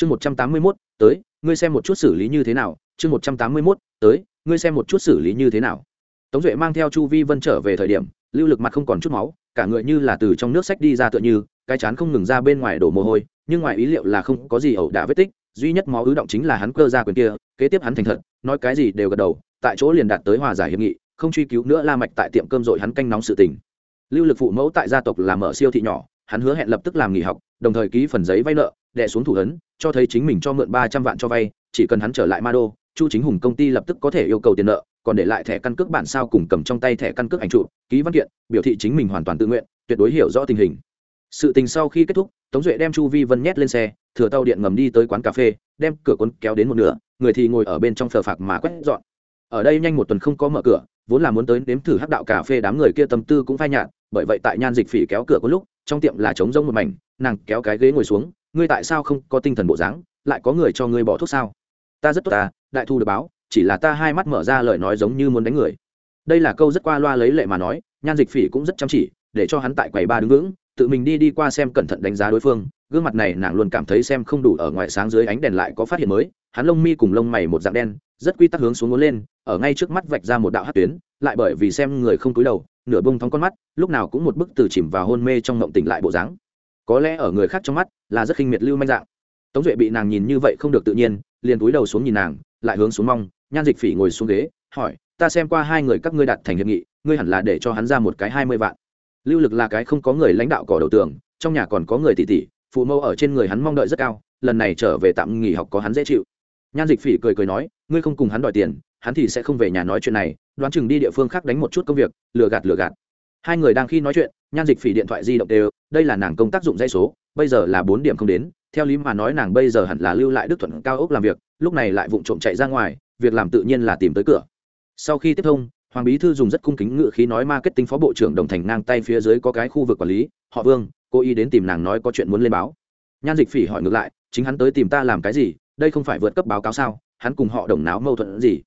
chương một trăm tám mươi mốt, tới, ngươi xem một chút xử lý như thế nào. Chương một trăm tám mươi mốt, tới, ngươi xem một chút xử lý như thế nào. Tống duệ mang theo chu vi vân trở về thời điểm, lưu lực mặt không còn chút máu, cả người như là từ trong nước sách đi ra tựa như, cái chán không ngừng ra bên ngoài đổ mồ hôi, nhưng ngoài ý liệu là không có gì ẩu đả vết tích, duy nhất máu ứ động chính là hắn cơ ra quyền kia, kế tiếp hắn thành thật, nói cái gì đều gật đầu, tại chỗ liền đạt tới hòa giải hiệp nghị, không truy cứu nữa la mạch tại tiệm cơm rồi hắn canh nóng sự tình. Lưu lực phụ mẫu tại gia tộc làm mở siêu thị nhỏ, hắn hứa hẹn lập tức làm nghỉ học, đồng thời ký phần giấy vay nợ, đè xuống thủ ấn cho thấy chính mình cho mượn ba trăm vạn cho vay, chỉ cần hắn trở lại ma đô chu chính hùng công ty lập tức có thể yêu cầu tiền nợ, còn để lại thẻ căn cước bản sao cùng cầm trong tay thẻ căn cước ảnh trụ ký văn kiện, biểu thị chính mình hoàn toàn tự nguyện, tuyệt đối hiểu rõ tình hình. Sự tình sau khi kết thúc, tống duệ đem chu vi vân nhét lên xe, thừa tàu điện ngầm đi tới quán cà phê, đem cửa cuốn kéo đến một nửa, người thì ngồi ở bên trong phờ phạc mà quét dọn. Ở đây nhanh một tuần không có mở cửa, vốn là muốn tới nếm thử hắc đạo cà phê đám người kia tâm tư cũng phai nhạt, bởi vậy tại nhan dịch phỉ kéo cửa có lúc, trong tiệm là trống rông một mảnh, nàng kéo cái ghế ngồi xuống ngươi tại sao không có tinh thần bộ dáng, lại có người cho ngươi bỏ thuốc sao? Ta rất tốt ta, đại thu được báo, chỉ là ta hai mắt mở ra lời nói giống như muốn đánh người. Đây là câu rất qua loa lấy lệ mà nói, nhan dịch phỉ cũng rất chăm chỉ, để cho hắn tại quầy ba đứng vững, tự mình đi đi qua xem cẩn thận đánh giá đối phương, gương mặt này nàng luôn cảm thấy xem không đủ ở ngoài sáng dưới ánh đèn lại có phát hiện mới, hắn lông mi cùng lông mày một dạng đen, rất quy tắc hướng xuống ngốn lên, ở ngay trước mắt vạch ra một đạo hát tuyến, lại bởi vì xem người không túi đầu, nửa bông thóng con mắt, lúc nào cũng một bức từ chìm vào hôn mê trong ngộng tỉnh lại bộ dáng có lẽ ở người khác trong mắt là rất khinh miệt lưu manh dạng. Tống duệ bị nàng nhìn như vậy không được tự nhiên, liền túi đầu xuống nhìn nàng, lại hướng xuống mong, nhan dịch phỉ ngồi xuống ghế, hỏi, ta xem qua hai người các ngươi đặt thành hiệp nghị, ngươi hẳn là để cho hắn ra một cái hai mươi vạn. Lưu lực là cái không có người lãnh đạo cỏ đầu tường, trong nhà còn có người tỷ tỷ phụ mẫu ở trên người hắn mong đợi rất cao, lần này trở về tạm nghỉ học có hắn dễ chịu. Nhan dịch phỉ cười cười nói, ngươi không cùng hắn đòi tiền, hắn thì sẽ không về nhà nói chuyện này, đoán chừng đi địa phương khác đánh một chút công việc, lừa gạt lừa gạt. Hai người đang khi nói chuyện, nhan dịch phỉ điện thoại di động đều đây là nàng công tác dụng dây số, bây giờ là bốn điểm không đến, theo lý mà nói nàng bây giờ hẳn là lưu lại đức thuận cao ốc làm việc, lúc này lại vụng trộm chạy ra ngoài, việc làm tự nhiên là tìm tới cửa. Sau khi tiếp thông, hoàng bí thư dùng rất cung kính ngự khí nói marketing phó bộ trưởng đồng thành ngang tay phía dưới có cái khu vực quản lý, họ vương, cô y đến tìm nàng nói có chuyện muốn lên báo. Nhan dịch phỉ hỏi ngược lại, chính hắn tới tìm ta làm cái gì? Đây không phải vượt cấp báo cáo sao? Hắn cùng họ đồng náo mâu thuẫn gì?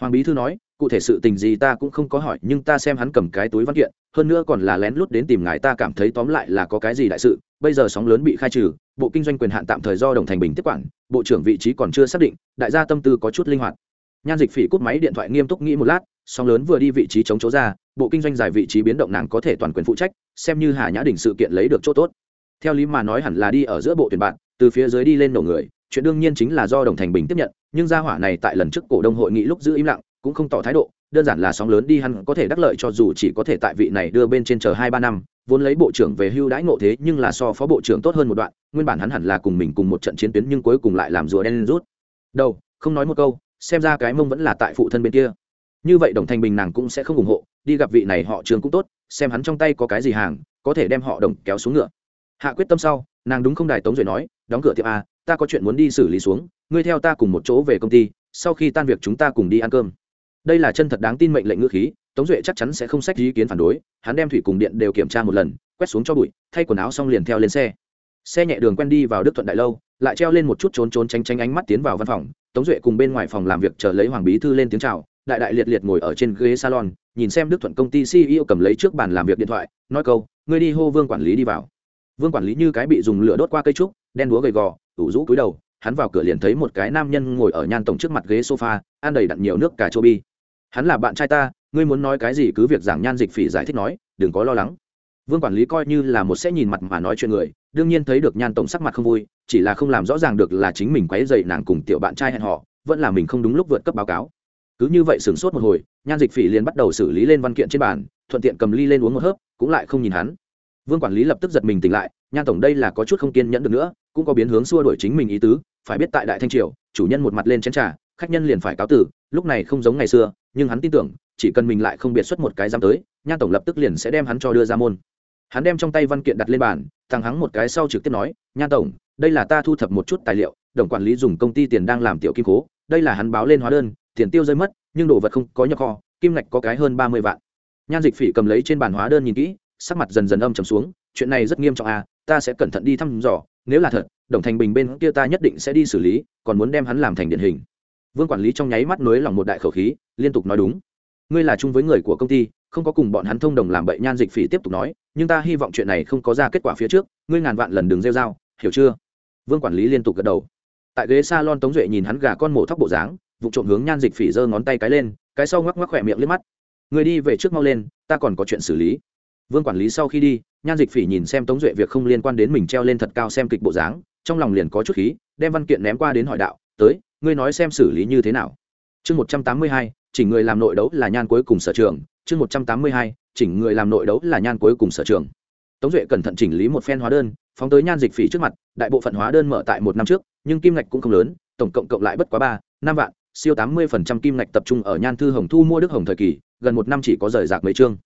Hoàng bí thư nói cụ thể sự tình gì ta cũng không có hỏi, nhưng ta xem hắn cầm cái túi văn kiện, hơn nữa còn là lén lút đến tìm ngài, ta cảm thấy tóm lại là có cái gì đại sự, bây giờ sóng lớn bị khai trừ, bộ kinh doanh quyền hạn tạm thời do đồng thành bình tiếp quản, bộ trưởng vị trí còn chưa xác định, đại gia tâm tư có chút linh hoạt. Nhan dịch phỉ cút máy điện thoại nghiêm túc nghĩ một lát, sóng lớn vừa đi vị trí chống chỗ ra, bộ kinh doanh giải vị trí biến động nàng có thể toàn quyền phụ trách, xem như hà nhã đình sự kiện lấy được chỗ tốt. Theo lý mà nói hẳn là đi ở giữa bộ tuyển bạn, từ phía dưới đi lên nổ người, chuyện đương nhiên chính là do đồng thành bình tiếp nhận, nhưng gia hỏa này tại lần trước cổ đông hội nghị lúc giữ im lặng cũng không tỏ thái độ, đơn giản là sóng lớn đi hắn có thể đắc lợi cho dù chỉ có thể tại vị này đưa bên trên chờ hai ba năm, vốn lấy bộ trưởng về hưu đãi ngộ thế nhưng là so phó bộ trưởng tốt hơn một đoạn, nguyên bản hắn hẳn là cùng mình cùng một trận chiến tuyến nhưng cuối cùng lại làm rùa đen rút. Đâu không nói một câu, xem ra cái mông vẫn là tại phụ thân bên kia. Như vậy đồng thanh bình nàng cũng sẽ không ủng hộ, đi gặp vị này họ trường cũng tốt, xem hắn trong tay có cái gì hàng, có thể đem họ đồng kéo xuống ngựa. Hạ quyết tâm sau, nàng đúng không đài tống rồi nói, đóng cửa tiệm a ta có chuyện muốn đi xử lý xuống, ngươi theo ta cùng một chỗ về công ty, sau khi tan việc chúng ta cùng đi ăn cơm đây là chân thật đáng tin mệnh lệnh ngữ khí, tống duệ chắc chắn sẽ không sách ý kiến phản đối, hắn đem thủy cùng điện đều kiểm tra một lần, quét xuống cho bụi, thay quần áo xong liền theo lên xe. Xe nhẹ đường quen đi vào đức thuận đại lâu, lại treo lên một chút trốn trốn tránh tránh ánh mắt tiến vào văn phòng, tống duệ cùng bên ngoài phòng làm việc chờ lấy hoàng bí thư lên tiếng chào, đại đại liệt liệt ngồi ở trên ghế salon, nhìn xem đức thuận công ty ceo cầm lấy trước bàn làm việc điện thoại, nói câu, ngươi đi hô vương quản lý đi vào. Vương quản lý như cái bị dùng lửa đốt qua cây trúc, đen đúa gầy gò, ủ rũ cúi đầu, hắn vào cửa liền thấy một cái nam nhân ngồi ở nhan tổng trước mặt ghế sofa, ăn đầy đặn nhiều nước cà chô bi hắn là bạn trai ta, ngươi muốn nói cái gì cứ việc giảng nhan dịch phỉ giải thích nói, đừng có lo lắng. Vương quản lý coi như là một sẽ nhìn mặt mà nói chuyện người, đương nhiên thấy được nhan tổng sắc mặt không vui, chỉ là không làm rõ ràng được là chính mình quấy dậy nàng cùng tiểu bạn trai hẹn họ, vẫn là mình không đúng lúc vượt cấp báo cáo. Cứ như vậy sửng sốt một hồi, nhan dịch phỉ liền bắt đầu xử lý lên văn kiện trên bàn, thuận tiện cầm ly lên uống một hớp, cũng lại không nhìn hắn. Vương quản lý lập tức giật mình tỉnh lại, nhan tổng đây là có chút không kiên nhẫn được nữa, cũng có biến hướng xua đổi chính mình ý tứ, phải biết tại đại thanh triều, chủ nhân một mặt lên chén trà, khách nhân liền phải cáo tử lúc này không giống ngày xưa, nhưng hắn tin tưởng, chỉ cần mình lại không biệt xuất một cái dám tới nhan tổng lập tức liền sẽ đem hắn cho đưa ra môn. Hắn đem trong tay văn kiện đặt lên bàn, thằng hắn một cái sau trực tiếp nói nhan tổng, đây là ta thu thập một chút tài liệu, đồng quản lý dùng công ty tiền đang làm tiểu kim cố, đây là hắn báo lên hóa đơn, tiền tiêu rơi mất, nhưng đồ vật không có nhập kho, kim ngạch có cái hơn ba mươi vạn. Nhan dịch phỉ cầm lấy trên bàn hóa đơn nhìn kỹ, sắc mặt dần dần âm trầm xuống, chuyện này rất nghiêm trọng à ta sẽ cẩn thận đi thăm dò, nếu là thật, đồng thành bình bên kia ta nhất định sẽ đi xử lý, còn muốn đem hắn làm thành điển hình vương quản lý trong nháy mắt nối lòng một đại khẩu khí, liên tục nói đúng. Ngươi là chung với người của công ty, không có cùng bọn hắn thông đồng làm bậy nhan dịch phỉ tiếp tục nói, nhưng ta hy vọng chuyện này không có ra kết quả phía trước, ngươi ngàn vạn lần đừng rêu r hiểu chưa? Vương quản lý liên tục gật đầu. Tại ghế s a lon tống duệ nhìn hắn gà con mổ thóc bộ dáng vụ trộm hướng nhan dịch phỉ giơ ngón tay cái lên, cái sau ngoắc ngoắc khỏe miệng liếc mắt. Người đi về trước mau lên, ta còn có chuyện xử lý. Vương quản lý sau khi đi, nhan dịch phỉ nhìn xem tống duệ việc không liên quan đến mình treo lên thật cao xem kịch bộ dáng, trong lòng liền có chút khí, đem văn kiện ném qua đến hỏi đạo, tới ngươi nói xem xử lý như thế nào? Chương một trăm tám mươi hai, chỉnh người làm nội đấu là nhan cuối cùng sở trường. Chương một trăm tám mươi hai, chỉnh người làm nội đấu là nhan cuối cùng sở trường. Tống duệ cẩn thận chỉnh lý một phen hóa đơn, phóng tới nhan dịch phỉ trước mặt, đại bộ phận hóa đơn mở tại một năm trước, nhưng kim ngạch cũng không lớn, tổng cộng cộng lại bất quá ba, năm vạn, siêu tám mươi phần trăm kim ngạch tập trung ở nhan thư hồng thu mua đức hồng thời kỳ, gần một năm chỉ có rời rạc mấy chương.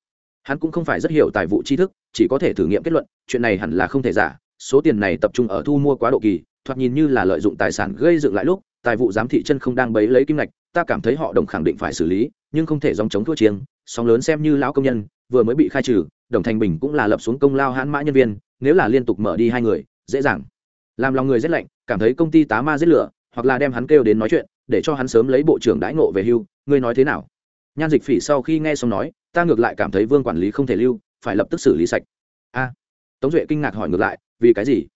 Hắn cũng không phải rất hiểu tài vụ tri thức, chỉ có thể thử nghiệm kết luận, chuyện này hẳn là không thể giả, số tiền này tập trung ở thu mua quá độ kỳ, thoạt nhìn như là lợi dụng tài sản gây dựng lại lúc tài vụ giám thị chân không đang bấy lấy kim ngạch, ta cảm thấy họ đồng khẳng định phải xử lý, nhưng không thể dòng chống thua chiêng song lớn xem như lão công nhân, vừa mới bị khai trừ, đồng thành bình cũng là lập xuống công lao hãn mã nhân viên, nếu là liên tục mở đi hai người, dễ dàng. Làm lòng người rét lạnh, cảm thấy công ty tá ma giết lửa, hoặc là đem hắn kêu đến nói chuyện, để cho hắn sớm lấy bộ trưởng đãi ngộ về hưu, ngươi nói thế nào? Nhan dịch phỉ sau khi nghe xong nói, ta ngược lại cảm thấy vương quản lý không thể lưu, phải lập tức xử lý sạch. A. Tống duệ kinh ngạc hỏi ngược lại, vì cái gì?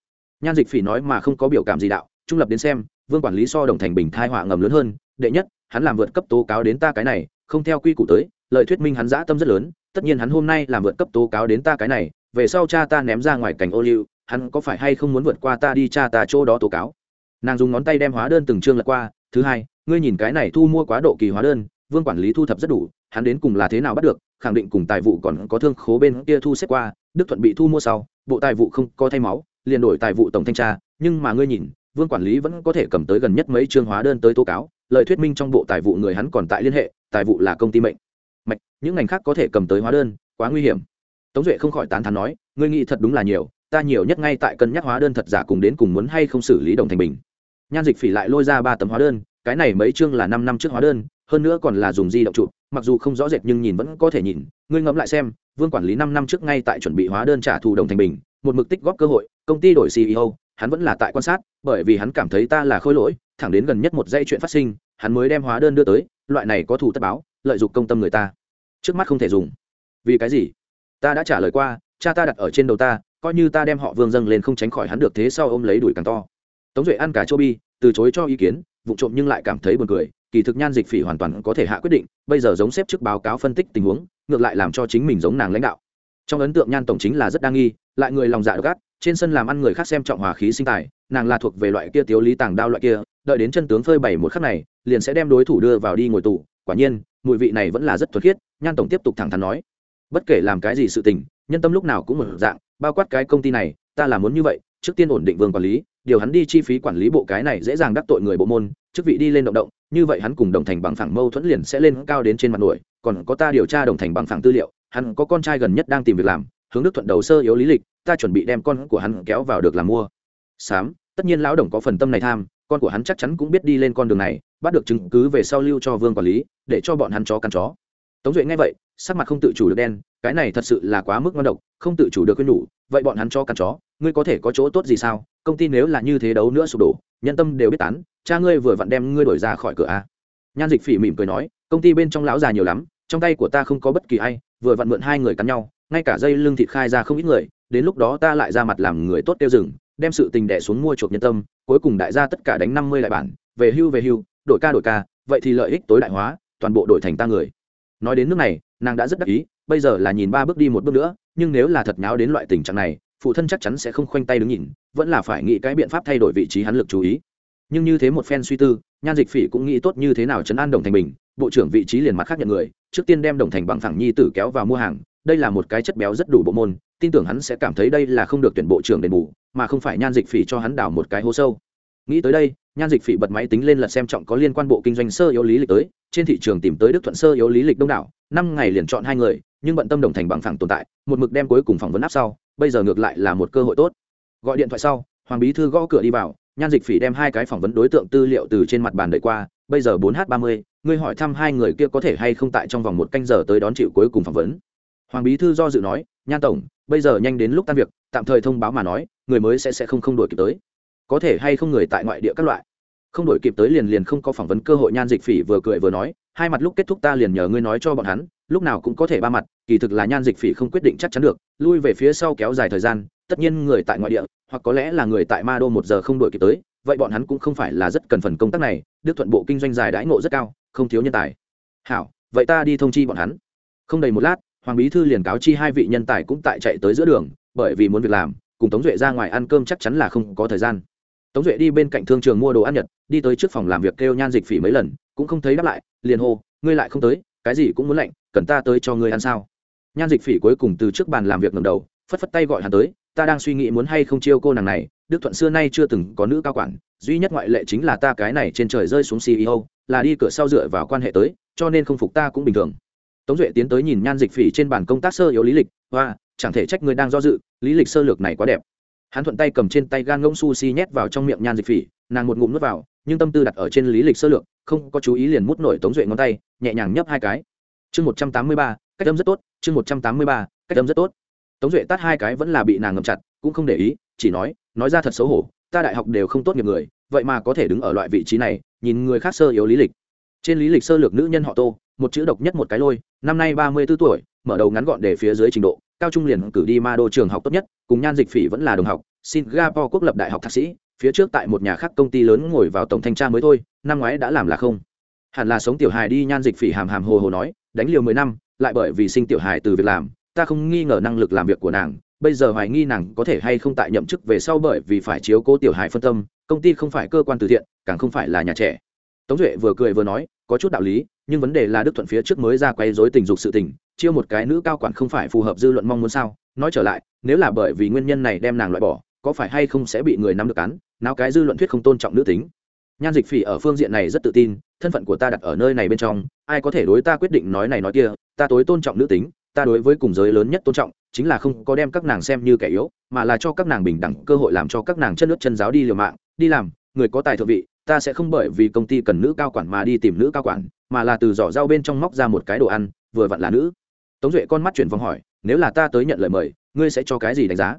Nhan dịch phỉ nói mà không có biểu cảm gì đạo, trung lập đến xem vương quản lý so đồng thành bình thai họa ngầm lớn hơn, đệ nhất, hắn làm vượt cấp tố cáo đến ta cái này, không theo quy củ tới, lời thuyết minh hắn dã tâm rất lớn, tất nhiên hắn hôm nay làm vượt cấp tố cáo đến ta cái này, về sau cha ta ném ra ngoài cảnh ô liu, hắn có phải hay không muốn vượt qua ta đi cha ta chỗ đó tố cáo? Nàng dùng ngón tay đem hóa đơn từng chương lật qua, thứ hai, ngươi nhìn cái này thu mua quá độ kỳ hóa đơn, vương quản lý thu thập rất đủ, hắn đến cùng là thế nào bắt được, khẳng định cùng tài vụ còn có thương khố bên kia thu xếp qua, đức thuận bị thu mua sau, bộ tài vụ không có thay máu, liền đổi tài vụ tổng thanh tra, nhưng mà ngươi nhìn vương quản lý vẫn có thể cầm tới gần nhất mấy chương hóa đơn tới tố cáo lời thuyết minh trong bộ tài vụ người hắn còn tại liên hệ tài vụ là công ty mệnh. Mạch những ngành khác có thể cầm tới hóa đơn quá nguy hiểm. Tống duệ không khỏi tán thán nói ngươi nghĩ thật đúng là nhiều ta nhiều nhất ngay tại cân nhắc hóa đơn thật giả cùng đến cùng muốn hay không xử lý đồng thành bình. Nhan dịch phỉ lại lôi ra ba tấm hóa đơn cái này mấy chương là năm năm trước hóa đơn hơn nữa còn là dùng di động chụp, mặc dù không rõ rệt nhưng nhìn vẫn có thể nhìn ngươi ngẫm lại xem vương quản lý năm năm trước ngay tại chuẩn bị hóa đơn trả thù đồng thành bình một mực tích góp cơ hội công ty đổi ceo hắn vẫn là tại quan sát, bởi vì hắn cảm thấy ta là khôi lỗi, thẳng đến gần nhất một dây chuyện phát sinh, hắn mới đem hóa đơn đưa tới, loại này có thủ tất báo, lợi dụng công tâm người ta. Trước mắt không thể dùng. Vì cái gì? Ta đã trả lời qua, cha ta đặt ở trên đầu ta, coi như ta đem họ vương dâng lên không tránh khỏi hắn được thế sau ôm lấy đuổi càng to. Tống duệ ăn cả châu bi, từ chối cho ý kiến, vụ trộm nhưng lại cảm thấy buồn cười, kỳ thực nhan dịch phỉ hoàn toàn có thể hạ quyết định, bây giờ giống xếp trước báo cáo phân tích tình huống, ngược lại làm cho chính mình giống nàng lãnh đạo. Trong ấn tượng nhan tổng chính là rất đa nghi, lại người lòng dạ gắt trên sân làm ăn người khác xem trọng hòa khí sinh tài, nàng là thuộc về loại kia tiếu lý tàng đao loại kia, đợi đến chân tướng phơi bày một khắc này, liền sẽ đem đối thủ đưa vào đi ngồi tù. Quả nhiên, mùi vị này vẫn là rất thuật khiết, nhan tổng tiếp tục thẳng thắn nói. Bất kể làm cái gì sự tình, nhân tâm lúc nào cũng một dạng, bao quát cái công ty này, ta là muốn như vậy, trước tiên ổn định vương quản lý, điều hắn đi chi phí quản lý bộ cái này dễ dàng đắc tội người bộ môn, chức vị đi lên động động, như vậy hắn cùng đồng thành bằng phẳng mâu thuẫn liền sẽ lên cao đến trên mặt nổi, còn có ta điều tra đồng thành bằng phẳng tư liệu, hắn có con trai gần nhất đang tìm việc làm hướng đức thuận đầu sơ yếu lý lịch, ta chuẩn bị đem con của hắn kéo vào được làm mua. Sám, tất nhiên lão đồng có phần tâm này tham, con của hắn chắc chắn cũng biết đi lên con đường này, bắt được chứng cứ về sau lưu cho vương quản lý, để cho bọn hắn chó căn chó. Tống duệ nghe vậy, sắc mặt không tự chủ được đen, cái này thật sự là quá mức ngon độc, không tự chủ được quên nhủ, vậy bọn hắn cho căn chó, ngươi có thể có chỗ tốt gì sao? Công ty nếu là như thế đấu nữa sụp đổ, nhân tâm đều biết tán, cha ngươi vừa vặn đem ngươi đổi ra khỏi cửa a. Nhan dịch phỉ mỉm cười nói, công ty bên trong lão già nhiều lắm, trong tay của ta không có bất kỳ ai, vừa vặn mượn hai người cắn nhau ngay cả dây lưng thịt khai ra không ít người, đến lúc đó ta lại ra mặt làm người tốt tiêu rừng đem sự tình đẻ xuống mua chuộc nhân tâm, cuối cùng đại gia tất cả đánh năm mươi lại bản, về hưu về hưu, đổi ca đổi ca, vậy thì lợi ích tối đại hóa, toàn bộ đổi thành ta người. Nói đến nước này, nàng đã rất đắc ý, bây giờ là nhìn ba bước đi một bước nữa, nhưng nếu là thật nháo đến loại tình trạng này, phụ thân chắc chắn sẽ không khoanh tay đứng nhìn, vẫn là phải nghĩ cái biện pháp thay đổi vị trí hắn lực chú ý. Nhưng như thế một phen suy tư, nhan dịch phỉ cũng nghĩ tốt như thế nào chấn an đồng thành bình, bộ trưởng vị trí liền mặt khác nhận người, trước tiên đem đồng thành bằng thẳng nhi tử kéo vào mua hàng đây là một cái chất béo rất đủ bộ môn, tin tưởng hắn sẽ cảm thấy đây là không được tuyển bộ trưởng đền bù, mà không phải nhan dịch phỉ cho hắn đào một cái hố sâu. Nghĩ tới đây, nhan dịch phỉ bật máy tính lên lật xem trọng có liên quan bộ kinh doanh sơ yếu lý lịch tới, trên thị trường tìm tới đức thuận sơ yếu lý lịch đông đảo, năm ngày liền chọn hai người, nhưng bận tâm đồng thành bằng phẳng tồn tại, một mực đem cuối cùng phỏng vấn áp sau, bây giờ ngược lại là một cơ hội tốt. Gọi điện thoại sau, hoàng bí thư gõ cửa đi vào, nhan dịch phỉ đem hai cái phỏng vấn đối tượng tư liệu từ trên mặt bàn đợi qua, bây giờ bốn h ba mươi, ngươi hỏi thăm hai người kia có thể hay không tại trong vòng một canh giờ tới đón chịu cuối cùng phỏng vấn hoàng bí thư do dự nói, nhan tổng, bây giờ nhanh đến lúc tan việc, tạm thời thông báo mà nói, người mới sẽ sẽ không không đổi kịp tới. Có thể hay không người tại ngoại địa các loại? Không đổi kịp tới liền liền không có phỏng vấn cơ hội. Nhan dịch phỉ vừa cười vừa nói, hai mặt lúc kết thúc ta liền nhờ ngươi nói cho bọn hắn, lúc nào cũng có thể ba mặt, kỳ thực là nhan dịch phỉ không quyết định chắc chắn được, lui về phía sau kéo dài thời gian, tất nhiên người tại ngoại địa, hoặc có lẽ là người tại ma đô một giờ không đổi kịp tới, vậy bọn hắn cũng không phải là rất cần phần công tác này, đức thuận bộ kinh doanh dài đãi ngộ rất cao, không thiếu nhân tài. Hảo, vậy ta đi thông chi bọn hắn. Không đầy một lát hoàng bí thư liền cáo chi hai vị nhân tài cũng tại chạy tới giữa đường, bởi vì muốn việc làm, cùng tống duệ ra ngoài ăn cơm chắc chắn là không có thời gian. Tống duệ đi bên cạnh thương trường mua đồ ăn nhật, đi tới trước phòng làm việc kêu nhan dịch phỉ mấy lần, cũng không thấy đáp lại, liền hô, ngươi lại không tới, cái gì cũng muốn lạnh, cần ta tới cho ngươi ăn sao? Nhan dịch phỉ cuối cùng từ trước bàn làm việc ngầm đầu, phất phất tay gọi hắn tới, ta đang suy nghĩ muốn hay không chiêu cô nàng này, đức thuận xưa nay chưa từng có nữ cao quản, duy nhất ngoại lệ chính là ta cái này trên trời rơi xuống ceo là đi cửa sau dựa vào quan hệ tới, cho nên không phục ta cũng bình thường tống duệ tiến tới nhìn nhan dịch phỉ trên bàn công tác sơ yếu lý lịch và chẳng thể trách người đang do dự, lý lịch sơ lược này quá đẹp. Hắn thuận tay cầm trên tay gan ngỗng sushi nhét vào trong miệng nhan dịch phỉ, nàng một ngụm nuốt vào, nhưng tâm tư đặt ở trên lý lịch sơ lược, không có chú ý liền mút nổi tống duệ ngón tay, nhẹ nhàng nhấp hai cái. Chương một trăm tám mươi ba, cách âm rất tốt, chương một trăm tám mươi ba, cách âm rất tốt. Tống duệ tắt hai cái vẫn là bị nàng ngậm chặt, cũng không để ý, chỉ nói nói ra thật xấu hổ, ta đại học đều không tốt nghiệp người, vậy mà có thể đứng ở loại vị trí này, nhìn người khác sơ yếu lý lịch. Trên lý lịch sơ lược nữ nhân họ tô một chữ độc nhất một cái lôi, năm nay ba mươi b ố tuổi, mở đầu ngắn gọn để phía dưới trình độ, cao trung liền cử đi ma đô trường học tốt nhất, cùng nhan dịch phỉ vẫn là đồng học, singapore quốc lập đại học thạc sĩ, phía trước tại một nhà khác công ty lớn ngồi vào tổng thanh tra mới thôi, năm ngoái đã làm là không. Hẳn là sống tiểu hài đi, nhan dịch phỉ hàm hàm hồ hồ nói, đánh liều mười năm, lại bởi vì sinh tiểu hài từ việc làm, ta không nghi ngờ năng lực làm việc của nàng, bây giờ hoài nghi nàng có thể hay không tại nhậm chức về sau bởi vì phải chiếu cố tiểu hài phân tâm, công ty không phải cơ quan từ thiện, càng không phải là nhà trẻ. Tống duệ vừa cười vừa nói có chút đạo lý, nhưng vấn đề là đức thuận phía trước mới ra quay dối tình dục sự tình, chiêu một cái nữ cao quản không phải phù hợp dư luận mong muốn sao? Nói trở lại, nếu là bởi vì nguyên nhân này đem nàng loại bỏ, có phải hay không sẽ bị người nắm được cắn nào cái dư luận thuyết không tôn trọng nữ tính. Nhan dịch phỉ ở phương diện này rất tự tin, thân phận của ta đặt ở nơi này bên trong, ai có thể đối ta quyết định nói này nói kia, ta tối tôn trọng nữ tính, ta đối với cùng giới lớn nhất tôn trọng, chính là không có đem các nàng xem như kẻ yếu, mà là cho các nàng bình đẳng cơ hội làm cho các nàng chân nước chân giáo đi liều mạng, đi làm, người có tài thượng vị ta sẽ không bởi vì công ty cần nữ cao quản mà đi tìm nữ cao quản, mà là từ giỏ rau bên trong móc ra một cái đồ ăn, vừa vặn là nữ. Tống duệ con mắt chuyển vòng hỏi, nếu là ta tới nhận lời mời, ngươi sẽ cho cái gì đánh giá?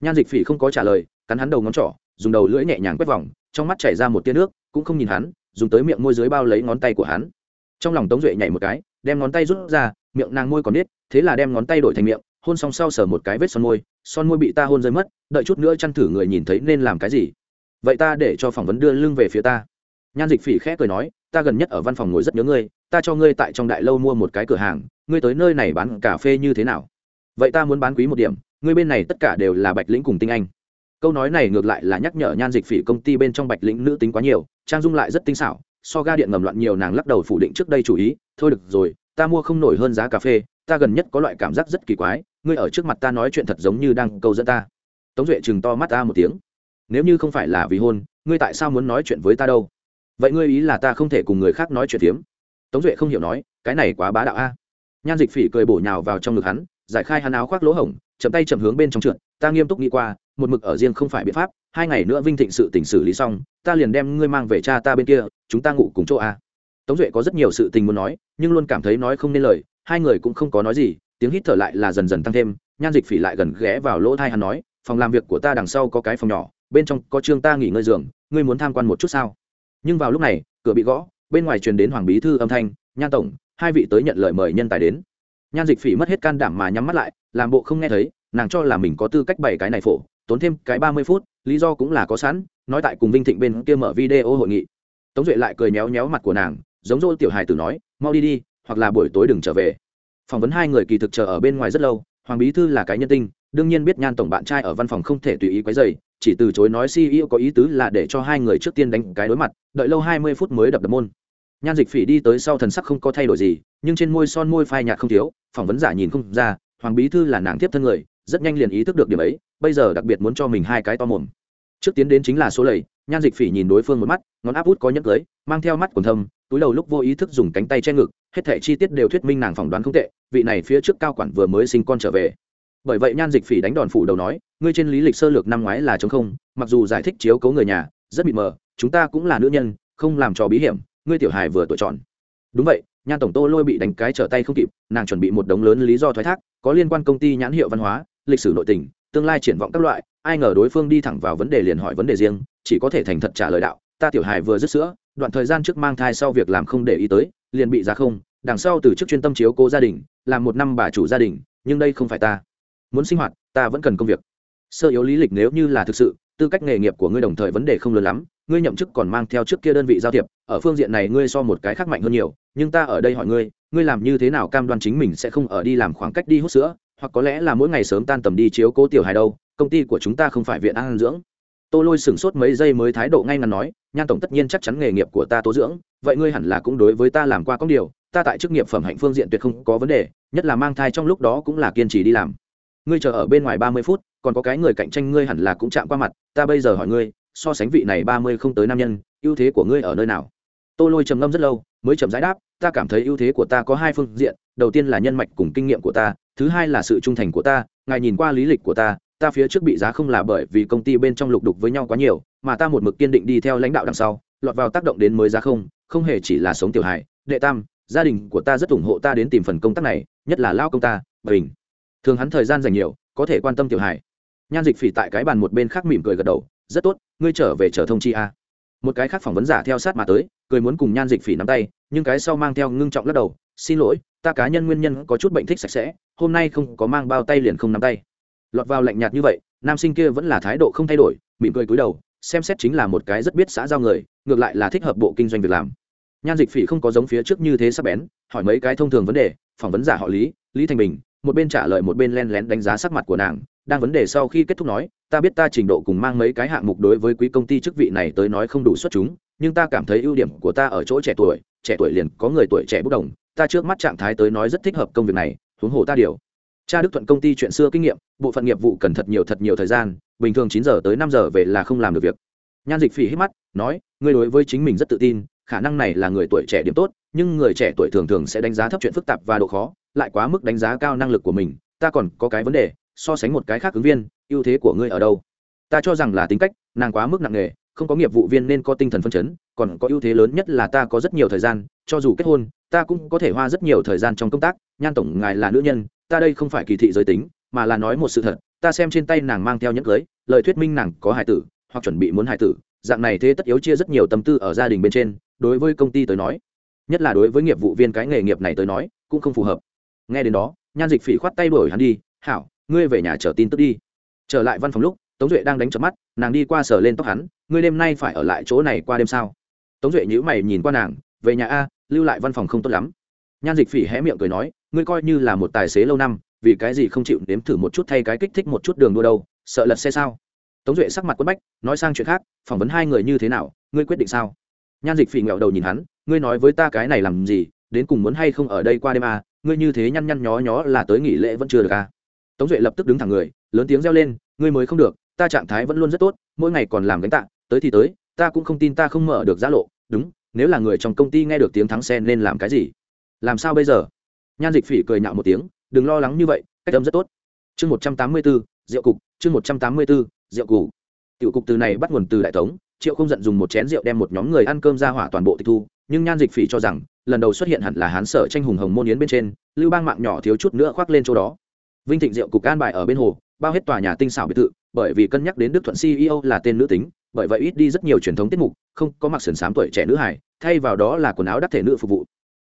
Nhan dịch phỉ không có trả lời, cắn hắn đầu ngón trỏ, dùng đầu lưỡi nhẹ nhàng quét vòng, trong mắt chảy ra một tia nước, cũng không nhìn hắn, dùng tới miệng môi dưới bao lấy ngón tay của hắn. Trong lòng tống duệ nhảy một cái, đem ngón tay rút ra, miệng nàng môi còn biết thế là đem ngón tay đổi thành miệng, hôn xong sau sờ một cái vết son môi son môi bị ta hôn rơi mất, đợi chút nữa chăn thử người nhìn thấy nên làm cái gì vậy ta để cho phỏng vấn đưa lưng về phía ta. Nhan dịch phỉ khẽ cười nói, ta gần nhất ở văn phòng ngồi rất nhớ ngươi, ta cho ngươi tại trong đại lâu mua một cái cửa hàng, ngươi tới nơi này bán cà phê như thế nào? Vậy ta muốn bán quý một điểm, ngươi bên này tất cả đều là bạch lĩnh cùng tinh anh. Câu nói này ngược lại là nhắc nhở nhan dịch phỉ công ty bên trong bạch lĩnh nữ tính quá nhiều, trang dung lại rất tinh xảo, so ga điện ngầm loạn nhiều nàng lắc đầu phủ định trước đây chủ ý, thôi được rồi, ta mua không nổi hơn giá cà phê, ta gần nhất có loại cảm giác rất kỳ quái, ngươi ở trước mặt ta nói chuyện thật giống như đang câu dẫn ta. Tống duệ chừng to mắt ta một tiếng nếu như không phải là vì hôn, ngươi tại sao muốn nói chuyện với ta đâu? Vậy ngươi ý là ta không thể cùng người khác nói chuyện phiếm? Tống duệ không hiểu nói, cái này quá bá đạo a. Nhan dịch phỉ cười bổ nhào vào trong ngực hắn, giải khai hắn áo khoác lỗ hổng, chậm tay chậm hướng bên trong trượt, ta nghiêm túc nghĩ qua, một mực ở riêng không phải biện pháp, hai ngày nữa vinh thịnh sự tình xử lý xong, ta liền đem ngươi mang về cha ta bên kia, chúng ta ngủ cùng chỗ a. Tống duệ có rất nhiều sự tình muốn nói, nhưng luôn cảm thấy nói không nên lời, hai người cũng không có nói gì, tiếng hít thở lại là dần dần tăng thêm, nhan dịch phỉ lại gần ghé vào lỗ thai hắn nói, phòng làm việc của ta đằng sau có cái phòng nhỏ bên trong có trương ta nghỉ ngơi giường, ngươi muốn tham quan một chút sao? Nhưng vào lúc này, cửa bị gõ, bên ngoài truyền đến hoàng bí thư âm thanh, nhan tổng, hai vị tới nhận lời mời nhân tài đến. Nhan dịch phỉ mất hết can đảm mà nhắm mắt lại, làm bộ không nghe thấy, nàng cho là mình có tư cách bày cái này phổ, tốn thêm cái ba mươi phút, lý do cũng là có sẵn, nói tại cùng vinh thịnh bên kia mở video hội nghị. Tống duệ lại cười méo méo mặt của nàng, giống dỗ tiểu hài tử nói, mau đi đi, hoặc là buổi tối đừng trở về. Phỏng vấn hai người kỳ thực chờ ở bên ngoài rất lâu, hoàng bí thư là cái nhân tinh đương nhiên biết nhan tổng bạn trai ở văn phòng không thể tùy ý quấy dày chỉ từ chối nói ceo có ý tứ là để cho hai người trước tiên đánh cái đối mặt, đợi lâu hai mươi phút mới đập đập môn. Nhan dịch phỉ đi tới sau thần sắc không có thay đổi gì, nhưng trên môi son môi phai nhạt không thiếu, phỏng vấn giả nhìn không ra, hoàng bí thư là nàng tiếp thân người, rất nhanh liền ý thức được điểm ấy, bây giờ đặc biệt muốn cho mình hai cái to mồm. Trước tiến đến chính là số lầy, nhan dịch phỉ nhìn đối phương một mắt, ngón áp út có nhẫn cưới, mang theo mắt quần thâm, túi đầu lúc vô ý thức dùng cánh tay che ngực, hết thể chi tiết đều thuyết minh nàng phỏng đoán không tệ, vị này phía trước cao quản vừa mới sinh con trở về bởi vậy nhan dịch phỉ đánh đòn phủ đầu nói, ngươi trên lý lịch sơ lược năm ngoái là chống không, mặc dù giải thích chiếu cấu người nhà, rất bị mờ, chúng ta cũng là nữ nhân, không làm trò bí hiểm, ngươi tiểu hài vừa tuổi tròn. Đúng vậy, nhan tổng tô lôi bị đánh cái trở tay không kịp, nàng chuẩn bị một đống lớn lý do thoái thác, có liên quan công ty nhãn hiệu văn hóa, lịch sử nội tình, tương lai triển vọng các loại, ai ngờ đối phương đi thẳng vào vấn đề liền hỏi vấn đề riêng, chỉ có thể thành thật trả lời đạo, ta tiểu hài vừa dứt sữa, đoạn thời gian trước mang thai sau việc làm không để ý tới, liền bị ra không, đằng sau từ chức chuyên tâm chiếu cố gia đình, làm một năm bà chủ gia đình, nhưng đây không phải ta muốn sinh hoạt, ta vẫn cần công việc. Sơ yếu lý lịch nếu như là thực sự, tư cách nghề nghiệp của ngươi đồng thời vấn đề không lớn lắm, ngươi nhậm chức còn mang theo trước kia đơn vị giao thiệp, ở phương diện này ngươi so một cái khác mạnh hơn nhiều, nhưng ta ở đây hỏi ngươi ngươi làm như thế nào cam đoan chính mình sẽ không ở đi làm khoảng cách đi hút sữa, hoặc có lẽ là mỗi ngày sớm tan tầm đi chiếu cố tiểu hài đâu, công ty của chúng ta không phải viện an dưỡng. Tô lôi sửng sốt mấy giây mới thái độ ngay ngắn nói, nhan tổng tất nhiên chắc chắn nghề nghiệp của ta tố dưỡng, vậy ngươi hẳn là cũng đối với ta làm qua công điều, ta tại chức nghiệp phẩm hạnh phương diện tuyệt không có vấn đề, nhất là mang thai trong lúc đó cũng là kiên trì đi làm ngươi chờ ở bên ngoài ba mươi phút, còn có cái người cạnh tranh ngươi hẳn là cũng chạm qua mặt, ta bây giờ hỏi ngươi, so sánh vị này ba mươi không tới nam nhân, ưu thế của ngươi ở nơi nào? Tô lôi trầm ngâm rất lâu, mới chậm giải đáp, ta cảm thấy ưu thế của ta có hai phương diện, đầu tiên là nhân mạch cùng kinh nghiệm của ta, thứ hai là sự trung thành của ta, ngài nhìn qua lý lịch của ta ta phía trước bị giá không là bởi vì công ty bên trong lục đục với nhau quá nhiều, mà ta một mực kiên định đi theo lãnh đạo đằng sau, lọt vào tác động đến mới giá không không hề chỉ là sống tiểu hài, đệ tam, gia đình của ta rất ủng hộ ta đến tìm phần công tác này, nhất là lao công ta, bình thường hắn thời gian dành nhiều, có thể quan tâm tiểu Hải. nhan dịch phỉ tại cái bàn một bên khác mỉm cười gật đầu, rất tốt, ngươi trở về trở thông chi a. Một cái khác phỏng vấn giả theo sát mà tới, cười muốn cùng nhan dịch phỉ nắm tay, nhưng cái sau mang theo ngưng trọng lắc đầu, xin lỗi, ta cá nhân nguyên nhân có chút bệnh thích sạch sẽ, hôm nay không có mang bao tay liền không nắm tay. Lọt vào lạnh nhạt như vậy, nam sinh kia vẫn là thái độ không thay đổi, mỉm cười cúi đầu, xem xét chính là một cái rất biết xã giao người, ngược lại là thích hợp bộ kinh doanh việc làm. Nhan dịch phỉ không có giống phía trước như thế sắp bén, hỏi mấy cái thông thường vấn đề, phỏng vấn giả họ lý lý thành bình một bên trả lời một bên len lén đánh giá sắc mặt của nàng, đang vấn đề sau khi kết thúc nói, ta biết ta trình độ cùng mang mấy cái hạng mục đối với quý công ty chức vị này tới nói không đủ xuất chúng, nhưng ta cảm thấy ưu điểm của ta ở chỗ trẻ tuổi trẻ tuổi liền có người tuổi trẻ bốc đồng, ta trước mắt trạng thái tới nói rất thích hợp công việc này, huống hồ ta điều cha đức thuận công ty chuyện xưa kinh nghiệm, bộ phận nghiệp vụ cần thật nhiều thật nhiều thời gian, bình thường chín giờ tới năm giờ về là không làm được việc. Nhan dịch phỉ hít mắt, nói, ngươi đối với chính mình rất tự tin, khả năng này là người tuổi trẻ điểm tốt, nhưng người trẻ tuổi thường thường sẽ đánh giá thấp chuyện phức tạp và độ khó lại quá mức đánh giá cao năng lực của mình, ta còn có cái vấn đề, so sánh một cái khác ứng viên, ưu thế của ngươi ở đâu? Ta cho rằng là tính cách, nàng quá mức nặng nề, không có nghiệp vụ viên nên có tinh thần phân chấn, còn có ưu thế lớn nhất là ta có rất nhiều thời gian, cho dù kết hôn, ta cũng có thể hoa rất nhiều thời gian trong công tác, nhan tổng ngài là nữ nhân, ta đây không phải kỳ thị giới tính, mà là nói một sự thật, ta xem trên tay nàng mang theo nhẫn cưới, lời thuyết minh nàng có hài tử, hoặc chuẩn bị muốn hài tử, dạng này thế tất yếu chia rất nhiều tâm tư ở gia đình bên trên, đối với công ty tới nói, nhất là đối với nghiệp vụ viên cái nghề nghiệp này tới nói, cũng không phù hợp nghe đến đó nhan dịch phỉ khoát tay đuổi hắn đi hảo ngươi về nhà chờ tin tức đi. Trở lại văn phòng lúc tống duệ đang đánh chớp mắt nàng đi qua sờ lên tóc hắn ngươi đêm nay phải ở lại chỗ này qua đêm sao? Tống duệ nhữ mày nhìn qua nàng về nhà a lưu lại văn phòng không tốt lắm. Nhan dịch phỉ hé miệng cười nói ngươi coi như là một tài xế lâu năm vì cái gì không chịu nếm thử một chút thay cái kích thích một chút đường đua đâu sợ lật xe sao? Tống duệ sắc mặt quất bách nói sang chuyện khác phỏng vấn hai người như thế nào ngươi quyết định sao? Nhan dịch phỉ nghẹo đầu nhìn hắn ngươi nói với ta cái này làm gì đến cùng muốn hay không ở đây qua đêm à, ngươi như thế nhăn nhăn nhó nhó là tới nghỉ lễ vẫn chưa được à. tống duệ lập tức đứng thẳng người, lớn tiếng reo lên, ngươi mới không được, ta trạng thái vẫn luôn rất tốt, mỗi ngày còn làm gánh tạ, tới thì tới, ta cũng không tin ta không mở được giá lộ, đúng, nếu là người trong công ty nghe được tiếng thắng xe nên làm cái gì? Làm sao bây giờ? Nhan dịch phỉ cười nhạo một tiếng, đừng lo lắng như vậy, cách âm rất tốt. Chương một trăm tám mươi bốn rượu cục, chương một trăm tám mươi bốn rượu cục. Tiểu cục từ này bắt nguồn từ đại tống, triệu không giận dùng một chén rượu đem một nhóm người ăn cơm ra hỏa toàn bộ tịch thu nhưng nhan dịch phỉ cho rằng, lần đầu xuất hiện hẳn là hán sở tranh hùng hồng môn yến bên trên, lưu bang mạng nhỏ thiếu chút nữa khoác lên chỗ đó. Vinh thịnh diệu cục can bài ở bên hồ, bao hết tòa nhà tinh xảo biệt thự, bởi vì cân nhắc đến đức thuận ceo là tên nữ tính, bởi vậy ít đi rất nhiều truyền thống tiết mục, không có mặc sườn xám tuổi trẻ nữ hải thay vào đó là quần áo đắc thể nữ phục vụ.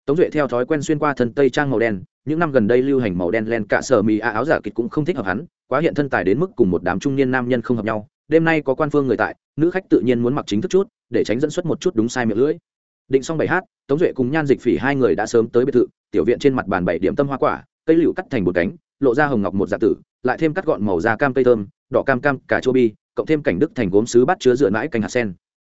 Tống duệ theo thói quen xuyên qua thân tây trang màu đen, những năm gần đây lưu hành màu đen len cả sờ mì a áo giả kịch cũng không thích hợp hắn, quá hiện thân tài đến mức cùng một đám trung niên nam nhân không hợp nhau. Đêm nay có quan phương người tại, nữ khách tự nhiên muốn mặc chính thức chút, để tránh dẫn xuất một chút đúng sai miệng lưỡi định xong bảy hát, tống duệ cùng nhan dịch phỉ hai người đã sớm tới biệt thự, tiểu viện trên mặt bàn bảy điểm tâm hoa quả, cây lựu cắt thành một cánh, lộ ra hồng ngọc một dạ tử, lại thêm cắt gọn màu da cam cây thơm, đỏ cam cam cả chô bi, cộng thêm cảnh đức thành gốm sứ bát chứa dựa mãi canh hạt sen.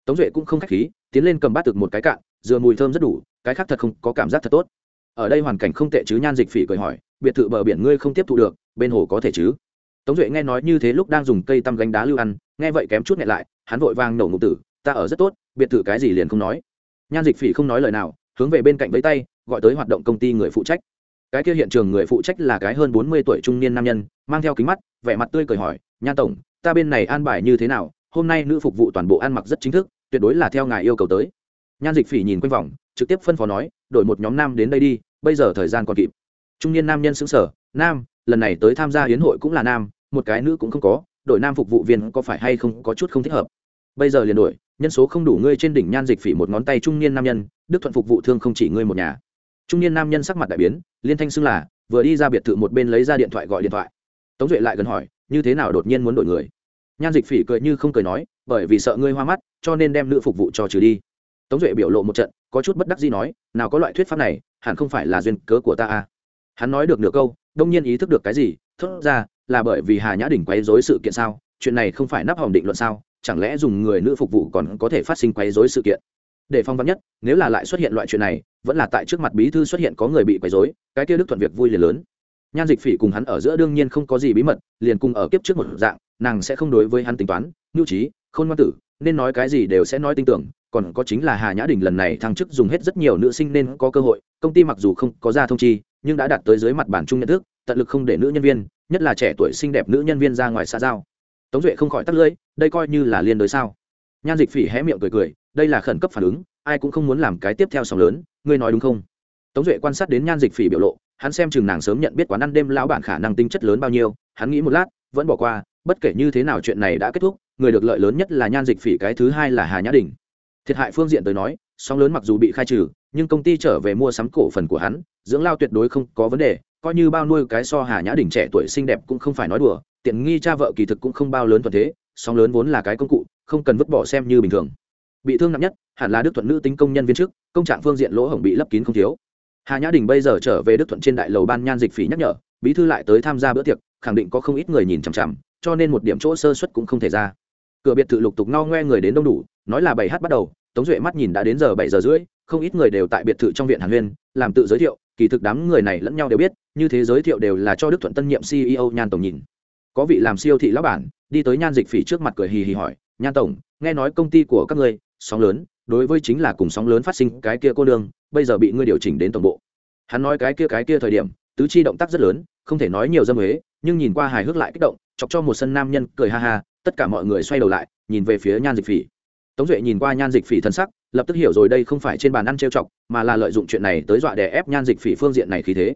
Tống duệ cũng không khách khí, tiến lên cầm bát thực một cái cạn, dừa mùi thơm rất đủ, cái khác thật không có cảm giác thật tốt. Ở đây hoàn cảnh không tệ chứ, nhan dịch phỉ cười hỏi, biệt thự bờ biển ngươi không tiếp thu được, bên hồ có thể chứ? Tống duệ nghe nói như thế lúc đang dùng cây tăm gánh đá lưu ăn, nghe vậy kém chút nhẹ lại, hắn vội vang nổ ngụ tử, ta ở rất tốt, biệt thự cái gì liền không nói nhan dịch phỉ không nói lời nào, hướng về bên cạnh với tay, gọi tới hoạt động công ty người phụ trách. Cái kia hiện trường người phụ trách là cái hơn bốn mươi tuổi trung niên nam nhân, mang theo kính mắt, vẻ mặt tươi cười hỏi, nhan tổng, ta bên này an bài như thế nào? Hôm nay nữ phục vụ toàn bộ ăn mặc rất chính thức, tuyệt đối là theo ngài yêu cầu tới. Nhan dịch phỉ nhìn quanh vòng, trực tiếp phân phó nói, đổi một nhóm nam đến đây đi, bây giờ thời gian còn kịp. Trung niên nam nhân xứng sở nam, lần này tới tham gia hiến hội cũng là nam, một cái nữ cũng không có, đội nam phục vụ viên có phải hay không có chút không thích hợp? Bây giờ liền đổi nhân số không đủ ngươi trên đỉnh nhan dịch phỉ một ngón tay trung niên nam nhân, đức thuận phục vụ thương không chỉ ngươi một nhà. Trung niên nam nhân sắc mặt đại biến, liên thanh xưng là, vừa đi ra biệt thự một bên lấy ra điện thoại gọi điện thoại. Tống duệ lại gần hỏi, như thế nào đột nhiên muốn đổi người? Nhan dịch phỉ cười như không cười nói, bởi vì sợ ngươi hoa mắt, cho nên đem nữ phục vụ cho trừ đi. Tống duệ biểu lộ một trận, có chút bất đắc gì nói, nào có loại thuyết pháp này, hẳn không phải là duyên cớ của ta à. Hắn nói được nửa câu, đông nhiên ý thức được cái gì, thốt ra, là bởi vì hà nhã đình quấy dối sự kiện sao, chuyện này không phải nắp hòm định luận sao chẳng lẽ dùng người nữ phục vụ còn có thể phát sinh quấy rối sự kiện? Để phong vắn nhất, nếu là lại xuất hiện loại chuyện này, vẫn là tại trước mặt bí thư xuất hiện có người bị quấy rối, cái kia đức thuận việc vui liền lớn. Nhan dịch phỉ cùng hắn ở giữa đương nhiên không có gì bí mật, liền cùng ở kiếp trước một dạng, nàng sẽ không đối với hắn tính toán, nhu trí, khôn ngoan tử, nên nói cái gì đều sẽ nói tin tưởng, còn có chính là hà nhã đình lần này thăng chức dùng hết rất nhiều nữ sinh nên có cơ hội, công ty mặc dù không có ra thông chi, nhưng đã đạt tới dưới mặt bản chung nhận thức, tận lực không để nữ nhân viên, nhất là trẻ tuổi xinh đẹp nữ nhân viên ra ngoài xã giao tống duệ không khỏi tắt lưỡi, đây coi như là liên đối sao. Nhan dịch phỉ hé miệng cười cười, đây là khẩn cấp phản ứng, ai cũng không muốn làm cái tiếp theo sóng lớn, ngươi nói đúng không? Tống duệ quan sát đến nhan dịch phỉ biểu lộ, hắn xem chừng nàng sớm nhận biết quán ăn đêm lão bản khả năng tinh chất lớn bao nhiêu, hắn nghĩ một lát, vẫn bỏ qua, bất kể như thế nào chuyện này đã kết thúc, người được lợi lớn nhất là nhan dịch phỉ, cái thứ hai là hà nhã đình. Thiệt hại phương diện tới nói, sóng lớn mặc dù bị khai trừ, nhưng công ty trở về mua sắm cổ phần của hắn, dưỡng lao tuyệt đối không có vấn đề, coi như bao nuôi cái so hà nhã đình trẻ tuổi xinh đẹp cũng không phải nói đùa tiện nghi cha vợ kỳ thực cũng không bao lớn thuận thế, song lớn vốn là cái công cụ, không cần vứt bỏ xem như bình thường. Bị thương nặng nhất, hẳn là đức thuận nữ tính công nhân viên chức, công trạng phương diện lỗ hổng bị lấp kín không thiếu. Hà nhã đình bây giờ trở về đức thuận trên đại lầu ban nhan dịch phỉ nhắc nhở, bí thư lại tới tham gia bữa tiệc, khẳng định có không ít người nhìn chằm chằm, cho nên một điểm chỗ sơ xuất cũng không thể ra. Cửa biệt thự lục tục ngao ngoe người đến đông đủ, nói là bảy h bắt đầu, tống duệ mắt nhìn đã đến giờ bảy giờ rưỡi, không ít người đều tại biệt thự trong viện hàn huyên, làm tự giới thiệu, kỳ thực đám người này lẫn nhau đều biết, như thế giới thiệu đều là cho đức thuận tân nhiệm ceo nhan tổng nhìn có vị làm siêu thị lão bản, đi tới nhan dịch phỉ trước mặt cười hì hì hỏi, nhan tổng, nghe nói công ty của các ngươi sóng lớn, đối với chính là cùng sóng lớn phát sinh cái kia cô đương bây giờ bị ngươi điều chỉnh đến tổng bộ. Hắn nói cái kia cái kia thời điểm, tứ chi động tác rất lớn, không thể nói nhiều dâm huế, nhưng nhìn qua hài hước lại kích động, chọc cho một sân nam nhân cười ha ha, tất cả mọi người xoay đầu lại, nhìn về phía nhan dịch phỉ. Tống duệ nhìn qua nhan dịch phỉ thân sắc, lập tức hiểu rồi đây không phải trên bàn ăn trêu chọc, mà là lợi dụng chuyện này tới dọa đè ép nhan dịch phỉ phương diện này khí thế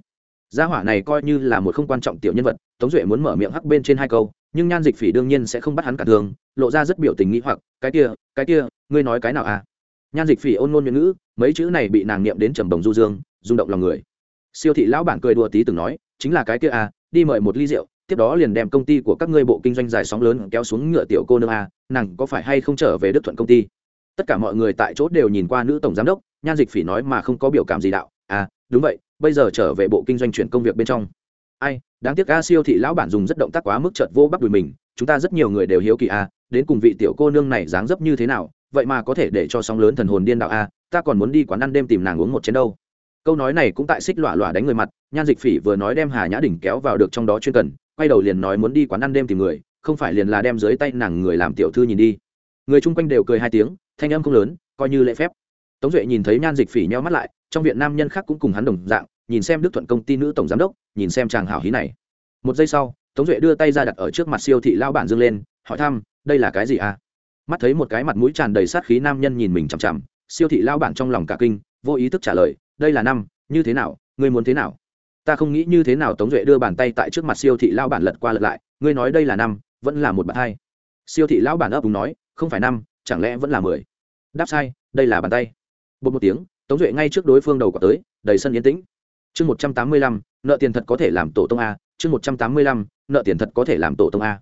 gia hỏa này coi như là một không quan trọng tiểu nhân vật, tống duệ muốn mở miệng hắc bên trên hai câu, nhưng nhan dịch phỉ đương nhiên sẽ không bắt hắn cả thường lộ ra rất biểu tình nghĩ hoặc, cái kia cái kia, ngươi nói cái nào à? Nhan dịch phỉ ôn ngôn miệng ngữ, mấy chữ này bị nàng niệm đến trầm đồng du dương, rung động lòng người. Siêu thị lão bản cười đùa tí từng nói, chính là cái kia à đi mời một ly rượu, tiếp đó liền đem công ty của các ngươi bộ kinh doanh dài sóng lớn kéo xuống ngựa tiểu cô nương a nàng có phải hay không trở về đức thuận công ty? Tất cả mọi người tại chỗ đều nhìn qua nữ tổng giám đốc, nhan dịch phỉ nói mà không có biểu cảm gì đạo à đúng vậy bây giờ trở về bộ kinh doanh chuyển công việc bên trong. Ai, đáng tiếc a siêu thị lão bản dùng rất động tác quá mức chợt vô bắt đùi mình, chúng ta rất nhiều người đều hiếu kỳ a, đến cùng vị tiểu cô nương này dáng dấp như thế nào, vậy mà có thể để cho sóng lớn thần hồn điên đạo a, ta còn muốn đi quán ăn đêm tìm nàng uống một chén đâu. Câu nói này cũng tại xích lọa lọa đánh người mặt, nhan dịch phỉ vừa nói đem hà nhã đỉnh kéo vào được trong đó chuyên cần, quay đầu liền nói muốn đi quán ăn đêm tìm người, không phải liền là đem dưới tay nàng người làm tiểu thư nhìn đi. Người chung quanh đều cười hai tiếng, thanh âm không lớn, coi như lễ phép. Tống duệ nhìn thấy nhan dịch phỉ nheo mắt lại trong viện nam nhân khác cũng cùng hắn đồng dạng, nhìn xem đức thuận công ty nữ tổng giám đốc, nhìn xem chàng hảo hí này. Một giây sau, tống duệ đưa tay ra đặt ở trước mặt siêu thị lao bản dương lên, hỏi thăm, đây là cái gì à? Mắt thấy một cái mặt mũi tràn đầy sát khí nam nhân nhìn mình chằm chằm, siêu thị lao bản trong lòng cả kinh, vô ý thức trả lời, đây là năm, như thế nào, ngươi muốn thế nào? Ta không nghĩ như thế nào, tống duệ đưa bàn tay tại trước mặt siêu thị lao bản lật qua lật lại, ngươi nói đây là năm, vẫn là một bàn hai. Siêu thị lão bản ấp đúng nói, không phải năm, chẳng lẽ vẫn là mười? Đáp sai, đây là bàn tay. Bột một tiếng tống duệ ngay trước đối phương đầu quả tới, đầy sân yên tĩnh. Chương một trăm tám mươi lăm, nợ tiền thật có thể làm tổ tông a, chương một trăm tám mươi lăm, nợ tiền thật có thể làm tổ tông a.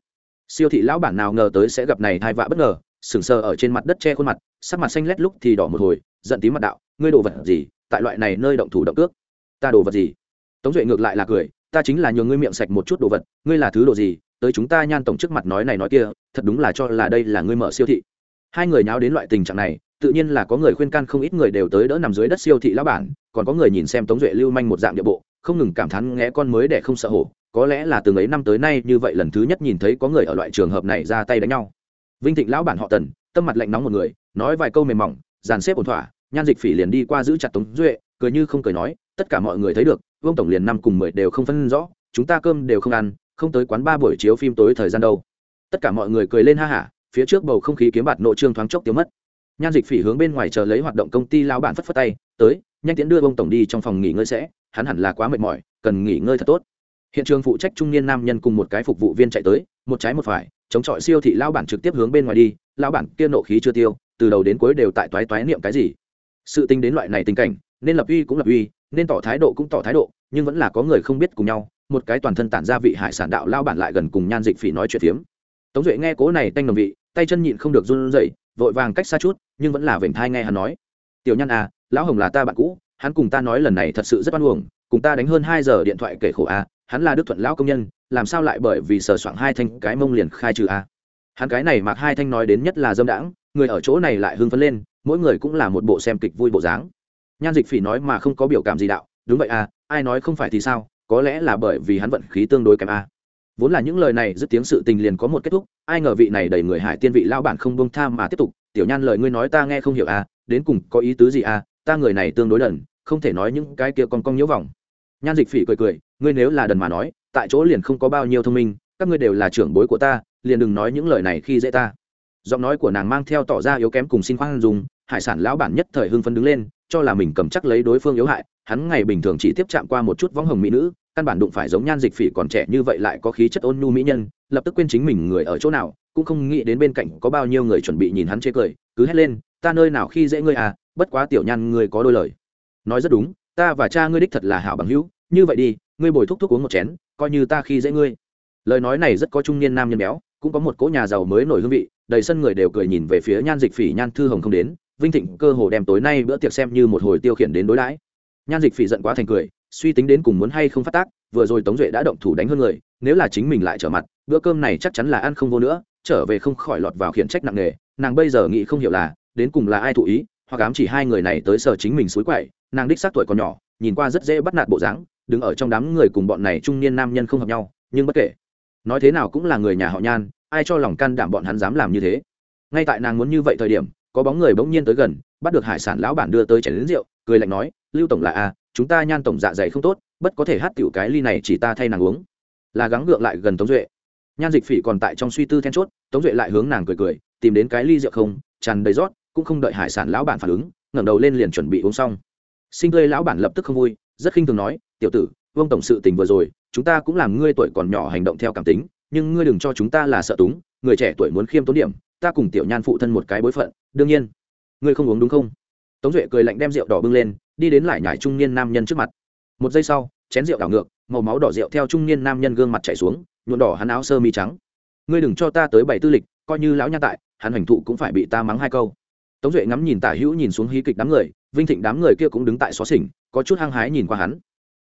Siêu thị lão bản nào ngờ tới sẽ gặp này hai vạ bất ngờ, sừng sờ ở trên mặt đất che khuôn mặt, sắc mặt xanh lét lúc thì đỏ một hồi, giận tím mặt đạo, ngươi đồ vật gì, tại loại này nơi động thủ động cước? Ta đồ vật gì? Tống duệ ngược lại là cười, ta chính là nhường ngươi miệng sạch một chút đồ vật, ngươi là thứ đồ gì, tới chúng ta nhan tổng trước mặt nói này nói kia, thật đúng là cho là đây là ngươi mở siêu thị hai người nháo đến loại tình trạng này, tự nhiên là có người khuyên can không ít người đều tới đỡ nằm dưới đất siêu thị lão bản, còn có người nhìn xem tống duệ lưu manh một dạng địa bộ, không ngừng cảm thán nghe con mới để không sợ hổ, có lẽ là từng ấy năm tới nay như vậy lần thứ nhất nhìn thấy có người ở loại trường hợp này ra tay đánh nhau. Vinh thịnh lão bản họ tần, tâm mặt lạnh nóng một người, nói vài câu mềm mỏng, dàn xếp ổn thỏa, nhan dịch phỉ liền đi qua giữ chặt tống duệ, cười như không cười nói, tất cả mọi người thấy được, vương tổng liền năm cùng mười đều không phân rõ, chúng ta cơm đều không ăn, không tới quán ba buổi chiếu phim tối thời gian đâu. Tất cả mọi người cười lên ha hả phía trước bầu không khí kiếm bạt nội trương thoáng chốc tiêu mất. Nhan dịch phỉ hướng bên ngoài chờ lấy hoạt động công ty lao bản phất phất tay, tới, nhanh tiến đưa ông tổng đi trong phòng nghỉ ngơi sẽ, hắn hẳn là quá mệt mỏi, cần nghỉ ngơi thật tốt. Hiện trường phụ trách trung niên nam nhân cùng một cái phục vụ viên chạy tới, một trái một phải, chống chọi siêu thị lao bản trực tiếp hướng bên ngoài đi lao bản kia nộ khí chưa tiêu, từ đầu đến cuối đều tại toái toái niệm cái gì. Sự tính đến loại này tình cảnh, nên lập uy cũng lập uy, nên tỏ thái độ cũng tỏ thái độ, nhưng vẫn là có người không biết cùng nhau, một cái toàn thân tản ra vị hải sản đạo lao bản lại gần cùng nhan dịch phỉ nói chuyện phiếm. Tống duệ nghe cố này tanh đồng vị tay chân nhịn không được run rẩy, vội vàng cách xa chút, nhưng vẫn là vểnh thai nghe hắn nói. Tiểu nhân à lão hồng là ta bạn cũ, hắn cùng ta nói lần này thật sự rất oan uổng, cùng ta đánh hơn hai giờ điện thoại kể khổ a hắn là đức thuận lão công nhân, làm sao lại bởi vì sờ soạng hai thanh cái mông liền khai trừ a hắn cái này mặc hai thanh nói đến nhất là dâm đãng, người ở chỗ này lại hưng phấn lên, mỗi người cũng là một bộ xem kịch vui bộ dáng. Nhan dịch phỉ nói mà không có biểu cảm gì đạo, đúng vậy à ai nói không phải thì sao, có lẽ là bởi vì hắn vận khí tương đối kém a vốn là những lời này dứt tiếng sự tình liền có một kết thúc, ai ngờ vị này đầy người hải tiên vị lao bản không bông tham mà tiếp tục, tiểu nhan lời ngươi nói ta nghe không hiểu à đến cùng có ý tứ gì à ta người này tương đối đần, không thể nói những cái kia con cong nhiễu vòng. Nhan dịch phỉ cười cười, ngươi nếu là đần mà nói, tại chỗ liền không có bao nhiêu thông minh, các ngươi đều là trưởng bối của ta, liền đừng nói những lời này khi dễ ta. Giọng nói của nàng mang theo tỏ ra yếu kém cùng xin khoan dùng hải sản lão bản nhất thời hưng phấn đứng lên, cho là mình cầm chắc lấy đối phương yếu hại, hắn ngày bình thường chỉ tiếp chạm qua một chút võng hồng mỹ nữ căn bản đụng phải giống nhan dịch phỉ còn trẻ như vậy lại có khí chất ôn nhu mỹ nhân, lập tức quên chính mình người ở chỗ nào, cũng không nghĩ đến bên cạnh có bao nhiêu người chuẩn bị nhìn hắn chê cười, cứ hét lên, ta nơi nào khi dễ ngươi à bất quá tiểu nhan ngươi có đôi lời. Nói rất đúng, ta và cha ngươi đích thật là hảo bằng hữu, như vậy đi, ngươi bồi thúc thúc uống một chén, coi như ta khi dễ ngươi. Lời nói này rất có trung niên nam nhân béo, cũng có một cỗ nhà giàu mới nổi hương vị, đầy sân người đều cười nhìn về phía nhan dịch phỉ, nhan thư hồng không đến, vinh thịnh cơ hồ đem tối nay bữa tiệc xem như một hồi tiêu khiển đến đối đãi. Nhan dịch phỉ giận quá thành cười suy tính đến cùng muốn hay không phát tác, vừa rồi tống duệ đã động thủ đánh hơn người, nếu là chính mình lại trở mặt, bữa cơm này chắc chắn là ăn không vô nữa, trở về không khỏi lọt vào khiển trách nặng nề, nàng bây giờ nghĩ không hiểu là, đến cùng là ai thụ ý, hoặc ám chỉ hai người này tới sở chính mình suối quậy, nàng đích xác tuổi còn nhỏ, nhìn qua rất dễ bắt nạt bộ dáng, đứng ở trong đám người cùng bọn này trung niên nam nhân không hợp nhau, nhưng bất kể. Nói thế nào cũng là người nhà họ nhan, ai cho lòng can đảm bọn hắn dám làm như thế. Ngay tại nàng muốn như vậy thời điểm, có bóng người bỗng nhiên tới gần, bắt được hải sản lão bản đưa tới chảy đến rượu, cười lạnh nói, lưu tổng là a chúng ta nhan tổng dạ dày không tốt, bất có thể hát tiểu cái ly này chỉ ta thay nàng uống. Là gắng gượng lại gần tống duệ. Nhan dịch phỉ còn tại trong suy tư then chốt, tống duệ lại hướng nàng cười cười, tìm đến cái ly rượu không, tràn đầy rót, cũng không đợi hải sản lão bản phản ứng, ngẩng đầu lên liền chuẩn bị uống xong. Sinh tươi lão bản lập tức không vui, rất khinh thường nói, tiểu tử, vương tổng sự tình vừa rồi, chúng ta cũng làm ngươi tuổi còn nhỏ hành động theo cảm tính, nhưng ngươi đừng cho chúng ta là sợ túng, người trẻ tuổi muốn khiêm tốn điểm, ta cùng tiểu nhan phụ thân một cái bối phận, đương nhiên, ngươi không uống đúng không? Tống duệ cười lạnh đem rượu đỏ bưng lên, đi đến lại nhải trung niên nam nhân trước mặt. Một giây sau, chén rượu đảo ngược, màu máu đỏ rượu theo trung niên nam nhân gương mặt chảy xuống nhuộn đỏ hắn áo sơ mi trắng. Ngươi đừng cho ta tới bảy tư lịch, coi như lão nha tại, hắn hành thụ cũng phải bị ta mắng hai câu. Tống duệ ngắm nhìn tả hữu nhìn xuống hí kịch đám người, vinh thịnh đám người kia cũng đứng tại xó xỉnh, có chút hăng hái nhìn qua hắn.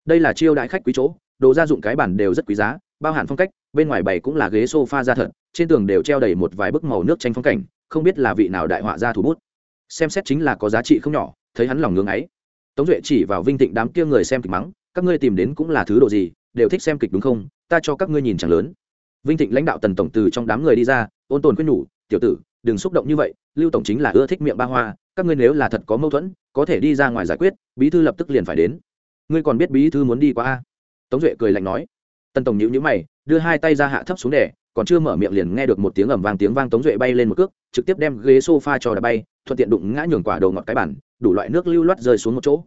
Đây là chiêu đại khách quý chỗ, đồ gia dụng cái bản đều rất quý giá, bao hẳn phong cách, bên ngoài bày cũng là ghế sofa ra thật, trên tường đều treo đầy một vài bức màu nước tranh phong cảnh, không biết là vị nào đại họa ra thủ bút xem xét chính là có giá trị không nhỏ, thấy hắn lòng ngưng ấy. Tống duệ chỉ vào vinh thịnh đám kia người xem kịch mắng, các ngươi tìm đến cũng là thứ độ gì, đều thích xem kịch đúng không? Ta cho các ngươi nhìn chẳng lớn. Vinh thịnh lãnh đạo tần tổng từ trong đám người đi ra, ôn tồn quyết nhủ, tiểu tử, đừng xúc động như vậy, lưu tổng chính là ưa thích miệng ba hoa, các ngươi nếu là thật có mâu thuẫn, có thể đi ra ngoài giải quyết, bí thư lập tức liền phải đến. Ngươi còn biết bí thư muốn đi qua a? Tống duệ cười lạnh nói. Tần tổng nhíu nhíu mày, đưa hai tay ra hạ thấp xuống đẻ còn chưa mở miệng liền nghe được một tiếng ầm vang, tiếng vang tống duệ bay lên một cước, trực tiếp đem ghế sofa cho đá bay thuận tiện đụng ngã nhường quả đầu ngọt cái bản đủ loại nước lưu loát rơi xuống một chỗ.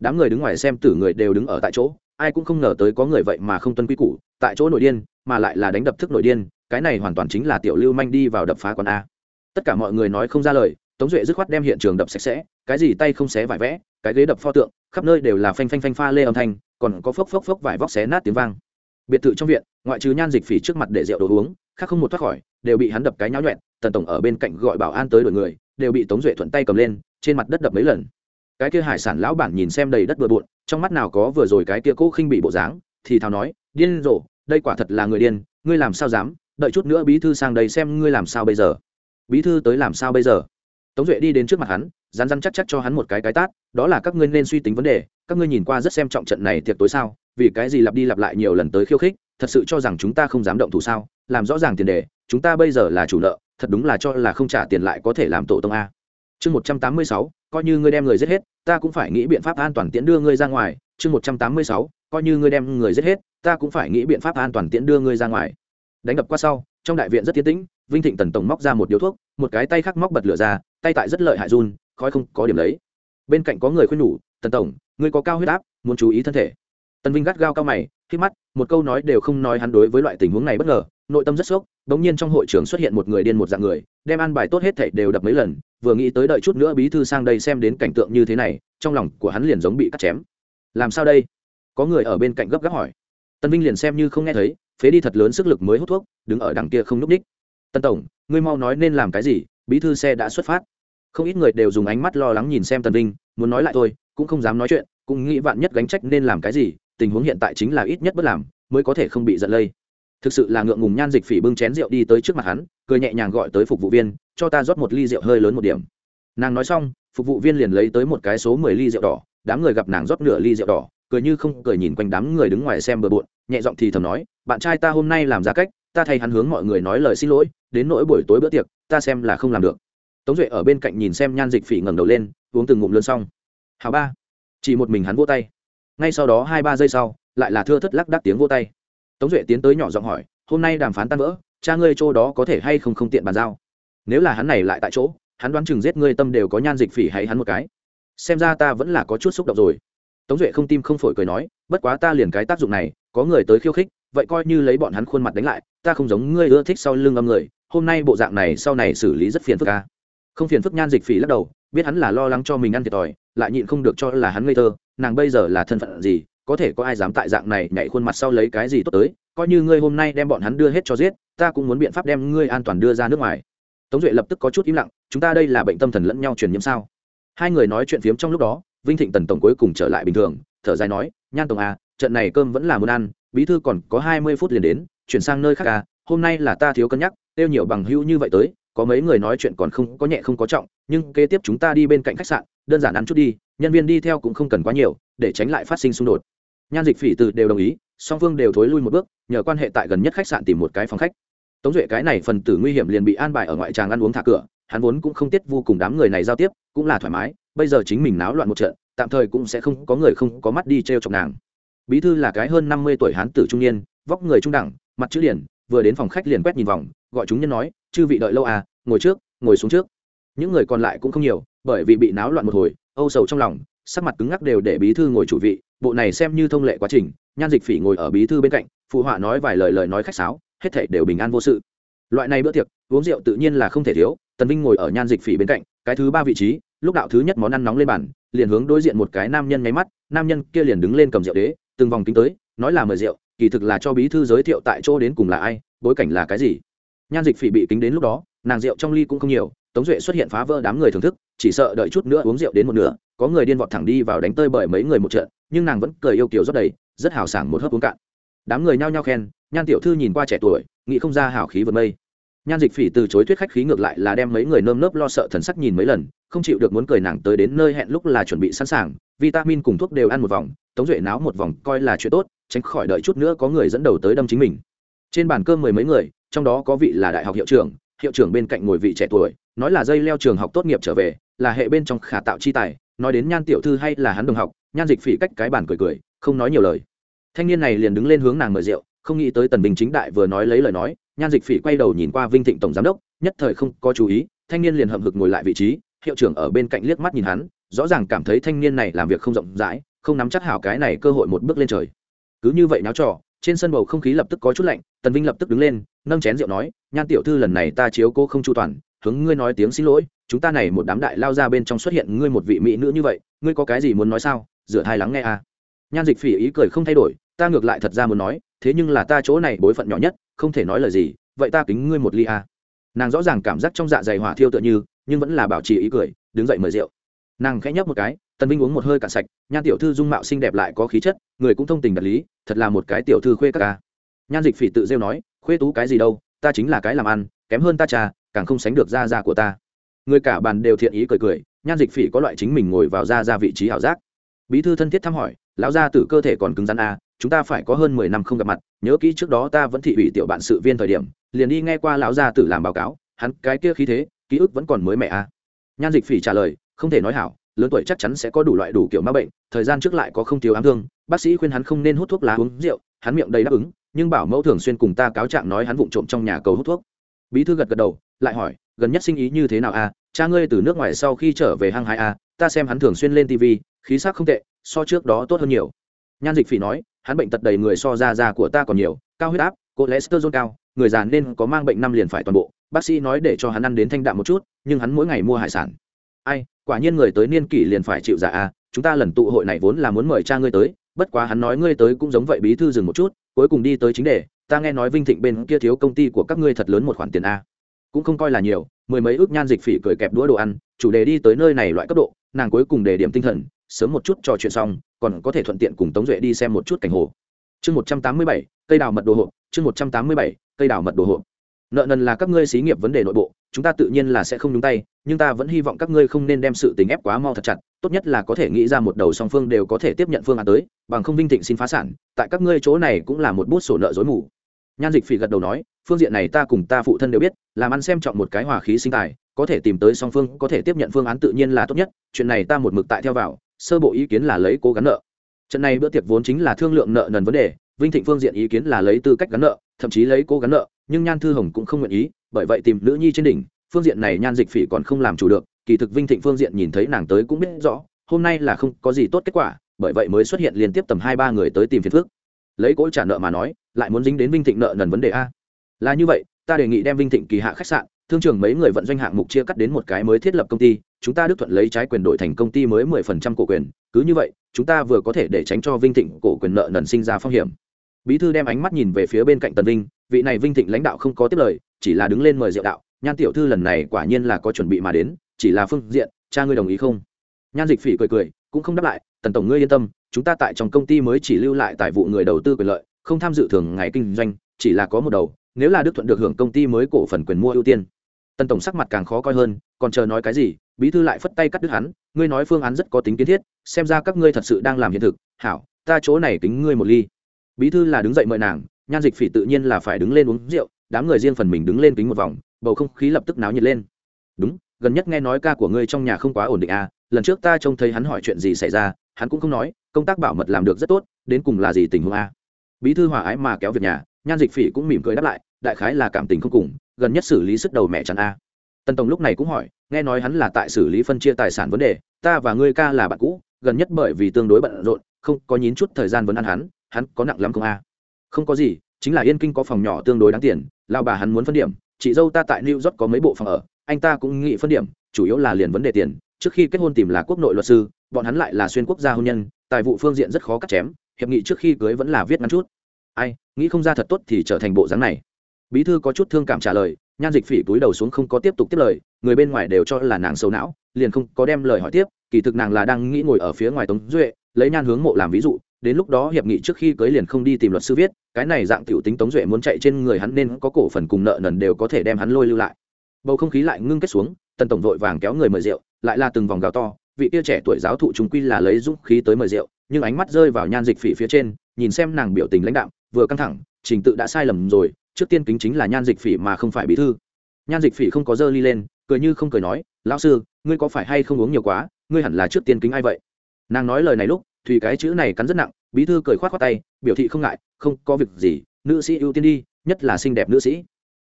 Đám người đứng ngoài xem tử người đều đứng ở tại chỗ, ai cũng không ngờ tới có người vậy mà không tuân quy củ, tại chỗ nội điên, mà lại là đánh đập thức nội điên, cái này hoàn toàn chính là tiểu lưu manh đi vào đập phá quán a. Tất cả mọi người nói không ra lời, tống duệ dứt khoát đem hiện trường đập sạch sẽ, cái gì tay không xé vải vẽ, cái ghế đập pho tượng, khắp nơi đều là phanh phanh phanh pha lê âm thanh, còn có phốc phốc phốc vải vóc xé nát tiếng vang. Biệt thự trong viện, ngoại trừ nhan dịch phỉ trước mặt để rượu đồ uống, khác không một thoát khỏi, đều bị hắn đập cái nháo nhuẹn, tần tổng ở bên cạnh gọi bảo an tới đổi người đều bị tống duệ thuận tay cầm lên, trên mặt đất đập mấy lần. Cái kia hải sản lão bản nhìn xem đầy đất bừa bộn, trong mắt nào có vừa rồi cái kia cố khinh bị bộ dáng, thì thào nói, điên rồ, đây quả thật là người điên, ngươi làm sao dám? Đợi chút nữa bí thư sang đây xem ngươi làm sao bây giờ. Bí thư tới làm sao bây giờ? Tống duệ đi đến trước mặt hắn rán rán chắc chắc cho hắn một cái cái tát, đó là các ngươi nên suy tính vấn đề, các ngươi nhìn qua rất xem trọng trận này thiệt tối sao, vì cái gì lặp đi lặp lại nhiều lần tới khiêu khích, thật sự cho rằng chúng ta không dám động thủ sao? Làm rõ ràng tiền đề chúng ta bây giờ là chủ nợ, thật đúng là cho là không trả tiền lại có thể làm tổ tông a. Chương một trăm tám mươi sáu, coi như ngươi đem người giết hết, ta cũng phải nghĩ biện pháp an toàn tiễn đưa ngươi ra ngoài. Chương một trăm tám mươi sáu, coi như ngươi đem người giết hết, ta cũng phải nghĩ biện pháp an toàn tiễn đưa ngươi ra ngoài. Đánh đập qua sau, trong đại viện rất tiến tĩnh, vinh thịnh tần tổng móc ra một điếu thuốc, một cái tay khác móc bật lửa ra, tay tại rất lợi hại run, khói không có điểm lấy. Bên cạnh có người khuyên nhủ, tần tổng, ngươi có cao huyết áp, muốn chú ý thân thể. Tần vinh gắt gao cao mày khi mắt, một câu nói đều không nói hắn đối với loại tình huống này bất ngờ nội tâm rất sốc, bỗng nhiên trong hội trường xuất hiện một người điên một dạng người, đem ăn bài tốt hết thảy đều đập mấy lần, vừa nghĩ tới đợi chút nữa bí thư sang đây xem đến cảnh tượng như thế này, trong lòng của hắn liền giống bị cắt chém. Làm sao đây? Có người ở bên cạnh gấp gáp hỏi. Tân vinh liền xem như không nghe thấy, phế đi thật lớn sức lực mới hút thuốc, đứng ở đằng kia không núp ních tân tổng, ngươi mau nói nên làm cái gì, bí thư xe đã xuất phát. Không ít người đều dùng ánh mắt lo lắng nhìn xem tần vinh, muốn nói lại thôi, cũng không dám nói chuyện, cũng nghĩ vạn nhất gánh trách nên làm cái gì, tình huống hiện tại chính là ít nhất bất làm, mới có thể không bị giận lây thực sự là ngượng ngùng nhan dịch phỉ bưng chén rượu đi tới trước mặt hắn, cười nhẹ nhàng gọi tới phục vụ viên, cho ta rót một ly rượu hơi lớn một điểm. Nàng nói xong, phục vụ viên liền lấy tới một cái số mười ly rượu đỏ, đám người gặp nàng rót nửa ly rượu đỏ, cười như không cười nhìn quanh đám người đứng ngoài xem bờ bộn, nhẹ giọng thì thầm nói, bạn trai ta hôm nay làm ra cách, ta thay hắn hướng mọi người nói lời xin lỗi, đến nỗi buổi tối bữa tiệc, ta xem là không làm được. Tống duệ ở bên cạnh nhìn xem nhan dịch phỉ ngẩng đầu lên, uống từng ngụm lớn xong. Hào ba. Chỉ một mình hắn vô tay. Ngay sau đó hai ba giây sau, lại là thưa thất lắc đắc tiếng vô tay tống duệ tiến tới nhỏ giọng hỏi, hôm nay đàm phán tan vỡ, cha ngươi chỗ đó có thể hay không không tiện bàn giao? Nếu là hắn này lại tại chỗ, hắn đoán chừng giết ngươi tâm đều có nhan dịch phỉ hay hắn một cái. Xem ra ta vẫn là có chút xúc động rồi. Tống duệ không tim không phổi cười nói, bất quá ta liền cái tác dụng này, có người tới khiêu khích, vậy coi như lấy bọn hắn khuôn mặt đánh lại, ta không giống ngươi ưa thích sau lưng âm người, hôm nay bộ dạng này sau này xử lý rất phiền phức ca không phiền phức nhan dịch phỉ lắc đầu, biết hắn là lo lắng cho mình ăn thiệt thòi, lại nhịn không được cho là hắn ngây thơ, nàng bây giờ là thân phận gì có thể có ai dám tại dạng này nhảy khuôn mặt sau lấy cái gì tốt tới, coi như ngươi hôm nay đem bọn hắn đưa hết cho giết, ta cũng muốn biện pháp đem ngươi an toàn đưa ra nước ngoài. Tống duệ lập tức có chút im lặng, chúng ta đây là bệnh tâm thần lẫn nhau truyền nhiễm sao? Hai người nói chuyện phiếm trong lúc đó, vinh thịnh tần tổng cuối cùng trở lại bình thường, thở dài nói, nhan tổng à trận này cơm vẫn là muốn ăn, bí thư còn có hai mươi phút liền đến, chuyển sang nơi khác à hôm nay là ta thiếu cân nhắc, tiêu nhiều bằng hữu như vậy tới, có mấy người nói chuyện còn không, có nhẹ không có trọng, nhưng kế tiếp chúng ta đi bên cạnh khách sạn, đơn giản ăn chút đi, nhân viên đi theo cũng không cần quá nhiều, để tránh lại phát sinh xung đột nhan dịch phỉ từ đều đồng ý song phương đều thối lui một bước nhờ quan hệ tại gần nhất khách sạn tìm một cái phòng khách. Tống duệ cái này phần tử nguy hiểm liền bị an bài ở ngoại tràng ăn uống thả cửa hắn vốn cũng không tiết vô cùng đám người này giao tiếp cũng là thoải mái bây giờ chính mình náo loạn một trận tạm thời cũng sẽ không có người không có mắt đi t r e o chọc nàng. Bí thư là cái hơn năm mươi tuổi hán tử trung niên vóc người trung đẳng mặt chữ liền, vừa đến phòng khách liền quét nhìn vòng gọi chúng nhân nói chư vị đợi lâu à ngồi trước ngồi xuống trước. Những người còn lại cũng không nhiều bởi vì bị náo loạn một hồi âu sầu trong lòng sắc mặt cứng ngắc đều để bí thư ngồi chủ vị, bộ này xem như thông lệ quá trình, nhan dịch phỉ ngồi ở bí thư bên cạnh, phụ họa nói vài lời lời nói khách sáo, hết thể đều bình an vô sự. Loại này bữa tiệc, uống rượu tự nhiên là không thể thiếu, tần vinh ngồi ở nhan dịch phỉ bên cạnh, cái thứ ba vị trí, lúc đạo thứ nhất món ăn nóng lên bàn, liền hướng đối diện một cái nam nhân nháy mắt, nam nhân kia liền đứng lên cầm rượu đế, từng vòng tính tới, nói là mời rượu, kỳ thực là cho bí thư giới thiệu tại chỗ đến cùng là ai, bối cảnh là cái gì. Nhan dịch phỉ bị kính đến lúc đó, nàng rượu trong ly cũng không nhiều, tống duệ xuất hiện phá vỡ đám người thưởng thức, chỉ sợ đợi chút nữa uống rượu đến một nửa có người điên vọt thẳng đi vào đánh tơi bởi mấy người một trận, nhưng nàng vẫn cười yêu kiểu rất đầy, rất hào sảng một hớp uống cạn. Đám người nhao nhao khen, nhan tiểu thư nhìn qua trẻ tuổi, nghĩ không ra hào khí vượt mây. Nhan dịch phỉ từ chối thuyết khách khí ngược lại là đem mấy người nơm nớp lo sợ thần sắc nhìn mấy lần, không chịu được muốn cười nàng tới đến nơi hẹn lúc là chuẩn bị sẵn sàng, vitamin cùng thuốc đều ăn một vòng, tống duệ náo một vòng coi là chuyện tốt, tránh khỏi đợi chút nữa có người dẫn đầu tới đâm chính mình. Trên bàn cơm mười mấy người, trong đó có vị là đại học hiệu trưởng hiệu trưởng bên cạnh ngồi vị trẻ tuổi, nói là dây leo trường học tốt nghiệp trở về, là hệ bên trong khả tạo chi tài nói đến nhan tiểu thư hay là hắn đồng học, nhan dịch phỉ cách cái bàn cười cười, không nói nhiều lời. Thanh niên này liền đứng lên hướng nàng mời rượu, không nghĩ tới tần bình chính đại vừa nói lấy lời nói, nhan dịch phỉ quay đầu nhìn qua vinh thịnh tổng giám đốc, nhất thời không có chú ý, thanh niên liền hậm hực ngồi lại vị trí, hiệu trưởng ở bên cạnh liếc mắt nhìn hắn, rõ ràng cảm thấy thanh niên này làm việc không rộng rãi, không nắm chắc hảo cái này cơ hội một bước lên trời. Cứ như vậy náo trò, trên sân bầu không khí lập tức có chút lạnh, tần vinh lập tức đứng lên, nâng chén rượu nói, nhan tiểu thư lần này ta chiếu cô không chu toàn, hướng ngươi nói tiếng xin lỗi chúng ta này một đám đại lao ra bên trong xuất hiện ngươi một vị mỹ nữ như vậy, ngươi có cái gì muốn nói sao? Dựa hai lắng nghe à. Nhan dịch phỉ ý cười không thay đổi, ta ngược lại thật ra muốn nói, thế nhưng là ta chỗ này bối phận nhỏ nhất, không thể nói lời gì, vậy ta kính ngươi một ly à. nàng rõ ràng cảm giác trong dạ dày hỏa thiêu tựa như, nhưng vẫn là bảo trì ý cười, đứng dậy mời rượu. Nàng khẽ nhấp một cái, tần vinh uống một hơi cạn sạch, nhan tiểu thư dung mạo xinh đẹp lại có khí chất, người cũng thông tình đạt lý, thật là một cái tiểu thư khuê các ca nhan dịch phỉ tự rêu nói, khuê tú cái gì đâu, ta chính là cái làm ăn, kém hơn ta trà, càng không sánh được ra da của ta người cả bàn đều thiện ý cười cười nhan dịch phỉ có loại chính mình ngồi vào ra ra vị trí ảo giác bí thư thân thiết thăm hỏi lão gia tử cơ thể còn cứng rắn à, chúng ta phải có hơn mười năm không gặp mặt nhớ kỹ trước đó ta vẫn thị ủy tiểu bạn sự viên thời điểm liền đi nghe qua lão gia tử làm báo cáo hắn cái kia khí thế ký ức vẫn còn mới mẻ à. nhan dịch phỉ trả lời không thể nói hảo lớn tuổi chắc chắn sẽ có đủ loại đủ kiểu ma bệnh thời gian trước lại có không thiếu ám thương bác sĩ khuyên hắn không nên hút thuốc lá uống rượu hắn miệng đầy đáp ứng nhưng bảo mẫu thường xuyên cùng ta cáo trạng nói hắn vụng trộm trong nhà cầu hút thuốc bí thư gật gật đầu lại hỏi gần nhất sinh ý như thế nào a à? cha ngươi từ nước ngoài sau khi trở về hang hai a à? ta xem hắn thường xuyên lên tv khí sắc không tệ, so trước đó tốt hơn nhiều. Nhan dịch phỉ nói, hắn bệnh tật đầy người so ra da của ta còn nhiều, cao huyết áp, cholesterol cao, người già nên có mang bệnh năm liền phải toàn bộ. Bác sĩ nói để cho hắn ăn đến thanh đạm một chút, nhưng hắn mỗi ngày mua hải sản. Ai, quả nhiên người tới niên kỷ liền phải chịu giả a chúng ta lần tụ hội này vốn là muốn mời cha ngươi tới, bất quá hắn nói ngươi tới cũng giống vậy bí thư dừng một chút, cuối cùng đi tới chính đề. Ta nghe nói vinh thịnh bên kia thiếu công ty của các ngươi thật lớn một khoản tiền a cũng không coi là nhiều, mười mấy ước nhan dịch phỉ cười kẹp đũa đồ ăn, chủ đề đi tới nơi này loại cấp độ, nàng cuối cùng đề điểm tinh thần, sớm một chút trò chuyện xong, còn có thể thuận tiện cùng tống duệ đi xem một chút cảnh hồ. Chương một trăm tám mươi bảy, cây đào mật đồ hộp, chương một trăm tám mươi bảy, cây đào mật đồ hộp. Nợ nần là các ngươi xí nghiệp vấn đề nội bộ, chúng ta tự nhiên là sẽ không nhúng tay, nhưng ta vẫn hy vọng các ngươi không nên đem sự tình ép quá mau thật chặt, tốt nhất là có thể nghĩ ra một đầu song phương đều có thể tiếp nhận phương án tới, bằng không vinh thịnh xin phá sản, tại các ngươi chỗ này cũng là một bút sổ nợ dối mù nhan dịch phỉ gật đầu nói, phương diện này ta cùng ta phụ thân đều biết, làm ăn xem trọng một cái hòa khí sinh tài, có thể tìm tới song phương, có thể tiếp nhận phương án tự nhiên là tốt nhất, chuyện này ta một mực tại theo vào, sơ bộ ý kiến là lấy cố gắn nợ. Trận này bữa tiệc vốn chính là thương lượng nợ nần vấn đề, vinh thịnh phương diện ý kiến là lấy tư cách gắn nợ, thậm chí lấy cố gắn nợ, nhưng nhan thư hồng cũng không nguyện ý, bởi vậy tìm nữ nhi trên đỉnh, phương diện này nhan dịch phỉ còn không làm chủ được, kỳ thực vinh thịnh phương diện nhìn thấy nàng tới cũng biết rõ, hôm nay là không có gì tốt kết quả, bởi vậy mới xuất hiện liên tiếp tầm hai ba người tới tìm phiền phước lấy cỗ trả nợ mà nói, lại muốn dính đến vinh thịnh nợ nần vấn đề a. Là như vậy, ta đề nghị đem vinh thịnh kỳ hạ khách sạn, thương trường mấy người vận doanh hạng mục chia cắt đến một cái mới thiết lập công ty, chúng ta đức thuận lấy trái quyền đổi thành công ty mới mười phần trăm cổ quyền, cứ như vậy, chúng ta vừa có thể để tránh cho vinh thịnh cổ quyền nợ nần sinh ra phong hiểm. Bí thư đem ánh mắt nhìn về phía bên cạnh tần vinh, vị này vinh thịnh lãnh đạo không có tiếp lời, chỉ là đứng lên mời rượu đạo, nhan tiểu thư lần này quả nhiên là có chuẩn bị mà đến, chỉ là phương diện, cha ngươi đồng ý không? Nhan dịch phỉ cười cười, cũng không đáp lại tần tổng ngươi yên tâm, chúng ta tại trong công ty mới chỉ lưu lại tài vụ người đầu tư quyền lợi, không tham dự thường ngày kinh doanh, chỉ là có một đầu, nếu là đức thuận được hưởng công ty mới cổ phần quyền mua ưu tiên. Tần tổng sắc mặt càng khó coi hơn, còn chờ nói cái gì, bí thư lại phất tay cắt đứt hắn, ngươi nói phương án rất có tính kiến thiết, xem ra các ngươi thật sự đang làm hiện thực, hảo, ta chỗ này kính ngươi một ly. Bí thư là đứng dậy mời nàng, nhan dịch phỉ tự nhiên là phải đứng lên uống rượu, đám người riêng phần mình đứng lên kính một vòng, bầu không khí lập tức náo nhiệt lên. Đúng, gần nhất nghe nói ca của ngươi trong nhà không quá ổn định à lần trước ta trông thấy hắn hỏi chuyện gì xảy ra hắn cũng không nói, công tác bảo mật làm được rất tốt, đến cùng là gì tình huống a? bí thư hòa ái mà kéo việc nhà, nhan dịch phỉ cũng mỉm cười đáp lại, đại khái là cảm tình không cùng, gần nhất xử lý sức đầu mẹ chắn a tân tổng lúc này cũng hỏi, nghe nói hắn là tại xử lý phân chia tài sản vấn đề, ta và ngươi ca là bạn cũ, gần nhất bởi vì tương đối bận rộn, không có nhín chút thời gian vấn ăn hắn hắn có nặng lắm không a không có gì, chính là yên kinh có phòng nhỏ tương đối đáng tiền lao bà hắn muốn phân điểm, chị dâu ta tại new york có mấy bộ phòng ở, anh ta cũng nghĩ phân điểm, chủ yếu là liền vấn đề tiền, trước khi kết hôn tìm là quốc nội luật sư bọn hắn lại là xuyên quốc gia hôn nhân, tài vụ phương diện rất khó cắt chém, hiệp nghị trước khi cưới vẫn là viết ngắn chút. Ai, nghĩ không ra thật tốt thì trở thành bộ dáng này. Bí thư có chút thương cảm trả lời, nhan dịch phỉ túi đầu xuống không có tiếp tục tiếp lời, người bên ngoài đều cho là nàng sâu não, liền không có đem lời hỏi tiếp, kỳ thực nàng là đang nghĩ ngồi ở phía ngoài tống duệ, lấy nhan hướng mộ làm ví dụ, đến lúc đó hiệp nghị trước khi cưới liền không đi tìm luật sư viết, cái này dạng tiểu tính tống duệ muốn chạy trên người hắn nên có cổ phần cùng nợ nần đều có thể đem hắn lôi lưu lại. Bầu không khí lại ngưng kết xuống, tần tổng vội vàng kéo người mời rượu, lại là từng vòng gào to vị tia trẻ tuổi giáo thụ chúng quy là lấy dũng khí tới mời rượu, nhưng ánh mắt rơi vào nhan dịch phỉ phía trên, nhìn xem nàng biểu tình lãnh đạo vừa căng thẳng, trình tự đã sai lầm rồi, trước tiên kính chính là nhan dịch phỉ mà không phải bí thư. Nhan dịch phỉ không có dơ ly lên, cười như không cười nói, lão sư, ngươi có phải hay không uống nhiều quá, ngươi hẳn là trước tiên kính ai vậy? Nàng nói lời này lúc, thì cái chữ này cắn rất nặng, bí thư cười khoát khoát tay, biểu thị không ngại, không, có việc gì, nữ sĩ ưu tiên đi, nhất là xinh đẹp nữ sĩ.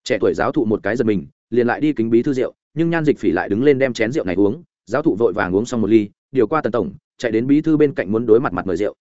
Trẻ tuổi giáo thụ một cái giật mình, liền lại đi kính bí thư rượu, nhưng nhan dịch phỉ lại đứng lên đem chén rượu này uống giáo thụ vội vàng uống xong một ly, điều qua tần tổng, chạy đến bí thư bên cạnh muốn đối mặt mặt mời rượu.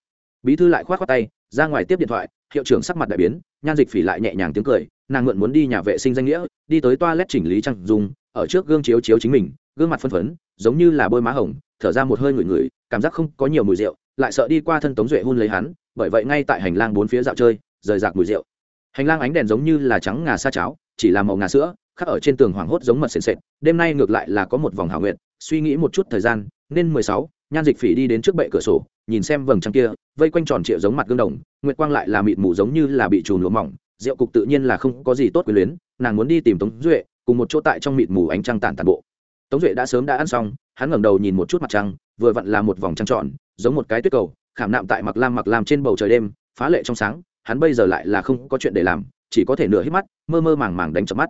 Bí thư lại khoát khoát tay, ra ngoài tiếp điện thoại, hiệu trưởng sắc mặt đại biến, nhan dịch phỉ lại nhẹ nhàng tiếng cười, nàng mượn muốn đi nhà vệ sinh danh nghĩa, đi tới toa lét chỉnh lý trăng dùng, ở trước gương chiếu chiếu chính mình, gương mặt phân phấn, giống như là bôi má hồng, thở ra một hơi ngửi ngửi, cảm giác không có nhiều mùi rượu, lại sợ đi qua thân tống duệ hôn lấy hắn, bởi vậy ngay tại hành lang bốn phía dạo chơi, rời rạc mùi rượu. Hành lang ánh đèn giống như là trắng ngà sa cháo, chỉ là màu ngà sữa, khắc ở trên tường hoảng hốt giống mật sền sệt, đêm nay ngược lại là có một vòng hào nguyện suy nghĩ một chút thời gian, nên mười sáu, nhan dịch phỉ đi đến trước bệ cửa sổ, nhìn xem vầng trăng kia, vây quanh tròn trịa giống mặt gương đồng, nguyệt quang lại là mịt mù giống như là bị trùn lúa mỏng, rượu cục tự nhiên là không có gì tốt quyền luyến, nàng muốn đi tìm tống duệ, cùng một chỗ tại trong mịt mù ánh trăng tản tàn bộ. Tống duệ đã sớm đã ăn xong, hắn ngẩng đầu nhìn một chút mặt trăng, vừa vặn là một vòng trăng tròn, giống một cái tuyết cầu, khảm nạm tại mặc lam mặc lam trên bầu trời đêm, phá lệ trong sáng, hắn bây giờ lại là không có chuyện để làm, chỉ có thể nửa hít mắt, mơ mơ màng màng đánh chập mắt.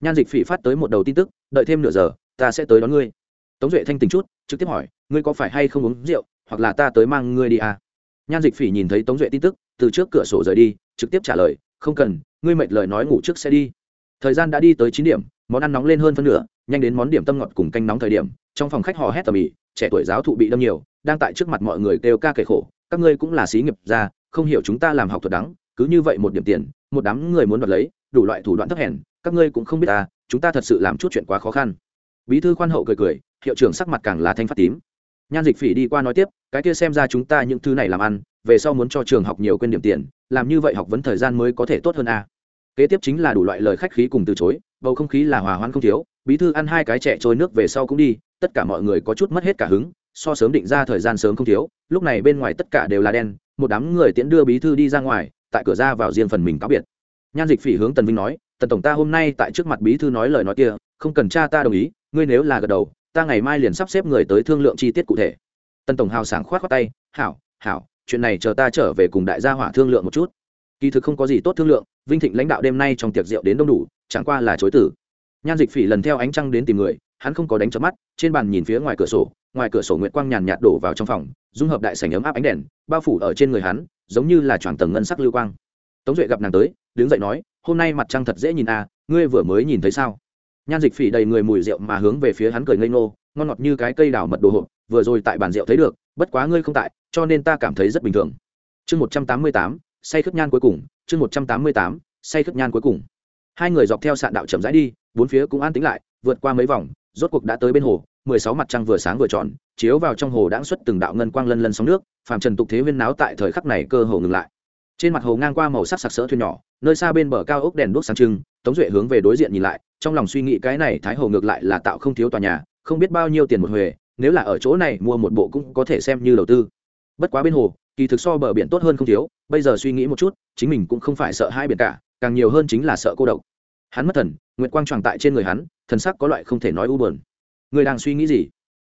Nhan dịch phỉ phát tới một đầu tin tức, đợi thêm nửa giờ, ta sẽ tới đón ngươi tống duệ thanh tình chút, trực tiếp hỏi, ngươi có phải hay không uống rượu, hoặc là ta tới mang ngươi đi à? nhan dịch phỉ nhìn thấy tống duệ tin tức, từ trước cửa sổ rời đi, trực tiếp trả lời, không cần, ngươi mệt lời nói ngủ trước sẽ đi thời gian đã đi tới chín điểm, món ăn nóng lên hơn phân nửa, nhanh đến món điểm tâm ngọt cùng canh nóng thời điểm, trong phòng khách hò hét tầm ĩ, trẻ tuổi giáo thụ bị đâm nhiều, đang tại trước mặt mọi người kêu ca kể khổ, các ngươi cũng là xí nghiệp ra không hiểu chúng ta làm học thuật đắng, cứ như vậy một điểm tiền, một đám người muốn đoạt lấy, đủ loại thủ đoạn thấp hèn, các ngươi cũng không biết ta, chúng ta thật sự làm chút chuyện quá khó khăn bí thư khoan hậu cười cười, hiệu trưởng sắc mặt càng là thanh phát tím. Nhan dịch phỉ đi qua nói tiếp, cái kia xem ra chúng ta những thứ này làm ăn, về sau muốn cho trường học nhiều quên điểm tiền, làm như vậy học vấn thời gian mới có thể tốt hơn a kế tiếp chính là đủ loại lời khách khí cùng từ chối, bầu không khí là hòa hoãn không thiếu, bí thư ăn hai cái trẻ trôi nước về sau cũng đi, tất cả mọi người có chút mất hết cả hứng, so sớm định ra thời gian sớm không thiếu, lúc này bên ngoài tất cả đều là đen, một đám người tiễn đưa bí thư đi ra ngoài, tại cửa ra vào riêng phần mình cáo biệt. Nhan dịch phỉ hướng tần vinh nói, tần tổng ta hôm nay tại trước mặt bí thư nói lời nói kia không cần cha ta đồng ý, ngươi nếu là gật đầu, ta ngày mai liền sắp xếp người tới thương lượng chi tiết cụ thể. Tân tổng hào sảng khoát khoát tay, hảo hảo, chuyện này chờ ta trở về cùng đại gia hỏa thương lượng một chút. Kỳ thực không có gì tốt thương lượng, vinh thịnh lãnh đạo đêm nay trong tiệc rượu đến đông đủ, chẳng qua là chối tử. Nhan dịch phỉ lần theo ánh trăng đến tìm người, hắn không có đánh chớp mắt, trên bàn nhìn phía ngoài cửa sổ, ngoài cửa sổ nguyệt quang nhàn nhạt đổ vào trong phòng, dung hợp đại sảnh ấm áp ánh đèn, bao phủ ở trên người hắn, giống như là choàng tầng ngân sắc lưu quang. Tống duệ gặp nàng tới, đứng dậy nói, hôm nay mặt trăng thật dễ nhìn à ngươi vừa mới nhìn thấy sao? Nhan dịch phỉ đầy người mùi rượu mà hướng về phía hắn cười ngây ngô, ngon ngọt như cái cây đào mật đồ hộp, vừa rồi tại bàn rượu thấy được, bất quá ngươi không tại, cho nên ta cảm thấy rất bình thường. Chương một trăm tám mươi tám, say khất nhan cuối cùng, chương một trăm tám mươi tám, say khất nhan cuối cùng. Hai người dọc theo sạn đạo chậm rãi đi, bốn phía cũng an tính lại, vượt qua mấy vòng, rốt cuộc đã tới bên hồ, mười sáu mặt trăng vừa sáng vừa tròn, chiếu vào trong hồ đãng xuất từng đạo ngân quang lân lân sóng nước, phàm trần tục thế viên náo tại thời khắc này cơ hồ ngừng lại trên mặt hồ ngang qua màu sắc sặc sỡ thuyền nhỏ, nơi xa bên bờ cao ốc đèn đuốc sáng trưng, tống duệ hướng về đối diện nhìn lại, trong lòng suy nghĩ cái này thái hồ ngược lại là tạo không thiếu tòa nhà, không biết bao nhiêu tiền một huề nếu là ở chỗ này mua một bộ cũng có thể xem như đầu tư. Bất quá bên hồ, kỳ thực so bờ biển tốt hơn không thiếu, bây giờ suy nghĩ một chút, chính mình cũng không phải sợ hai biển cả, càng nhiều hơn chính là sợ cô độc. Hắn mất thần, nguyệt quang tròn tại trên người hắn, thần sắc có loại không thể nói u bờn người đang suy nghĩ gì?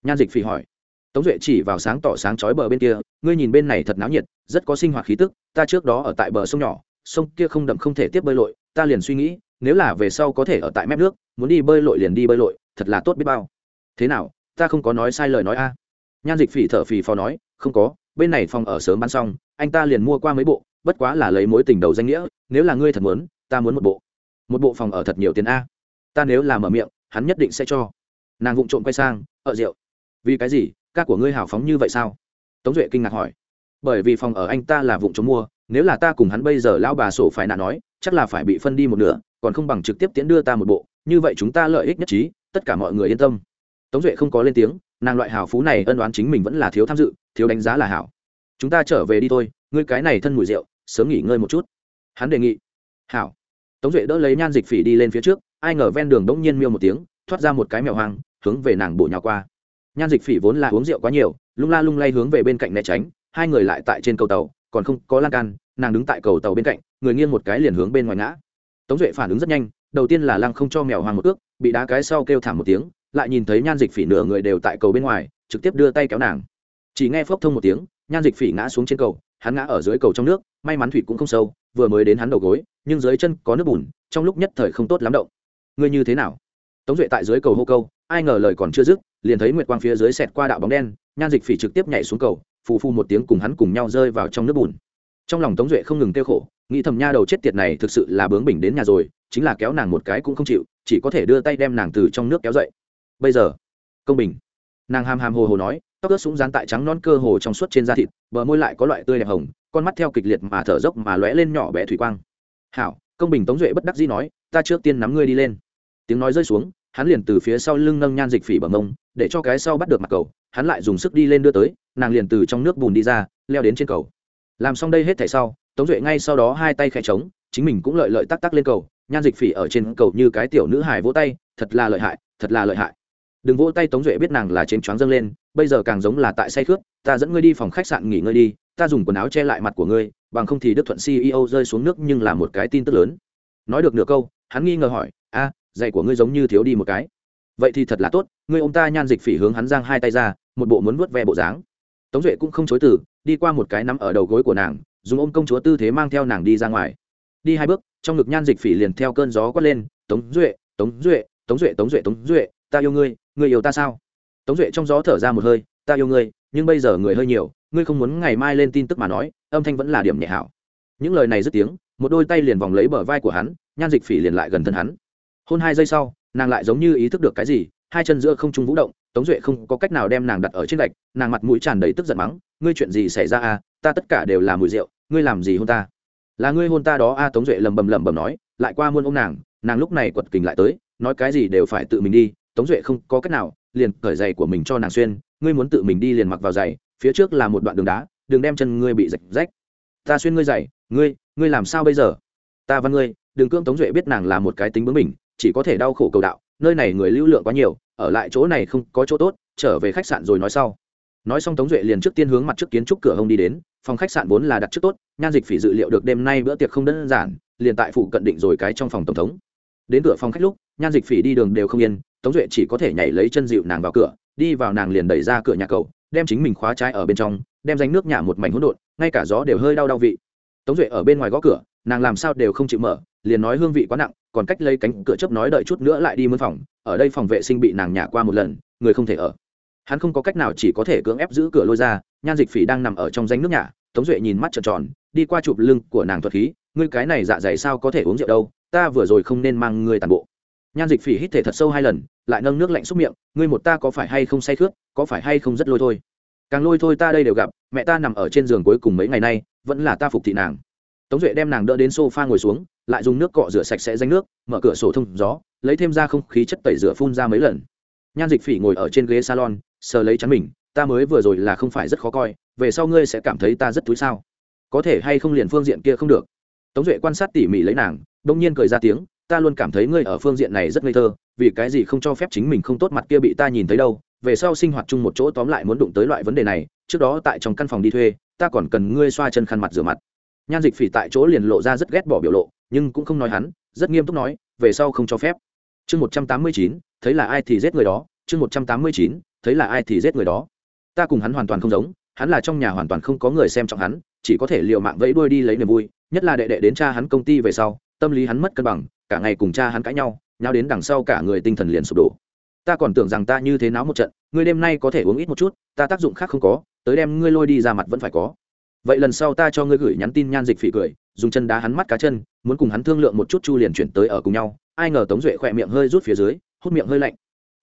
Nhan dịch phỉ hỏi tống duệ chỉ vào sáng tỏ sáng chói bờ bên kia, ngươi nhìn bên này thật náo nhiệt, rất có sinh hoạt khí tức, ta trước đó ở tại bờ sông nhỏ, sông kia không đậm không thể tiếp bơi lội, ta liền suy nghĩ, nếu là về sau có thể ở tại mép nước, muốn đi bơi lội liền đi bơi lội, thật là tốt biết bao. Thế nào, ta không có nói sai lời nói a? Nhan dịch phỉ thở phì phò nói, không có, bên này phòng ở sớm bán xong, anh ta liền mua qua mấy bộ, bất quá là lấy mối tình đầu danh nghĩa, nếu là ngươi thật muốn, ta muốn một bộ. Một bộ phòng ở thật nhiều tiền a? Ta nếu làm ở miệng, hắn nhất định sẽ cho. Nàng vụng trộm quay sang, ở rượu. Vì cái gì? Ca của ngươi hào phóng như vậy sao? Tống duệ kinh ngạc hỏi. Bởi vì phòng ở anh ta là vụ chống mua, nếu là ta cùng hắn bây giờ lão bà sổ phải nạ nói, chắc là phải bị phân đi một nửa, còn không bằng trực tiếp tiễn đưa ta một bộ, như vậy chúng ta lợi ích nhất trí, tất cả mọi người yên tâm. Tống duệ không có lên tiếng, nàng loại hào phú này ân đoán chính mình vẫn là thiếu tham dự, thiếu đánh giá là hảo. Chúng ta trở về đi thôi, ngươi cái này thân mùi rượu, sớm nghỉ ngơi một chút. Hắn đề nghị. Hảo. Tống duệ đỡ lấy nhan dịch phỉ đi lên phía trước, ai ngờ ven đường đống nhiên miêu một tiếng, thoát ra một cái mèo hoang, hướng về nàng bổ nhào qua nhan dịch phỉ vốn là uống rượu quá nhiều, lung la lung lay hướng về bên cạnh né tránh, hai người lại tại trên cầu tàu, còn không có lan can, nàng đứng tại cầu tàu bên cạnh, người nghiêng một cái liền hướng bên ngoài ngã. Tống duệ phản ứng rất nhanh, đầu tiên là lăng không cho mèo hoàng một ước, bị đá cái sau kêu thảm một tiếng, lại nhìn thấy nhan dịch phỉ nửa người đều tại cầu bên ngoài, trực tiếp đưa tay kéo nàng. Chỉ nghe phốc thông một tiếng, nhan dịch phỉ ngã xuống trên cầu, hắn ngã ở dưới cầu trong nước, may mắn thủy cũng không sâu, vừa mới đến hắn đầu gối, nhưng dưới chân có nước bùn, trong lúc nhất thời không tốt lắm động. Ngươi như thế nào? Tống duệ tại dưới cầu hô câu, ai ngờ lời còn chưa dứt liền thấy nguyệt quang phía dưới xẹt qua đạo bóng đen, nhan dịch phỉ trực tiếp nhảy xuống cầu, phù phu một tiếng cùng hắn cùng nhau rơi vào trong nước bùn. Trong lòng tống duệ không ngừng kêu khổ, nghĩ thầm nha đầu chết tiệt này thực sự là bướng bỉnh đến nhà rồi, chính là kéo nàng một cái cũng không chịu, chỉ có thể đưa tay đem nàng từ trong nước kéo dậy. Bây giờ, công bình. Nàng hàm hàm hồ hồ nói, tóc ướt súng dán tại trắng non cơ hồ trong suốt trên da thịt, bờ môi lại có loại tươi đẹp hồng, con mắt theo kịch liệt mà thở dốc mà lóe lên nhỏ bé thủy quang. Hảo, công bình tống duệ bất đắc dĩ nói, ta trước tiên nắm ngươi đi lên. Tiếng nói rơi xuống hắn liền từ phía sau lưng nâng nhan dịch phỉ bằng mông, để cho cái sau bắt được mặt cầu, hắn lại dùng sức đi lên đưa tới, nàng liền từ trong nước bùn đi ra, leo đến trên cầu. Làm xong đây hết thảy sau, tống duệ ngay sau đó hai tay khẽ trống chính mình cũng lợi lợi tắc tắc lên cầu, nhan dịch phỉ ở trên cầu như cái tiểu nữ hài vỗ tay, thật là lợi hại, thật là lợi hại. Đừng vỗ tay tống duệ biết nàng là trên choáng dâng lên, bây giờ càng giống là tại say khướt, ta dẫn ngươi đi phòng khách sạn nghỉ ngơi đi, ta dùng quần áo che lại mặt của ngươi, bằng không thì đức thuận ceo rơi xuống nước nhưng là một cái tin tức lớn. Nói được nửa câu, hắn nghi ngờ hỏi, a giày của ngươi giống như thiếu đi một cái. Vậy thì thật là tốt, ngươi ôm ta nhan dịch phỉ hướng hắn giang hai tay ra, một bộ muốn vuốt ve bộ dáng. Tống duệ cũng không chối từ, đi qua một cái nắm ở đầu gối của nàng, dùng ôm công chúa tư thế mang theo nàng đi ra ngoài. Đi hai bước, trong ngực nhan dịch phỉ liền theo cơn gió quát lên, tống duệ tống duệ tống duệ tống duệ tống duệ, ta yêu ngươi ngươi yêu ta sao? Tống duệ trong gió thở ra một hơi, ta yêu ngươi, nhưng bây giờ người hơi nhiều, ngươi không muốn ngày mai lên tin tức mà nói, âm thanh vẫn là điểm nhẹ hảo. Những lời này dứt tiếng, một đôi tay liền vòng lấy bờ vai của hắn, nhan dịch phỉ liền lại gần thân hắn hôn hai giây sau, nàng lại giống như ý thức được cái gì, hai chân giữa không trung vũ động, tống duệ không có cách nào đem nàng đặt ở trên gạch, nàng mặt mũi tràn đầy tức giận mắng, ngươi chuyện gì xảy ra à? Ta tất cả đều là mùi rượu, ngươi làm gì hôn ta? Là ngươi hôn ta đó a tống duệ lầm bầm lầm bầm nói, lại qua muôn ô m nàng nàng lúc này quật kình lại tới, nói cái gì đều phải tự mình đi, tống duệ không có cách nào, liền cởi giày của mình cho nàng xuyên, ngươi muốn tự mình đi liền mặc vào giày, phía trước là một đoạn đường đá, đừng đem chân ngươi bị rạch rách. Ta xuyên ngươi giày, ngươi ngươi làm sao bây giờ? Ta văn ngươi, đừng cưỡng tống duệ biết nàng là một cái tính bướng mình chỉ có thể đau khổ cầu đạo, nơi này người lưu lượng quá nhiều, ở lại chỗ này không có chỗ tốt, trở về khách sạn rồi nói sau. Nói xong tống duệ liền trước tiên hướng mặt trước kiến trúc cửa hông đi đến, phòng khách sạn vốn là đặt trước tốt, nhan dịch phỉ dự liệu được đêm nay bữa tiệc không đơn giản, liền tại phụ cận định rồi cái trong phòng tổng thống. Đến cửa phòng khách lúc, nhan dịch phỉ đi đường đều không yên, tống duệ chỉ có thể nhảy lấy chân dịu nàng vào cửa, đi vào nàng liền đẩy ra cửa nhà cầu, đem chính mình khóa trái ở bên trong, đem danh nước nhả một mảnh hỗn độn, ngay cả gió đều hơi đau đau vị. Tống duệ ở bên ngoài gõ cửa nàng làm sao đều không chịu mở, liền nói hương vị quá nặng, còn cách lấy cánh cửa chớp nói đợi chút nữa lại đi mướn phòng, ở đây phòng vệ sinh bị nàng nhả qua một lần, người không thể ở. Hắn không có cách nào chỉ có thể cưỡng ép giữ cửa lôi ra, nhan dịch phỉ đang nằm ở trong danh nước nhả tống duệ nhìn mắt trợn tròn, đi qua chụp lưng của nàng thuật khí, ngươi cái này dạ dày sao có thể uống rượu đâu, ta vừa rồi không nên mang ngươi tàn bộ. Nhan dịch phỉ hít thể thật sâu hai lần, lại nâng nước lạnh xúc miệng, ngươi một ta có phải hay không say khướt, có phải hay không rất lôi thôi. Càng lôi thôi ta đây đều gặp, mẹ ta nằm ở trên giường cuối cùng mấy ngày nay, vẫn là ta phục thị nàng tống duệ đem nàng đỡ đến s o f a ngồi xuống, lại dùng nước cọ rửa sạch sẽ danh nước, mở cửa sổ thông gió, lấy thêm ra không khí chất tẩy rửa phun ra mấy lần. Nhan dịch phỉ ngồi ở trên ghế salon, sờ lấy chắn mình, ta mới vừa rồi là không phải rất khó coi, về sau ngươi sẽ cảm thấy ta rất túi sao? Có thể hay không liền phương diện kia không được? Tống duệ quan sát tỉ mỉ lấy nàng đông nhiên cười ra tiếng, ta luôn cảm thấy ngươi ở phương diện này rất ngây thơ, vì cái gì không cho phép chính mình không tốt mặt kia bị ta nhìn thấy đâu? Về sau sinh hoạt chung một chỗ tóm lại muốn đụng tới loại vấn đề này, trước đó tại trong căn phòng đi thuê, ta còn cần ngươi xoa chân khăn mặt rửa mặt nhan dịch phỉ tại chỗ liền lộ ra rất ghét bỏ biểu lộ, nhưng cũng không nói hắn, rất nghiêm túc nói, về sau không cho phép. Chương một trăm tám mươi chín, thấy là ai thì giết người đó. Chương một trăm tám mươi chín, thấy là ai thì giết người đó. Ta cùng hắn hoàn toàn không giống, hắn là trong nhà hoàn toàn không có người xem trọng hắn, chỉ có thể l i ề u mạng vẫy đuôi đi lấy niềm vui, nhất là đệ đệ đến cha hắn công ty về sau, tâm lý hắn mất cân bằng, cả ngày cùng cha hắn cãi nhau nhau đến đằng sau cả người tinh thần liền sụp đổ. Ta còn tưởng rằng ta như thế náo một trận, ngươi đêm nay có thể uống ít một chút, ta tác dụng khác không có, tới đem ngươi lôi đi ra mặt vẫn phải có vậy lần sau ta cho ngươi gửi nhắn tin nhan dịch phỉ cười, dùng chân đá hắn mắt cá chân, muốn cùng hắn thương lượng một chút chu liền chuyển tới ở cùng nhau. Ai ngờ tống duệ khỏe miệng hơi rút phía dưới, hút miệng hơi lạnh.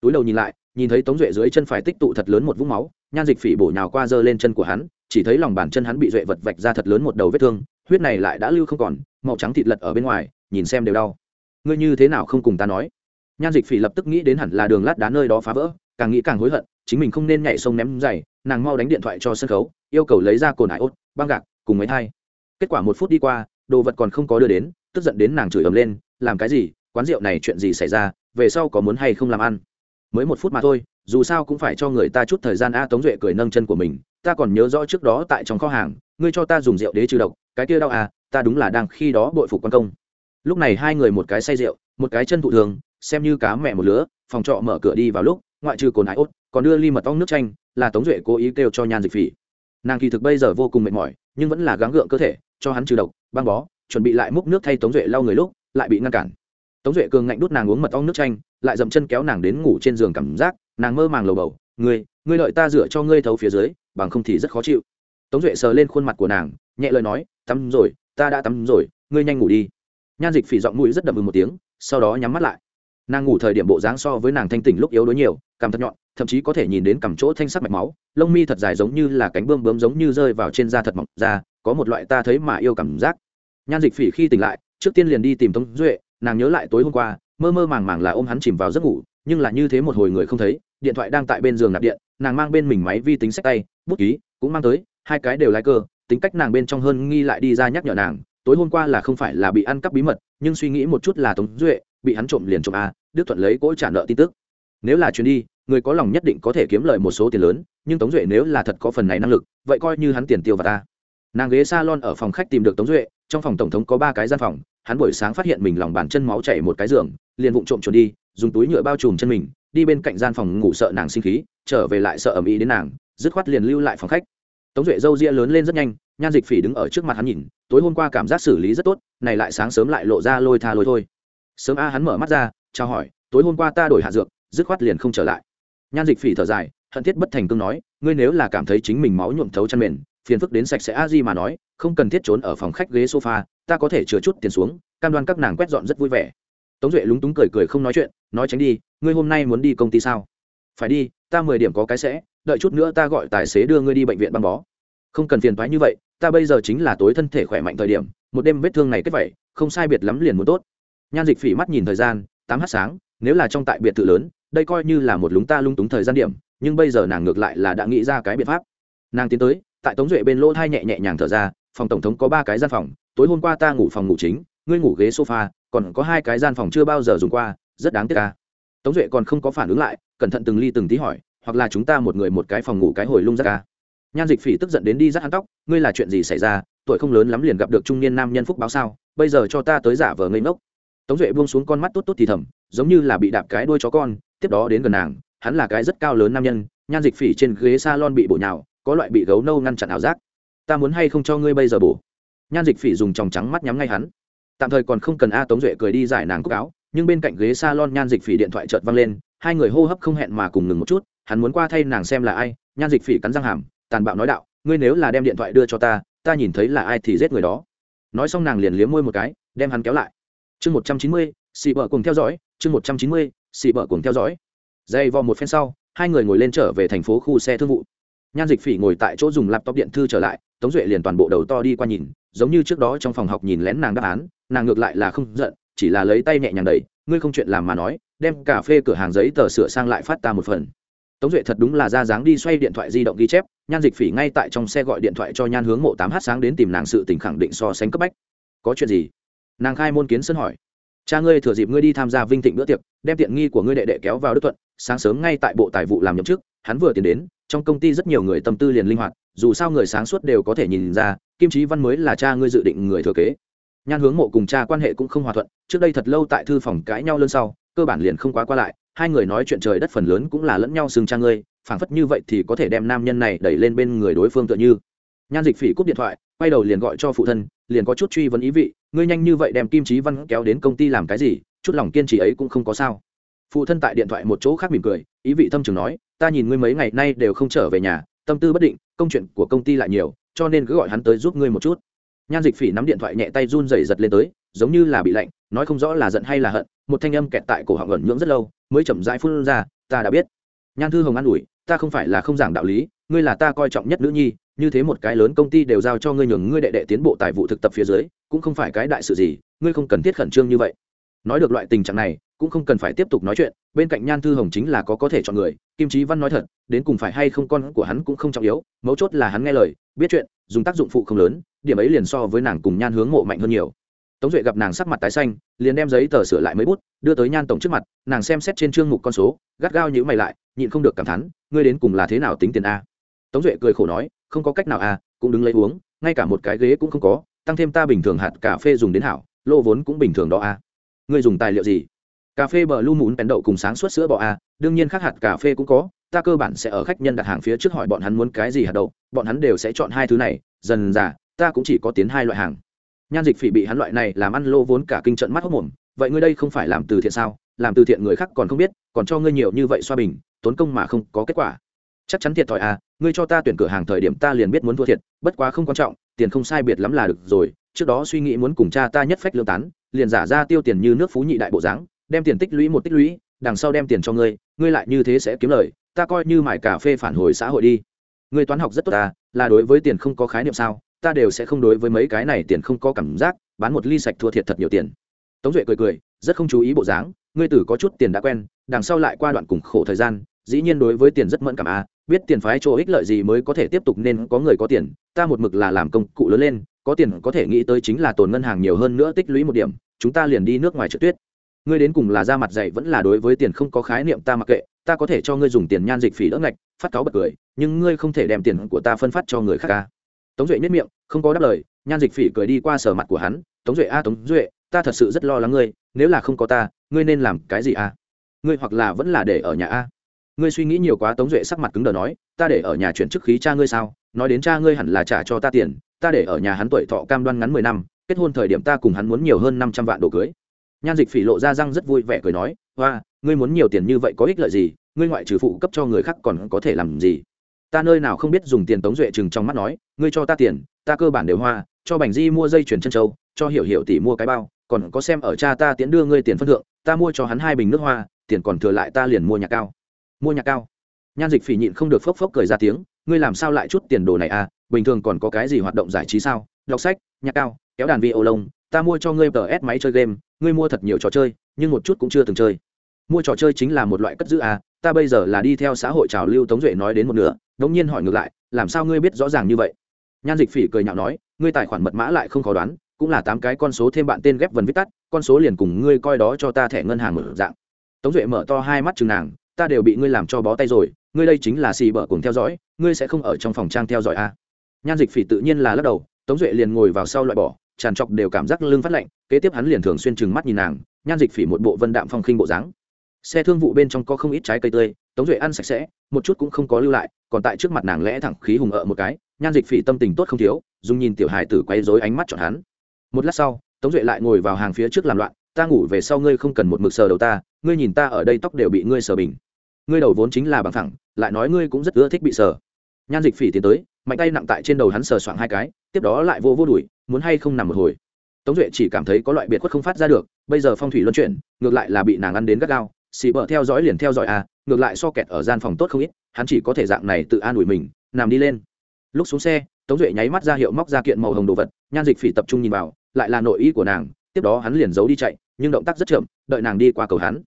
Túi đầu nhìn lại, nhìn thấy tống duệ dưới chân phải tích tụ thật lớn một vũng máu, nhan dịch phỉ bổ nhào qua giơ lên chân của hắn, chỉ thấy lòng bàn chân hắn bị duệ vật vạch ra thật lớn một đầu vết thương, huyết này lại đã lưu không còn, màu trắng thịt lật ở bên ngoài, nhìn xem đều đau. Ngươi như thế nào không cùng ta nói? Nhan dịch phỉ lập tức nghĩ đến hẳn là đường lát đá nơi đó phá vỡ, càng nghĩ càng hối hận, chính mình không nên nhảy sông ném giày, nàng mau đánh điện thoại cho sân khấu, yêu cầu lấy ra cồn ải ốt băng gạc, cùng mấy thai. Kết quả một phút đi qua, đồ vật còn không có đưa đến, tức giận đến nàng chửi ầm lên, làm cái gì? Quán rượu này chuyện gì xảy ra? Về sau có muốn hay không làm ăn? Mới một phút mà thôi, dù sao cũng phải cho người ta chút thời gian a tống duệ cười nâng chân của mình, ta còn nhớ rõ trước đó tại trong kho hàng, ngươi cho ta dùng rượu đế trừ độc, cái kia đau à ta đúng là đang khi đó bội phục quan công. Lúc này hai người một cái say rượu, một cái chân thụ thường, xem như cá mẹ một lứa, phòng trọ mở cửa đi vào lúc, ngoại trừ cồn ái ốt, còn đưa ly mật ong nước chanh, là tống duệ cố ý kêu cho nhan dịch phỉ nàng kỳ thực bây giờ vô cùng mệt mỏi, nhưng vẫn là gắng gượng cơ thể, cho hắn trừ độc, băng bó, chuẩn bị lại múc nước thay tống duệ lau người lúc, lại bị ngăn cản. Tống duệ cường ngạnh đút nàng uống mật ong nước chanh, lại dậm chân kéo nàng đến ngủ trên giường cảm giác, nàng mơ màng lầu bầu, ngươi ngươi lợi ta dựa cho ngươi thấu phía dưới, bằng không thì rất khó chịu. Tống duệ sờ lên khuôn mặt của nàng, nhẹ lời nói, tắm rồi, ta đã tắm rồi, ngươi nhanh ngủ đi. Nhan dịch phỉ giọng mũi rất đậm ừ một tiếng, sau đó nhắm mắt lại. Nàng ngủ thời điểm bộ dáng so với nàng thanh tỉnh lúc yếu đuối nhiều, cảm thật nhọn thậm chí có thể nhìn đến cằm chỗ thanh sắc mạch máu, lông mi thật dài giống như là cánh bươm bướm giống như rơi vào trên da thật mỏng da có một loại ta thấy mà yêu cảm giác. Nhan dịch phỉ khi tỉnh lại, trước tiên liền đi tìm tống duệ, nàng nhớ lại tối hôm qua, mơ mơ màng màng là ôm hắn chìm vào giấc ngủ, nhưng là như thế một hồi người không thấy, điện thoại đang tại bên giường nạp điện, nàng mang bên mình máy vi tính sách tay, bút ký, cũng mang tới, hai cái đều lái cơ, tính cách nàng bên trong hơn nghi lại đi ra nhắc nhở nàng, tối hôm qua là không phải là bị ăn cắp bí mật, nhưng suy nghĩ một chút là tống duệ, bị hắn trộm liền trộm a đức thuận lấy cỗ trả nợ tin tức. Nếu là chuyến đi người có lòng nhất định có thể kiếm lời một số tiền lớn, nhưng tống duệ nếu là thật có phần này năng lực, vậy coi như hắn tiền tiêu vào ta. Nàng ghế s a lon ở phòng khách tìm được tống duệ, trong phòng tổng thống có ba cái gian phòng, hắn buổi sáng phát hiện mình lòng bàn chân máu chảy một cái giường, liền vụng trộm trốn đi, dùng túi nhựa bao trùm chân mình, đi bên cạnh gian phòng ngủ sợ nàng sinh khí, trở về lại sợ ầm ĩ đến nàng, dứt khoát liền lưu lại phòng khách. Tống duệ râu ria lớn lên rất nhanh, nhan dịch phỉ đứng ở trước mặt hắn nhìn, tối hôm qua cảm giác xử lý rất tốt, này lại sáng sớm lại lộ ra lôi tha lôi thôi. Sớm a hắn mở mắt ra, chào hỏi, tối hôm qua ta đổi hạ dược, dứt khoát liền không trở lại nhan dịch phỉ thở dài hận thiết bất thành cương nói ngươi nếu là cảm thấy chính mình máu nhuộm thấu chân mền phiền phức đến sạch sẽ a di mà nói không cần thiết trốn ở phòng khách ghế sofa ta có thể chừa chút tiền xuống. Cam đoan các nàng quét dọn rất vui vẻ. Tống duệ lúng túng cười cười không nói chuyện nói tránh đi ngươi hôm nay muốn đi công ty sao? Phải đi ta mười điểm có cái sẽ đợi chút nữa ta gọi tài xế đưa ngươi đi bệnh viện băng bó. Không cần phiền thoái như vậy ta bây giờ chính là tối thân thể khỏe mạnh thời điểm một đêm vết thương này kết vậy, không sai biệt lắm liền muốn tốt. Nhan dịch phỉ mắt nhìn thời gian tám h sáng nếu là trong tại biệt thự lớn đây coi như là một lúng ta lung túng thời gian điểm, nhưng bây giờ nàng ngược lại là đã nghĩ ra cái biện pháp. Nàng tiến tới, tại tống duệ bên lỗ thai nhẹ nhẹ nhàng thở ra, phòng tổng thống có ba cái gian phòng, tối hôm qua ta ngủ phòng ngủ chính, ngươi ngủ ghế sofa, còn có hai cái gian phòng chưa bao giờ dùng qua, rất đáng tiếc ca tống duệ còn không có phản ứng lại, cẩn thận từng ly từng tí hỏi, hoặc là chúng ta một người một cái phòng ngủ cái hồi lung ra ca nhan dịch phỉ tức giận đến đi rắt hắn tóc, ngươi là chuyện gì xảy ra, tuổi không lớn lắm liền gặp được trung niên nam nhân phúc báo sao, bây giờ cho ta tới giả vờ ngây ngốc. Tống duệ buông xuống con mắt tốt tốt thì thầm, giống như là bị đạp cái đuôi chó con tiếp đó đến gần nàng, hắn là cái rất cao lớn nam nhân, nhan dịch phỉ trên ghế s a lon bị bổ nhào, có loại bị gấu nâu ngăn chặn ảo giác. Ta muốn hay không cho ngươi bây giờ bổ? Nhan dịch phỉ dùng tròng trắng mắt nhắm ngay hắn. Tạm thời còn không cần a tống duệ cười đi giải nàng cúc áo, nhưng bên cạnh ghế s a lon nhan dịch phỉ điện thoại chợt văng lên, hai người hô hấp không hẹn mà cùng ngừng một chút, hắn muốn qua thay nàng xem là ai, nhan dịch phỉ cắn răng hàm, tàn bạo nói đạo, ngươi nếu là đem điện thoại đưa cho ta ta nhìn thấy là ai thì giết người đó. Nói xong nàng liền liếm môi một cái, đem hắn kéo lại. Chương một trăm chín mươi xị vợ cùng theo dõi, chương một trăm chín mươi xị bở cùng theo dõi. Dây vò một phen sau, hai người ngồi lên trở về thành phố khu xe thương vụ. Nhan dịch phỉ ngồi tại chỗ dùng laptop điện thư trở lại, tống duệ liền toàn bộ đầu to đi qua nhìn, giống như trước đó trong phòng học nhìn lén nàng đáp án, nàng ngược lại là không giận, chỉ là lấy tay nhẹ nhàng đẩy, ngươi không chuyện làm mà nói, đem cà phê cửa hàng giấy tờ sửa sang lại phát ta một phần. Tống duệ thật đúng là ra dáng đi xoay điện thoại di động ghi chép, nhan dịch phỉ ngay tại trong xe gọi điện thoại cho nhan hướng mộ tám h sáng đến tìm nàng sự tình khẳng định so sánh cấp bách. Có chuyện gì? Nàng khai môn kiến sân hỏi cha ngươi thừa dịp ngươi đi tham gia vinh thịnh bữa tiệc, đem tiện nghi của ngươi đệ đệ kéo vào đức thuận, sáng sớm ngay tại bộ tài vụ làm nhậm chức, hắn vừa tiến đến, trong công ty rất nhiều người tâm tư liền linh hoạt, dù sao người sáng suốt đều có thể nhìn ra, kim trí văn mới là cha ngươi dự định người thừa kế. Nhan hướng mộ cùng cha quan hệ cũng không hòa thuận, trước đây thật lâu tại thư phòng cãi nhau lớn sau, cơ bản liền không quá qua lại, hai người nói chuyện trời đất phần lớn cũng là lẫn nhau xưng cha ngươi, phảng phất như vậy thì có thể đem nam nhân này đẩy lên bên người đối phương tựa như. Nhan dịch phỉ cúp điện thoại, quay đầu liền gọi cho phụ thân liền có chút truy vấn ý vị, ngươi nhanh như vậy đem kim trí văn kéo đến công ty làm cái gì, chút lòng kiên trì ấy cũng không có sao. Phụ thân tại điện thoại một chỗ khác mỉm cười, ý vị thâm trường nói, ta nhìn ngươi mấy ngày nay đều không trở về nhà, tâm tư bất định, công chuyện của công ty lại nhiều, cho nên cứ gọi hắn tới giúp ngươi một chút. Nhan dịch phỉ nắm điện thoại nhẹ tay run rẩy giật lên tới, giống như là bị lạnh, nói không rõ là giận hay là hận, một thanh âm kẹt tại cổ họng ẩn nhưỡng rất lâu, mới chậm rãi phun ra, ta đã biết. Nhan thư hồng an ủi, ta không phải là không giảng đạo lý, ngươi là ta coi trọng nhất nữ nhi như thế một cái lớn công ty đều giao cho ngươi nhường ngươi đệ đệ tiến bộ tài vụ thực tập phía dưới, cũng không phải cái đại sự gì, ngươi không cần thiết khẩn trương như vậy. Nói được loại tình trạng này, cũng không cần phải tiếp tục nói chuyện, bên cạnh nhan thư hồng chính là có có thể chọn người, kim trí văn nói thật, đến cùng phải hay không con của hắn cũng không trọng yếu, mấu chốt là hắn nghe lời, biết chuyện, dùng tác dụng phụ không lớn, điểm ấy liền so với nàng cùng nhan hướng mộ mạnh hơn nhiều. Tống duệ gặp nàng sắc mặt tái xanh, liền đem giấy tờ sửa lại mấy bút, đưa tới nhan tổng trước mặt, nàng xem xét trên chương mục con số, gắt gao nhữ mày lại, nhịn không được cảm thán, ngươi đến cùng là thế nào tính tiền a? Tống duệ cười khổ nói không có cách nào à, cũng đứng lấy uống ngay cả một cái ghế cũng không có tăng thêm ta bình thường hạt cà phê dùng đến hảo lô vốn cũng bình thường đó à, người dùng tài liệu gì? Cà phê bờ lu mún bèn đậu cùng sáng suốt sữa bò à, đương nhiên khác hạt cà phê cũng có ta cơ bản sẽ ở khách nhân đặt hàng phía trước hỏi bọn hắn muốn cái gì hạt đậu bọn hắn đều sẽ chọn hai thứ này dần dà ta cũng chỉ có tiến hai loại hàng. Nhan dịch phỉ bị hắn loại này làm ăn lô vốn cả kinh trận mắt hốc mồm vậy ngươi đây không phải làm từ thiện sao? Làm từ thiện người khác còn không biết còn cho ngươi nhiều như vậy xoa bình tốn công mà không có kết quả chắc chắn thiệt thòi à ngươi cho ta tuyển cửa hàng thời điểm ta liền biết muốn thua thiệt, bất quá không quan trọng, tiền không sai biệt lắm là được rồi, trước đó suy nghĩ muốn cùng cha ta nhất phách lương tán, liền giả ra tiêu tiền như nước phú nhị đại bộ dáng, đem tiền tích lũy một tích lũy, đằng sau đem tiền cho ngươi ngươi lại như thế sẽ kiếm lời, ta coi như mải cà phê phản hồi xã hội đi ngươi toán học rất tốt ta là đối với tiền không có khái niệm sao, ta đều sẽ không đối với mấy cái này tiền không có cảm giác, bán một ly sạch thua thiệt thật nhiều tiền tống duệ cười cười, rất không chú ý bộ dáng, ngươi tử có chút tiền đã quen, đằng sau lại qua đoạn cùng khổ thời gian, dĩ nhiên đối với tiền rất mẫn cảm à biết tiền phái chỗ ích lợi gì mới có thể tiếp tục nên có người có tiền, ta một mực là làm công cụ lớn lên, có tiền có thể nghĩ tới chính là tồn ngân hàng nhiều hơn nữa tích lũy một điểm, chúng ta liền đi nước ngoài trượt tuyết. Ngươi đến cùng là ra mặt dạy vẫn là đối với tiền không có khái niệm ta mặc kệ, ta có thể cho ngươi dùng tiền nhan dịch phỉ đỡ ngạch, phát cáo bật cười, nhưng ngươi không thể đem tiền của ta phân phát cho người khác ca tống duệ nhất miệng, không có đáp lời, nhan dịch phỉ cười đi qua sờ mặt của hắn, tống duệ a, tống duệ, ta thật sự rất lo lắng ngươi, nếu là không có ta, ngươi nên làm cái gì a ngươi hoặc là vẫn là để ở nhà a ngươi suy nghĩ nhiều quá tống duệ sắc mặt cứng đờ nói, ta để ở nhà chuyển chức khí cha ngươi sao? Nói đến cha ngươi hẳn là trả cho ta tiền, ta để ở nhà hắn tuổi thọ cam đoan ngắn mười năm, kết hôn thời điểm ta cùng hắn muốn nhiều hơn năm trăm vạn đồ cưới. Nhan dịch phỉ lộ ra răng rất vui vẻ cười nói hoa ngươi muốn nhiều tiền như vậy có ích lợi gì? Ngươi ngoại trừ phụ cấp cho người khác còn có thể làm gì? Ta nơi nào không biết dùng tiền tống duệ chừng trong mắt nói, ngươi cho ta tiền, ta cơ bản đều hoa, cho bành di mua dây chuyển chân trâu cho hiểu hiểu tỷ mua cái bao, còn có xem ở cha ta tiễn đưa ngươi tiền phân thượng, ta mua cho hắn hai bình nước hoa, tiền còn thừa lại ta liền mua nhà cao mua nhà cao. Nhan dịch phỉ nhịn không được phốc phốc cười ra tiếng, ngươi làm sao lại chút tiền đồ này à? Bình thường còn có cái gì hoạt động giải trí sao? Đọc sách, nhạc cao, kéo đàn vi ô lông ta mua cho ngươi tờ s máy chơi game, ngươi mua thật nhiều trò chơi, nhưng một chút cũng chưa từng chơi. Mua trò chơi chính là một loại cất giữ à? Ta bây giờ là đi theo xã hội trào lưu tống duệ nói đến một nửa, đống nhiên hỏi ngược lại, làm sao ngươi biết rõ ràng như vậy? Nhan dịch phỉ cười nhạo nói, ngươi tài khoản mật mã lại không khó đoán, cũng là tám cái con số thêm bạn tên ghép vần viết tắt, con số liền cùng ngươi coi đó cho ta thẻ ngân hàng mở dạng. Tống duệ mở to hai mắt chừng nàng ta đều bị ngươi làm cho bó tay rồi, ngươi đây chính là xì bở cùng theo dõi, ngươi sẽ không ở trong phòng trang theo dõi à. nhan dịch phỉ tự nhiên là lắc đầu, tống duệ liền ngồi vào sau loại bỏ, tràn trọc đều cảm giác lưng phát lạnh, kế tiếp hắn liền thường xuyên chừng mắt nhìn nàng, nhan dịch phỉ một bộ vân đạm phong khinh bộ dáng xe thương vụ bên trong có không ít trái cây tươi, tống duệ ăn sạch sẽ, một chút cũng không có lưu lại, còn tại trước mặt nàng lẽ thẳng khí hùng ợ một cái, nhan dịch phỉ tâm tình tốt không thiếu, dùng nhìn tiểu hài tử quay dối ánh mắt chọn hắn một lát sau, tống duệ lại ngồi vào hàng phía trước làm loạn ta ngủ về sau ngươi không cần một mực sờ đầu ta, ngươi nhìn ta ở đây tóc đều bị ngươi sờ bình. Ngươi đầu vốn chính là bằng thẳng, lại nói ngươi cũng rất ưa thích bị sờ. Nhan dịch phỉ tiến tới, mạnh tay nặng tại trên đầu hắn sờ soạng hai cái, tiếp đó lại vô vô đuổi, muốn hay không nằm một hồi. Tống duệ chỉ cảm thấy có loại biệt khuất không phát ra được, bây giờ phong thủy luân chuyển, ngược lại là bị nàng ăn đến gắt gao, xì bợ theo dõi liền theo dõi à ngược lại so kẹt ở gian phòng tốt không ít, hắn chỉ có thể dạng này tự an ủi mình, nằm đi lên. Lúc xuống xe, tống duệ nháy mắt ra hiệu móc ra kiện màu hồng đồ vật, nhan dịch phỉ tập trung nhìn vào, lại là nội ý của nàng, tiếp đó hắn liền giấu đi chạy nhưng động tác rất chậm, đợi nàng đi qua cầu hắn.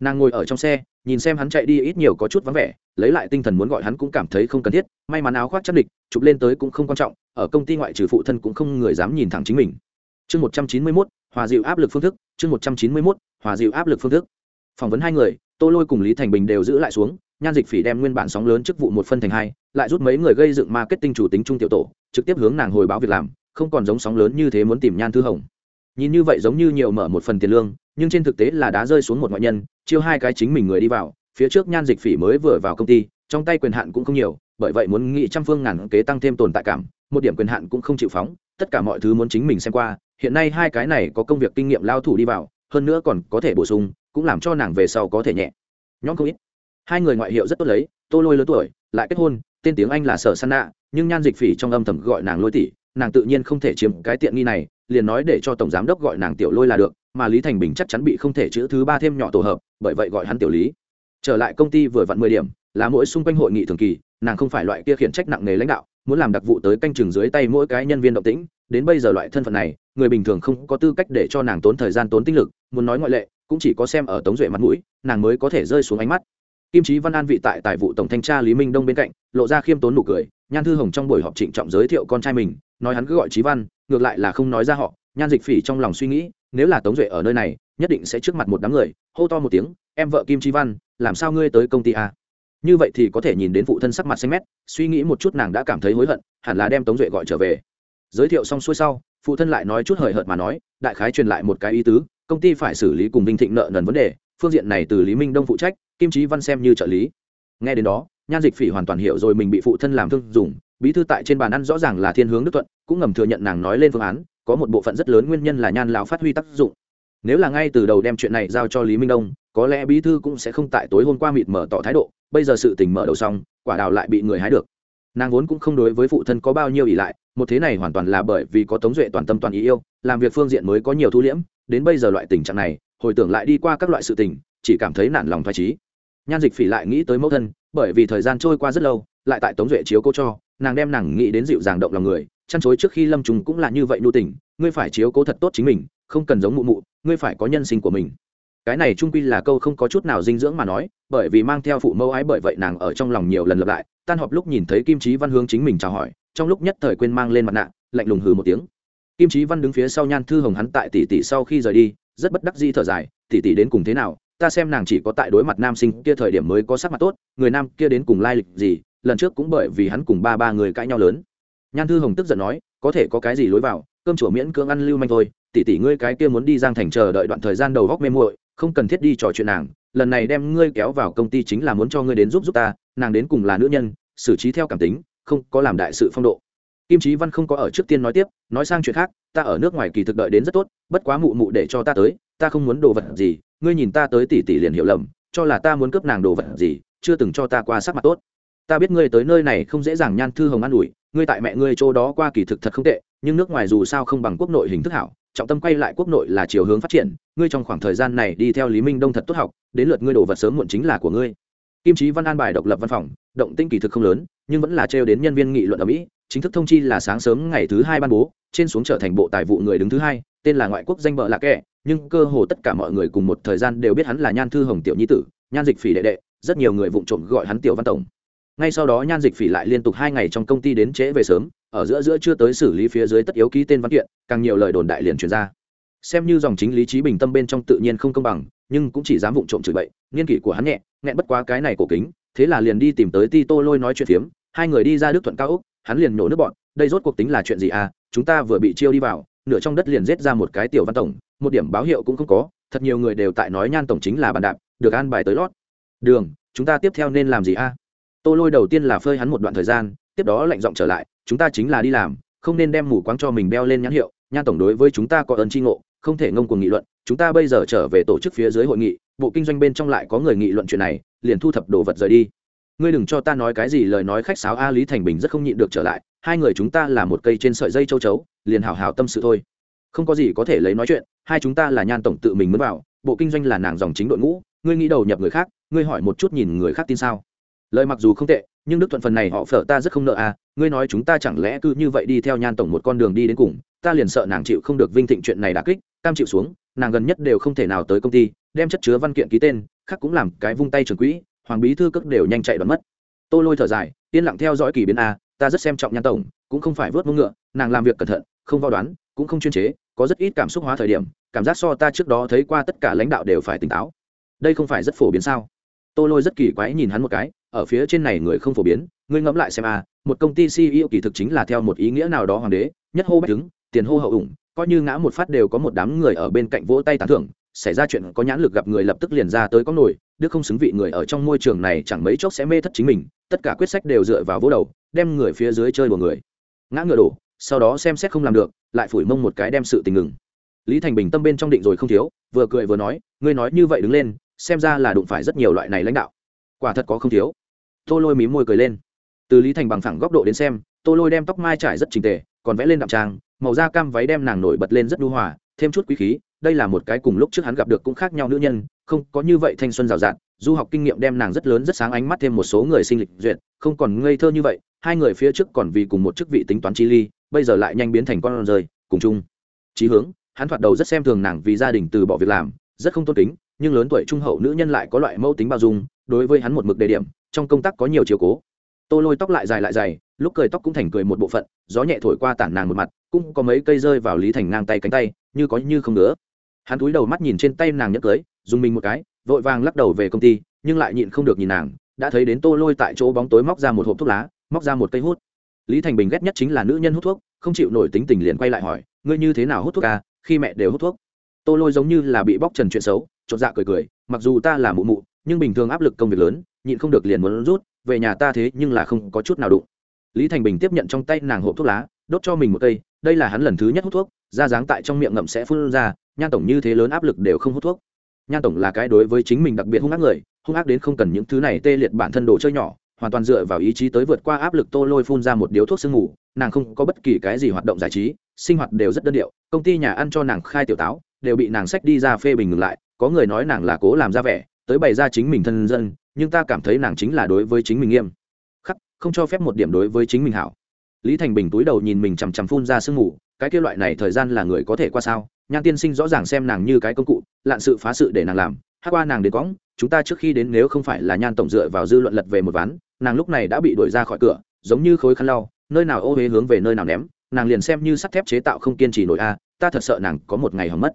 Nàng ngồi ở trong xe, nhìn xem hắn chạy đi ít nhiều có chút vắng vẻ, lấy lại tinh thần muốn gọi hắn cũng cảm thấy không cần thiết, may mắn áo khoác chắc địch, chụp lên tới cũng không quan trọng, ở công ty ngoại trừ phụ thân cũng không người dám nhìn thẳng chính mình. Chương một trăm chín mươi mốt, hòa dịu áp lực phương thức, chương một trăm chín mươi mốt, hòa dịu áp lực phương thức. Phỏng vấn hai người, tô lôi cùng lý thành bình đều giữ lại xuống, nhan dịch phỉ đem nguyên bản sóng lớn chức vụ một phân thành hai, lại rút mấy người gây dựng marketing chủ tính trung tiểu tổ, trực tiếp hướng nàng hồi báo việc làm, không còn giống sóng lớn như thế muốn tìm nhan thư hồng nhìn như vậy giống như nhiều mở một phần tiền lương, nhưng trên thực tế là đã rơi xuống một ngoại nhân, chiêu hai cái chính mình người đi vào, phía trước nhan dịch phỉ mới vừa vào công ty, trong tay quyền hạn cũng không nhiều, bởi vậy muốn nghị trăm phương ngàn kế tăng thêm tồn tại cảm, một điểm quyền hạn cũng không chịu phóng, tất cả mọi thứ muốn chính mình xem qua, hiện nay hai cái này có công việc kinh nghiệm lao thủ đi vào, hơn nữa còn có thể bổ sung, cũng làm cho nàng về sau có thể nhẹ. Nhóm không ít. Hai người ngoại hiệu rất tốt lấy, tô lôi lớn tuổi, lại kết hôn, tên tiếng anh là sở san nạ nhưng nhan dịch phỉ trong âm thầm gọi nàng lôi tỷ nàng tự nhiên không thể chiếm cái tiện nghi này, liền nói để cho tổng giám đốc gọi nàng tiểu lôi là được, mà lý thành bình chắc chắn bị không thể chữ thứ ba thêm nhỏ tổ hợp, bởi vậy gọi hắn tiểu lý. Trở lại công ty vừa vặn mười điểm, là mỗi xung quanh hội nghị thường kỳ, nàng không phải loại kia khiển trách nặng nề lãnh đạo, muốn làm đặc vụ tới canh chừng dưới tay mỗi cái nhân viên động tĩnh, đến bây giờ loại thân phận này, người bình thường không có tư cách để cho nàng tốn thời gian tốn tinh lực, muốn nói ngoại lệ, cũng chỉ có xem ở tống duệ mặt mũi, nàng mới có thể rơi xuống ánh mắt. Kim trí văn an vị tại tài vụ tổng thanh tra lý minh đông bên cạnh, lộ ra khiêm tốn nụ cười, nhan thư hồng trong buổi họp trịnh trọng giới thiệu con trai mình nói hắn cứ gọi trí văn, ngược lại là không nói ra họ. Nhan dịch phỉ trong lòng suy nghĩ, nếu là tống duệ ở nơi này, nhất định sẽ trước mặt một đám người, hô to một tiếng, em vợ kim trí văn, làm sao ngươi tới công ty a như vậy thì có thể nhìn đến phụ thân sắc mặt xanh mét, suy nghĩ một chút nàng đã cảm thấy hối hận, hẳn là đem tống duệ gọi trở về. Giới thiệu xong xuôi sau, phụ thân lại nói chút hời hợt mà nói, đại khái truyền lại một cái ý tứ, công ty phải xử lý cùng vinh thịnh nợ nần vấn đề, phương diện này từ lý minh đông phụ trách, kim trí văn xem như trợ lý. Nghe đến đó, nhan dịch phỉ hoàn toàn hiểu rồi mình bị phụ thân làm thương dùng bí thư tại trên bàn ăn rõ ràng là thiên hướng đức thuận, cũng ngầm thừa nhận nàng nói lên phương án, có một bộ phận rất lớn nguyên nhân là nhan lão phát huy tác dụng. Nếu là ngay từ đầu đem chuyện này giao cho lý minh đông, có lẽ bí thư cũng sẽ không tại tối hôm qua mịt mở tỏ thái độ, bây giờ sự tình mở đầu xong, quả đào lại bị người hái được. Nàng vốn cũng không đối với phụ thân có bao nhiêu ỷ lại, một thế này hoàn toàn là bởi vì có tống duệ toàn tâm toàn ý yêu, làm việc phương diện mới có nhiều thu liễm, đến bây giờ loại tình trạng này, hồi tưởng lại đi qua các loại sự tình, chỉ cảm thấy nản lòng thoải trí nhan dịch phỉ lại nghĩ tới mẫu thân, bởi vì thời gian trôi qua rất lâu, lại tại tống duệ chiếu cố cho nàng đem nàng nghĩ đến dịu dàng động lòng người, chăn chối trước khi lâm trùng cũng là như vậy nhu tình, ngươi phải chiếu cố thật tốt chính mình, không cần giống mụ mụ, ngươi phải có nhân sinh của mình. Cái này trung quy là câu không có chút nào dinh dưỡng mà nói, bởi vì mang theo phụ mẫu ái bởi vậy nàng ở trong lòng nhiều lần lặp lại, tan họp lúc nhìn thấy kim trí văn hướng chính mình chào hỏi, trong lúc nhất thời quên mang lên mặt nạ, lạnh lùng hừ một tiếng. Kim trí văn đứng phía sau nhan thư hồng hắn tại tỷ tỷ sau khi rời đi, rất bất đắc di thở dài tỷ tỷ đến cùng thế nào? Ta xem nàng chỉ có tại đối mặt nam sinh kia thời điểm mới có sắc mặt tốt, người nam kia đến cùng lai lịch gì lần trước cũng bởi vì hắn cùng ba ba người cãi nhau lớn. Nhan thư hồng tức giận nói, có thể có cái gì lối vào, cơm chùa miễn cưỡng ăn lưu manh thôi, tỷ tỷ ngươi cái kia muốn đi giang thành chờ đợi đoạn thời gian đầu góc mê muội, không cần thiết đi trò chuyện nàng, lần này đem ngươi kéo vào công ty chính là muốn cho ngươi đến giúp giúp ta, nàng đến cùng là nữ nhân, xử trí theo cảm tính, không có làm đại sự phong độ. Kim trí văn không có ở trước tiên nói tiếp, nói sang chuyện khác, ta ở nước ngoài kỳ thực đợi đến rất tốt, bất quá mụ mụ để cho ta tới, ta không muốn đồ vật gì, ngươi nhìn ta tới tỷ tỷ liền hiểu lầm, cho là ta muốn cướp nàng đồ vật gì, chưa từng cho ta qua sắc mặt tốt ta biết ngươi tới nơi này không dễ dàng nhan thư hồng an ủi, ngươi tại mẹ ngươi chỗ đó qua kỳ thực thật không tệ, nhưng nước ngoài dù sao không bằng quốc nội hình thức hảo, trọng tâm quay lại quốc nội là chiều hướng phát triển, ngươi trong khoảng thời gian này đi theo lý minh đông thật tốt học, đến lượt ngươi đồ vật sớm muộn chính là của ngươi. Kim trí văn an bài độc lập văn phòng, động tinh kỳ thực không lớn, nhưng vẫn là trêu đến nhân viên nghị luận ở mỹ, chính thức thông chi là sáng sớm ngày thứ hai ban bố, trên xuống trở thành bộ tài vụ người đứng thứ hai, tên là ngoại quốc danh bợ lạ kẻ, nhưng cơ hồ tất cả mọi người cùng một thời gian đều biết hắn là nhan thư hồng tiểu nhi tử, nhan dịch phỉ đệ đệ, rất nhiều người vụng trộm gọi hắn tiểu văn tổng ngay sau đó nhan dịch phỉ lại liên tục hai ngày trong công ty đến trễ về sớm, ở giữa giữa chưa tới xử lý phía dưới tất yếu ký tên văn kiện, càng nhiều lời đồn đại liền truyền ra xem như dòng chính lý trí bình tâm bên trong tự nhiên không công bằng, nhưng cũng chỉ dám vụng trộm chửi bậy, nghiên kỷ của hắn nhẹ, nghẹn bất quá cái này cổ kính, thế là liền đi tìm tới ti tô lôi nói chuyện phiếm, hai người đi ra đức thuận cao úc, hắn liền nhổ nước bọn, đây rốt cuộc tính là chuyện gì à chúng ta vừa bị chiêu đi vào, nửa trong đất liền giết ra một cái tiểu văn tổng, một điểm báo hiệu cũng không có, thật nhiều người đều tại nói nhan tổng chính là bàn đạp, được an bài tới lót đường, chúng ta tiếp theo nên làm gì a à? Tô lôi đầu tiên là phơi hắn một đoạn thời gian, tiếp đó lạnh giọng trở lại, chúng ta chính là đi làm, không nên đem mù quáng cho mình đeo lên nhãn hiệu nhan tổng đối với chúng ta có ơn tri ngộ, không thể ngông cuồng nghị luận, chúng ta bây giờ trở về tổ chức phía dưới hội nghị, bộ kinh doanh bên trong lại có người nghị luận chuyện này, liền thu thập đồ vật rời đi. Ngươi đừng cho ta nói cái gì, lời nói khách sáo a lý thành bình rất không nhịn được trở lại, hai người chúng ta là một cây trên sợi dây châu chấu, liền hào hào tâm sự thôi. Không có gì có thể lấy nói chuyện, hai chúng ta là nhan tổng tự mình mới vào, bộ kinh doanh là nàng dòng chính đội ngũ, ngươi nghĩ đầu nhập người khác, ngươi hỏi một chút nhìn người khác tin sao? Lời mặc dù không tệ, nhưng đức thuận phần này họ phở ta rất không nợ à ngươi nói chúng ta chẳng lẽ cứ như vậy đi theo nhan tổng một con đường đi đến cùng, ta liền sợ nàng chịu không được vinh thịnh chuyện này đã kích, cam chịu xuống, nàng gần nhất đều không thể nào tới công ty, đem chất chứa văn kiện ký tên, khác cũng làm cái vung tay trường quỹ, hoàng bí thư cất đều nhanh chạy đoán mất. Tô lôi thở dài, yên lặng theo dõi kỳ biến a ta rất xem trọng nhan tổng, cũng không phải vớt mông ngựa, nàng làm việc cẩn thận, không vo đoán, cũng không chuyên chế, có rất ít cảm xúc hóa thời điểm, cảm giác so ta trước đó thấy qua tất cả lãnh đạo đều phải tỉnh táo. Đây không phải rất phổ biến sao? Tô lôi rất kỳ quái nhìn hắn một cái ở phía trên này người không phổ biến, ngươi ngẫm lại xem a một công ty ceo kỳ thực chính là theo một ý nghĩa nào đó hoàng đế, nhất hô bách đứng, tiền hô hậu ủng, coi như ngã một phát đều có một đám người ở bên cạnh vỗ tay tán thưởng, xảy ra chuyện có nhãn lực gặp người lập tức liền ra tới có nổi, đức không xứng vị người ở trong môi trường này chẳng mấy chốc sẽ mê thất chính mình, tất cả quyết sách đều dựa vào vỗ đầu, đem người phía dưới chơi của người. Ngã ngựa đổ, sau đó xem xét không làm được, lại phủi mông một cái đem sự tình ngừng. Lý thành bình tâm bên trong định rồi không thiếu, vừa cười vừa nói, ngươi nói như vậy đứng lên, xem ra là đụng phải rất nhiều loại này lãnh đạo. Quả thật có không thiếu tô lôi mí môi cười lên. Từ lý thành bằng phẳng góc độ đến xem, tô lôi đem tóc mai trải rất trình tề, còn vẽ lên đạm trang, màu da cam váy đem nàng nổi bật lên rất đu hòa, thêm chút quý khí, đây là một cái cùng lúc trước hắn gặp được cũng khác nhau nữ nhân, không có như vậy thanh xuân rào rạt, du học kinh nghiệm đem nàng rất lớn rất sáng ánh mắt thêm một số người sinh lịch duyệt, không còn ngây thơ như vậy, hai người phía trước còn vì cùng một chức vị tính toán chi ly, bây giờ lại nhanh biến thành con rơi, cùng chung. Chí hướng, hắn thoạt đầu rất xem thường nàng vì gia đình từ bỏ việc làm, rất không tôn kính, nhưng lớn tuổi trung hậu nữ nhân lại có loại mẫu tính bao dung, đối với hắn một mực đề điểm trong công tác có nhiều chiều cố. Tô lôi tóc lại dài lại dày, lúc cười tóc cũng thành cười một bộ phận, gió nhẹ thổi qua tản nàng một mặt, cũng có mấy cây rơi vào lý thành ngang tay cánh tay, như có như không nữa hắn túi đầu mắt nhìn trên tay nàng nhấc cưới, dùng mình một cái, vội vàng lắc đầu về công ty, nhưng lại nhịn không được nhìn nàng, đã thấy đến tô lôi tại chỗ bóng tối móc ra một hộp thuốc lá, móc ra một cây hút. Lý thành bình ghét nhất chính là nữ nhân hút thuốc, không chịu nổi tính tình liền quay lại hỏi, ngươi như thế nào hút thuốc à? Khi mẹ đều hút thuốc. Tô lôi giống như là bị bóc trần chuyện xấu, chột dạ cười cười, mặc dù ta là mụ mụ, nhưng bình thường áp lực công việc lớn nhịn không được liền muốn rút, về nhà ta thế nhưng là không có chút nào đụng. Lý thành bình tiếp nhận trong tay nàng hộp thuốc lá, đốt cho mình một cây, đây là hắn lần thứ nhất hút thuốc, da dáng tại trong miệng ngậm sẽ phun ra, nhan tổng như thế lớn áp lực đều không hút thuốc. Nhan tổng là cái đối với chính mình đặc biệt hung ác người, hung ác đến không cần những thứ này tê liệt bản thân đồ chơi nhỏ, hoàn toàn dựa vào ý chí tới vượt qua áp lực tô lôi phun ra một điếu thuốc sương ngủ nàng không có bất kỳ cái gì hoạt động giải trí, sinh hoạt đều rất đơn điệu, công ty nhà ăn cho nàng khai tiểu táo, đều bị nàng sách đi ra phê bình ngừng lại, có người nói nàng là cố làm ra vẻ, tới bày ra chính mình thân dân nhưng ta cảm thấy nàng chính là đối với chính mình nghiêm. Khắc, không cho phép một điểm đối với chính mình hảo. Lý thành bình túi đầu nhìn mình chằm chằm phun ra sương mù, cái kia loại này thời gian là người có thể qua sao? Nhan tiên sinh rõ ràng xem nàng như cái công cụ, lạn sự phá sự để nàng làm, hát qua nàng đến cõng, chúng ta trước khi đến nếu không phải là nhan tổng dựa vào dư luận lật về một ván, nàng lúc này đã bị đuổi ra khỏi cửa, giống như khối khăn lau, nơi nào ô huế hướng về nơi nào ném, nàng liền xem như sắt thép chế tạo không kiên trì nổi a, ta thật sợ nàng có một ngày hỏng mất.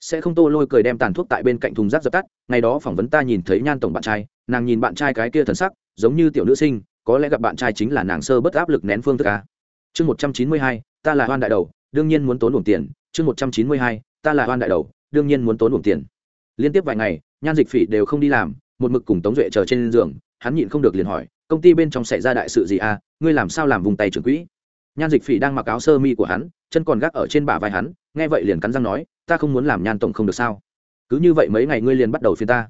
Sẽ không tô lôi cười đem tàn thuốc tại bên cạnh thùng rác dập tắt, ngày đó phỏng vấn ta nhìn thấy nhan tổng bạn trai nàng nhìn bạn trai cái kia thần sắc, giống như tiểu nữ sinh, có lẽ gặp bạn trai chính là nàng sơ bất áp lực nén phương thức a. Chương một trăm chín mươi hai, ta là hoan đại đầu, đương nhiên muốn tốn luồng tiền. Chương một trăm chín mươi hai, ta là hoan đại đầu, đương nhiên muốn tốn luồng tiền. Liên tiếp vài ngày, nhan dịch phỉ đều không đi làm, một mực cùng tống duệ chờ trên giường, hắn nhịn không được liền hỏi, công ty bên trong xảy ra đại sự gì à ngươi làm sao làm vùng tay trưởng quỹ? Nhan dịch phỉ đang mặc áo sơ mi của hắn, chân còn gác ở trên bả vai hắn, nghe vậy liền cắn răng nói, ta không muốn làm nhan tổng không được sao? Cứ như vậy mấy ngày ngươi liền bắt đầu phiên ta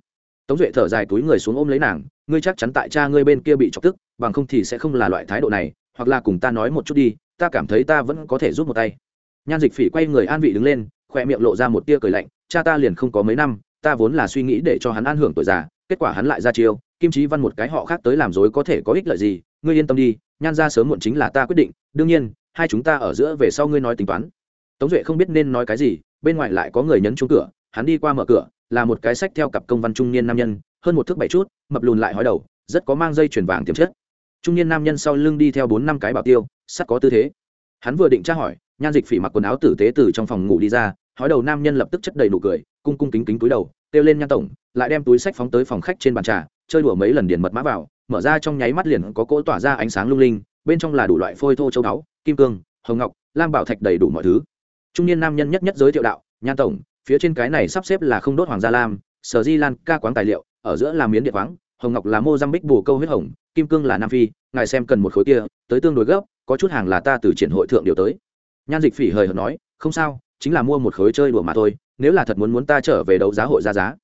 tống duệ thở dài túi người xuống ôm lấy nàng, ngươi chắc chắn tại cha ngươi bên kia bị chọc tức, bằng không thì sẽ không là loại thái độ này, hoặc là cùng ta nói một chút đi, ta cảm thấy ta vẫn có thể giúp một tay. Nhan dịch phỉ quay người an vị đứng lên khoe miệng lộ ra một tia cười lạnh, cha ta liền không có mấy năm, ta vốn là suy nghĩ để cho hắn an hưởng tuổi già, kết quả hắn lại ra chiêu, kim trí văn một cái họ khác tới làm dối có thể có ích lợi gì, ngươi yên tâm đi, nhan ra sớm muộn chính là ta quyết định, đương nhiên, hai chúng ta ở giữa về sau ngươi nói tính toán. Tống duệ không biết nên nói cái gì, bên ngoài lại có người nhấn chung cửa, hắn đi qua mở cửa là một cái sách theo cặp công văn trung niên nam nhân, hơn một thước bảy chút, mập lùn lại hói đầu, rất có mang dây chuyền vàng tiềm chất. Trung niên nam nhân sau lưng đi theo bốn năm cái bảo tiêu, sắt có tư thế. Hắn vừa định tra hỏi, nhan dịch phỉ mặc quần áo tử tế từ trong phòng ngủ đi ra, hói đầu nam nhân lập tức chất đầy nụ cười, cung cung kính kính túi đầu, kêu lên nhan tổng, lại đem túi sách phóng tới phòng khách trên bàn trà, chơi đùa mấy lần điền mật mã vào, mở ra trong nháy mắt liền có cỗ tỏa ra ánh sáng lung linh, bên trong là đủ loại phôi thô châu đáo kim cương, hồng ngọc, lam bảo thạch đầy đủ mọi thứ. Trung niên nam nhân nhất nhất giới thiệu đạo, nhan tổng phía trên cái này sắp xếp là không đốt hoàng gia lam, sở di lan ca quán tài liệu, ở giữa là miến điện khoáng hồng ngọc là mô bích bù câu huyết hồng, kim cương là nam phi, ngài xem cần một khối kia, tới tương đối gấp, có chút hàng là ta từ triển hội thượng điều tới. Nhan dịch phỉ hời hợt nói, không sao, chính là mua một khối chơi đùa mà thôi, nếu là thật muốn muốn ta trở về đấu giá hội ra giá.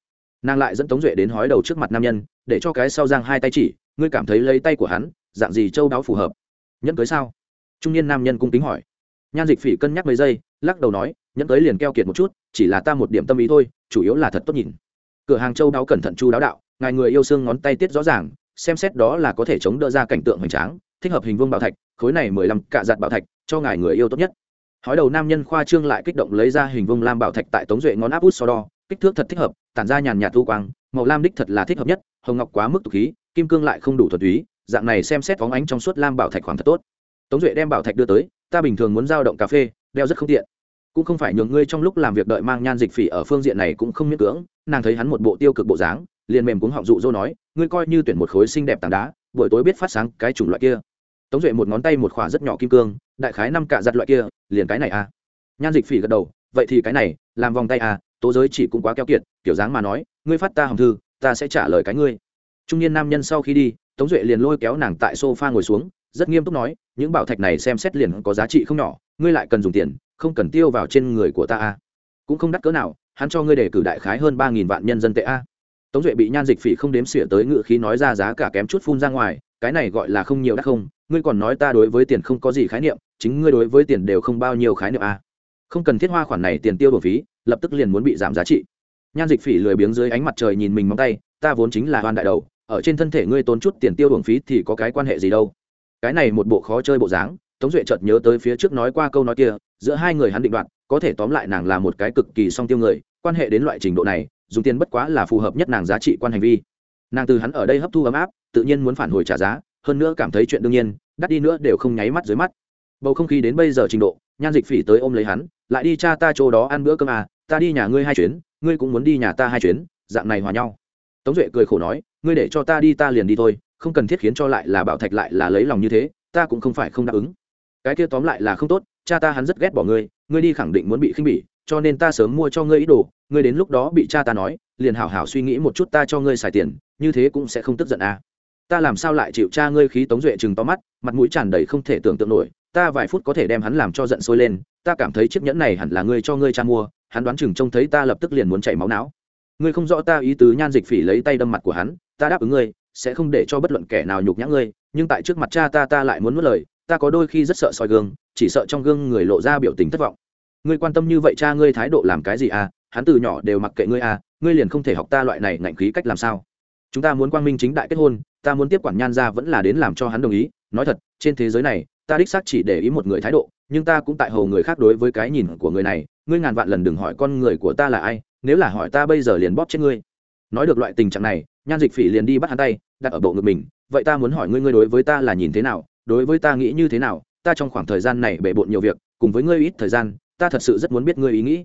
Nàng lại dẫn tống duệ đến hói đầu trước mặt nam nhân, để cho cái sau giang hai tay chỉ, ngươi cảm thấy lấy tay của hắn, dạng gì châu đáo phù hợp. Nhẫn cưới sao? Trung niên nam nhân cung kính hỏi. Nhan dịch phỉ cân nhắc mấy giây, lắc đầu nói nhẫn tới liền keo kiệt một chút, chỉ là ta một điểm tâm ý thôi, chủ yếu là thật tốt nhìn. Cửa hàng châu đáo cẩn thận chu đáo đạo, ngài người yêu xương ngón tay tiết rõ ràng, xem xét đó là có thể chống đỡ ra cảnh tượng hoành tráng, thích hợp hình vương bảo thạch, khối này mười lăm cạ giặt bảo thạch, cho ngài người yêu tốt nhất. Hói đầu nam nhân khoa trương lại kích động lấy ra hình vương lam bảo thạch tại tống duệ ngón áp út so đo, kích thước thật thích hợp, tản ra nhàn nhạt thu quang, màu lam đích thật là thích hợp nhất, hồng ngọc quá mức tục khí, kim cương lại không đủ thuật túy, dạng này xem xét phóng ánh trong suốt lam bảo thạch khoảng thật tốt. Tống duệ đem bảo thạch đưa tới, ta bình thường muốn giao động cà phê, đeo rất không tiện cũng không phải nhường ngươi trong lúc làm việc đợi mang nhan dịch phỉ ở phương diện này cũng không miễn cưỡng, nàng thấy hắn một bộ tiêu cực bộ dáng, liền mềm cuống họng dụ dỗ nói, ngươi coi như tuyển một khối xinh đẹp tảng đá, buổi tối biết phát sáng cái chủng loại kia. Tống duệ một ngón tay một khỏa rất nhỏ kim cương, đại khái năm cạ giặt loại kia, liền cái này à. Nhan dịch phỉ gật đầu, vậy thì cái này, làm vòng tay à tố giới chỉ cũng quá keo kiệt, kiểu dáng mà nói, ngươi phát ta hồng thư, ta sẽ trả lời cái ngươi. Trung niên nam nhân sau khi đi, tống duệ liền lôi kéo nàng tại sofa ngồi xuống, rất nghiêm túc nói, những bảo thạch này xem xét liền có giá trị không nhỏ ngươi lại cần dùng tiền, không cần tiêu vào trên người của ta a cũng không đắt cỡ nào, hắn cho ngươi để cử đại khái hơn ba nghìn vạn nhân dân tệ a. Tống duệ bị nhan dịch phỉ không đếm xỉa tới ngự khí nói ra giá cả kém chút phun ra ngoài, cái này gọi là không nhiều đắt không, ngươi còn nói ta đối với tiền không có gì khái niệm, chính ngươi đối với tiền đều không bao nhiêu khái niệm a. Không cần thiết hoa khoản này tiền tiêu bổ phí, lập tức liền muốn bị giảm giá trị. Nhan dịch phỉ lười biếng dưới ánh mặt trời nhìn mình móng tay, ta vốn chính là hoan đại đầu, ở trên thân thể ngươi tốn chút tiền tiêu bổng phí thì có cái quan hệ gì đâu. Cái này một bộ khó chơi bộ dáng tống duệ chợt nhớ tới phía trước nói qua câu nói kia, giữa hai người hắn định đoạt, có thể tóm lại nàng là một cái cực kỳ song tiêu người, quan hệ đến loại trình độ này, dùng tiền bất quá là phù hợp nhất nàng giá trị quan hành vi. Nàng từ hắn ở đây hấp thu ấm áp, tự nhiên muốn phản hồi trả giá, hơn nữa cảm thấy chuyện đương nhiên, đắt đi nữa đều không nháy mắt dưới mắt. Bầu không khí đến bây giờ trình độ, nhan dịch phỉ tới ôm lấy hắn, lại đi cha ta chỗ đó ăn bữa cơm à ta đi nhà ngươi hai chuyến, ngươi cũng muốn đi nhà ta hai chuyến, dạng này hòa nhau. Tống duệ cười khổ nói, ngươi để cho ta đi ta liền đi thôi, không cần thiết khiến cho lại là bảo thạch lại là lấy lòng như thế, ta cũng không phải không đáp ứng cái kia tóm lại là không tốt, cha ta hắn rất ghét bỏ ngươi ngươi đi khẳng định muốn bị khinh bỉ, cho nên ta sớm mua cho ngươi ý đồ, ngươi đến lúc đó bị cha ta nói, liền hảo hảo suy nghĩ một chút ta cho ngươi xài tiền, như thế cũng sẽ không tức giận à. ta làm sao lại chịu cha ngươi khí tống duệ chừng to mắt, mặt mũi tràn đầy không thể tưởng tượng nổi, ta vài phút có thể đem hắn làm cho giận sôi lên, ta cảm thấy chiếc nhẫn này hẳn là ngươi cho ngươi cha mua, hắn đoán chừng trông thấy ta lập tức liền muốn chảy máu não ngươi không rõ ta ý tứ nhan dịch phỉ lấy tay đâm mặt của hắn, ta đáp ứng ngươi, sẽ không để cho bất luận kẻ nào nhục nhã ngươi, nhưng tại trước mặt cha ta ta lại muốn mất lời ta có đôi khi rất sợ soi gương, chỉ sợ trong gương người lộ ra biểu tình thất vọng. Ngươi quan tâm như vậy cha ngươi thái độ làm cái gì à? Hắn từ nhỏ đều mặc kệ ngươi à ngươi liền không thể học ta loại này ngạnh khí cách làm sao? Chúng ta muốn quang minh chính đại kết hôn, ta muốn tiếp quản nhan ra vẫn là đến làm cho hắn đồng ý. Nói thật, trên thế giới này, ta đích xác chỉ để ý một người thái độ, nhưng ta cũng tại hầu người khác đối với cái nhìn của người này. Ngươi ngàn vạn lần đừng hỏi con người của ta là ai, nếu là hỏi ta bây giờ liền bóp chết ngươi. Nói được loại tình trạng này, nhan dịch phỉ liền đi bắt hắn tay, đặt ở bộ ngực mình. Vậy ta muốn hỏi ngươi ngươi đối với ta là nhìn thế nào? Đối với ta nghĩ như thế nào, ta trong khoảng thời gian này bể bộn nhiều việc, cùng với ngươi ít thời gian, ta thật sự rất muốn biết ngươi ý nghĩ.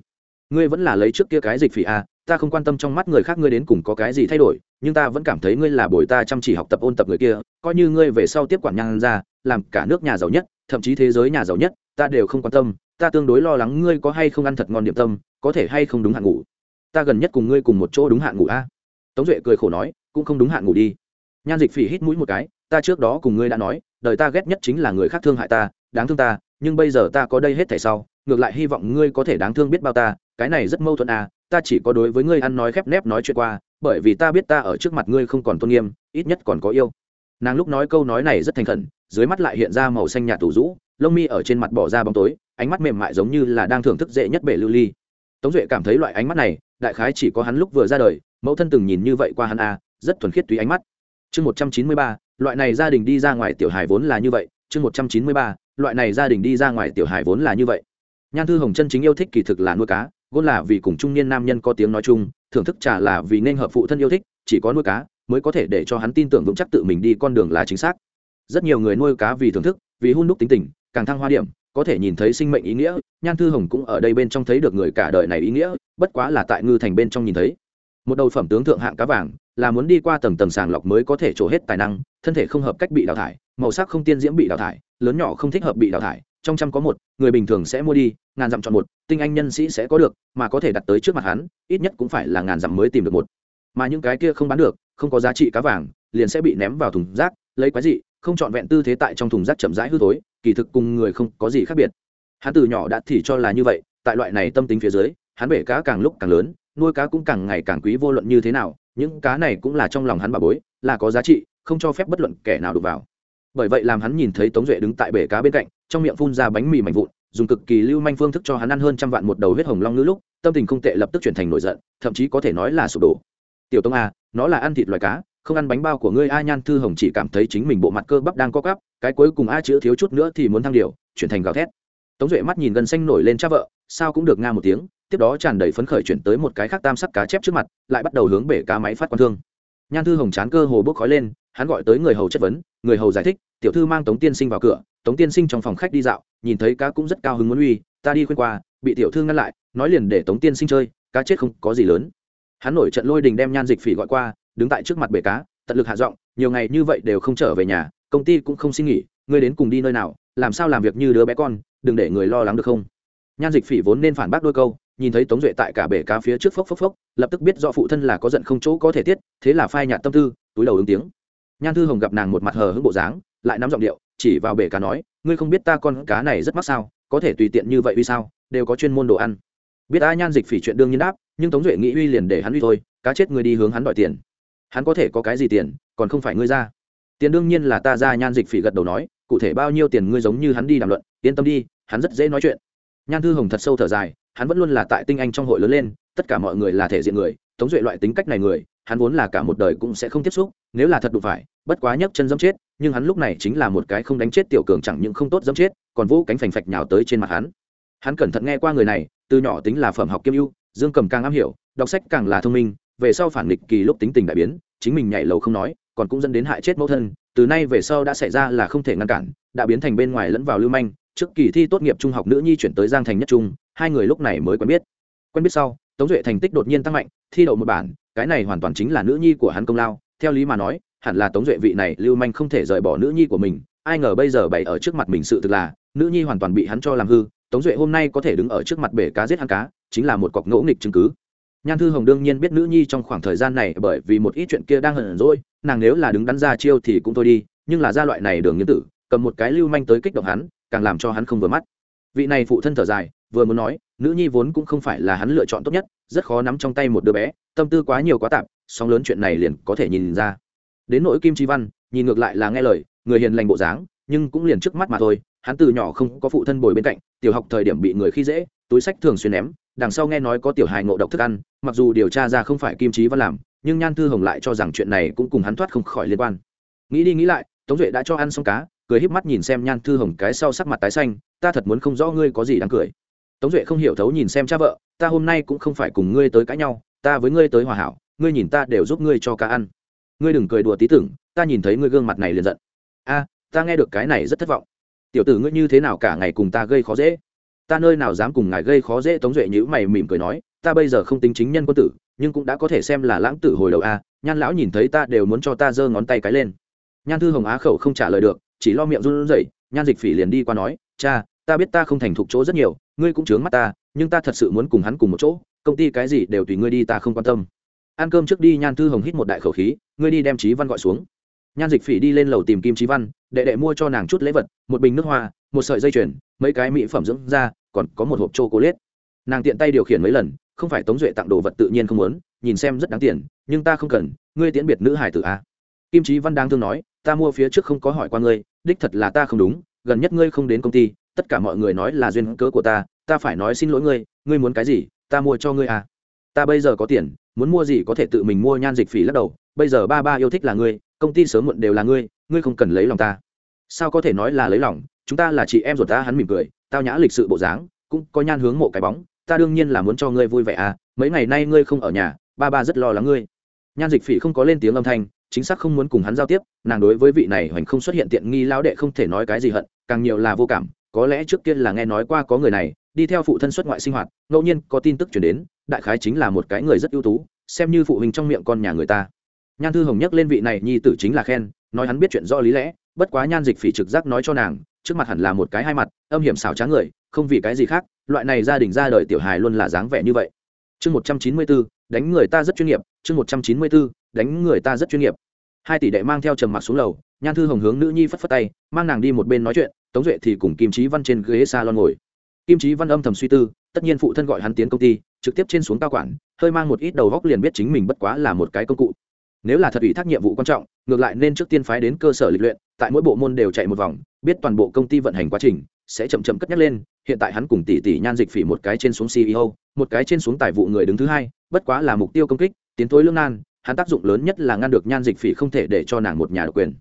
Ngươi vẫn là lấy trước kia cái dịch phỉ à ta không quan tâm trong mắt người khác ngươi đến cùng có cái gì thay đổi, nhưng ta vẫn cảm thấy ngươi là bồi ta chăm chỉ học tập ôn tập người kia, coi như ngươi về sau tiếp quản nhang ra, làm cả nước nhà giàu nhất, thậm chí thế giới nhà giàu nhất, ta đều không quan tâm, ta tương đối lo lắng ngươi có hay không ăn thật ngon điểm tâm, có thể hay không đúng hạn ngủ. Ta gần nhất cùng ngươi cùng một chỗ đúng hạn ngủ a tống duệ cười khổ nói, cũng không đúng hạn ngủ đi. Nhan dịch phỉ hít mũi một cái ta trước đó cùng ngươi đã nói, đời ta ghét nhất chính là người khác thương hại ta, đáng thương ta, nhưng bây giờ ta có đây hết thảy sau, ngược lại hy vọng ngươi có thể đáng thương biết bao ta, cái này rất mâu thuẫn à ta chỉ có đối với ngươi ăn nói khép nép nói chuyện qua, bởi vì ta biết ta ở trước mặt ngươi không còn tôn nghiêm, ít nhất còn có yêu. Nàng lúc nói câu nói này rất thành khẩn, dưới mắt lại hiện ra màu xanh nhạt tủ rũ, lông mi ở trên mặt bỏ ra bóng tối, ánh mắt mềm mại giống như là đang thưởng thức dễ nhất bể lưu ly. Tống duệ cảm thấy loại ánh mắt này, đại khái chỉ có hắn lúc vừa ra đời, mẫu thân từng nhìn như vậy qua hắn a rất thuần khiết tùy ánh mắt. Chương một trăm chín mươi ba loại này gia đình đi ra ngoài tiểu hài vốn là như vậy, chương một trăm chín mươi ba, loại này gia đình đi ra ngoài tiểu hài vốn là như vậy. Nhan thư hồng chân chính yêu thích kỳ thực là nuôi cá gôn là vì cùng trung niên nam nhân có tiếng nói chung, thưởng thức trà là vì nên hợp phụ thân yêu thích, chỉ có nuôi cá mới có thể để cho hắn tin tưởng vững chắc tự mình đi con đường là chính xác. Rất nhiều người nuôi cá vì thưởng thức, vì hôn đúc tính tình, càng thăng hoa điểm, có thể nhìn thấy sinh mệnh ý nghĩa, nhan thư hồng cũng ở đây bên trong thấy được người cả đời này ý nghĩa, bất quá là tại ngư thành bên trong nhìn thấy một đầu phẩm tướng thượng hạng cá vàng, là muốn đi qua tầng tầng sàng lọc mới có thể trổ hết tài năng, thân thể không hợp cách bị đào thải, màu sắc không tiên diễm bị đào thải, lớn nhỏ không thích hợp bị đào thải, trong trăm có một, người bình thường sẽ mua đi, ngàn dặm chọn một, tinh anh nhân sĩ sẽ có được, mà có thể đặt tới trước mặt hắn, ít nhất cũng phải là ngàn dặm mới tìm được một. Mà những cái kia không bán được, không có giá trị cá vàng, liền sẽ bị ném vào thùng rác, lấy quái dị, không trọn vẹn tư thế tại trong thùng rác chậm rãi hư thối, kỳ thực cùng người không có gì khác biệt. Hắn từ nhỏ đã thì cho là như vậy, tại loại này tâm tính phía dưới, hắn bể cá càng lúc càng lớn nuôi cá cũng càng ngày càng quý vô luận như thế nào, những cá này cũng là trong lòng hắn bà bối, là có giá trị, không cho phép bất luận kẻ nào đụng vào. Bởi vậy làm hắn nhìn thấy tống duệ đứng tại bể cá bên cạnh, trong miệng phun ra bánh mì mạnh vụn, dùng cực kỳ lưu manh phương thức cho hắn ăn hơn trăm vạn một đầu huyết hồng long ngữ lúc, tâm tình không tệ lập tức chuyển thành nổi giận, thậm chí có thể nói là sụp đổ. Tiểu tông a à, nó là ăn thịt loài cá, không ăn bánh bao của ngươi, a nhan thư hồng chỉ cảm thấy chính mình bộ mặt cơ bắp đang co cắp cái cuối cùng a chữ thiếu chút nữa thì muốn thăng điều chuyển thành gào thét. Tống duệ mắt nhìn gần xanh nổi lên cha vợ, sao cũng được nga một tiếng tiếp đó tràn đầy phấn khởi chuyển tới một cái khác tam sắc cá chép trước mặt, lại bắt đầu hướng bể cá máy phát quan thương. Nhan thư hồng chán cơ hồ bốc khói lên, hắn gọi tới người hầu chất vấn, người hầu giải thích, tiểu thư mang tống tiên sinh vào cửa, tống tiên sinh trong phòng khách đi dạo, nhìn thấy cá cũng rất cao hứng muốn uy, ta đi khuyên qua, bị tiểu thư ngăn lại, nói liền để tống tiên sinh chơi, cá chết không có gì lớn. Hắn nổi trận lôi đình đem nhan dịch phỉ gọi qua, đứng tại trước mặt bể cá, tận lực hạ giọng, nhiều ngày như vậy đều không trở về nhà, công ty cũng không xin nghỉ, ngươi đến cùng đi nơi nào, làm sao làm việc như đứa bé con, đừng để người lo lắng được không? Nhan dịch phỉ vốn nên phản bác đôi câu nhìn thấy tống duệ tại cả bể cá phía trước phốc phốc phốc, lập tức biết do phụ thân là có giận không chỗ có thể tiết, thế là phai nhạt tâm tư, túi đầu ứng tiếng. Nhan thư hồng gặp nàng một mặt hờ hững bộ dáng, lại nắm giọng điệu, chỉ vào bể cá nói, ngươi không biết ta con cá này rất mắc sao, có thể tùy tiện như vậy vì sao, đều có chuyên môn đồ ăn. Biết ai nhan dịch phỉ chuyện đương nhiên đáp, nhưng tống duệ nghĩ uy liền để hắn uy thôi, cá chết người đi hướng hắn đòi tiền. Hắn có thể có cái gì tiền, còn không phải ngươi ra. Tiền đương nhiên là ta ra, nhan dịch phỉ gật đầu nói, cụ thể bao nhiêu tiền ngươi giống như hắn đi đàm luận, yên tâm đi, hắn rất dễ nói chuyện nhan thư hồng thật sâu thở dài, hắn vẫn luôn là tại tinh anh trong hội lớn lên, tất cả mọi người là thể diện người, tống duệ loại tính cách này người, hắn vốn là cả một đời cũng sẽ không tiếp xúc, nếu là thật đụng phải, bất quá nhấc chân dẫm chết, nhưng hắn lúc này chính là một cái không đánh chết tiểu cường chẳng những không tốt dẫm chết, còn vũ cánh phành phạch nhào tới trên mặt hắn. Hắn cẩn thận nghe qua người này, từ nhỏ tính là phẩm học kiêm ưu, dương cầm càng am hiểu, đọc sách càng là thông minh, về sau phản nghịch kỳ lúc tính tình đại biến, chính mình nhảy lầu không nói, còn cũng dẫn đến hại chết mẫu thân, từ nay về sau đã xảy ra là không thể ngăn cản, đã biến thành bên ngoài lẫn vào lưu manh trước kỳ thi tốt nghiệp trung học nữ nhi chuyển tới giang thành nhất trung, hai người lúc này mới quen biết. Quen biết sau, tống duệ thành tích đột nhiên tăng mạnh, thi đậu một bản, cái này hoàn toàn chính là nữ nhi của hắn công lao. Theo lý mà nói, hẳn là tống duệ vị này lưu manh không thể rời bỏ nữ nhi của mình, ai ngờ bây giờ bày ở trước mặt mình sự thực là, nữ nhi hoàn toàn bị hắn cho làm hư. Tống duệ hôm nay có thể đứng ở trước mặt bể cá giết hắn cá, chính là một cọc ngỗ nghịch chứng cứ. Nhan thư hồng đương nhiên biết nữ nhi trong khoảng thời gian này bởi vì một ít chuyện kia đang hận rỗi nàng nếu là đứng đắn ra chiêu thì cũng thôi đi, nhưng là gia loại này đường nhân tử, cầm một cái lưu manh tới kích động hắn càng làm cho hắn không vừa mắt. Vị này phụ thân thở dài, vừa muốn nói, nữ nhi vốn cũng không phải là hắn lựa chọn tốt nhất, rất khó nắm trong tay một đứa bé, tâm tư quá nhiều quá tạp song lớn chuyện này liền có thể nhìn ra. Đến nỗi kim chi văn, nhìn ngược lại là nghe lời, người hiền lành bộ dáng, nhưng cũng liền trước mắt mà thôi, hắn từ nhỏ không có phụ thân bồi bên cạnh, tiểu học thời điểm bị người khi dễ, túi sách thường xuyên ném, đằng sau nghe nói có tiểu hài ngộ độc thức ăn, mặc dù điều tra ra không phải kim trí văn làm, nhưng nhan thư hồng lại cho rằng chuyện này cũng cùng hắn thoát không khỏi liên quan. Nghĩ đi nghĩ lại, tống duệ đã cho ăn xong cá cười híp mắt nhìn xem nhan thư hồng cái sau sắc mặt tái xanh, ta thật muốn không rõ ngươi có gì đáng cười. Tống duệ không hiểu thấu nhìn xem cha vợ, ta hôm nay cũng không phải cùng ngươi tới cãi nhau, ta với ngươi tới hòa hảo, ngươi nhìn ta đều giúp ngươi cho cá ăn. Ngươi đừng cười đùa tí tưởng, ta nhìn thấy ngươi gương mặt này liền giận. A, ta nghe được cái này rất thất vọng. Tiểu tử ngươi như thế nào cả ngày cùng ta gây khó dễ? Ta nơi nào dám cùng ngài gây khó dễ? Tống duệ nhữ mày mỉm cười nói, ta bây giờ không tính chính nhân quân tử, nhưng cũng đã có thể xem là lãng tử hồi đầu a, nhan lão nhìn thấy ta đều muốn cho ta giơ ngón tay cái lên. Nhan thư hồng á khẩu không trả lời được chỉ lo miệng run rẩy, nhan dịch phỉ liền đi qua nói, cha, ta biết ta không thành thục chỗ rất nhiều, ngươi cũng chướng mắt ta, nhưng ta thật sự muốn cùng hắn cùng một chỗ, công ty cái gì đều tùy ngươi đi, ta không quan tâm. Ăn cơm trước đi, nhan thư hồng hít một đại khẩu khí, ngươi đi đem trí văn gọi xuống. Nhan dịch phỉ đi lên lầu tìm kim trí văn, đệ đệ mua cho nàng chút lễ vật, một bình nước hoa, một sợi dây chuyền, mấy cái mỹ phẩm dưỡng da, còn có một hộp chô cố lết. nàng tiện tay điều khiển mấy lần, không phải tống duệ tặng đồ vật tự nhiên không muốn, nhìn xem rất đáng tiền, nhưng ta không cần, ngươi tiễn biệt nữ hải tử a kim trí văn đang thương nói, ta mua phía trước không có hỏi qua ngươi, đích thật là ta không đúng, gần nhất ngươi không đến công ty, tất cả mọi người nói là duyên cớ của ta ta phải nói xin lỗi ngươi ngươi muốn cái gì, ta mua cho ngươi à. Ta bây giờ có tiền, muốn mua gì có thể tự mình mua nhan dịch phỉ lắc đầu, bây giờ ba ba yêu thích là ngươi, công ty sớm muộn đều là ngươi ngươi không cần lấy lòng ta. Sao có thể nói là lấy lòng, chúng ta là chị em ruột ta, hắn mỉm cười, tao nhã lịch sự bộ dáng, cũng có nhan hướng mộ cái bóng, ta đương nhiên là muốn cho ngươi vui vẻ à mấy ngày nay ngươi không ở nhà, ba ba rất lo lắng ngươi. Nhan dịch phỉ không có lên tiếng âm thanh chính xác không muốn cùng hắn giao tiếp, nàng đối với vị này hoành không xuất hiện tiện nghi lão đệ không thể nói cái gì hận, càng nhiều là vô cảm, có lẽ trước kia là nghe nói qua có người này, đi theo phụ thân xuất ngoại sinh hoạt, ngẫu nhiên có tin tức chuyển đến, đại khái chính là một cái người rất ưu tú, xem như phụ huynh trong miệng con nhà người ta. Nhan thư hồng nhắc lên vị này, nhi tử chính là khen, nói hắn biết chuyện rõ lý lẽ, bất quá nhan dịch phỉ trực giác nói cho nàng, trước mặt hẳn là một cái hai mặt, âm hiểm xảo trá người, không vì cái gì khác, loại này gia đình ra đời tiểu hài luôn là dáng vẻ như vậy. Chương một trăm chín mươi bốn đánh người ta rất chuyên nghiệp, chương một trăm chín mươi bốn, đánh người ta rất chuyên nghiệp. Hai tỷ đệ mang theo trầm mặc xuống lầu, nhan thư hồng hướng nữ nhi phất phất tay, mang nàng đi một bên nói chuyện, tống duệ thì cùng kim trí văn trên ghế s a lon ngồi. Kim trí văn âm thầm suy tư, tất nhiên phụ thân gọi hắn tiến công ty, trực tiếp trên xuống cao quản, hơi mang một ít đầu góc liền biết chính mình bất quá là một cái công cụ. Nếu là thật ủy thác nhiệm vụ quan trọng, ngược lại nên trước tiên phái đến cơ sở lịch luyện, tại mỗi bộ môn đều chạy một vòng, biết toàn bộ công ty vận hành quá trình sẽ chậm chậm cất nhắc lên, hiện tại hắn cùng tỷ tỷ nhan dịch phỉ một cái trên xuống ceo một cái trên xuống tài vụ người đứng thứ hai, bất quá là mục tiêu công kích, tiến thối lương nan, hắn tác dụng lớn nhất là ngăn được nhan dịch phỉ không thể để cho nàng một nhà độc quyền.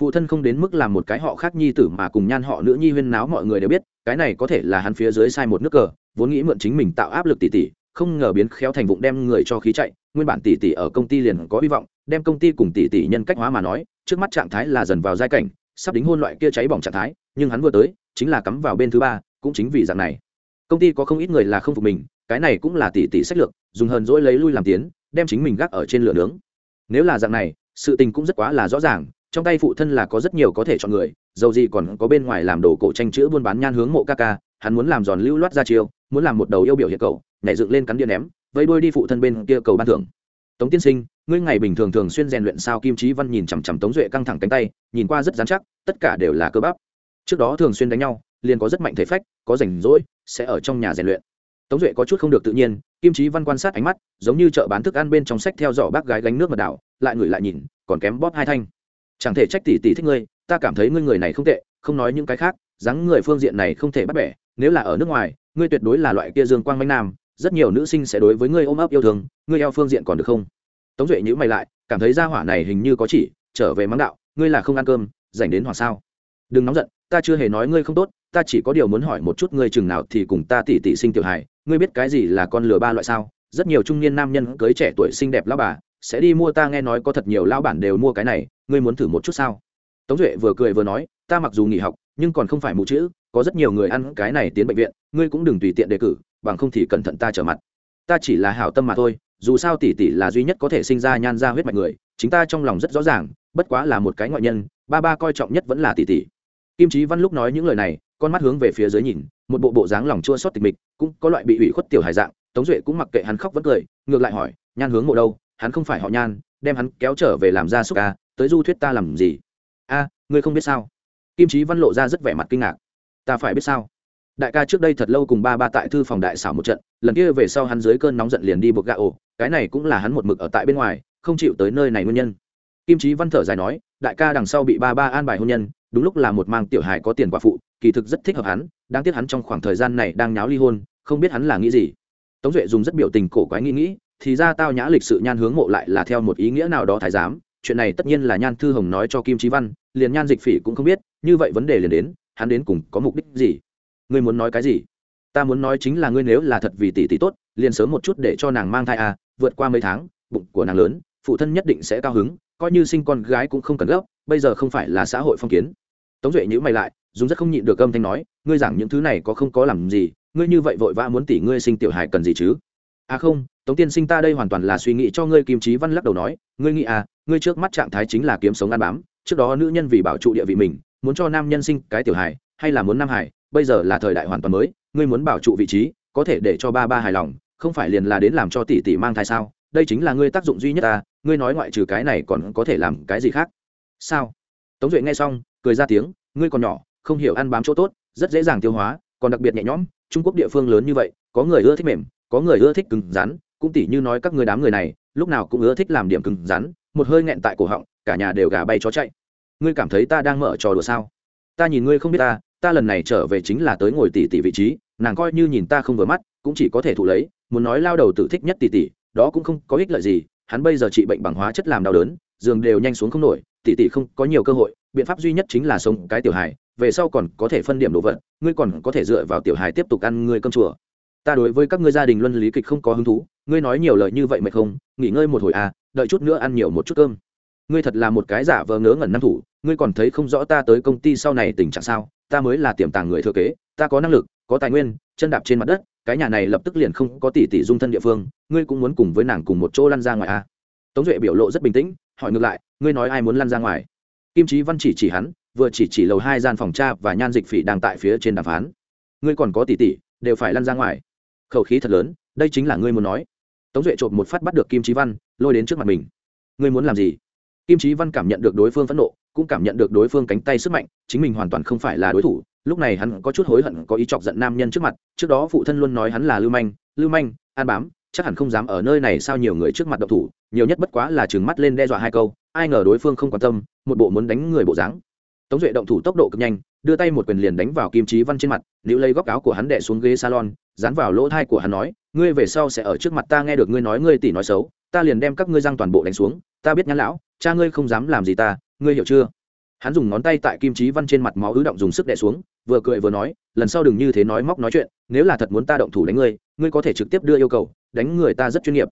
Phụ thân không đến mức làm một cái họ khác nhi tử mà cùng nhan họ nữ nhi huyên náo mọi người đều biết, cái này có thể là hắn phía dưới sai một nước cờ, vốn nghĩ mượn chính mình tạo áp lực tỷ tỷ, không ngờ biến khéo thành vụng đem người cho khí chạy, nguyên bản tỷ tỷ ở công ty liền có hy vọng, đem công ty cùng tỷ tỷ nhân cách hóa mà nói, trước mắt trạng thái là dần vào giai cảnh, sắp đính hôn loại kia cháy bỏng trạng thái, nhưng hắn vừa tới chính là cắm vào bên thứ ba, cũng chính vì dạng này. Công ty có không ít người là không phục mình, cái này cũng là tỷ tỷ sách lược, dùng hờn dỗi lấy lui làm tiến, đem chính mình gác ở trên lửa nướng. Nếu là dạng này, sự tình cũng rất quá là rõ ràng, trong tay phụ thân là có rất nhiều có thể chọn người, dầu gì còn có bên ngoài làm đồ cổ tranh chữ buôn bán nhan hướng mộ ca ca, hắn muốn làm giòn lưu loát ra chiêu, muốn làm một đầu yêu biểu hiện cậu, nhảy dựng lên cắn điện ném vây đuôi đi phụ thân bên kia cầu ban thưởng. Tống tiên sinh, ngươi ngày bình thường thường xuyên rèn luyện sao kim trí văn nhìn chằm chằm tống duệ căng thẳng cánh tay, nhìn qua rất dán chắc, tất cả đều là cơ bắp trước đó thường xuyên đánh nhau, liền có rất mạnh thể phách, có rảnh rỗi, sẽ ở trong nhà rèn luyện. Tống duệ có chút không được tự nhiên, kim trí văn quan sát ánh mắt, giống như chợ bán thức ăn bên trong sách theo dõi bác gái gánh nước mật đảo, lại ngửi lại nhìn, còn kém bóp hai thanh. Chẳng thể trách tỷ tỷ thích ngươi, ta cảm thấy ngươi người này không tệ, không nói những cái khác, dáng người phương diện này không thể bắt bẻ, nếu là ở nước ngoài, ngươi tuyệt đối là loại kia dương quang manh nam, rất nhiều nữ sinh sẽ đối với ngươi ôm ấp yêu thương, ngươi eo phương diện còn được không? Tống duệ nhữ mày lại, cảm thấy ra hỏa này hình như có chỉ, trở về mắng đạo, ngươi là không ăn cơm dành đến hỏa sao? Đừng nóng giận, ta chưa hề nói ngươi không tốt, ta chỉ có điều muốn hỏi một chút ngươi chừng nào thì cùng ta tỷ tỷ sinh tiểu hài. Ngươi biết cái gì là con lừa ba loại sao? Rất nhiều trung niên nam nhân cưới trẻ tuổi xinh đẹp lao bà, sẽ đi mua ta nghe nói có thật nhiều lao bản đều mua cái này, ngươi muốn thử một chút sao? Tống duệ vừa cười vừa nói, ta mặc dù nghỉ học, nhưng còn không phải mù chữ, có rất nhiều người ăn cái này tiến bệnh viện, ngươi cũng đừng tùy tiện đề cử, bằng không thì cẩn thận ta trở mặt. Ta chỉ là hảo tâm mà thôi, dù sao tỷ tỷ là duy nhất có thể sinh ra nhan ra huyết mạch người, chính ta trong lòng rất rõ ràng, bất quá là một cái ngoại nhân, ba ba coi trọng nhất vẫn là tỷ tỷ kim trí văn lúc nói những lời này, con mắt hướng về phía dưới nhìn, một bộ bộ dáng lòng chua xót tịch mịch, cũng có loại bị ủy khuất tiểu hài dạng. Tống duệ cũng mặc kệ hắn khóc vẫn cười, ngược lại hỏi, nhan hướng mộ đâu? Hắn không phải họ nhan, đem hắn kéo trở về làm ra xúc ca à? tới du thuyết ta làm gì? A, ngươi không biết sao? Kim trí văn lộ ra rất vẻ mặt kinh ngạc. Ta phải biết sao? Đại ca trước đây thật lâu cùng ba ba tại thư phòng đại xảo một trận, lần kia về sau hắn dưới cơn nóng giận liền đi buộc gạ ổ, cái này cũng là hắn một mực ở tại bên ngoài, không chịu tới nơi này nguyên nhân. Kim trí văn thở dài nói đại ca đằng sau bị ba ba an bài hôn nhân, đúng lúc là một mang tiểu hài có tiền quả phụ, kỳ thực rất thích hợp hắn Đang tiếc hắn trong khoảng thời gian này đang nháo ly hôn, không biết hắn là nghĩ gì. Tống duệ dùng rất biểu tình cổ quái nghĩ nghĩ, thì ra tao nhã lịch sự nhan hướng mộ lại là theo một ý nghĩa nào đó thái giám, chuyện này tất nhiên là nhan thư hồng nói cho kim trí văn, liền nhan dịch phỉ cũng không biết, như vậy vấn đề liền đến, hắn đến cùng có mục đích gì? Ngươi muốn nói cái gì? Ta muốn nói chính là ngươi nếu là thật vì tỷ tỷ tốt, liền sớm một chút để cho nàng mang thai à vượt qua mấy tháng, bụng của nàng lớn, phụ thân nhất định sẽ cao hứng coi như sinh con gái cũng không cần gấp, bây giờ không phải là xã hội phong kiến. Tống duệ nhữ mày lại, dùng rất không nhịn được âm thanh nói, ngươi giảng những thứ này có không có làm gì, ngươi như vậy vội vã muốn tỷ ngươi sinh tiểu hài cần gì chứ? À không, tống tiên sinh ta đây hoàn toàn là suy nghĩ cho ngươi, kim trí văn lắc đầu nói, ngươi nghĩ à ngươi trước mắt trạng thái chính là kiếm sống ăn bám, trước đó nữ nhân vì bảo trụ địa vị mình, muốn cho nam nhân sinh cái tiểu hài, hay là muốn nam hài, bây giờ là thời đại hoàn toàn mới, ngươi muốn bảo trụ vị trí, có thể để cho ba ba hài lòng, không phải liền là đến làm cho tỷ tỷ mang thai sao? Đây chính là ngươi tác dụng duy nhất ta, ngươi nói ngoại trừ cái này còn có thể làm cái gì khác? Sao? Tống duệ nghe xong, cười ra tiếng, ngươi còn nhỏ, không hiểu ăn bám chỗ tốt, rất dễ dàng tiêu hóa, còn đặc biệt nhẹ nhõm, trung quốc địa phương lớn như vậy, có người ưa thích mềm, có người ưa thích cứng rắn, cũng tỉ như nói các người đám người này, lúc nào cũng ưa thích làm điểm cứng rắn, một hơi nghẹn tại cổ họng, cả nhà đều gà bay chó chạy. Ngươi cảm thấy ta đang mở trò đùa sao? Ta nhìn ngươi không biết ta ta lần này trở về chính là tới ngồi tỷ tỷ vị trí, nàng coi như nhìn ta không vừa mắt, cũng chỉ có thể thụ lấy, muốn nói lao đầu tự thích nhất tỷ tỷ đó cũng không có ích lợi gì, hắn bây giờ trị bệnh bằng hóa chất làm đau đớn, giường đều nhanh xuống không nổi, tỷ tỷ không có nhiều cơ hội, biện pháp duy nhất chính là sống cái tiểu hài, về sau còn có thể phân điểm đồ vật, ngươi còn có thể dựa vào tiểu hài tiếp tục ăn ngươi cơm chùa. Ta đối với các ngươi gia đình luân lý kịch không có hứng thú, ngươi nói nhiều lời như vậy mệt không? Nghỉ ngơi một hồi à đợi chút nữa ăn nhiều một chút cơm. Ngươi thật là một cái giả vờ ngớ ngẩn năm thủ, ngươi còn thấy không rõ ta tới công ty sau này tình trạng sao? Ta mới là tiềm tàng người thừa kế, ta có năng lực, có tài nguyên, chân đạp trên mặt đất cái nhà này lập tức liền không có tỷ tỷ dung thân địa phương, ngươi cũng muốn cùng với nàng cùng một chỗ lăn ra ngoài à. tống duệ biểu lộ rất bình tĩnh, hỏi ngược lại, ngươi nói ai muốn lăn ra ngoài? Kim trí văn chỉ chỉ hắn, vừa chỉ chỉ lầu hai gian phòng cha và nhan dịch phỉ đang tại phía trên đàm phán. Ngươi còn có tỷ tỷ, đều phải lăn ra ngoài. Khẩu khí thật lớn, đây chính là ngươi muốn nói. Tống duệ chộp một phát bắt được kim trí văn, lôi đến trước mặt mình. Ngươi muốn làm gì? Kim trí văn cảm nhận được đối phương phẫn nộ, cũng cảm nhận được đối phương cánh tay sức mạnh, chính mình hoàn toàn không phải là đối thủ lúc này hắn có chút hối hận, có ý chọc giận nam nhân trước mặt, trước đó phụ thân luôn nói hắn là lưu manh lưu manh, an bám, chắc hẳn không dám ở nơi này sao nhiều người trước mặt độc thủ, nhiều nhất bất quá là trừng mắt lên đe dọa hai câu, ai ngờ đối phương không quan tâm, một bộ muốn đánh người bộ dáng. Tống duệ động thủ tốc độ cực nhanh, đưa tay một quyền liền đánh vào kim trí văn trên mặt liễu lấy góc áo của hắn đẻ xuống ghế salon, dán vào lỗ thai của hắn nói, ngươi về sau sẽ ở trước mặt ta nghe được ngươi nói ngươi tỷ nói xấu, ta liền đem các ngươi răng toàn bộ đánh xuống, ta biết nhãn lão, cha ngươi không dám làm gì ta, ngươi hiểu chưa? Hắn dùng ngón tay tại kim trí văn trên mặt máu ứ động dùng sức đẻ xuống, vừa cười vừa nói, lần sau đừng như thế nói móc nói chuyện, nếu là thật muốn ta động thủ đánh ngươi ngươi có thể trực tiếp đưa yêu cầu, đánh người ta rất chuyên nghiệp.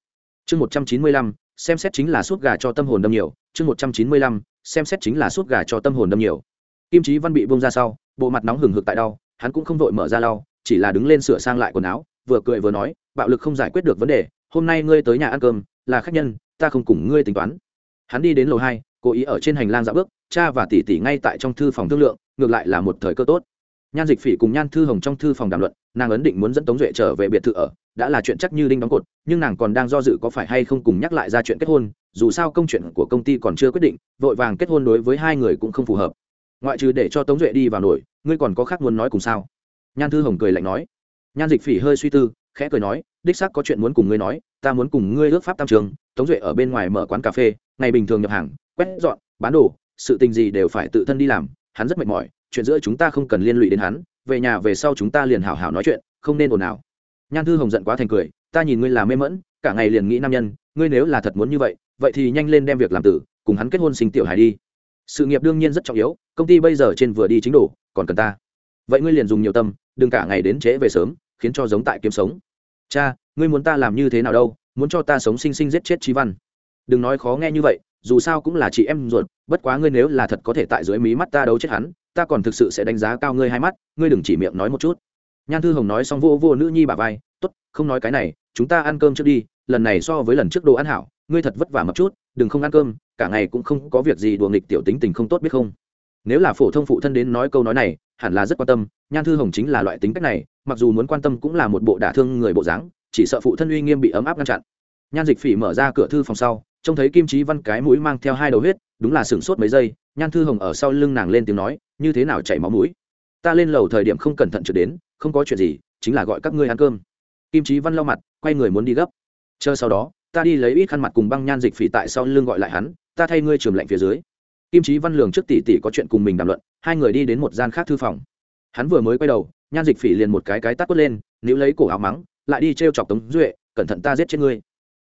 Chương một trăm chín mươi lăm, xem xét chính là suốt gà cho tâm hồn đâm nhiều. Chương một trăm chín mươi lăm, xem xét chính là suốt gà cho tâm hồn đâm nhiều. Kim trí văn bị bông ra sau, bộ mặt nóng hừng hực tại đau, hắn cũng không vội mở ra lau, chỉ là đứng lên sửa sang lại quần áo, vừa cười vừa nói, bạo lực không giải quyết được vấn đề, hôm nay ngươi tới nhà ăn cơm, là khách nhân, ta không cùng ngươi tính toán. Hắn đi đến lầu hai, cố ý ở trên hành lang dạo bước cha và tỷ tỷ ngay tại trong thư phòng thương lượng, ngược lại là một thời cơ tốt. Nhan dịch phỉ cùng nhan thư hồng trong thư phòng đàm luận, nàng ấn định muốn dẫn tống duệ trở về biệt thự ở, đã là chuyện chắc như đinh đóng cột, nhưng nàng còn đang do dự có phải hay không cùng nhắc lại ra chuyện kết hôn, dù sao công chuyện của công ty còn chưa quyết định, vội vàng kết hôn đối với hai người cũng không phù hợp. Ngoại trừ để cho tống duệ đi vào nổi, ngươi còn có khác muốn nói cùng sao? Nhan thư hồng cười lạnh nói. Nhan dịch phỉ hơi suy tư, khẽ cười nói, đích xác có chuyện muốn cùng ngươi nói, ta muốn cùng ngươi ước pháp tam trường, tống duệ ở bên ngoài mở quán cà phê, ngày bình thường nhập hàng, quét dọn, bán đồ sự tình gì đều phải tự thân đi làm, hắn rất mệt mỏi, chuyện giữa chúng ta không cần liên lụy đến hắn, về nhà về sau chúng ta liền hảo hảo nói chuyện, không nên ồn ào. Nhan thư hồng giận quá thành cười, ta nhìn ngươi là mê mẫn cả ngày liền nghĩ nam nhân, ngươi nếu là thật muốn như vậy vậy thì nhanh lên đem việc làm tử, cùng hắn kết hôn sinh tiểu hài đi. Sự nghiệp đương nhiên rất trọng yếu, công ty bây giờ trên vừa đi chính đủ còn cần ta. Vậy ngươi liền dùng nhiều tâm, đừng cả ngày đến trễ về sớm, khiến cho giống tại kiếm sống. Cha, ngươi muốn ta làm như thế nào đâu, muốn cho ta sống sinh sinh giết chết trí văn. Đừng nói khó nghe như vậy dù sao cũng là chị em ruột, bất quá ngươi nếu là thật có thể tại dưới mí mắt ta đấu chết hắn, ta còn thực sự sẽ đánh giá cao ngươi hai mắt, ngươi đừng chỉ miệng nói một chút. Nhan thư hồng nói xong vô vô nữ nhi bà vai t ố t không nói cái này, chúng ta ăn cơm trước đi, lần này so với lần trước đồ ăn hảo, ngươi thật vất vả một chút, đừng không ăn cơm, cả ngày cũng không có việc gì đùa nghịch tiểu tính tình không tốt biết không? Nếu là phổ thông phụ thân đến nói câu nói này, hẳn là rất quan tâm, nhan thư hồng chính là loại tính cách này, mặc dù muốn quan tâm cũng là một bộ đả thương người bộ dáng, chỉ sợ phụ thân uy nghiêm bị ấm áp ngăn chặn. Nhan dịch phỉ mở ra cửa thư phòng sau trông thấy kim trí văn cái mũi mang theo hai đầu huyết, đúng là sửng sốt mấy giây, nhan thư hồng ở sau lưng nàng lên tiếng nói, như thế nào chảy máu mũi? Ta lên lầu thời điểm không cẩn thận trượt đến, không có chuyện gì, chính là gọi các ngươi ăn cơm. Kim trí văn lau mặt, quay người muốn đi gấp. Chờ sau đó, ta đi lấy ít khăn mặt cùng băng nhan dịch phỉ tại sau lưng gọi lại hắn, ta thay ngươi trường lạnh phía dưới. Kim trí văn lường trước tỷ tỷ có chuyện cùng mình đàm luận, hai người đi đến một gian khác thư phòng. Hắn vừa mới quay đầu, nhan dịch phỉ liền một cái cái tắt quất lên, níu lấy cổ áo mắng, lại đi t r e o chọc tống duệ, cẩn thận ta giết chết ngươi.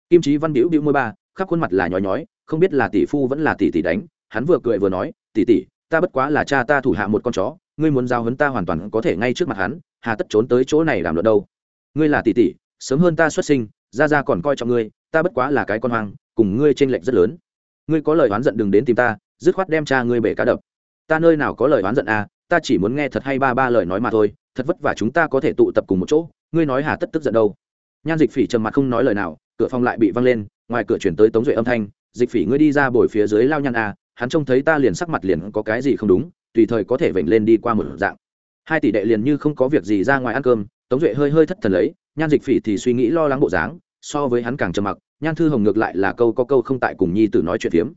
Kim trí văn biểu biểu môi ba khắp khuôn mặt là nhói nhói, không biết là tỷ phu vẫn là tỷ tỷ đánh, hắn vừa cười vừa nói, tỷ tỷ, ta bất quá là cha ta thủ hạ một con chó, ngươi muốn giao hấn ta hoàn toàn có thể ngay trước mặt hắn, hà tất trốn tới chỗ này làm luận đâu. Ngươi là tỷ tỷ, sớm hơn ta xuất sinh ra ra còn coi trọng ngươi, ta bất quá là cái con hoang, cùng ngươi trên lệch rất lớn. Ngươi có lời oán giận đừng đến tìm ta, dứt khoát đem cha ngươi bể cá đập. Ta nơi nào có lời oán giận à ta chỉ muốn nghe thật hay ba ba lời nói mà thôi, thật vất vả chúng ta có thể tụ tập cùng một chỗ, ngươi nói hà tất tức giận đâu. Nhan dịch phỉ trầm mặt không nói lời nào, cửa phòng lại bị văng lên ngoài cửa chuyển tới tống duệ âm thanh, dịch phỉ ngươi đi ra bồi phía dưới lao nhăn à hắn trông thấy ta liền sắc mặt liền có cái gì không đúng, tùy thời có thể vểnh lên đi qua một dạng. Hai tỷ đệ liền như không có việc gì ra ngoài ăn cơm, tống duệ hơi hơi thất thần lấy, nhan dịch phỉ thì suy nghĩ lo lắng bộ dáng, so với hắn càng trầm mặc, nhan thư hồng ngược lại là câu có câu không tại cùng nhi tử nói chuyện phiếm.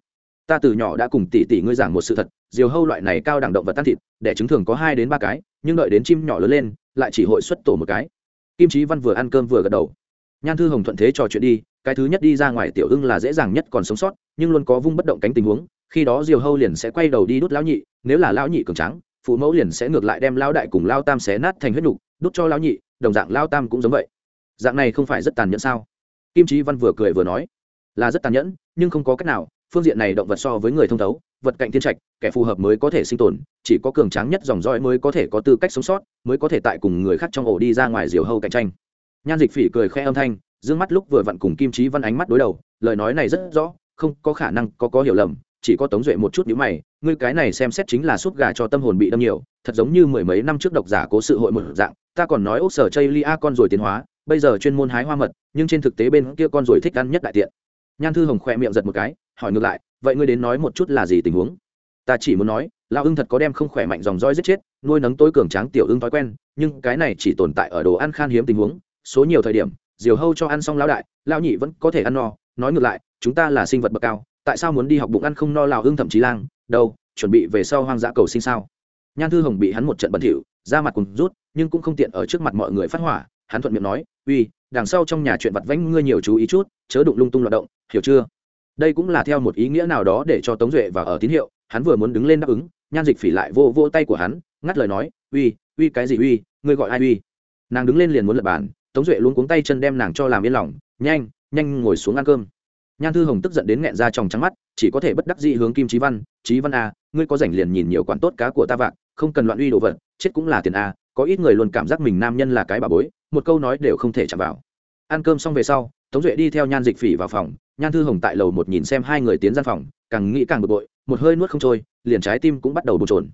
Ta từ nhỏ đã cùng tỷ tỷ ngươi giảng một sự thật, diều hâu loại này cao đẳng động vật tan thịt đẻ trứng thường có hai đến ba cái, nhưng đợi đến chim nhỏ lớn lên, lại chỉ hội xuất tổ một cái. Kim trí văn vừa ăn cơm vừa gật đầu. Nhan thư hồng thuận thế trò chuyện đi cái thứ nhất đi ra ngoài tiểu ưng là dễ dàng nhất còn sống sót, nhưng luôn có vung bất động cánh tình huống, khi đó diều hâu liền sẽ quay đầu đi đút lão nhị, nếu là lão nhị cường trắng phụ mẫu liền sẽ ngược lại đem lao đại cùng lao tam xé nát thành huyết nhục, đút cho lão nhị, đồng dạng lao tam cũng giống vậy. Dạng này không phải rất tàn nhẫn sao? Kim trí văn vừa cười vừa nói, là rất tàn nhẫn, nhưng không có cách nào, phương diện này động vật so với người thông thấu, vật cạnh thiên trạch, kẻ phù hợp mới có thể sinh tồn, chỉ có cường tráng nhất dòng dõi mới có thể có tư cách sống sót, mới có thể tại cùng người khác trong ổ đi ra ngoài diều hâu cạnh tranh. Nhan dịch phỉ cười khẽ âm thanh Dương mắt lúc vừa vặn cùng kim trí văn ánh mắt đối đầu, lời nói này rất rõ, không có khả năng có có hiểu lầm, chỉ có tống duệ một chút nhữ mày, ngươi cái này xem xét chính là súp gà cho tâm hồn bị đâm nhiều, thật giống như mười mấy năm trước độc giả cố sự hội một dạng, ta còn nói ốc sở chây lia con rồi tiến hóa, bây giờ chuyên môn hái hoa mật, nhưng trên thực tế bên kia con rồi thích ăn nhất đại tiện. Nhan thư hồng khoe miệng giật một cái, hỏi ngược lại, vậy ngươi đến nói một chút là gì tình huống? Ta chỉ muốn nói lao ưng thật có đem không khỏe mạnh dòng roi giết chết, nuôi nấng tối cường tráng tiểu ưng thói quen, nhưng cái này chỉ tồn tại ở đồ ăn khan hiếm tình huống, số nhiều thời điểm diều hâu cho ăn xong lão đại, lão nhị vẫn có thể ăn no, nói ngược lại, chúng ta là sinh vật bậc cao, tại sao muốn đi học bụng ăn không no lào hưng thậm chí lang, đâu, chuẩn bị về sau hoang dã cầu sinh sao? Nhan thư hồng bị hắn một trận bẩn thỉu ra mặt cùng rút, nhưng cũng không tiện ở trước mặt mọi người phát hỏa, hắn thuận miệng nói, uy, đằng sau trong nhà chuyện vặt vãnh ngươi nhiều chú ý chút, chớ đụng lung tung loạt động, hiểu chưa? Đây cũng là theo một ý nghĩa nào đó để cho tống duệ và ở tín hiệu, hắn vừa muốn đứng lên đáp ứng, nhan dịch phỉ lại vô vô tay của hắn, ngắt lời nói, uy uy cái gì uy, ngươi gọi ai uy? Nàng đứng lên liền muốn lập bàn tống duệ luôn cuống tay chân đem nàng cho làm yên lòng, nhanh nhanh ngồi xuống ăn cơm. Nhan thư hồng tức giận đến nghẹn ra tròng trắng mắt, chỉ có thể bất đắc dĩ hướng kim trí văn trí văn a ngươi có rảnh liền nhìn nhiều quản tốt cá của ta vạn không cần loạn uy đồ vật, chết cũng là tiền a có ít người luôn cảm giác mình nam nhân là cái bà bối, một câu nói đều không thể chạm vào. Ăn cơm xong về sau, tống duệ đi theo nhan dịch phỉ vào phòng, nhan thư hồng tại lầu một nhìn xem hai người tiến gian phòng, càng nghĩ càng bực bội, một hơi nuốt không trôi, liền trái tim cũng bắt đầu bồn trồn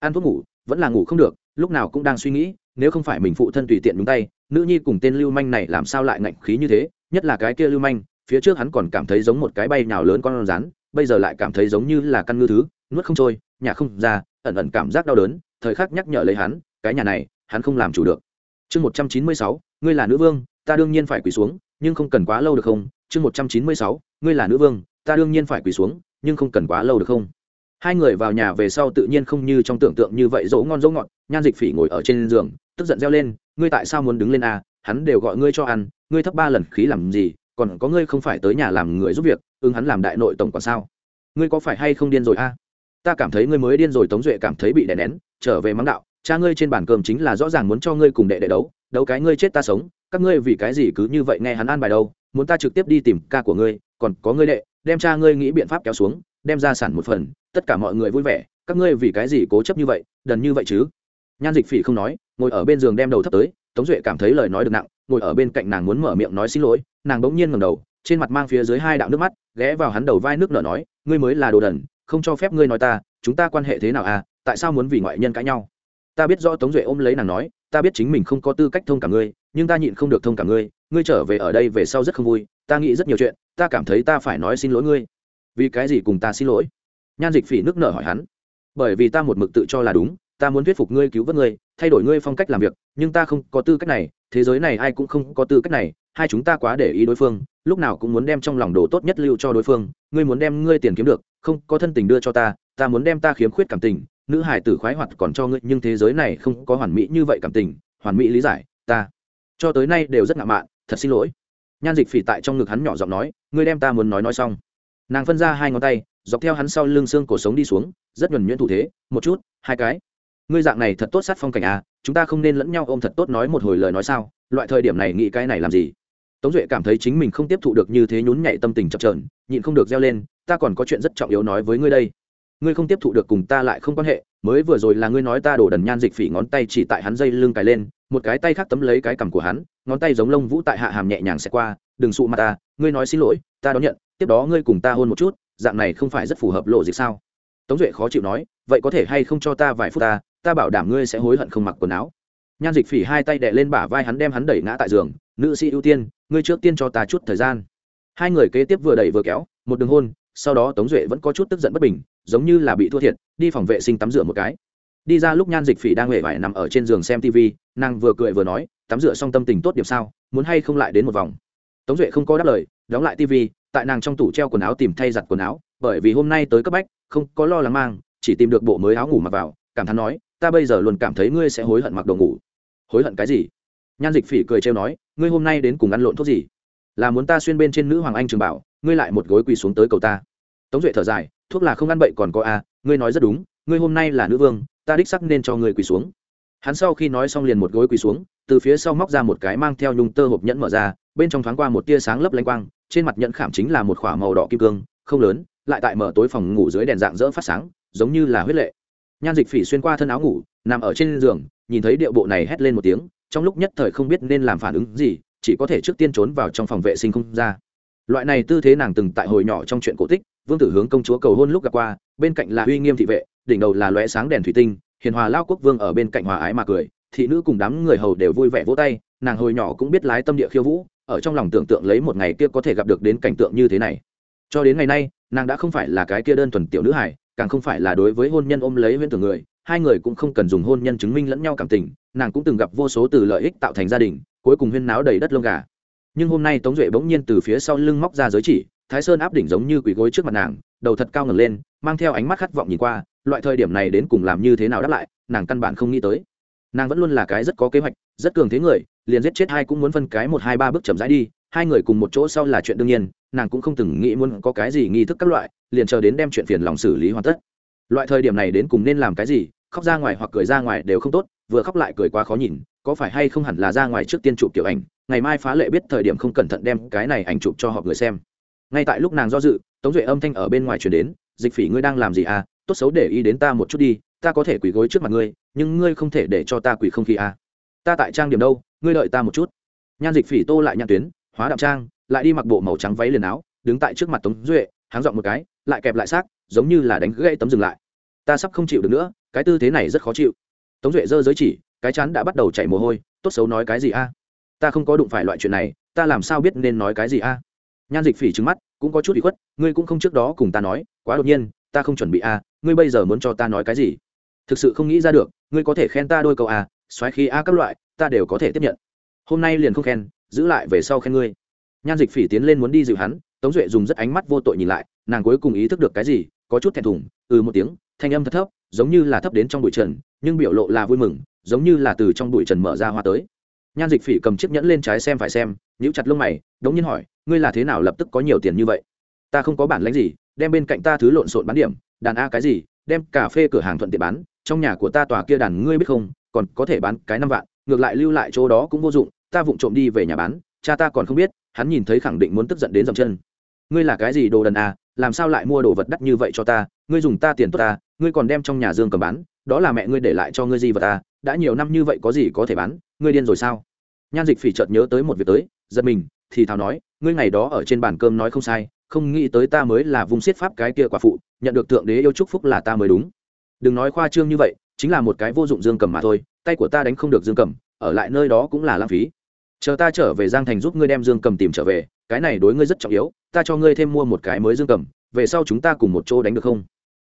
ăn thuốc ngủ, vẫn là ngủ không được, lúc nào cũng đang suy nghĩ nếu không phải mình phụ thân tùy tiện đúng tay, nữ nhi cùng tên lưu manh này làm sao lại ngạnh khí như thế? Nhất là cái kia lưu manh, phía trước hắn còn cảm thấy giống một cái bay nào lớn con rắn, bây giờ lại cảm thấy giống như là căn ngư thứ, nuốt không trôi, nhà không ra, ẩn ẩn cảm giác đau đớn, thời khắc nhắc nhở lấy hắn, cái nhà này, hắn không làm chủ được. Chương một trăm chín mươi sáu, ngươi là nữ vương, ta đương nhiên phải quỳ xuống, nhưng không cần quá lâu được không? Chương một trăm chín mươi sáu, ngươi là nữ vương, ta đương nhiên phải quỳ xuống, nhưng không cần quá lâu được không? Hai người vào nhà về sau tự nhiên không như trong tưởng tượng như vậy, dỗ ngon dỗ ngọt, nhan dịch phỉ ngồi ở trên giường tức giận reo lên, ngươi tại sao muốn đứng lên à? Hắn đều gọi ngươi cho ăn, ngươi thấp ba lần khí làm gì, còn có ngươi không phải tới nhà làm người giúp việc, ứng hắn làm đại nội tổng còn sao? Ngươi có phải hay không điên rồi a à? ta cảm thấy ngươi mới điên rồi, tống duệ cảm thấy bị đè nén, trở về mắng đạo, cha ngươi trên bàn cơm chính là rõ ràng muốn cho ngươi cùng đệ đệ đấu đấu cái ngươi chết ta sống, các ngươi vì cái gì cứ như vậy nghe hắn an bài đâu, muốn ta trực tiếp đi tìm ca của ngươi, còn có ngươi đệ, đem cha ngươi nghĩ biện pháp kéo xuống, đem ra sản một phần, tất cả mọi người vui vẻ, các ngươi vì cái gì cố chấp như vậy, đần như vậy chứ? Nhan dịch phỉ không nói ngồi ở bên giường đem đầu thấp tới, tống duệ cảm thấy lời nói được nặng, ngồi ở bên cạnh nàng muốn mở miệng nói xin lỗi, nàng bỗng nhiên ngầm đầu, trên mặt mang phía dưới hai đạo nước mắt, ghé vào hắn đầu vai nước nở nói, ngươi mới là đồ đần, không cho phép ngươi nói ta, chúng ta quan hệ thế nào à tại sao muốn vì ngoại nhân cãi nhau? Ta biết rõ, tống duệ ôm lấy nàng nói, ta biết chính mình không có tư cách thông cảm ngươi, nhưng ta nhịn không được thông cảm ngươi ngươi trở về ở đây về sau rất không vui, ta nghĩ rất nhiều chuyện, ta cảm thấy ta phải nói xin lỗi ngươi. Vì cái gì cùng ta xin lỗi? Nhan dịch phỉ nước nở hỏi hắn. Bởi vì ta một mực tự cho là đúng, ta muốn thuyết phục ngươi cứu vớt ngươi thay đổi ngươi phong cách làm việc, nhưng ta không có tư cách này, thế giới này ai cũng không có tư cách này, hai chúng ta quá để ý đối phương, lúc nào cũng muốn đem trong lòng đồ tốt nhất lưu cho đối phương, ngươi muốn đem ngươi tiền kiếm được, không có thân tình đưa cho ta ta muốn đem ta khiếm khuyết cảm tình, nữ hải tử khoái hoạt còn cho ngươi, nhưng thế giới này không có hoàn mỹ như vậy cảm tình, hoàn mỹ lý giải, ta cho tới nay đều rất ngạo mạn, thật xin lỗi. Nhan dịch phỉ tại trong ngực hắn nhỏ giọng nói, ngươi đem ta muốn nói nói xong. Nàng phân ra hai ngón tay, dọc theo hắn sau lưng xương cổ sống đi xuống, rất nhuần nhuyễn thủ thế, một chút, hai cái ngươi dạng này thật tốt sát phong cảnh à chúng ta không nên lẫn nhau ôm thật tốt nói một hồi lời nói sao, loại thời điểm này nghĩ cái này làm gì? Tống duệ cảm thấy chính mình không tiếp thụ được như thế nhún nhảy tâm tình chập trờn nhịn không được reo lên, ta còn có chuyện rất trọng yếu nói với ngươi đây. Ngươi không tiếp thụ được cùng ta lại không quan hệ, mới vừa rồi là ngươi nói ta đổ đần nhan dịch phỉ ngón tay chỉ tại hắn dây lưng cài lên, một cái tay khác tấm lấy cái cằm của hắn, ngón tay giống lông vũ tại hạ hàm nhẹ nhàng xẹt qua, đừng sụ mặt ta, ngươi nói xin lỗi, ta đón nhận, tiếp đó ngươi cùng ta hôn một chút, dạng này không phải rất phù hợp lộ dịch sao? Tống duệ khó chịu nói, vậy có thể hay không cho ta vài phút ta ta bảo đảm ngươi sẽ hối hận không mặc quần áo. Nhan dịch phỉ hai tay đè lên bả vai hắn đem hắn đẩy ngã tại giường, nữ sĩ ưu tiên, ngươi trước tiên cho ta chút thời gian. Hai người kế tiếp vừa đẩy vừa kéo, một đường hôn, sau đó tống duệ vẫn có chút tức giận bất bình, giống như là bị thua thiệt, đi phòng vệ sinh tắm rửa một cái. Đi ra lúc nhan dịch phỉ đang huệ vải nằm ở trên giường xem tv nàng vừa cười vừa nói, tắm rửa xong tâm tình tốt điểm sao, muốn hay không lại đến một vòng? Tống duệ không có đáp lời, đóng lại tv tại nàng trong tủ treo quần áo tìm thay giặt quần áo, bởi vì hôm nay tới cấp bách, không có lo lắng mang, chỉ tìm được bộ mới áo ngủ mặc vào, cảm thán nói ta bây giờ luôn cảm thấy ngươi sẽ hối hận mặc đồ ngủ. Hối hận cái gì? Nhan dịch phỉ cười trêu nói, ngươi hôm nay đến cùng ăn lộn thuốc gì? Là muốn ta xuyên bên trên nữ hoàng anh trường bảo, ngươi lại một gối quỳ xuống tới cầu ta. Tống duệ thở dài, thuốc là không ăn bậy còn có a ngươi nói rất đúng, ngươi hôm nay là nữ vương, ta đích sắc nên cho ngươi quỳ xuống. Hắn sau khi nói xong liền một gối quỳ xuống, từ phía sau móc ra một cái mang theo nhung tơ hộp nhẫn mở ra, bên trong thoáng qua một tia sáng lấp lanh quang, trên mặt nhẫn khảm chính là một k h ỏ a màu đỏ kim cương, không lớn, lại tại mở tối phòng ngủ dưới đèn dạng dỡ phát sáng, giống như là huyết lệ nhan dịch phỉ xuyên qua thân áo ngủ, nằm ở trên giường, nhìn thấy điệu bộ này hét lên một tiếng, trong lúc nhất thời không biết nên làm phản ứng gì, chỉ có thể trước tiên trốn vào trong phòng vệ sinh không ra. Loại này tư thế nàng từng tại hồi nhỏ trong chuyện cổ tích, vương tử hướng công chúa cầu hôn lúc gặp qua, bên cạnh là uy nghiêm thị vệ, đỉnh đầu là lóe sáng đèn thủy tinh, hiền hòa lao quốc vương ở bên cạnh hòa ái mà cười, thị nữ cùng đám người hầu đều vui vẻ vỗ tay, nàng hồi nhỏ cũng biết lái tâm địa khiêu vũ, ở trong lòng tưởng tượng lấy một ngày kia có thể gặp được đến cảnh tượng như thế này. Cho đến ngày nay, nàng đã không phải là cái kia đơn thuần tiểu nữ hải càng không phải là đối với hôn nhân ôm lấy huyễn tưởng người, hai người cũng không cần dùng hôn nhân chứng minh lẫn nhau cảm tình, nàng cũng từng gặp vô số từ lợi ích tạo thành gia đình, cuối cùng huyên náo đầy đất lông gà. Nhưng hôm nay tống duệ bỗng nhiên từ phía sau lưng móc ra giới chỉ, thái sơn áp đỉnh giống như quỳ gối trước mặt nàng, đầu thật cao ngẩng lên, mang theo ánh mắt khát vọng nhìn qua, loại thời điểm này đến cùng làm như thế nào đáp lại, nàng căn bản không nghĩ tới. Nàng vẫn luôn là cái rất có kế hoạch, rất cường thế người, liền giết chết hai cũng muốn phân cái một hai ba bước chậm rãi đi hai người cùng một chỗ sau là chuyện đương nhiên, nàng cũng không từng nghĩ muốn có cái gì nghi thức các loại, liền chờ đến đem chuyện phiền lòng xử lý hoàn tất. Loại thời điểm này đến cùng nên làm cái gì, khóc ra ngoài hoặc cười ra ngoài đều không tốt, vừa khóc lại cười quá khó nhìn, có phải hay không hẳn là ra ngoài trước tiên chụp kiểu ảnh, ngày mai phá lệ biết thời điểm không cẩn thận đem cái này ảnh chụp cho họ người xem. Ngay tại lúc nàng do dự, tống duệ âm thanh ở bên ngoài chuyển đến, dịch phỉ ngươi đang làm gì à? Tốt xấu để ý đến ta một chút đi, ta có thể quỳ gối trước mặt ngươi, nhưng ngươi không thể để cho ta quỳ không khí à. Ta tại trang điểm đâu, ngươi đợi ta một chút. Nhan dịch phỉ tô lại nhãn tuyến hóa đạm trang, lại đi mặc bộ màu trắng váy liền áo, đứng tại trước mặt tống duệ, háng dọn một cái, lại kẹp lại xác, giống như là đánh gãy tấm dừng lại. Ta sắp không chịu được nữa, cái tư thế này rất khó chịu. Tống duệ giơ giới chỉ, cái chán đã bắt đầu chảy mồ hôi, tốt xấu nói cái gì a? Ta không có đụng phải loại chuyện này, ta làm sao biết nên nói cái gì a? Nhan dịch phỉ trứng mắt, cũng có chút bị khuất, ngươi cũng không trước đó cùng ta nói, quá đột nhiên, ta không chuẩn bị a, ngươi bây giờ muốn cho ta nói cái gì? Thực sự không nghĩ ra được, ngươi có thể khen ta đôi câu a xoáy khí a các loại, ta đều có thể tiếp nhận. Hôm nay liền không khen giữ lại về sau khen ngươi. Nhan dịch phỉ tiến lên muốn đi dịu hắn, tống duệ dùng rất ánh mắt vô tội nhìn lại, nàng cuối cùng ý thức được cái gì, có chút thẹn thùng ừ một tiếng, thanh âm thật thấp, giống như là thấp đến trong bụi trần, nhưng biểu lộ là vui mừng, giống như là từ trong bụi trần mở ra hoa tới. Nhan dịch phỉ cầm chiếc nhẫn lên trái xem phải xem, nhíu chặt lông mày, đống nhiên hỏi, ngươi là thế nào lập tức có nhiều tiền như vậy? Ta không có bản lãnh gì, đem bên cạnh ta thứ lộn xộn bán điểm, đàn a cái gì, đem cà phê cửa hàng thuận tiện bán, trong nhà của ta tòa kia đàn ngươi biết không, còn có thể bán cái năm vạn, ngược lại lưu lại chỗ đó cũng vô dụng ta vụng trộm đi về nhà bán, cha ta còn không biết, hắn nhìn thấy khẳng định muốn tức giận đến dậm chân. Ngươi là cái gì đồ đần à làm sao lại mua đồ vật đắt như vậy cho ta, ngươi dùng ta tiền tốt ta ngươi còn đem trong nhà dương cầm bán, đó là mẹ ngươi để lại cho ngươi gì vật ta đã nhiều năm như vậy có gì có thể bán, ngươi điên rồi sao? Nhan dịch phỉ chợt nhớ tới một việc tới, giật mình, thì thào nói, ngươi ngày đó ở trên bàn cơm nói không sai, không nghĩ tới ta mới là vùng xiết pháp cái kia quả phụ, nhận được thượng đế yêu chúc phúc là ta mới đúng. Đừng nói khoa trương như vậy, chính là một cái vô dụng dương cầm mà thôi, tay của ta đánh không được dương cầm, ở lại nơi đó cũng là lãng phí chờ ta trở về giang thành giúp ngươi đem dương cầm tìm trở về, cái này đối ngươi rất trọng yếu, ta cho ngươi thêm mua một cái mới dương cầm, về sau chúng ta cùng một chỗ đánh được không?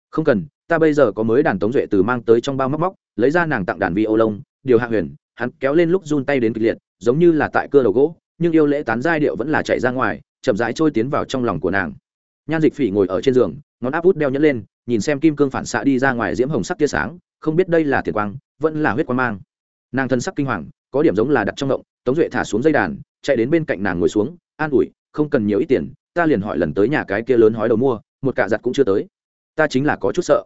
Không cần, ta bây giờ có mới đàn tống duệ từ mang tới trong bao móc móc, lấy ra nàng tặng đàn vi ô lông, điều hạ huyền, hắn kéo lên lúc run tay đến kịch liệt, giống như là tại cưa đầu gỗ, nhưng yêu lễ tán giai điệu vẫn là chạy ra ngoài, chậm rãi trôi tiến vào trong lòng của nàng. Nhan dịch phỉ ngồi ở trên giường, ngón áp út đeo nhẫn lên, nhìn xem kim cương phản xạ đi ra ngoài diễm hồng sắc tia sáng, không biết đây là thiệt quang, vẫn là huyết quang mang. Nàng thân sắc kinh hoàng, có điểm giống là đặt trong động tống duệ thả xuống dây đàn, chạy đến bên cạnh nàng ngồi xuống, an ủi, không cần nhiều ít tiền, ta liền hỏi lần tới nhà cái kia lớn hói đầu mua, một cả giặt cũng chưa tới. Ta chính là có chút sợ.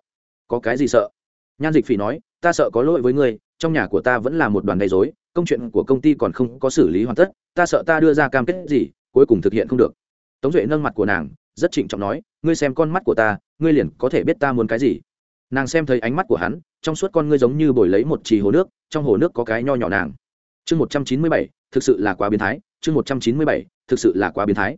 Có cái gì sợ? Nhan dịch phỉ nói, ta sợ có lỗi với ngươi, trong nhà của ta vẫn là một đoàn gây dối công chuyện của công ty còn không có xử lý hoàn tất, ta sợ ta đưa ra cam kết gì, cuối cùng thực hiện không được. Tống duệ nâng mặt của nàng, rất trịnh trọng nói, ngươi xem con mắt của ta, ngươi liền có thể biết ta muốn cái gì. Nàng xem thấy ánh mắt của hắn, trong suốt con ngươi giống như bồi lấy một trì hồ nước, trong hồ nước có cái nho nhỏ nàng chương một trăm chín mươi bảy, thực sự là quá biến thái. Chương một trăm chín mươi bảy, thực sự là quá biến thái.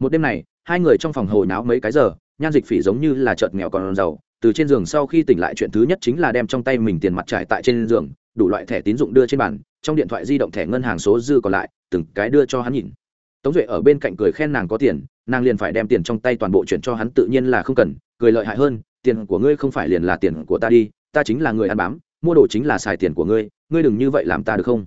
Một đêm này, hai người trong phòng hồi náo mấy cái giờ, nhan dịch phỉ giống như là chợt nghèo còn giàu. Từ trên giường sau khi tỉnh lại chuyện thứ nhất chính là đem trong tay mình tiền mặt trải tại trên giường, đủ loại thẻ tín dụng đưa trên bàn, trong điện thoại di động thẻ ngân hàng số dư còn lại, từng cái đưa cho hắn nhìn. Tống duệ ở bên cạnh cười khen nàng có tiền, nàng liền phải đem tiền trong tay toàn bộ chuyển cho hắn tự nhiên là không cần, cười lợi hại hơn, tiền của ngươi không phải liền là tiền của ta đi, ta chính là người ăn bám, mua đồ chính là xài tiền của ngươi ngươi đừng như vậy làm ta được không?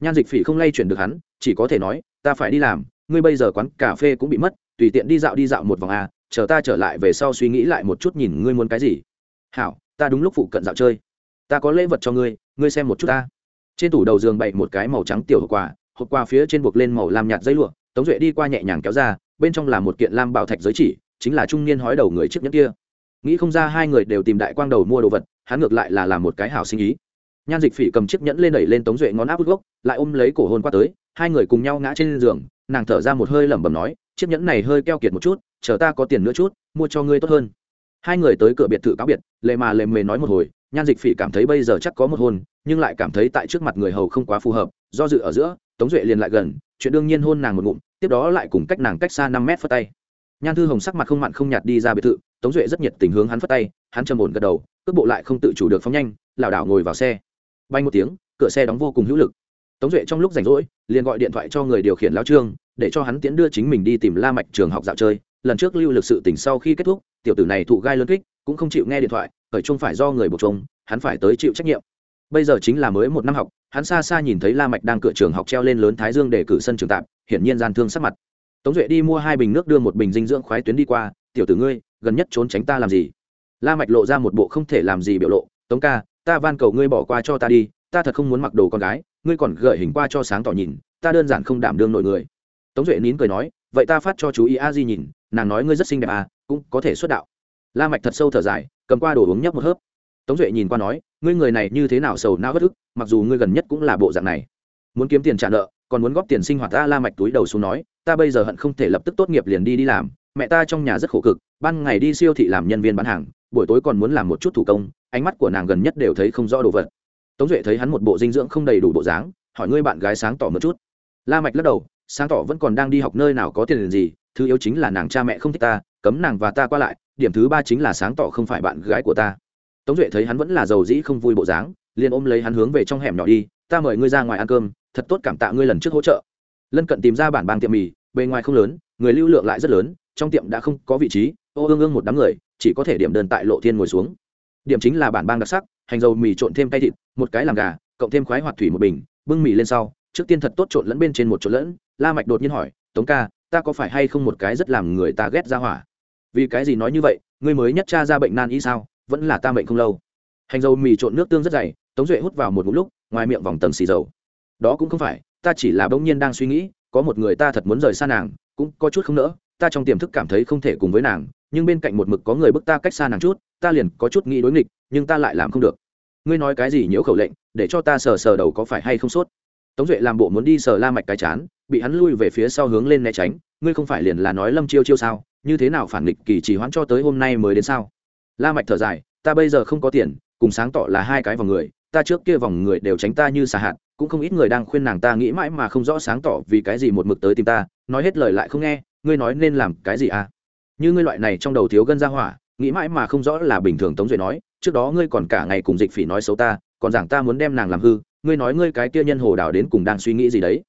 Nhan dịch phỉ không lay chuyển được hắn chỉ có thể nói ta phải đi làm ngươi bây giờ quán cà phê cũng bị mất tùy tiện đi dạo đi dạo một vòng à, chờ ta trở lại về sau suy nghĩ lại một chút nhìn ngươi muốn cái gì. Hảo ta đúng lúc phụ cận dạo chơi. Ta có lễ vật cho ngươi ngươi xem một chút ta. Trên tủ đầu giường bày một cái màu trắng tiểu hộp quà hộp quà phía trên buộc lên màu lam nhạt dây lụa tống duệ đi qua nhẹ nhàng kéo ra bên trong là một kiện lam bảo thạch giới chỉ chính là trung niên hói đầu người chiếc nhẫn kia. Nghĩ không ra hai người đều tìm đại quang đầu mua đồ vật hắn ngược lại là làm một cái hảo sinh ý nhan dịch phỉ cầm chiếc nhẫn lên đẩy lên tống duệ ngón áp út gốc, lại ôm lấy cổ hôn qua tới, hai người cùng nhau ngã trên giường, nàng thở ra một hơi lẩm bẩm nói, chiếc nhẫn này hơi keo kiệt một chút, chờ ta có tiền nữa chút, mua cho ngươi tốt hơn. Hai người tới cửa biệt thự cáo biệt lệ mà lệ mề nói một hồi, nhan dịch phỉ cảm thấy bây giờ chắc có một hôn, nhưng lại cảm thấy tại trước mặt người hầu không quá phù hợp, do dự ở giữa, tống duệ liền lại gần, chuyện đương nhiên hôn nàng một ngụm, tiếp đó lại cùng cách nàng cách xa năm mét phất tay. Nhan thư hồng sắc mặt không mặn không nhạt đi ra biệt thự, tống duệ rất nhiệt tình hướng hắn phất tay, hắn trầm ổn gật đầu, cước bộ lại không tự chủ được phóng nhanh, lảo đảo ngồi vào xe bay một tiếng, cửa xe đóng vô cùng hữu lực. Tống duệ trong lúc rảnh rỗi, liền gọi điện thoại cho người điều khiển lao trương, để cho hắn tiễn đưa chính mình đi tìm la mạch trường học dạo chơi. Lần trước lưu lực sự tỉnh sau khi kết thúc, tiểu tử này thụ gai lớn kích, cũng không chịu nghe điện thoại, khởi chung phải do người buộc chung, hắn phải tới chịu trách nhiệm. Bây giờ chính là mới một năm học, hắn xa xa nhìn thấy la mạch đang cửa trường học treo lên lớn thái dương để cử sân trường tạm, hiển nhiên gian thương sắc mặt. Tống duệ đi mua hai bình nước đưa một bình dinh dưỡng khoái tuyến đi qua, tiểu tử ngươi, gần nhất trốn tránh ta làm gì? La mạch lộ ra một bộ không thể làm gì biểu lộ, tống ca ta van cầu ngươi bỏ qua cho ta đi, ta thật không muốn mặc đồ con gái, ngươi còn gợi hình qua cho sáng tỏ nhìn, ta đơn giản không đảm đương nổi người. Tống duệ nín cười nói, vậy ta phát cho chú ý a di nhìn, nàng nói ngươi rất xinh đẹp à cũng có thể xuất đạo. La mạch thật sâu thở dài, cầm qua đồ uống nhấp một hớp. Tống duệ nhìn qua nói, ngươi người này như thế nào sầu não bất ức, mặc dù ngươi gần nhất cũng là bộ dạng này. Muốn kiếm tiền trả nợ, còn muốn góp tiền sinh hoạt ta la mạch túi đầu xuống nói, ta bây giờ hận không thể lập tức tốt nghiệp liền đi đi làm, mẹ ta trong nhà rất khổ cực, ban ngày đi siêu thị làm nhân viên bán hàng buổi tối còn muốn làm một chút thủ công, ánh mắt của nàng gần nhất đều thấy không rõ đồ vật. Tống duệ thấy hắn một bộ dinh dưỡng không đầy đủ bộ dáng, hỏi ngươi bạn gái sáng tỏ một chút. La mạch lắc đầu, sáng tỏ vẫn còn đang đi học nơi nào có tiền gì, thứ yếu chính là nàng cha mẹ không thích ta, cấm nàng và ta qua lại, điểm thứ ba chính là sáng tỏ không phải bạn gái của ta. Tống duệ thấy hắn vẫn là giàu dĩ không vui bộ dáng, liền ôm lấy hắn hướng về trong hẻm nhỏ đi, ta mời ngươi ra ngoài ăn cơm, thật tốt cảm tạ ngươi lần trước hỗ trợ. Lân cận tìm ra bản bang tiệm mì, bề ngoài không lớn, người lưu lượng lại rất lớn, trong tiệm đã không có vị trí, ô ương ương một đám người chỉ có thể điểm đơn tại lộ thiên ngồi xuống. Điểm chính là bản bang đặc sắc, hành dầu mì trộn thêm cay thịt, một cái làm gà, cộng thêm khoái hoạt thủy một bình, bưng mì lên sau, trước tiên thật tốt trộn lẫn bên trên một chỗ lẫn, la mạch đột nhiên hỏi, tống ca, ta có phải hay không một cái rất làm người ta ghét ra hỏa? Vì cái gì nói như vậy? Ngươi mới nhất tra ra bệnh nan y sao? Vẫn là ta bệnh không lâu. Hành dầu mì trộn nước tương rất dày, tống duệ hút vào một ngụm lúc, ngoài miệng vòng tầng xì dầu. Đó cũng không phải, ta chỉ là bỗng nhiên đang suy nghĩ, có một người ta thật muốn rời xa nàng, cũng có chút không nỡ, ta trong tiềm thức cảm thấy không thể cùng với nàng nhưng bên cạnh một mực có người bức ta cách xa nàng chút, ta liền có chút nghĩ đối nghịch, nhưng ta lại làm không được. Ngươi nói cái gì nhiễu khẩu lệnh, để cho ta sờ sờ đầu có phải hay không sốt? Tống duệ làm bộ muốn đi sờ la mạch cái chán, bị hắn lui về phía sau hướng lên né tránh, ngươi không phải liền là nói lâm chiêu chiêu sao? Như thế nào phản nghịch kỳ chỉ hoãn cho tới hôm nay mới đến sao? La mạch thở dài, ta bây giờ không có tiền, cùng sáng tỏ là hai cái vòng người, ta trước kia vòng người đều tránh ta như xà hạt, cũng không ít người đang khuyên nàng ta nghĩ mãi mà không rõ sáng tỏ vì cái gì một mực tới tìm ta, nói hết lời lại không nghe, ngươi nói nên làm cái gì à? Như ngươi loại này trong đầu thiếu gân ra hỏa, nghĩ mãi mà không rõ là bình thường tống duệ nói, trước đó ngươi còn cả ngày cùng dịch phỉ nói xấu ta, còn giảng ta muốn đem nàng làm hư, ngươi nói ngươi cái kia nhân hồ đào đến cùng đang suy nghĩ gì đấy.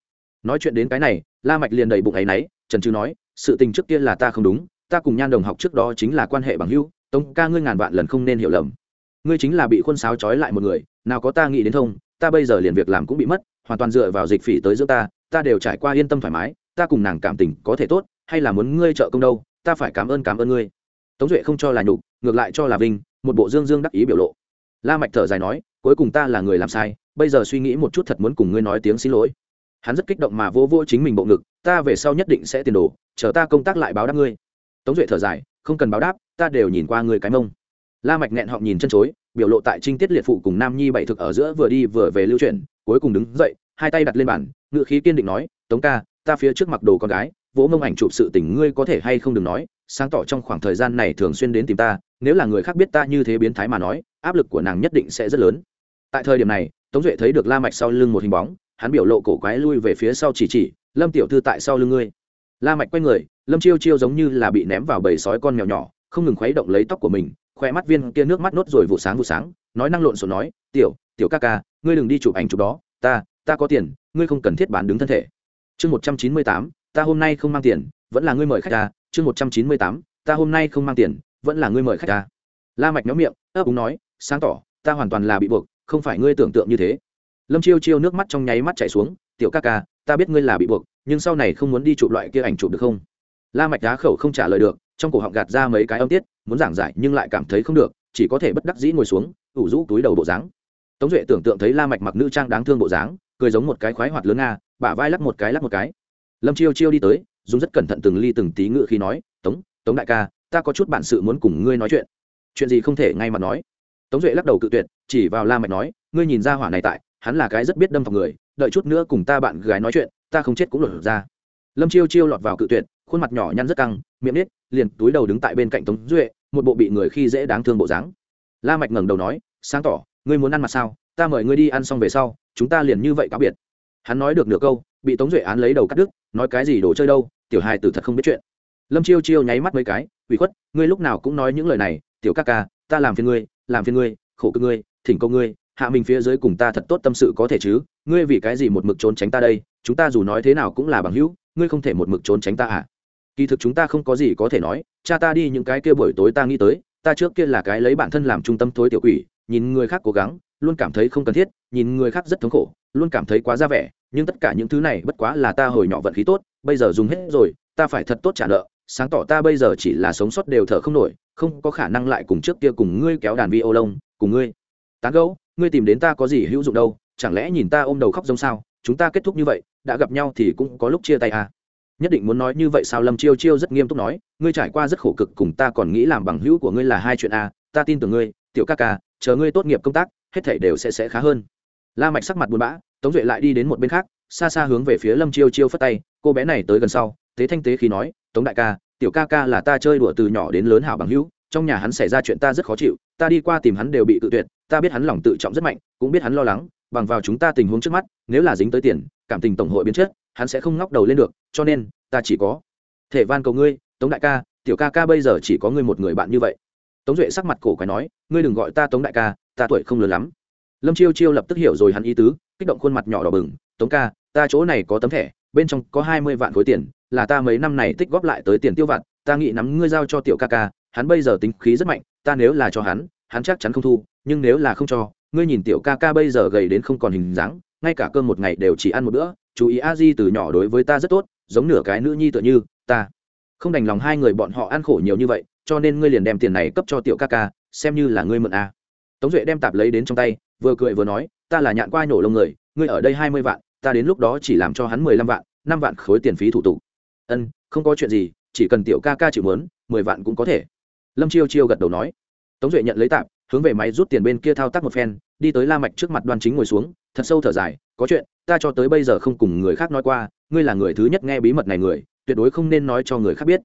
Nói chuyện đến cái này, la mạch liền đầy bụng ấy nấy trần trừ nói, sự tình trước kia là ta không đúng, ta cùng nhan đồng học trước đó chính là quan hệ bằng hữu, tống ca ngươi ngàn vạn lần không nên hiểu lầm. Ngươi chính là bị khuôn sáo trói lại một người, nào có ta nghĩ đến thông, ta bây giờ liền việc làm cũng bị mất, hoàn toàn dựa vào dịch phỉ tới giữa ta ta đều trải qua yên tâm thoải mái, ta cùng nàng cảm tình có thể tốt, hay là muốn ngươi trợ công đâu? Ta phải cảm ơn cảm ơn ngươi. Tống duệ không cho là nhục, ngược lại cho là vinh, một bộ dương dương đắc ý biểu lộ. La mạch thở dài nói, cuối cùng ta là người làm sai, bây giờ suy nghĩ một chút thật muốn cùng ngươi nói tiếng xin lỗi. Hắn rất kích động mà vô vô chính mình bộ ngực, ta về sau nhất định sẽ tiền đồ, chờ ta công tác lại báo đáp ngươi. Tống duệ thở dài, không cần báo đáp, ta đều nhìn qua ngươi cái mông. La mạch nghẹn họng nhìn chân chối, biểu lộ tại trinh tiết liệt phụ cùng nam nhi bảy thực ở giữa vừa đi vừa về lưu chuyển, cuối cùng đứng dậy, hai tay đặt lên bàn, ngựa khí kiên định nói, tống ca, ta phía trước mặc đồ con gái vỗ mông ảnh chụp sự tình ngươi có thể hay không đừng nói, sáng tỏ trong khoảng thời gian này thường xuyên đến tìm ta, nếu là người khác biết ta như thế biến thái mà nói, áp lực của nàng nhất định sẽ rất lớn. Tại thời điểm này, tống duệ thấy được la mạch sau lưng một hình bóng, hắn biểu lộ cổ quái lui về phía sau chỉ chỉ, lâm tiểu thư tại sau lưng ngươi. La mạch quay người, lâm chiêu chiêu giống như là bị ném vào bầy sói con mèo nhỏ, không ngừng khuấy động lấy tóc của mình khoe mắt viên kia nước mắt nốt rồi vụ sáng vụ sáng, nói năng lộn xộn nói, tiểu tiểu ca ca, ngươi đừng đi chụp ảnh chụp đó, ta ta có tiền, ngươi không cần thiết bán đứng thân thể. Chương một trăm chín mươi tám ta hôm nay không mang tiền, vẫn là ngươi mời khách ta, chương một trăm chín mươi tám, ta hôm nay không mang tiền, vẫn là ngươi mời khách ta. La mạch nhóm miệng, ấp úng nói, sáng tỏ, ta hoàn toàn là bị buộc, không phải ngươi tưởng tượng như thế. Lâm chiêu chiêu nước mắt trong nháy mắt chảy xuống, tiểu ca ca, ta biết ngươi là bị buộc, nhưng sau này không muốn đi chụp loại kia ảnh chụp được không? La mạch đá khẩu không trả lời được, trong cổ họng gạt ra mấy cái âm tiết, muốn giảng giải nhưng lại cảm thấy không được, chỉ có thể bất đắc dĩ ngồi xuống, ủ rũ túi đầu bộ dáng. Tống duệ tưởng tượng thấy la mạch mặc nữ trang đáng thương bộ dáng, cười giống một cái khoái hoạt lớn nga, bả vai lắc một cái lắc một cái lâm chiêu chiêu đi tới, dùng rất cẩn thận từng ly từng tí ngự khi nói, tống tống đại ca, ta có chút bản sự muốn cùng ngươi nói chuyện. Chuyện gì không thể ngay mà nói. Tống duệ lắc đầu cự tuyệt, chỉ vào la mạch nói, ngươi nhìn ra hỏa này tại, hắn là cái rất biết đâm vào người, đợi chút nữa cùng ta bạn gái nói chuyện, ta không chết cũng lột ra. Lâm chiêu chiêu lọt vào cự tuyệt, khuôn mặt nhỏ nhăn rất căng, miệng nít liền túi đầu đứng tại bên cạnh tống duệ, một bộ bị người khi dễ đáng thương bộ dáng. La mạch ngẩng đầu nói, sáng tỏ, ngươi muốn ăn mặt sao? Ta mời ngươi đi ăn xong về sau, chúng ta liền như vậy cáo biệt hắn nói được nửa câu, bị tống duệ án lấy đầu cắt đứt, nói cái gì đồ chơi đâu, tiểu hài tử thật không biết chuyện. Lâm chiêu chiêu nháy mắt mấy cái, ủy khuất, ngươi lúc nào cũng nói những lời này, tiểu ca ca, ta làm phiền ngươi, làm phiền ngươi, khổ cực ngươi, thỉnh cầu ngươi, hạ mình phía dưới cùng ta thật tốt tâm sự có thể chứ, ngươi vì cái gì một mực trốn tránh ta đây, chúng ta dù nói thế nào cũng là bằng hữu, ngươi không thể một mực trốn tránh ta à? Kỳ thực chúng ta không có gì có thể nói, cha ta đi những cái kia buổi tối ta nghĩ tới, ta trước kia là cái lấy bản thân làm trung tâm thối tiểu quỷ, nhìn người khác cố gắng luôn cảm thấy không cần thiết, nhìn người khác rất thống khổ, luôn cảm thấy quá ra vẻ, nhưng tất cả những thứ này bất quá là ta hồi nhỏ vận khí tốt, bây giờ dùng hết rồi, ta phải thật tốt trả nợ, sáng tỏ ta bây giờ chỉ là sống sót đều thở không nổi, không có khả năng lại cùng trước kia cùng ngươi kéo đàn vi ô lông cùng ngươi. Tán gấu ngươi tìm đến ta có gì hữu dụng đâu, chẳng lẽ nhìn ta ôm đầu khóc giống sao, chúng ta kết thúc như vậy, đã gặp nhau thì cũng có lúc chia tay à? Nhất định muốn nói như vậy sao lâm chiêu chiêu rất nghiêm túc nói, ngươi trải qua rất khổ cực cùng ta còn nghĩ làm bằng hữu của ngươi là hai chuyện a ta tin tưởng ngươi, tiểu ca ca, chờ ngươi tốt nghiệp công tác hết thảy đều sẽ sẽ khá hơn. La mạch sắc mặt buồn bã, tống duệ lại đi đến một bên khác, xa xa hướng về phía lâm chiêu chiêu phất tay, cô bé này tới gần sau. Tế thanh tế khi nói, tống đại ca, tiểu ca ca là ta chơi đùa từ nhỏ đến lớn hảo bằng hữu, trong nhà hắn xảy ra chuyện ta rất khó chịu, ta đi qua tìm hắn đều bị tự tuyệt, ta biết hắn lòng tự trọng rất mạnh, cũng biết hắn lo lắng, bằng vào chúng ta tình huống trước mắt, nếu là dính tới tiền, cảm tình tổng hội biến chất, hắn sẽ không ngóc đầu lên được, cho nên, ta chỉ có thể van cầu ngươi, tống đại ca, tiểu ca ca bây giờ chỉ có ngươi một người bạn như vậy. Tống duệ sắc mặt cổ quái nói, ngươi đừng gọi ta tống đại ca ta tuổi không lớn lắm. Lâm chiêu chiêu lập tức hiểu rồi hắn ý tứ, kích động khuôn mặt nhỏ đỏ bừng, tống ca, ta chỗ này có tấm thẻ, bên trong có hai mươi vạn khối tiền, là ta mấy năm này tích góp lại tới tiền tiêu vặt, ta nghĩ nắm ngươi giao cho tiểu ca ca, hắn bây giờ tính khí rất mạnh, ta nếu là cho hắn hắn chắc chắn không thu, nhưng nếu là không cho, ngươi nhìn tiểu ca ca bây giờ gầy đến không còn hình dáng, ngay cả cơm một ngày đều chỉ ăn một bữa, chú ý a di từ nhỏ đối với ta rất tốt, giống nửa cái nữ nhi tựa như, ta không đành lòng hai người bọn họ ăn khổ nhiều như vậy, cho nên ngươi liền đem tiền này cấp cho tiểu ca ca, xem như là ngươi mượn a tống duệ đem tạp lấy đến trong tay, vừa cười vừa nói, ta là nhạn qua nhổ lông người, ngươi ở đây hai mươi vạn, ta đến lúc đó chỉ làm cho hắn mười lăm vạn, năm vạn khối tiền phí thủ tục. Ân, không có chuyện gì, chỉ cần tiểu ca ca chịu mớn, mười vạn cũng có thể. Lâm chiêu chiêu gật đầu nói. Tống duệ nhận lấy tạp, hướng về máy rút tiền bên kia thao tác một phen, đi tới la mạch trước mặt đoan chính ngồi xuống, thật sâu thở dài, có chuyện, ta cho tới bây giờ không cùng người khác nói qua, ngươi là người thứ nhất nghe bí mật này người, tuyệt đối không nên nói cho người khác biết.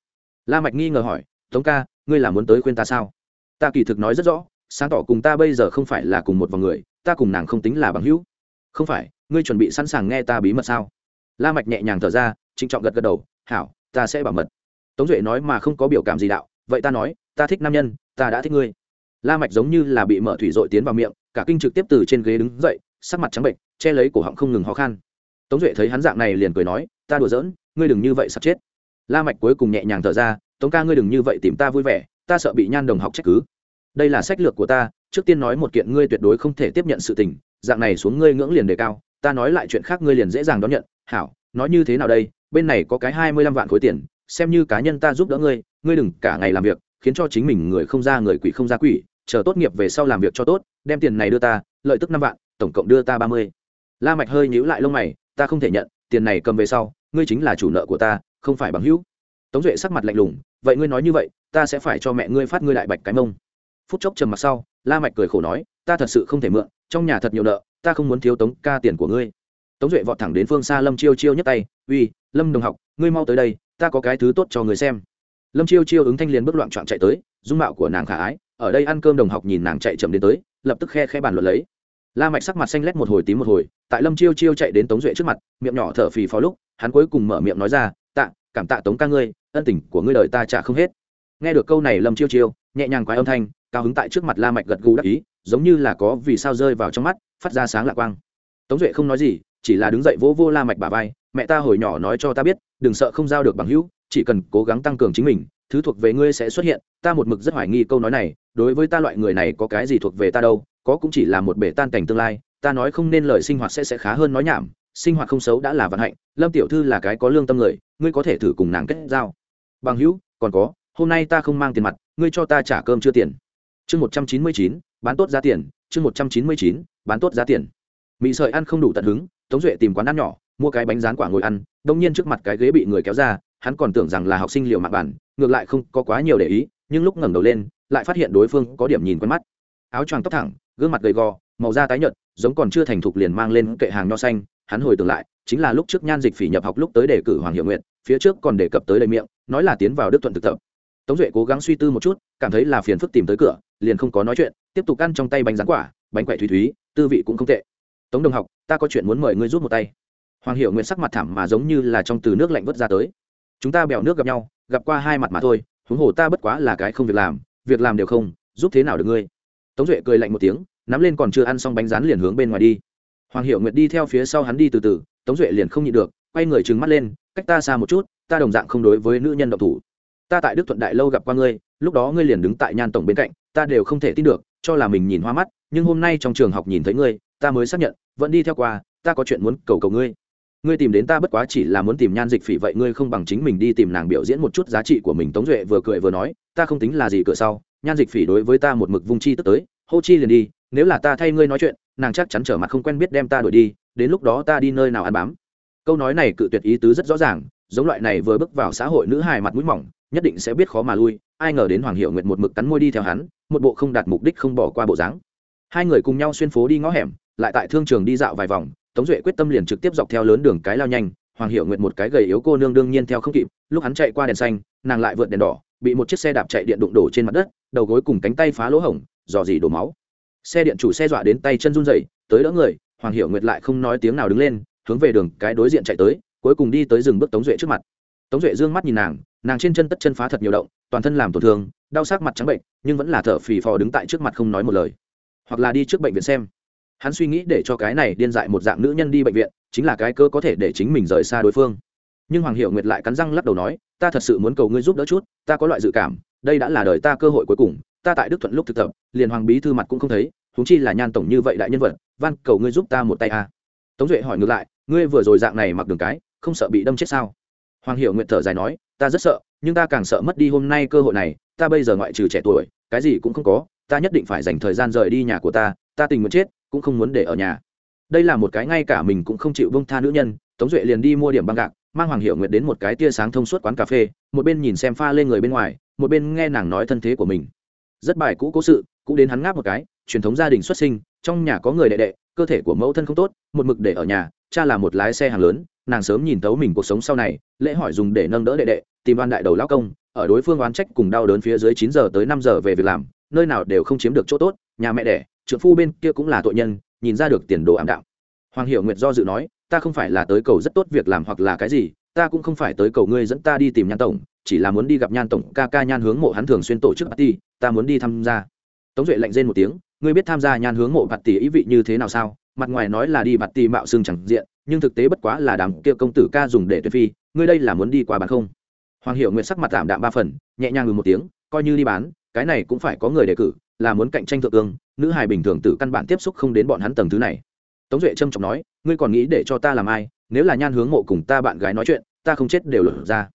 La mạch nghi ngờ hỏi, tống ca, ngươi là muốn tới khuyên ta sao? Ta kỳ thực nói rất rõ sáng tỏ cùng ta bây giờ không phải là cùng một vòng người, ta cùng nàng không tính là bằng hữu. Không phải, ngươi chuẩn bị sẵn sàng nghe ta bí mật sao? La mạch nhẹ nhàng thở ra, trịnh trọng gật gật đầu, hảo, ta sẽ bảo mật. Tống duệ nói mà không có biểu cảm gì đạo, vậy ta nói, ta thích nam nhân, ta đã thích ngươi. La mạch giống như là bị mở thủy dội tiến vào miệng, cả kinh trực tiếp từ trên ghế đứng dậy, sắc mặt trắng bệnh, che lấy cổ họng không ngừng ho khan. Tống duệ thấy hắn dạng này liền cười nói, ta đùa giỡn, ngươi đừng như vậy sắp chết. La mạch cuối cùng nhẹ nhàng thở ra, tống ca ngươi đừng như vậy tìm ta vui vẻ, ta sợ bị nhan đồng học trách cứ đây là sách lược của ta, trước tiên nói một kiện ngươi tuyệt đối không thể tiếp nhận sự tình, dạng này xuống ngươi ngưỡng liền đề cao, ta nói lại chuyện khác ngươi liền dễ dàng đón nhận, hảo, nói như thế nào đây, bên này có cái hai mươi lăm vạn khối tiền, xem như cá nhân ta giúp đỡ ngươi ngươi đừng cả ngày làm việc, khiến cho chính mình người không ra người quỷ không ra quỷ, chờ tốt nghiệp về sau làm việc cho tốt, đem tiền này đưa ta, lợi tức năm vạn, tổng cộng đưa ta ba mươi. La mạch hơi nhíu lại lông mày, ta không thể nhận, tiền này cầm về sau, ngươi chính là chủ nợ của ta, không phải bằng hữu. Tống duệ sắc mặt lạnh lùng, vậy ngươi nói như vậy, ta sẽ phải cho mẹ ngươi phát ngươi lại bạch cái mông phút chốc trầm mặc sau, la mạch cười khổ nói, ta thật sự không thể mượn, trong nhà thật nhiều nợ, ta không muốn thiếu tống ca tiền của ngươi. Tống duệ vọt thẳng đến phương xa lâm chiêu chiêu nhấc tay, uy, lâm đồng học, ngươi mau tới đây, ta có cái thứ tốt cho người xem. Lâm chiêu chiêu ứng thanh liền bước loạn trọn chạy tới, dung mạo của nàng khả ái, ở đây ăn cơm đồng học nhìn nàng chạy chậm đến tới, lập tức khe khe bàn luận lấy. La mạch sắc mặt xanh lét một hồi tím một hồi, tại lâm chiêu chiêu chạy đến tống duệ trước mặt, miệng nhỏ thở phì phò lúc, hắn cuối cùng mở miệng nói ra, tạ, cảm tạ tống ca ngươi, ân tình của ngươi đời ta trả không hết. Nghe được câu này lâm chiêu chiêu, nhẹ nhàng quái âm thanh cao hứng tại trước mặt la mạch gật gù đắc ý, giống như là có vì sao rơi vào trong mắt, phát ra sáng lạc quang. Tống duệ không nói gì, chỉ là đứng dậy vỗ vô la mạch bả vai, mẹ ta hồi nhỏ nói cho ta biết, đừng sợ không giao được bằng hữu, chỉ cần cố gắng tăng cường chính mình, thứ thuộc về ngươi sẽ xuất hiện. Ta một mực rất hoài nghi câu nói này, đối với ta loại người này có cái gì thuộc về ta đâu, có cũng chỉ là một bể tan cảnh tương lai, ta nói không nên lời sinh hoạt sẽ sẽ khá hơn nói nhảm, sinh hoạt không xấu đã là vận hạnh, lâm tiểu thư là cái có lương tâm người, ngươi có thể thử cùng nàng kết giao. Bằng hữu, còn có, hôm nay ta không mang tiền mặt, ngươi cho ta trả cơm chưa tiền chương một trăm chín mươi chín, bán tốt giá tiền. Chương một trăm chín mươi chín, bán tốt giá tiền. Mị sợi ăn không đủ tận hứng, tống duệ tìm quán ăn nhỏ, mua cái bánh rán quả ngồi ăn, đông nhiên trước mặt cái ghế bị người kéo ra, hắn còn tưởng rằng là học sinh liệu mạng bản, ngược lại không có quá nhiều để ý, nhưng lúc ngẩng đầu lên, lại phát hiện đối phương có điểm nhìn quen mắt. Áo choàng tóc thẳng, gương mặt gầy gò, màu da tái nhợt, giống còn chưa thành thục liền mang lên kệ hàng nho xanh. Hắn hồi tưởng lại, chính là lúc trước nhan dịch phỉ nhập học lúc tới đề cử hoàng hiệu nguyện phía trước còn đề cập tới đầy miệng, nói là tiến vào đức thuận thực tập tống duệ cố gắng suy tư một chút, cảm thấy là phiền phức tìm tới cửa, liền không có nói chuyện, tiếp tục ăn trong tay bánh rán quả, bánh quậy thủy thúy, tư vị cũng không tệ. Tống đồng học, ta có chuyện muốn mời ngươi rút một tay. Hoàng hiệu nguyện sắc mặt thảm mà giống như là trong từ nước lạnh vớt ra tới. Chúng ta bèo nước gặp nhau, gặp qua hai mặt mà thôi, huống hồ ta bất quá là cái không việc làm việc làm đều không, giúp thế nào được ngươi? Tống duệ cười lạnh một tiếng, nắm lên còn chưa ăn xong bánh rán liền hướng bên ngoài đi. Hoàng hiệu nguyệt đi theo phía sau hắn đi từ từ, tống duệ liền không nhịn được, quay người trừng mắt lên, cách ta xa một chút, ta đồng dạng không đối với nữ nhân độc thủ ta tại đức thuận đại lâu gặp qua ngươi, lúc đó ngươi liền đứng tại nhan tổng bên cạnh, ta đều không thể tin được, cho là mình nhìn hoa mắt, nhưng hôm nay trong trường học nhìn thấy ngươi, ta mới xác nhận, vẫn đi theo qua, ta có chuyện muốn cầu cầu ngươi. Ngươi tìm đến ta bất quá chỉ là muốn tìm nhan dịch phỉ vậy ngươi không bằng chính mình đi tìm nàng biểu diễn một chút giá trị của mình. Tống duệ vừa cười vừa nói, ta không tính là gì cửa sau, nhan dịch phỉ đối với ta một mực vung chi tức tới, hô chi liền đi, nếu là ta thay ngươi nói chuyện, nàng chắc chắn trở mặt không quen biết đem ta đuổi đi, đến lúc đó ta đi nơi nào ăn bám. Câu nói này cự tuyệt ý tứ rất rõ ràng, giống loại này vừa bước vào xã hội nữ hài mặt mũi mỏng nhất định sẽ biết khó mà lui, ai ngờ đến hoàng hiệu nguyệt một mực cắn môi đi theo hắn, một bộ không đạt mục đích không bỏ qua bộ dáng. Hai người cùng nhau xuyên phố đi ngõ hẻm, lại tại thương trường đi dạo vài vòng, tống duệ quyết tâm liền trực tiếp dọc theo lớn đường cái lao nhanh, hoàng hiệu nguyệt một cái gầy yếu cô nương đương nhiên theo không kịp, lúc hắn chạy qua đèn xanh, nàng lại vượt đèn đỏ, bị một chiếc xe đạp chạy điện đụng đổ trên mặt đất, đầu gối cùng cánh tay phá lỗ hổng, dò dỉ đổ máu. Xe điện chủ xe dọa đến tay chân run rẩy, tới đỡ người, hoàng hiệu nguyệt lại không nói tiếng nào đứng lên, hướng về đường cái đối diện chạy tới, cuối cùng đi tới rừng bước tống duệ trước mặt tống duệ Dương mắt nhìn nàng nàng trên chân tất chân phá thật nhiều động, toàn thân làm tổn thương, đau sắc mặt trắng bệnh, nhưng vẫn là thở phì phò đứng tại trước mặt không nói một lời. Hoặc là đi trước bệnh viện xem. Hắn suy nghĩ để cho cái này điên dại một dạng nữ nhân đi bệnh viện, chính là cái cơ có thể để chính mình rời xa đối phương. Nhưng hoàng hiệu nguyệt lại cắn răng lắc đầu nói, ta thật sự muốn cầu ngươi giúp đỡ chút, ta có loại dự cảm, đây đã là đời ta cơ hội cuối cùng, ta tại đức thuận lúc thực tập, liền hoàng bí thư mặt cũng không thấy thúng chi là nhan tổng như vậy đại nhân vật, van cầu ngươi giúp ta một tay a à. tống duệ hỏi ngược lại, ngươi vừa rồi dạng này mặc đường cái, không sợ bị đâm chết sao? Hoàng hiệu nguyện thở dài nói, ta rất sợ, nhưng ta càng sợ mất đi hôm nay cơ hội này, ta bây giờ ngoại trừ trẻ tuổi, cái gì cũng không có, ta nhất định phải dành thời gian rời đi nhà của ta ta tình muốn chết, cũng không muốn để ở nhà. Đây là một cái ngay cả mình cũng không chịu bông tha nữ nhân, tống duệ liền đi mua điểm băng gạc, mang hoàng hiệu Nguyệt đến một cái tia sáng thông suốt quán cà phê, một bên nhìn xem pha lên người bên ngoài, một bên nghe nàng nói thân thế của mình. Rất bài cũ cố sự cũng đến hắn ngáp một cái, truyền thống gia đình xuất sinh, trong nhà có người đệ đệ, cơ thể của mẫu thân không tốt, một mực để ở nhà, cha là một lái xe hàng lớn nàng sớm nhìn tấu mình cuộc sống sau này, lễ hỏi dùng để nâng đỡ đệ đệ, tìm oan đại đầu lão công, ở đối phương oán trách cùng đau đớn phía dưới chín giờ tới năm giờ về việc làm, nơi nào đều không chiếm được chỗ tốt, nhà mẹ đẻ trượng phu bên kia cũng là tội nhân, nhìn ra được tiền đồ ảm đạm. Hoàng hiệu nguyệt do dự nói, ta không phải là tới cầu rất tốt việc làm hoặc là cái gì, ta cũng không phải tới cầu ngươi dẫn ta đi tìm nhan tổng, chỉ là muốn đi gặp nhan tổng, ca ca nhan hướng mộ hắn thường xuyên tổ chức party, ta muốn đi tham gia. Tống duệ lạnh rên một tiếng, ngươi biết tham gia nhan hướng mộ party ý vị như thế nào sao? Mặt ngoài nói là đi party mạo xương chẳng diện nhưng thực tế bất quá là đám kia công tử ca dùng để tuyệt phi, ngươi đây là muốn đi qua bán không? Hoàng hiệu nguyện sắc mặt tạm đạm ba phần, nhẹ nhàng ngừ một tiếng, coi như đi bán, cái này cũng phải có người đề cử, là muốn cạnh tranh thượng ương nữ hài bình thường từ căn bản tiếp xúc không đến bọn hắn tầng thứ này. Tống duệ trâm trọng nói, ngươi còn nghĩ để cho ta làm ai, nếu là nhan hướng mộ cùng ta bạn gái nói chuyện, ta không chết đều lột ra.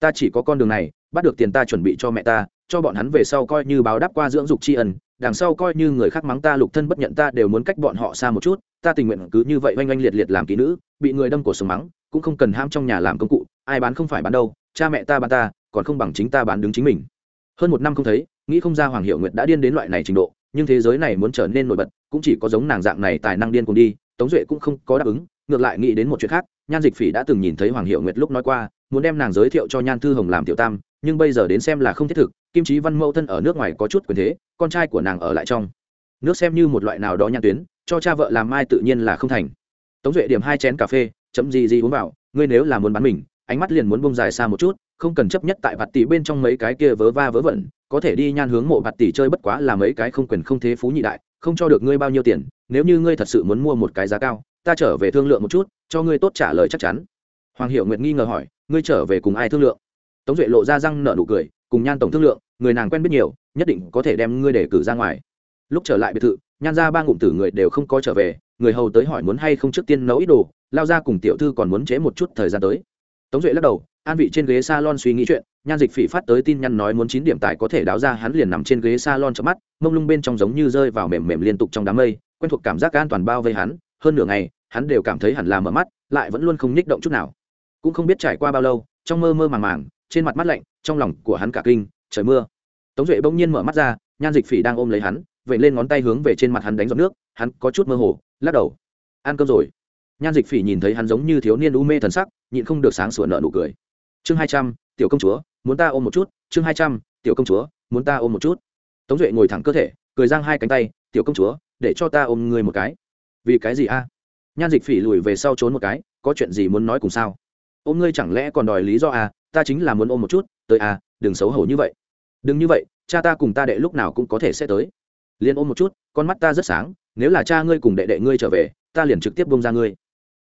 Ta chỉ có con đường này, bắt được tiền ta chuẩn bị cho mẹ ta, cho bọn hắn về sau coi như báo đáp qua dưỡng dục tri ân đằng sau coi như người khác mắng ta lục thân bất nhận ta đều muốn cách bọn họ xa một chút, ta tình nguyện cứ như vậy oanh oanh liệt liệt làm kỹ nữ, bị người đâm cổ sống mắng, cũng không cần ham trong nhà làm công cụ, ai bán không phải bán đâu, cha mẹ ta bán ta, còn không bằng chính ta bán đứng chính mình. Hơn một năm không thấy, nghĩ không ra hoàng hiệu nguyệt đã điên đến loại này trình độ, nhưng thế giới này muốn trở nên nổi bật, cũng chỉ có giống nàng dạng này tài năng điên cùng đi, tống duệ cũng không có đáp ứng, ngược lại nghĩ đến một chuyện khác, nhan dịch phỉ đã từng nhìn thấy hoàng hiệu nguyệt lúc nói qua, muốn đem nàng giới thiệu cho nhan thư hồng làm tiểu tam, nhưng bây giờ đến xem là không thiết thực kim trí văn mẫu thân ở nước ngoài có chút quyền thế, con trai của nàng ở lại trong. Nước xem như một loại nào đó nhan tuyến, cho cha vợ làm mai tự nhiên là không thành. Tống duệ điểm hai chén cà phê, chấm gì gì uống vào, ngươi nếu là muốn bán mình, ánh mắt liền muốn bông dài xa một chút, không cần chấp nhất tại bạt tỷ bên trong mấy cái kia vớ va vớ vẩn, có thể đi nhan hướng mộ bạt tỷ chơi bất quá là mấy cái không quyền không thế phú nhị đại, không cho được ngươi bao nhiêu tiền, nếu như ngươi thật sự muốn mua một cái giá cao, ta trở về thương lượng một chút, cho ngươi tốt trả lời chắc chắn. Hoàng hiệu nguyệt nghi ngờ hỏi, ngươi trở về cùng ai thương lượng? Tống duệ lộ ra răng nở nụ cười cùng nhan tổng thương lượng, người nàng quen biết nhiều, nhất định có thể đem ngươi để cử ra ngoài. Lúc trở lại biệt thự, nhan ra ba ngụm tử người đều không có trở về, người hầu tới hỏi muốn hay không trước tiên nấu ít đồ, lao ra cùng tiểu thư còn muốn chế một chút thời gian tới. Tống duệ lắc đầu, an vị trên ghế s a lon suy nghĩ chuyện, nhan dịch phỉ phát tới tin nhắn nói muốn chín điểm tài có thể đáo ra, hắn liền nằm trên ghế s a lon chợp mắt, mông lung bên trong giống như rơi vào mềm mềm liên tục trong đám mây, quen thuộc cảm giác an toàn bao vây hắn, hơn nửa ngày, hắn đều cảm thấy hẳn là mở mắt, lại vẫn luôn không nhích động chút nào. Cũng không biết trải qua bao lâu, trong mơ mơ màng màng, trên mặt mắt lạnh trong lòng của hắn cả kinh, trời mưa. Tống duệ bỗng nhiên mở mắt ra, nhan dịch phỉ đang ôm lấy hắn vậy lên ngón tay hướng về trên mặt hắn đánh giọt nước, hắn có chút mơ hồ, lắc đầu. Ăn cơm rồi. Nhan dịch phỉ nhìn thấy hắn giống như thiếu niên u mê thần sắc, nhịn không được sáng sủa nợ nụ cười. Chương hai trăm, tiểu công chúa, muốn ta ôm một chút, chương hai trăm, tiểu công chúa, muốn ta ôm một chút. Tống duệ ngồi thẳng cơ thể, cười giang hai cánh tay, tiểu công chúa, để cho ta ôm người một cái. Vì cái gì a? Nhan dịch phỉ lùi về sau trốn một cái, có chuyện gì muốn nói cùng sao? Ôm ngươi chẳng lẽ còn đòi lý do à? Ta chính là muốn ôm một chút, tới à đừng xấu hổ như vậy. Đừng như vậy, cha ta cùng ta đệ lúc nào cũng có thể sẽ tới. Liền ôm một chút, con mắt ta rất sáng, nếu là cha ngươi cùng đệ đệ ngươi trở về, ta liền trực tiếp bông ra ngươi.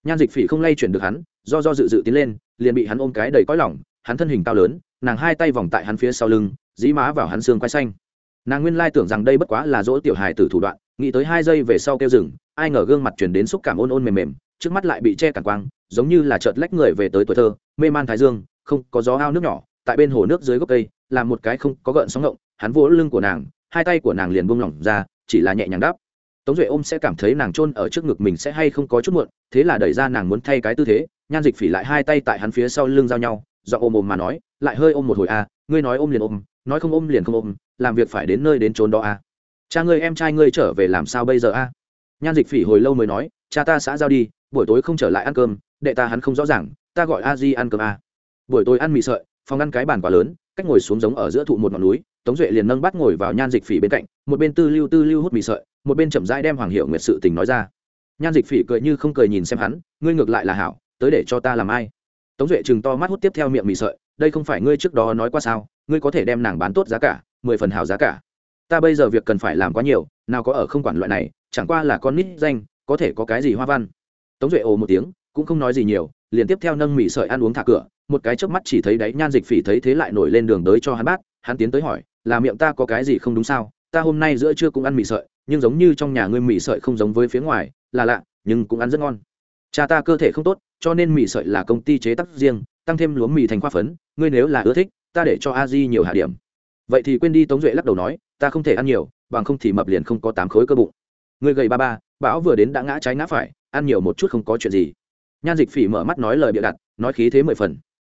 Nhan dịch phỉ không lay chuyển được hắn, do do dự dự tiến lên, liền bị hắn ôm cái đầy cõi lỏng hắn thân hình cao lớn, nàng hai tay vòng tại hắn phía sau lưng, dí má vào hắn xương quai xanh. Nàng nguyên lai tưởng rằng đây bất quá là dỗ tiểu hài từ thủ đoạn, nghĩ tới hai giây về sau kêu rừng ai ngờ gương mặt chuyển đến xúc cảm ôn ôn mềm mềm, trước mắt lại bị che cản quang, giống như là chợt lách người về tới tuổi thơ, mê man thái dương không có gió ao nước nhỏ tại bên hồ nước dưới gốc cây làm một cái không có gợn sóng ngộng hắn vỗ lưng của nàng hai tay của nàng liền buông lỏng ra chỉ là nhẹ nhàng đáp tống duệ ôm sẽ cảm thấy nàng chôn ở trước ngực mình sẽ hay không có chút muộn thế là đẩy ra nàng muốn thay cái tư thế nhan dịch phỉ lại hai tay tại hắn phía sau lưng giao nhau do ôm ôm mà nói lại hơi ôm một hồi a à, ngươi nói ôm liền ôm nói không ôm liền không ôm làm việc phải đến nơi đến trốn đó a à. cha ngươi em trai ngươi trở về làm sao bây giờ a à? nhan dịch phỉ hồi lâu mới nói cha ta xã giao đi buổi tối không trở lại ăn cơm đệ ta hắn không rõ ràng ta gọi a di ăn cơm a buổi tối ăn mì sợi, phòng ăn cái bàn quá lớn, cách ngồi xuống giống ở giữa thụ một ngọn núi, tống duệ liền nâng bắt ngồi vào nhan dịch phỉ bên cạnh, một bên tư lưu tư lưu hút mì sợi, một bên chậm rãi đem hoàng hiệu nguyệt sự tình nói ra. Nhan dịch phỉ cười như không cười nhìn xem hắn, ngươi ngược lại là hảo, tới để cho ta làm ai? Tống duệ chừng to mắt hút tiếp theo miệng mì sợi, đây không phải ngươi trước đó nói qua sao, ngươi có thể đem nàng bán tốt giá cả, mười phần hảo giá cả. Ta bây giờ việc cần phải làm quá nhiều, nào có ở không quản loại này, chẳng qua là con nít danh, có thể có cái gì hoa văn. Tống duệ ồ một tiếng, cũng không nói gì nhiều, liền tiếp theo nâng mì sợi ăn uống thả cửa một cái chớp mắt chỉ thấy đáy nhan dịch phỉ thấy thế lại nổi lên đường tới cho hắn bát hắn tiến tới hỏi, là miệng ta có cái gì không đúng sao? Ta hôm nay giữa trưa cũng ăn mì sợi, nhưng giống như trong nhà ngươi mì sợi không giống với phía ngoài, là lạ, nhưng cũng ăn rất ngon. Cha ta cơ thể không tốt, cho nên mì sợi là công ty chế tác riêng, tăng thêm lúa mì thành khoa phấn, ngươi nếu là ưa thích, ta để cho a di nhiều hạ điểm. Vậy thì quên đi tống duệ lắc đầu nói, ta không thể ăn nhiều, bằng không thì mập liền không có tám khối cơ bụng. Ngươi gầy ba ba, bão vừa đến đã ngã trái ngã phải, ăn nhiều một chút không có chuyện gì. Nhan dịch phỉ mở mắt nói lời bịa đặt, nói khí thế mười phần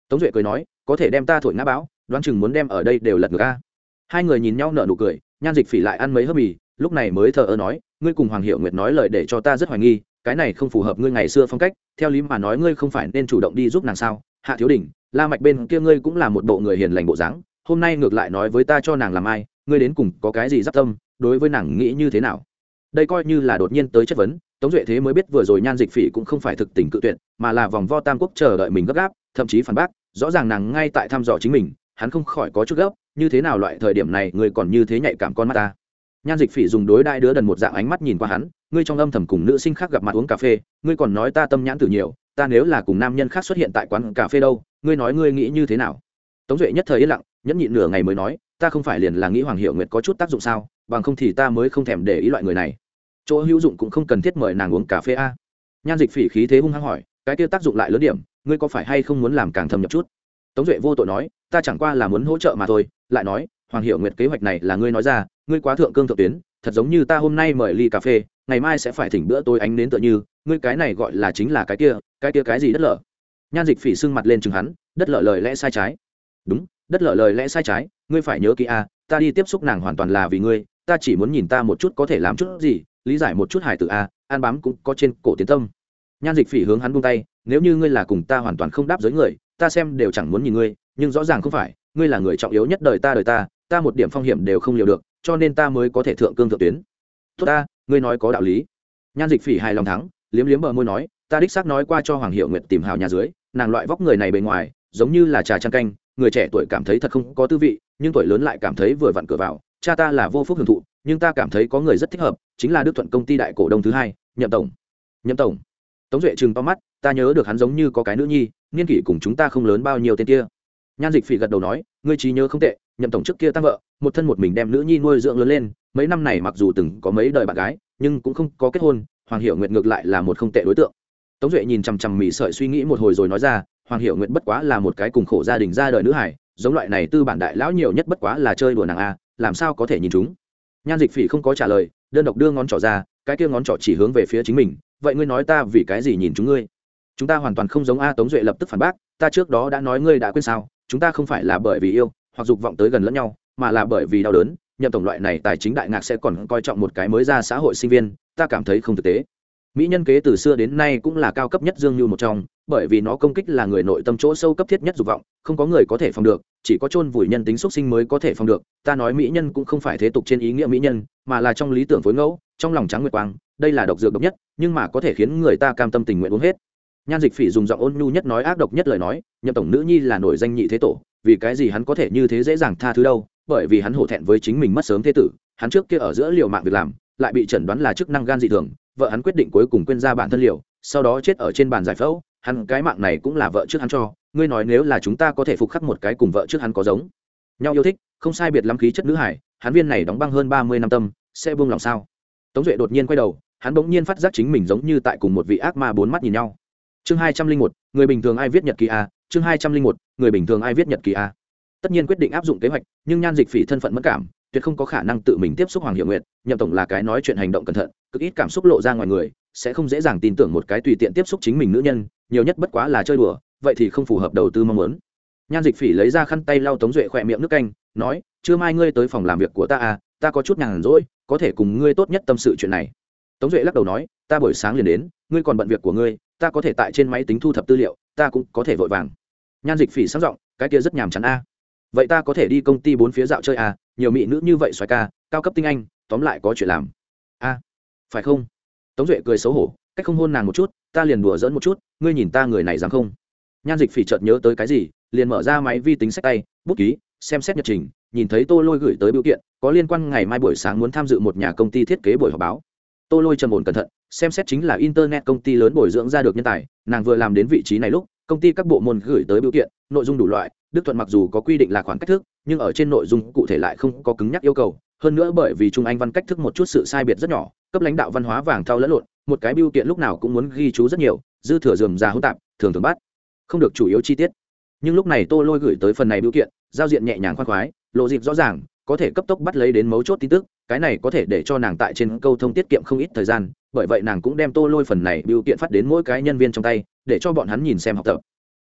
tống duệ cười nói, có thể đem ta thổi ngã bão, đoán chừng muốn đem ở đây đều lật ngược ca hai người nhìn nhau nở nụ cười, nhan dịch phỉ lại ăn mấy hớp mì, lúc này mới thờ ơ nói, ngươi cùng hoàng hiệu nguyệt nói lời để cho ta rất hoài nghi, cái này không phù hợp ngươi ngày xưa phong cách, theo lý mà nói ngươi không phải nên chủ động đi giúp nàng sao? Hạ thiếu đình, la mạch bên kia ngươi cũng là một bộ người hiền lành bộ dáng, hôm nay ngược lại nói với ta cho nàng làm ai, ngươi đến cùng có cái gì giáp tâm, đối với nàng nghĩ như thế nào? Đây coi như là đột nhiên tới chất vấn, tống duệ thế mới biết vừa rồi nhan dịch phỉ cũng không phải thực tình cự tuyệt, mà là vòng vo tam quốc chờ đợi mình gấp gáp thậm chí phản bác, rõ ràng nàng ngay tại thăm dò chính mình, hắn không khỏi có chút gấp, như thế nào loại thời điểm này người còn như thế nhạy cảm con mắt ta. Nhan dịch phỉ dùng đối đại đứa đần một dạng ánh mắt nhìn qua hắn, ngươi trong âm thầm cùng nữ sinh khác gặp mặt uống cà phê, ngươi còn nói ta tâm nhãn tử nhiều, ta nếu là cùng nam nhân khác xuất hiện tại quán cà phê đâu, ngươi nói ngươi nghĩ như thế nào? Tống duệ nhất thời yên lặng, nhẫn nhịn nửa ngày mới nói, ta không phải liền là nghĩ hoàng hiệu nguyệt có chút tác dụng sao, bằng không thì ta mới không thèm để ý loại người này. Chỗ hữu dụng cũng không cần thiết mời nàng uống cà phê a. Nhan dịch phỉ khí thế hung hăng hỏi cái kia tác dụng lại lớn điểm, ngươi có phải hay không muốn làm càng thâm nhập chút? Tống duệ vô tội nói, ta chẳng qua là muốn hỗ trợ mà thôi, lại nói, hoàng hiệu nguyệt kế hoạch này là ngươi nói ra, ngươi quá thượng cương thượng tuyến, thật giống như ta hôm nay mời ly cà phê, ngày mai sẽ phải thỉnh bữa tôi ánh đến tựa như, ngươi cái này gọi là chính là cái kia cái kia cái gì đất lở? Nhan dịch phỉ sưng mặt lên chừng hắn, đất lở lời lẽ sai trái. Đúng, đất lở lời lẽ sai trái, ngươi phải nhớ kỹ a, ta đi tiếp xúc nàng hoàn toàn là vì ngươi, ta chỉ muốn nhìn ta một chút có thể làm chút gì, lý giải một chút hải tử a, an bám cũng có trên cổ tiến tâm nhan dịch phỉ hướng hắn buông tay, nếu như ngươi là cùng ta hoàn toàn không đáp giới người, ta xem đều chẳng muốn nhìn ngươi, nhưng rõ ràng không phải, ngươi là người trọng yếu nhất đời ta đời ta ta một điểm phong hiểm đều không liều được, cho nên ta mới có thể thượng cương thượng tuyến. Tốt ta, ngươi nói có đạo lý. Nhan dịch phỉ hài lòng thắng, liếm liếm bờ môi nói, ta đích xác nói qua cho hoàng hiệu nguyệt tìm hào nhà dưới, nàng loại vóc người này bề ngoài, giống như là trà trăng canh, người trẻ tuổi cảm thấy thật không có tư vị, nhưng tuổi lớn lại cảm thấy vừa vặn cửa vào, cha ta là vô phúc hưởng thụ, nhưng ta cảm thấy có người rất thích hợp, chính là đức thuận công ty đại cổ đông thứ hai, nhậm tổng. Nhậm tổng? Tống duệ chừng to mắt, ta nhớ được hắn giống như có cái nữ nhi, niên kỷ cùng chúng ta không lớn bao nhiêu tên kia. Nhan dịch phỉ gật đầu nói, ngươi trí nhớ không tệ, nhậm tổng trước kia tăng vợ, một thân một mình đem nữ nhi nuôi dưỡng lớn lên, mấy năm này mặc dù từng có mấy đời bạn gái, nhưng cũng không có kết hôn, hoàng hiệu nguyệt ngược lại là một không tệ đối tượng. Tống duệ nhìn chằm chằm mỹ sợi suy nghĩ một hồi rồi nói ra, hoàng hiệu nguyệt bất quá là một cái cùng khổ gia đình ra đời nữ hải giống loại này tư bản đại lão nhiều nhất bất quá là chơi đùa nàng a, làm sao có thể nhìn chúng? Nhan dịch phỉ không có trả lời, đơn độc đưa ngón trỏ ra, cái kia ngón trỏ chỉ hướng về phía chính mình vậy ngươi nói ta vì cái gì nhìn chúng ngươi? Chúng ta hoàn toàn không giống a tống duệ lập tức phản bác, ta trước đó đã nói ngươi đã quên sao, chúng ta không phải là bởi vì yêu, hoặc dục vọng tới gần lẫn nhau, mà là bởi vì đau đớn, nhậm tổng loại này tài chính đại ngạc sẽ còn coi trọng một cái mới ra xã hội sinh viên, ta cảm thấy không thực tế mỹ nhân kế từ xưa đến nay cũng là cao cấp nhất dương như một trong, bởi vì nó công kích là người nội tâm chỗ sâu cấp thiết nhất dục vọng, không có người có thể phòng được, chỉ có chôn vùi nhân tính xuất sinh mới có thể phòng được. Ta nói mỹ nhân cũng không phải thế tục trên ý nghĩa mỹ nhân, mà là trong lý tưởng phối ngẫu, trong lòng trắng nguyệt quang, đây là độc dược độc nhất, nhưng mà có thể khiến người ta cam tâm tình nguyện uống hết. Nhan dịch phỉ dùng giọng ôn nhu nhất nói ác độc nhất lời nói, nhậm tổng nữ nhi là nổi danh nhị thế tổ, vì cái gì hắn có thể như thế dễ dàng tha thứ đâu? Bởi vì hắn hổ thẹn với chính mình mất sớm thế tử, hắn trước kia ở giữa liều mạng việc làm, lại bị chẩn đoán là chức năng gan dị thường vợ hắn quyết định cuối cùng quên ra bản thân liệu, sau đó chết ở trên bàn giải phẫu hắn cái mạng này cũng là vợ trước hắn cho ngươi nói nếu là chúng ta có thể phục khắc một cái cùng vợ trước hắn có giống. Nhau yêu thích không sai biệt lắm khí chất nữ hải hắn viên này đóng băng hơn ba mươi năm tâm sẽ buông lòng sao? Tống duệ đột nhiên quay đầu hắn bỗng nhiên phát giác chính mình giống như tại cùng một vị ác ma bốn mắt nhìn nhau. Chương hai trăm linh một người bình thường ai viết nhật ký a chương hai trăm linh một người bình thường ai viết nhật ký a. Tất nhiên quyết định áp dụng kế hoạch nhưng nhan dịch phỉ thân phận mất cảm tuyệt không có khả năng tự mình tiếp xúc hoàng hiệu nguyệt, nhậm tổng là cái nói chuyện hành động cẩn thận, cực ít cảm xúc lộ ra ngoài người, sẽ không dễ dàng tin tưởng một cái tùy tiện tiếp xúc chính mình nữ nhân, nhiều nhất bất quá là chơi đùa, vậy thì không phù hợp đầu tư mong muốn. Nhan dịch phỉ lấy ra khăn tay lau tống duệ khỏe miệng nước canh, nói chưa mai ngươi tới phòng làm việc của ta à ta có chút nhàn rỗi, có thể cùng ngươi tốt nhất tâm sự chuyện này. Tống duệ lắc đầu nói, ta buổi sáng liền đến, ngươi còn bận việc của ngươi, ta có thể tại trên máy tính thu thập tư liệu, ta cũng có thể vội vàng. Nhan dịch phỉ sáng giọng, cái kia rất nhàm chán a. Vậy ta có thể đi công ty bốn phía dạo chơi à nhiều mỹ nữ như vậy xoài ca, cao cấp tinh anh, tóm lại có chuyện làm. A, phải không? Tống duệ cười xấu hổ, cách không hôn nàng một chút, ta liền đùa dỡn một chút, ngươi nhìn ta người này dám không? Nhan dịch phỉ chợt nhớ tới cái gì, liền mở ra máy vi tính sách tay, bút ký, xem xét nhật trình, nhìn thấy tô lôi gửi tới biểu kiện, có liên quan ngày mai buổi sáng muốn tham dự một nhà công ty thiết kế buổi họp báo. Tô lôi trầm ổn cẩn thận, xem xét chính là internet công ty lớn bồi dưỡng ra được nhân tài, nàng vừa làm đến vị trí này lúc, công ty các bộ môn gửi tới biểu kiện, nội dung đủ loại đức thuận mặc dù có quy định là khoảng cách thức, nhưng ở trên nội dung cụ thể lại không có cứng nhắc yêu cầu. Hơn nữa bởi vì trung anh văn cách thức một chút sự sai biệt rất nhỏ, cấp lãnh đạo văn hóa vàng thao lẫn lộn, một cái biểu kiện lúc nào cũng muốn ghi chú rất nhiều, dư thừa dườm già hỗn tạp, thường thường bắt. Không được chủ yếu chi tiết. Nhưng lúc này tô lôi gửi tới phần này biểu kiện, giao diện nhẹ nhàng khoan khoái, lộ dịp rõ ràng, có thể cấp tốc bắt lấy đến mấu chốt tin tức, cái này có thể để cho nàng tại trên câu thông tiết kiệm không ít thời gian, bởi vậy nàng cũng đem tô lôi phần này biểu kiện phát đến mỗi cái nhân viên trong tay, để cho bọn hắn nhìn xem học tập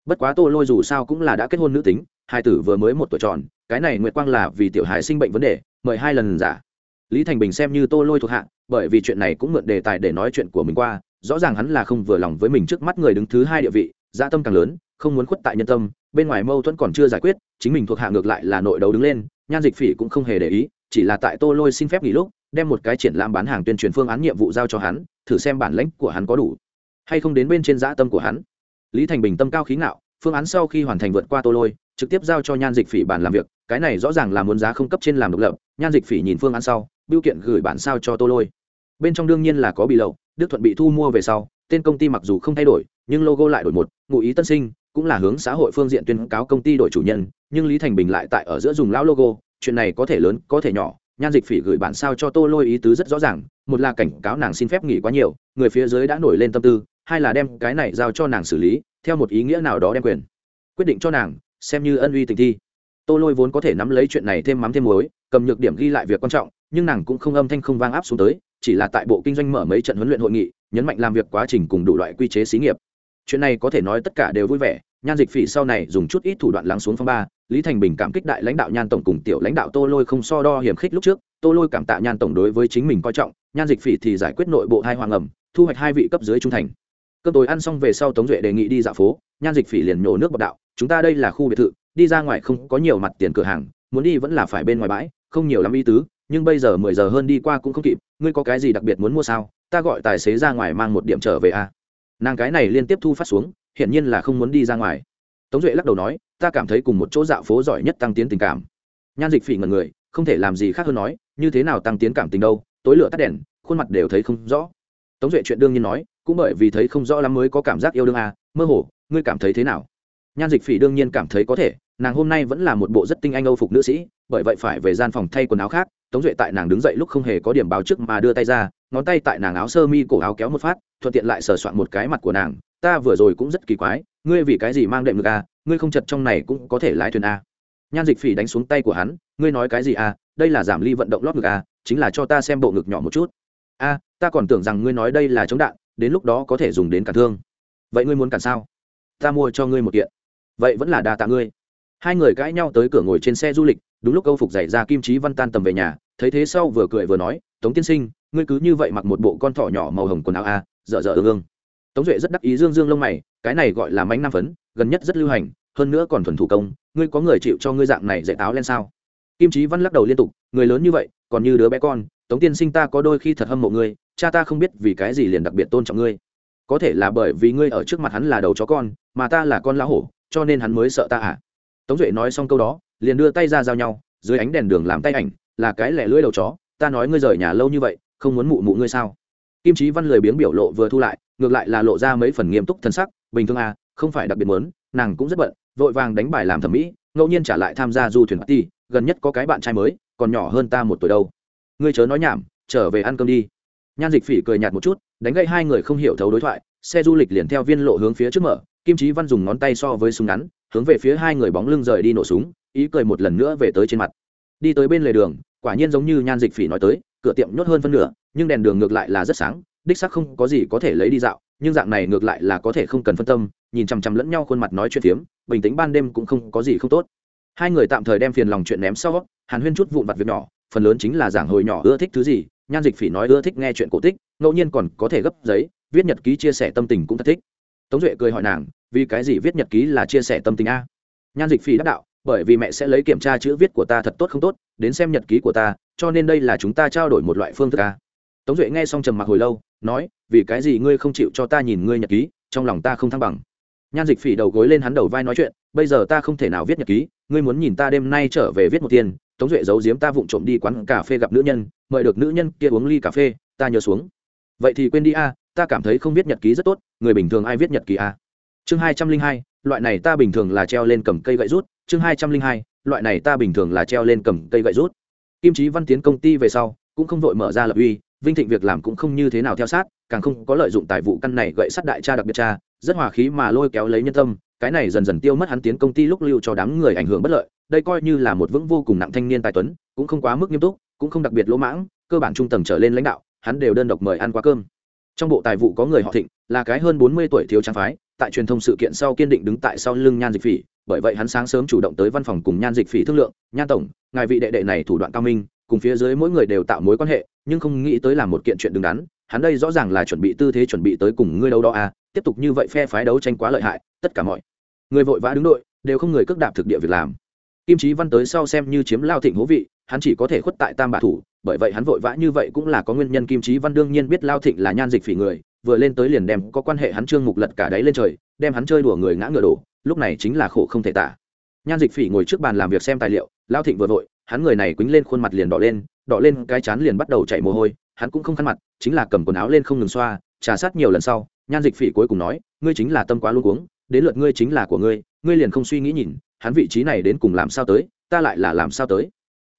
bất quá tô lôi dù sao cũng là đã kết hôn nữ tính, hai tử vừa mới một tuổi tròn, cái này nguyệt quang là vì tiểu hài sinh bệnh vấn đề, mời hai lần giả. Lý thành bình xem như tô lôi thuộc hạ, bởi vì chuyện này cũng mượn đề tài để nói chuyện của mình qua, rõ ràng hắn là không vừa lòng với mình trước mắt người đứng thứ hai địa vị gia tâm càng lớn, không muốn khuất tại nhân tâm, bên ngoài mâu thuẫn còn chưa giải quyết, chính mình thuộc hạ ngược lại là nội đấu đứng lên, nhan dịch phỉ cũng không hề để ý, chỉ là tại tô lôi xin phép nghỉ lúc, đem một cái triển lãm bán hàng tuyên truyền phương án nhiệm vụ giao cho hắn, thử xem bản lãnh của hắn có đủ hay không đến bên trên dã tâm của hắn lý thành bình tâm cao khí ngạo, phương án sau khi hoàn thành vượt qua tô lôi, trực tiếp giao cho nhan dịch phỉ bản làm việc, cái này rõ ràng là muốn giá không cấp trên làm độc lập, nhan dịch phỉ nhìn phương án sau biêu kiện gửi bản sao cho tô lôi. Bên trong đương nhiên là có bị lậu, đức thuận bị thu mua về sau, tên công ty mặc dù không thay đổi, nhưng logo lại đổi một, ngụ ý tân sinh, cũng là hướng xã hội phương diện tuyên cáo công ty đổi chủ nhân, nhưng lý thành bình lại tại ở giữa dùng lão logo, chuyện này có thể lớn, có thể nhỏ, nhan dịch phỉ gửi bản sao cho tô lôi ý tứ rất rõ ràng, một là cảnh cáo nàng xin phép nghỉ quá nhiều, người phía dưới đã nổi lên tâm tư hai là đem cái này giao cho nàng xử lý, theo một ý nghĩa nào đó đem quyền. Quyết định cho nàng, xem như ân uy tình thi. Tô lôi vốn có thể nắm lấy chuyện này thêm mắm thêm muối, cầm nhược điểm ghi lại việc quan trọng, nhưng nàng cũng không âm thanh không vang áp xuống tới, chỉ là tại bộ kinh doanh mở mấy trận huấn luyện hội nghị, nhấn mạnh làm việc quá trình cùng đủ loại quy chế xí nghiệp. Chuyện này có thể nói tất cả đều vui vẻ, nhan dịch phỉ sau này dùng chút ít thủ đoạn lắng xuống phong ba, lý thành bình cảm kích đại lãnh đạo nhan tổng cùng tiểu lãnh đạo tô lôi không so đo hiểm khích lúc trước, tô lôi cảm tạ nhan tổng đối với chính mình coi trọng, nhan dịch phỉ thì giải quyết nội bộ hai hoàng ẩm, thu hoạch hai vị cấp dưới trung thành cơm tối ăn xong về sau tống duệ đề nghị đi dạo phố, nhan dịch phỉ liền nhổ nước bọc đạo, chúng ta đây là khu biệt thự, đi ra ngoài không có nhiều mặt tiền cửa hàng, muốn đi vẫn là phải bên ngoài bãi, không nhiều lắm ý tứ, nhưng bây giờ mười giờ hơn đi qua cũng không kịp, ngươi có cái gì đặc biệt muốn mua sao? Ta gọi tài xế ra ngoài mang một điểm trở về a. À? nàng cái này liên tiếp thu phát xuống, hiển nhiên là không muốn đi ra ngoài. Tống duệ lắc đầu nói, ta cảm thấy cùng một chỗ dạo phố giỏi nhất tăng tiến tình cảm. Nhan dịch phỉ ngần người, không thể làm gì khác hơn nói, như thế nào tăng tiến cảm tình đâu, tối lửa tắt đèn, khuôn mặt đều thấy không rõ. Tống duệ chuyện đương nhiên nói cũng bởi vì thấy không rõ lắm mới có cảm giác yêu đương à mơ hồ ngươi cảm thấy thế nào? Nhan dịch phỉ đương nhiên cảm thấy có thể nàng hôm nay vẫn là một bộ rất tinh anh âu phục nữ sĩ bởi vậy phải về gian phòng thay quần áo khác tống duệ tại nàng đứng dậy lúc không hề có điểm báo trước mà đưa tay ra ngón tay tại nàng áo sơ mi cổ áo kéo một phát thuận tiện lại sờ soạn một cái mặt của nàng ta vừa rồi cũng rất kỳ quái ngươi vì cái gì mang đệm ngực à ngươi không chật trong này cũng có thể lái thuyền à. Nhan dịch phỉ đánh xuống tay của hắn ngươi nói cái gì à đây là giảm ly vận động lót ngực à chính là cho ta xem bộ ngực nhỏ một chút. A à, ta còn tưởng rằng ngươi nói đây là chống đạn đến lúc đó có thể dùng đến cản thương. Vậy ngươi muốn cản sao? Ta mua cho ngươi một kiện. Vậy vẫn là đa tạ ngươi. Hai người cãi nhau tới cửa ngồi trên xe du lịch, đúng lúc câu phục giày ra kim trí văn tan tầm về nhà, thấy thế sau vừa cười vừa nói, tống tiên sinh, ngươi cứ như vậy mặc một bộ con thỏ nhỏ màu hồng quần áo a, dở dở ương ương. Tống duệ rất đắc ý dương dương lông mày, cái này gọi là mánh nam phấn, gần nhất rất lưu hành, hơn nữa còn thuần thủ công, ngươi có người chịu cho ngươi dạng này dạy táo lên sao? Kim trí văn lắc đầu liên tục, người lớn như vậy còn như đứa bé con, tống tiên sinh ta có đôi khi thật hâm mộ ngươi, cha ta không biết vì cái gì liền đặc biệt tôn trọng ngươi. Có thể là bởi vì ngươi ở trước mặt hắn là đầu chó con, mà ta là con lá hổ, cho nên hắn mới sợ ta à? Tống duệ nói xong câu đó, liền đưa tay ra giao nhau, dưới ánh đèn đường làm tay ảnh, là cái lẻ lưỡi đầu chó, ta nói ngươi rời nhà lâu như vậy, không muốn mụ mụ ngươi sao? Kim trí văn lười biếng biểu lộ vừa thu lại, ngược lại là lộ ra mấy phần nghiêm túc thân sắc, bình thường à không phải đặc biệt muốn, nàng cũng rất bận, vội vàng đánh bài làm thẩm mỹ, ngẫu nhiên trả lại tham gia du thuyền party, gần nhất có cái bạn trai mới còn nhỏ hơn ta một tuổi đâu. Ngươi chớ nói nhảm, trở về ăn cơm đi. Nhan dịch phỉ cười nhạt một chút, đánh gậy hai người không hiểu thấu đối thoại, xe du lịch liền theo viên lộ hướng phía trước mở, kim trí văn dùng ngón tay so với súng ngắn, hướng về phía hai người bóng lưng rời đi nổ súng, ý cười một lần nữa về tới trên mặt. Đi tới bên lề đường, quả nhiên giống như nhan dịch phỉ nói tới, cửa tiệm nhốt hơn phân nửa, nhưng đèn đường ngược lại là rất sáng, đích sắc không có gì có thể lấy đi dạo, nhưng dạng này ngược lại là có thể không cần phân tâm, nhìn chằm chằm lẫn nhau khuôn mặt nói chuyện phiếm, bình tĩnh ban đêm cũng không có gì không tốt hai người tạm thời đem phiền lòng chuyện ném sau, hàn huyên chút vụn vặt việc nhỏ, phần lớn chính là giảng hồi nhỏ ưa thích thứ gì, nhan dịch phỉ nói ưa thích nghe chuyện cổ tích, ngẫu nhiên còn có thể gấp giấy, viết nhật ký chia sẻ tâm tình cũng thật thích. Tống duệ cười hỏi nàng, vì cái gì viết nhật ký là chia sẻ tâm tình a? Nhan dịch phỉ đắc đạo, bởi vì mẹ sẽ lấy kiểm tra chữ viết của ta thật tốt không tốt, đến xem nhật ký của ta, cho nên đây là chúng ta trao đổi một loại phương thức a. Tống duệ nghe xong trầm mặc hồi lâu, nói, vì cái gì ngươi không chịu cho ta nhìn ngươi nhật ký, trong lòng ta không thăng bằng. Nhan dịch phỉ đầu gối lên hắn đầu vai nói chuyện, bây giờ ta không thể nào viết nhật ký ngươi muốn nhìn ta đêm nay trở về viết một tiền, tống duệ giấu giếm ta vụng trộm đi quán cà phê gặp nữ nhân, mời được nữ nhân kia uống ly cà phê, ta nhớ xuống. Vậy thì quên đi a, ta cảm thấy không viết nhật ký rất tốt, người bình thường ai viết nhật ký a? Chương hai trăm linh hai, loại này ta bình thường là treo lên cầm cây gậy rút. Chương hai trăm linh hai, loại này ta bình thường là treo lên cầm cây gậy rút. Kim trí văn tiến công ty về sau, cũng không vội mở ra lập uy, vinh thịnh việc làm cũng không như thế nào theo sát, càng không có lợi dụng tài vụ căn này gậy sắt đại cha đặc biệt cha, rất hòa khí mà lôi kéo lấy nhân tâm cái này dần dần tiêu mất hắn tiến công ty lúc lưu cho đám người ảnh hưởng bất lợi, đây coi như là một vững vô cùng nặng thanh niên tài tuấn, cũng không quá mức nghiêm túc, cũng không đặc biệt lỗ mãng, cơ bản trung tầng trở lên lãnh đạo, hắn đều đơn độc mời ăn qua cơm. Trong bộ tài vụ có người họ thịnh, là cái hơn bốn mươi tuổi thiếu trang phái, tại truyền thông sự kiện sau kiên định đứng tại sau lưng nhan dịch phỉ, bởi vậy hắn sáng sớm chủ động tới văn phòng cùng nhan dịch phỉ thương lượng, nhan tổng, ngài vị đệ đệ này thủ đoạn cao minh, cùng phía dưới mỗi người đều tạo mối quan hệ, nhưng không nghĩ tới làm một kiện chuyện đứng đắn, hắn đây rõ ràng là chuẩn bị tư thế chuẩn bị tới cùng ngươi đâu đó à tiếp tục như vậy phe phái đấu tranh quá lợi hại, tất cả mọi người vội vã đứng đội, đều không người cước đạp thực địa việc làm. Kim trí văn tới sau xem như chiếm lao thịnh hố vị, hắn chỉ có thể khuất tại tam bạ thủ, bởi vậy hắn vội vã như vậy cũng là có nguyên nhân. Kim trí văn đương nhiên biết lao thịnh là nhan dịch phỉ người, vừa lên tới liền đem có quan hệ hắn trương mục lật cả đáy lên trời, đem hắn chơi đùa người ngã ngựa đổ, lúc này chính là khổ không thể tả. Nhan dịch phỉ ngồi trước bàn làm việc xem tài liệu, lao thịnh vừa vội, hắn người này quýnh lên khuôn mặt liền đỏ lên đỏ lên cái chán liền bắt đầu chảy mồ hôi, hắn cũng không khăn mặt, chính là cầm quần áo lên không ngừng xoa, trà sát nhiều lần sau, nhan dịch phỉ cuối cùng nói, ngươi chính là tâm quá luôn uống đến lượt ngươi chính là của ngươi ngươi liền không suy nghĩ nhìn, hắn vị trí này đến cùng làm sao tới, ta lại là làm sao tới.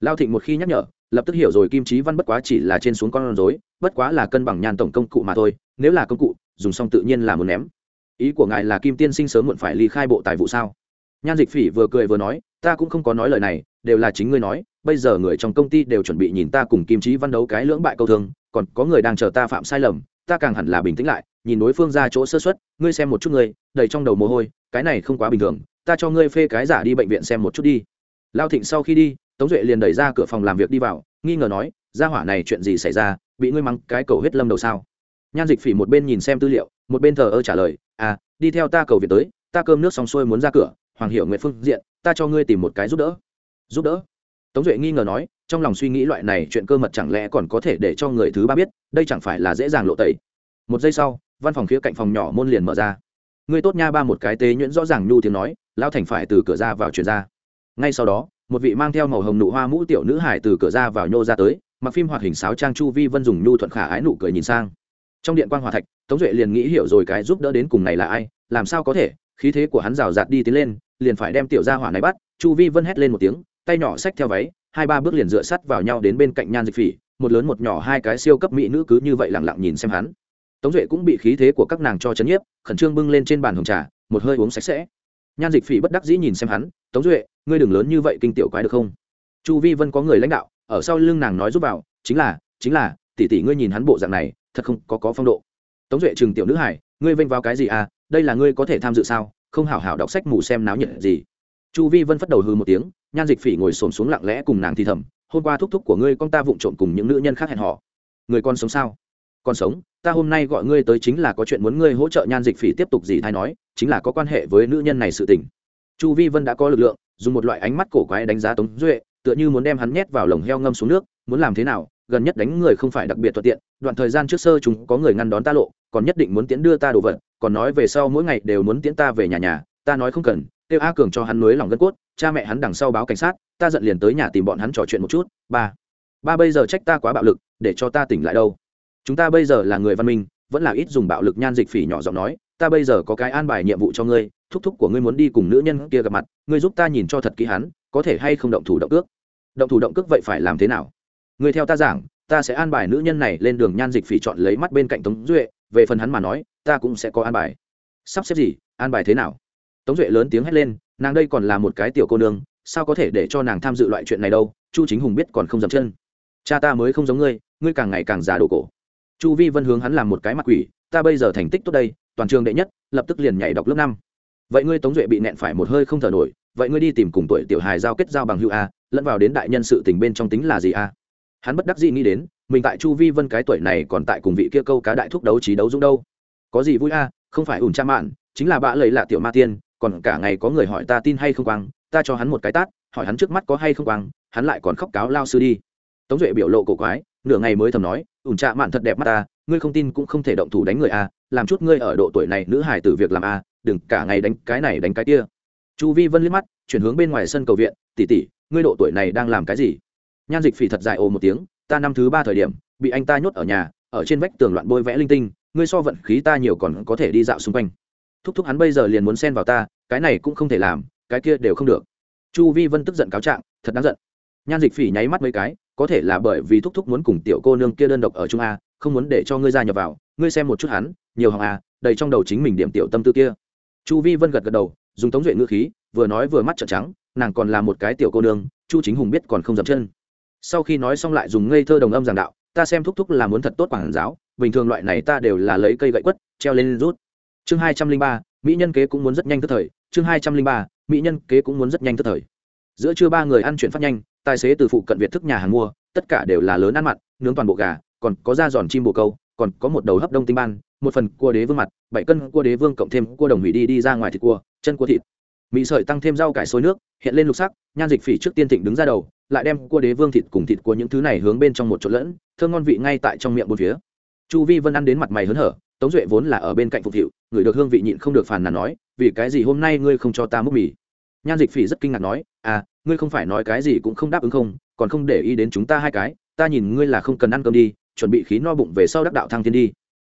Lao thịnh một khi nhắc nhở, lập tức hiểu rồi kim trí văn bất quá chỉ là trên xuống con rối, bất quá là cân bằng nhan tổng công cụ mà thôi, nếu là công cụ, dùng xong tự nhiên là muốn ném. Ý của ngài là kim tiên sinh sớm muộn phải ly khai bộ tài vụ sao? Nhan dịch phỉ vừa cười vừa nói, ta cũng không có nói lời này, đều là chính ngươi nói, bây giờ người trong công ty đều chuẩn bị nhìn ta cùng kim trí văn đấu cái lưỡng bại câu thương, còn có người đang chờ ta phạm sai lầm, ta càng hẳn là bình tĩnh lại nhìn đối phương ra chỗ sơ xuất ngươi xem một chút ngươi, đầy trong đầu mồ hôi, cái này không quá bình thường, ta cho ngươi phê cái giả đi bệnh viện xem một chút đi. Lao thịnh sau khi đi, tống duệ liền đẩy ra cửa phòng làm việc đi vào, nghi ngờ nói ra hỏa này chuyện gì xảy ra, bị ngươi mắng cái cầu huyết lâm đầu sao? Nhan dịch phỉ một bên nhìn xem tư liệu, một bên thờ ơ trả lời à đi theo ta cầu viện tới, ta cơm nước xong xuôi muốn ra cửa, hoàng hiệu nguyện phương diện, ta cho ngươi tìm một cái giúp đỡ. Giúp đỡ? Tống duệ nghi ngờ nói, trong lòng suy nghĩ loại này chuyện cơ mật chẳng lẽ còn có thể để cho người thứ ba biết, đây chẳng phải là dễ dàng lộ tẩy. Một giây sau văn phòng khía cạnh phòng nhỏ môn liền mở ra. Người tốt nha ba một cái tế nhuyễn rõ ràng nhu tiếng nói lao thành phải từ cửa ra vào chuyển ra. Ngay sau đó, một vị mang theo màu hồng nụ hoa mũ tiểu nữ hải từ cửa ra vào nhô ra tới, mặc phim hoạt hình sáo trang chu vi vân dùng nhu thuận khả ái nụ cười nhìn sang. Trong điện quan hòa thạch, tống duệ liền nghĩ hiểu rồi cái giúp đỡ đến cùng này là ai, làm sao có thể, khí thế của hắn rào rạt đi tiến lên, liền phải đem tiểu gia hỏa này bắt, chu vi vân hét lên một tiếng, tay nhỏ xách theo váy, hai ba bước liền dựa sắt vào nhau đến bên cạnh nhan dịch phỉ, một lớn một nhỏ hai cái siêu cấp mỹ nữ cứ như vậy lẳng lặng nhìn xem hắn tống duệ cũng bị khí thế của các nàng cho chấn nhiếp, khẩn trương bưng lên trên bàn hồng trà, một hơi uống sạch sẽ. Nhan dịch phỉ bất đắc dĩ nhìn xem hắn, tống duệ, ngươi đừng lớn như vậy kinh tiểu quái được không? Chu vi vân có người lãnh đạo, ở sau lưng nàng nói giúp vào, chính là chính là, tỷ tỷ ngươi nhìn hắn bộ dạng này, thật không có có phong độ. Tống duệ trường tiểu nữ hải, ngươi vênh vào cái gì à? Đây là ngươi có thể tham dự sao? Không hảo hảo đọc sách mù xem náo nhiệt gì. Chu vi vân phất đầu hư một tiếng, nhan dịch phỉ ngồi xổm xuống lặng lẽ cùng nàng thì thầm, hôm qua thúc thúc của ngươi con ta vụng trộm cùng những nữ nhân khác hẹn họ người con sống sao? Con sống, ta hôm nay gọi ngươi tới chính là có chuyện muốn ngươi hỗ trợ nhan dịch phỉ tiếp tục gì thay nói, chính là có quan hệ với nữ nhân này sự tình. Chu vi vân đã có lực lượng, dùng một loại ánh mắt cổ quái đánh giá tống duệ, tựa như muốn đem hắn nhét vào lồng heo ngâm xuống nước, muốn làm thế nào, gần nhất đánh người không phải đặc biệt thuận tiện, đoạn thời gian trước sơ chúng có người ngăn đón ta lộ, còn nhất định muốn tiễn đưa ta đồ vật, còn nói về sau mỗi ngày đều muốn tiễn ta về nhà nhà, ta nói không cần kêu a cường cho hắn nối lòng gân cốt, cha mẹ hắn đằng sau báo cảnh sát, ta giận liền tới nhà tìm bọn hắn trò chuyện một chút, ba. Ba bây giờ trách ta quá bạo lực, để cho ta tỉnh lại đâu? Chúng ta bây giờ là người văn minh, vẫn là ít dùng bạo lực nhan dịch phỉ nhỏ giọng nói, ta bây giờ có cái an bài nhiệm vụ cho ngươi, thúc thúc của ngươi muốn đi cùng nữ nhân kia gặp mặt, ngươi giúp ta nhìn cho thật kỹ hắn, có thể hay không động thủ động cước? Động thủ động cước vậy phải làm thế nào? Ngươi theo ta giảng, ta sẽ an bài nữ nhân này lên đường nhan dịch phỉ chọn lấy mắt bên cạnh tống duệ, về phần hắn mà nói, ta cũng sẽ có an bài. Sắp xếp gì, an bài thế nào? Tống duệ lớn tiếng hét lên, nàng đây còn là một cái tiểu cô nương, sao có thể để cho nàng tham dự loại chuyện này đâu, chu chính hùng biết còn không dậm chân. Cha ta mới không giống ngươi ngươi càng ngày càng già đồ cổ chu vi vân hướng hắn làm một cái mặt quỷ, ta bây giờ thành tích tốt đây, toàn trường đệ nhất, lập tức liền nhảy đọc lớp năm. Vậy ngươi tống duệ bị nẹn phải một hơi không thở nổi, vậy ngươi đi tìm cùng tuổi tiểu hài giao kết giao bằng hữu a, lẫn vào đến đại nhân sự tình bên trong tính là gì a? Hắn bất đắc dĩ nghĩ đến, mình tại chu vi vân cái tuổi này còn tại cùng vị kia câu cá đại thúc đấu trí đấu dũng đâu. Có gì vui a, không phải ủn cha mạn, chính là bạ lầy lạ tiểu ma tiên, còn cả ngày có người hỏi ta tin hay không quang, ta cho hắn một cái tát, hỏi hắn trước mắt có hay không quang, hắn lại còn khóc cáo lao sư đi. Tống duệ biểu lộ cổ quái nửa ngày mới thầm nói, ủn trạ mạn thật đẹp mắt ta, ngươi không tin cũng không thể động thủ đánh người a, làm chút ngươi ở độ tuổi này nữ hải tử việc làm a, đừng cả ngày đánh cái này đánh cái kia. Chu vi vân liếc mắt, chuyển hướng bên ngoài sân cầu viện tỉ tỉ ngươi độ tuổi này đang làm cái gì? Nhan dịch phỉ thật dài ồ một tiếng, ta năm thứ ba thời điểm, bị anh ta nhốt ở nhà, ở trên vách tường loạn bôi vẽ linh tinh, ngươi so vận khí ta nhiều còn có thể đi dạo xung quanh. Thúc thúc hắn bây giờ liền muốn xen vào ta, cái này cũng không thể làm, cái kia đều không được. Chu vi vân tức giận cáo trạng, thật đáng giận nhan dịch phỉ nháy mắt mấy cái, có thể là bởi vì thúc thúc muốn cùng tiểu cô nương kia đơn độc ở trung a, không muốn để cho ngươi gia nhập vào, ngươi xem một chút hắn, nhiều hàng a, đầy trong đầu chính mình điểm tiểu tâm tư kia. Chu vi vân gật gật đầu, dùng tống duệ ngữ khí, vừa nói vừa mắt trợn trắng, nàng còn là một cái tiểu cô nương, chu chính hùng biết còn không dậm chân. Sau khi nói xong lại dùng ngây thơ đồng âm giảng đạo, ta xem thúc thúc là muốn thật tốt quản giáo, bình thường loại này ta đều là lấy cây gậy quất, treo lên rút. Chương hai trăm linh ba, mỹ nhân kế cũng muốn rất nhanh tức thời, chương hai trăm linh ba, mỹ nhân kế cũng muốn rất nhanh tức thời. Giữa trưa ba người ăn chuyện phát nhanh tài xế từ phụ cận việt thức nhà hàng mua, tất cả đều là lớn ăn mặn, nướng toàn bộ gà, còn có da giòn chim bồ câu, còn có một đầu hấp đông tinh ban, một phần cua đế vương mặt, bảy cân cua đế vương cộng thêm cua đồng hủy đi đi ra ngoài thịt cua, chân cua thịt. Mì sợi tăng thêm rau cải sôi nước, hiện lên lục sắc, nhan dịch phỉ trước tiên thịnh đứng ra đầu, lại đem cua đế vương thịt cùng thịt của những thứ này hướng bên trong một chỗ lẫn, thơm ngon vị ngay tại trong miệng bốn phía. Chu vi vân ăn đến mặt mày hớn hở, tống duệ vốn là ở bên cạnh phục hiệu, người được hương vị nhịn không được phàn nàn nói, vì cái gì hôm nay ngươi không cho ta múc mì? Nhan dịch phỉ rất kinh ngạc nói à ngươi không phải nói cái gì cũng không đáp ứng không, còn không để ý đến chúng ta hai cái, ta nhìn ngươi là không cần ăn cơm đi, chuẩn bị khí no bụng về sau đắc đạo thăng thiên đi.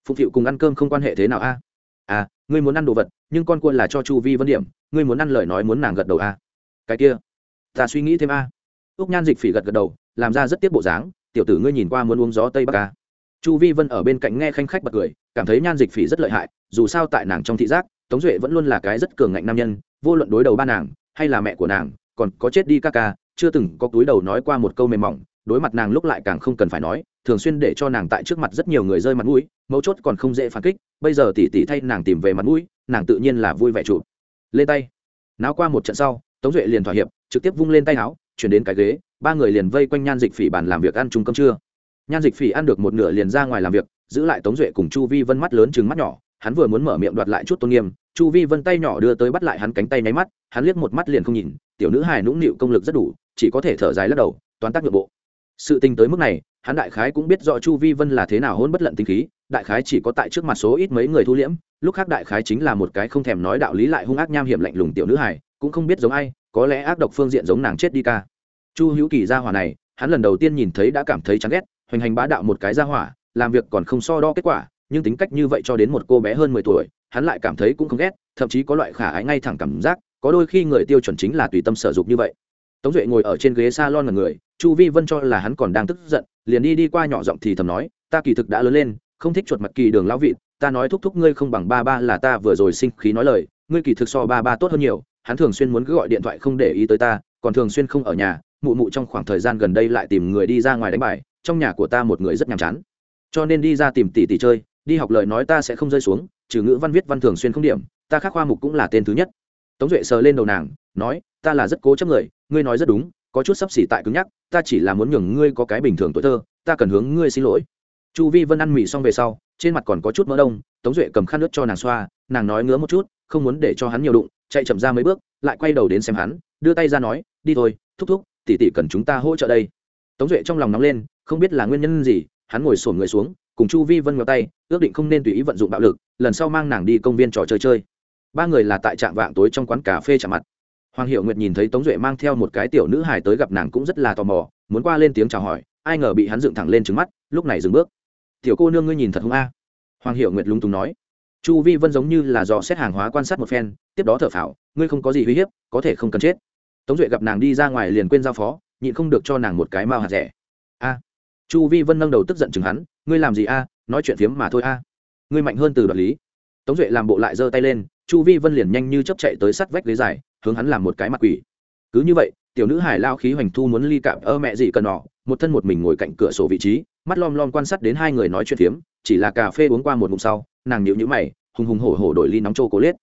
Phục hiệu cùng ăn cơm không quan hệ thế nào a? À ngươi muốn ăn đồ vật, nhưng con quân là cho chu vi vấn điểm, ngươi muốn ăn lời nói muốn nàng gật đầu a? Cái kia, ta suy nghĩ thêm a. Úc nhan dịch phỉ gật gật đầu, làm ra rất tiếc bộ dáng, tiểu tử ngươi nhìn qua muốn uống gió tây bắc a. Chu vi vân ở bên cạnh nghe khanh khách bật cười, cảm thấy nhan dịch phỉ rất lợi hại, dù sao tại nàng trong thị giác, tống duệ vẫn luôn là cái rất cường ngạnh nam nhân, vô luận đối đầu ba nàng, hay là mẹ của nàng còn có chết đi ca ca, chưa từng có túi đầu nói qua một câu mềm mỏng, đối mặt nàng lúc lại càng không cần phải nói, thường xuyên để cho nàng tại trước mặt rất nhiều người rơi mặt mũi, mấu chốt còn không dễ phản kích, bây giờ tỉ tỉ thay nàng tìm về mặt mũi, nàng tự nhiên là vui vẻ chụp. Lên tay. Náo qua một trận sau, tống duệ liền thỏa hiệp, trực tiếp vung lên tay áo, chuyển đến cái ghế, ba người liền vây quanh nhan dịch phỉ bàn làm việc ăn chung cơm trưa. Nhan dịch phỉ ăn được một nửa liền ra ngoài làm việc, giữ lại tống duệ cùng chu vi vân mắt lớn chừng mắt nhỏ, hắn vừa muốn mở miệng đoạt lại chút tôn nghiêm, chu vi vân tay nhỏ đưa tới bắt lại hắn cánh tay nháy mắt, hắn liếc một mắt liền không nhìn tiểu nữ hài nũng nịu công lực rất đủ, chỉ có thể thở dài lắc đầu, toán tác nội bộ. Sự tình tới mức này, hắn đại khái cũng biết rõ chu vi vân là thế nào hôn bất lận tinh khí, đại khái chỉ có tại trước mặt số ít mấy người thu liễm, lúc khác đại khái chính là một cái không thèm nói đạo lý lại hung ác nham hiểm lạnh lùng tiểu nữ hài, cũng không biết giống ai, có lẽ ác độc phương diện giống nàng chết đi ca. Chu hữu kỳ gia hỏa này, hắn lần đầu tiên nhìn thấy đã cảm thấy chán ghét, hoành hành bá đạo một cái gia hỏa, làm việc còn không so đo kết quả, nhưng tính cách như vậy cho đến một cô bé hơn mười tuổi, hắn lại cảm thấy cũng không ghét, thậm chí có loại khả ái ngay thẳng cảm giác có đôi khi người tiêu chuẩn chính là tùy tâm sở dục như vậy. Tống duệ ngồi ở trên ghế s a lon người, chu vi vân cho là hắn còn đang tức giận, liền đi đi qua nhỏ giọng thì thầm nói, ta kỳ thực đã lớn lên, không thích chuột mặt kỳ đường lão vịt ta nói thúc thúc ngươi không bằng ba ba là ta vừa rồi sinh khí nói lời, ngươi kỳ thực so ba ba tốt hơn nhiều, hắn thường xuyên muốn cứ gọi điện thoại không để ý tới ta, còn thường xuyên không ở nhà, mụ mụ trong khoảng thời gian gần đây lại tìm người đi ra ngoài đánh bài, trong nhà của ta một người rất nhàm chán. Cho nên đi ra tìm tỷ tỷ chơi, đi học lời nói ta sẽ không rơi xuống, trừ ngữ văn viết văn thường xuyên không điểm, ta khác khoa mục cũng là tên thứ nhất tống duệ sờ lên đầu nàng, nói, ta là rất cố chấp người, ngươi nói rất đúng, có chút sắp xỉ tại cứng nhắc, ta chỉ là muốn nhường ngươi có cái bình thường tuổi thơ, ta cần hướng ngươi xin lỗi. Chu vi vân ăn mì xong về sau, trên mặt còn có chút mỡ đông, tống duệ cầm khăn nước cho nàng xoa, nàng nói ngứa một chút, không muốn để cho hắn nhiều đụng, chạy chậm ra mấy bước, lại quay đầu đến xem hắn, đưa tay ra nói, đi thôi, thúc thúc tỉ tỉ cần chúng ta hỗ trợ đây. Tống duệ trong lòng nóng lên, không biết là nguyên nhân gì, hắn ngồi sổn người xuống, cùng chu vi vân ngó tay, ước định không nên tùy ý vận dụng bạo lực, lần sau mang nàng đi công viên trò chơi chơi ba người là tại trạm vạng tối trong quán cà phê chạm mặt. Hoàng hiệu nguyệt nhìn thấy tống duệ mang theo một cái tiểu nữ hài tới gặp nàng cũng rất là tò mò, muốn qua lên tiếng chào hỏi, ai ngờ bị hắn dựng thẳng lên trứng mắt, lúc này dừng bước. Tiểu cô nương ngươi nhìn thật hung a. Hoàng hiệu nguyệt lúng túng nói. Chu vi vân giống như là dò xét hàng hóa quan sát một phen, tiếp đó thở phào, ngươi không có gì uy hiếp, có thể không cần chết. Tống duệ gặp nàng đi ra ngoài liền quên giao phó, nhịn không được cho nàng một cái mao hạt rẻ. A. Chu vi vân nâng đầu tức giận chừng hắn, ngươi làm gì a? Nói chuyện phiếm mà thôi a. Ngươi mạnh hơn từ đoạt lý. Tống duệ làm bộ lại giơ tay lên chu vi vân liền nhanh như chấp chạy tới sắt vách ghế dài, hướng hắn làm một cái mặt quỷ cứ như vậy, tiểu nữ hải lao khí hoành thu muốn ly cạm ơ, mẹ gì cần nọ, một thân một mình ngồi cạnh cửa sổ vị trí, mắt lom lom quan sát đến hai người nói chuyện phiếm, chỉ là cà phê uống qua một ngụm sau, nàng nhịu nhữ mày, hùng hùng hổ hổ đổi ly nóng trô cố lết.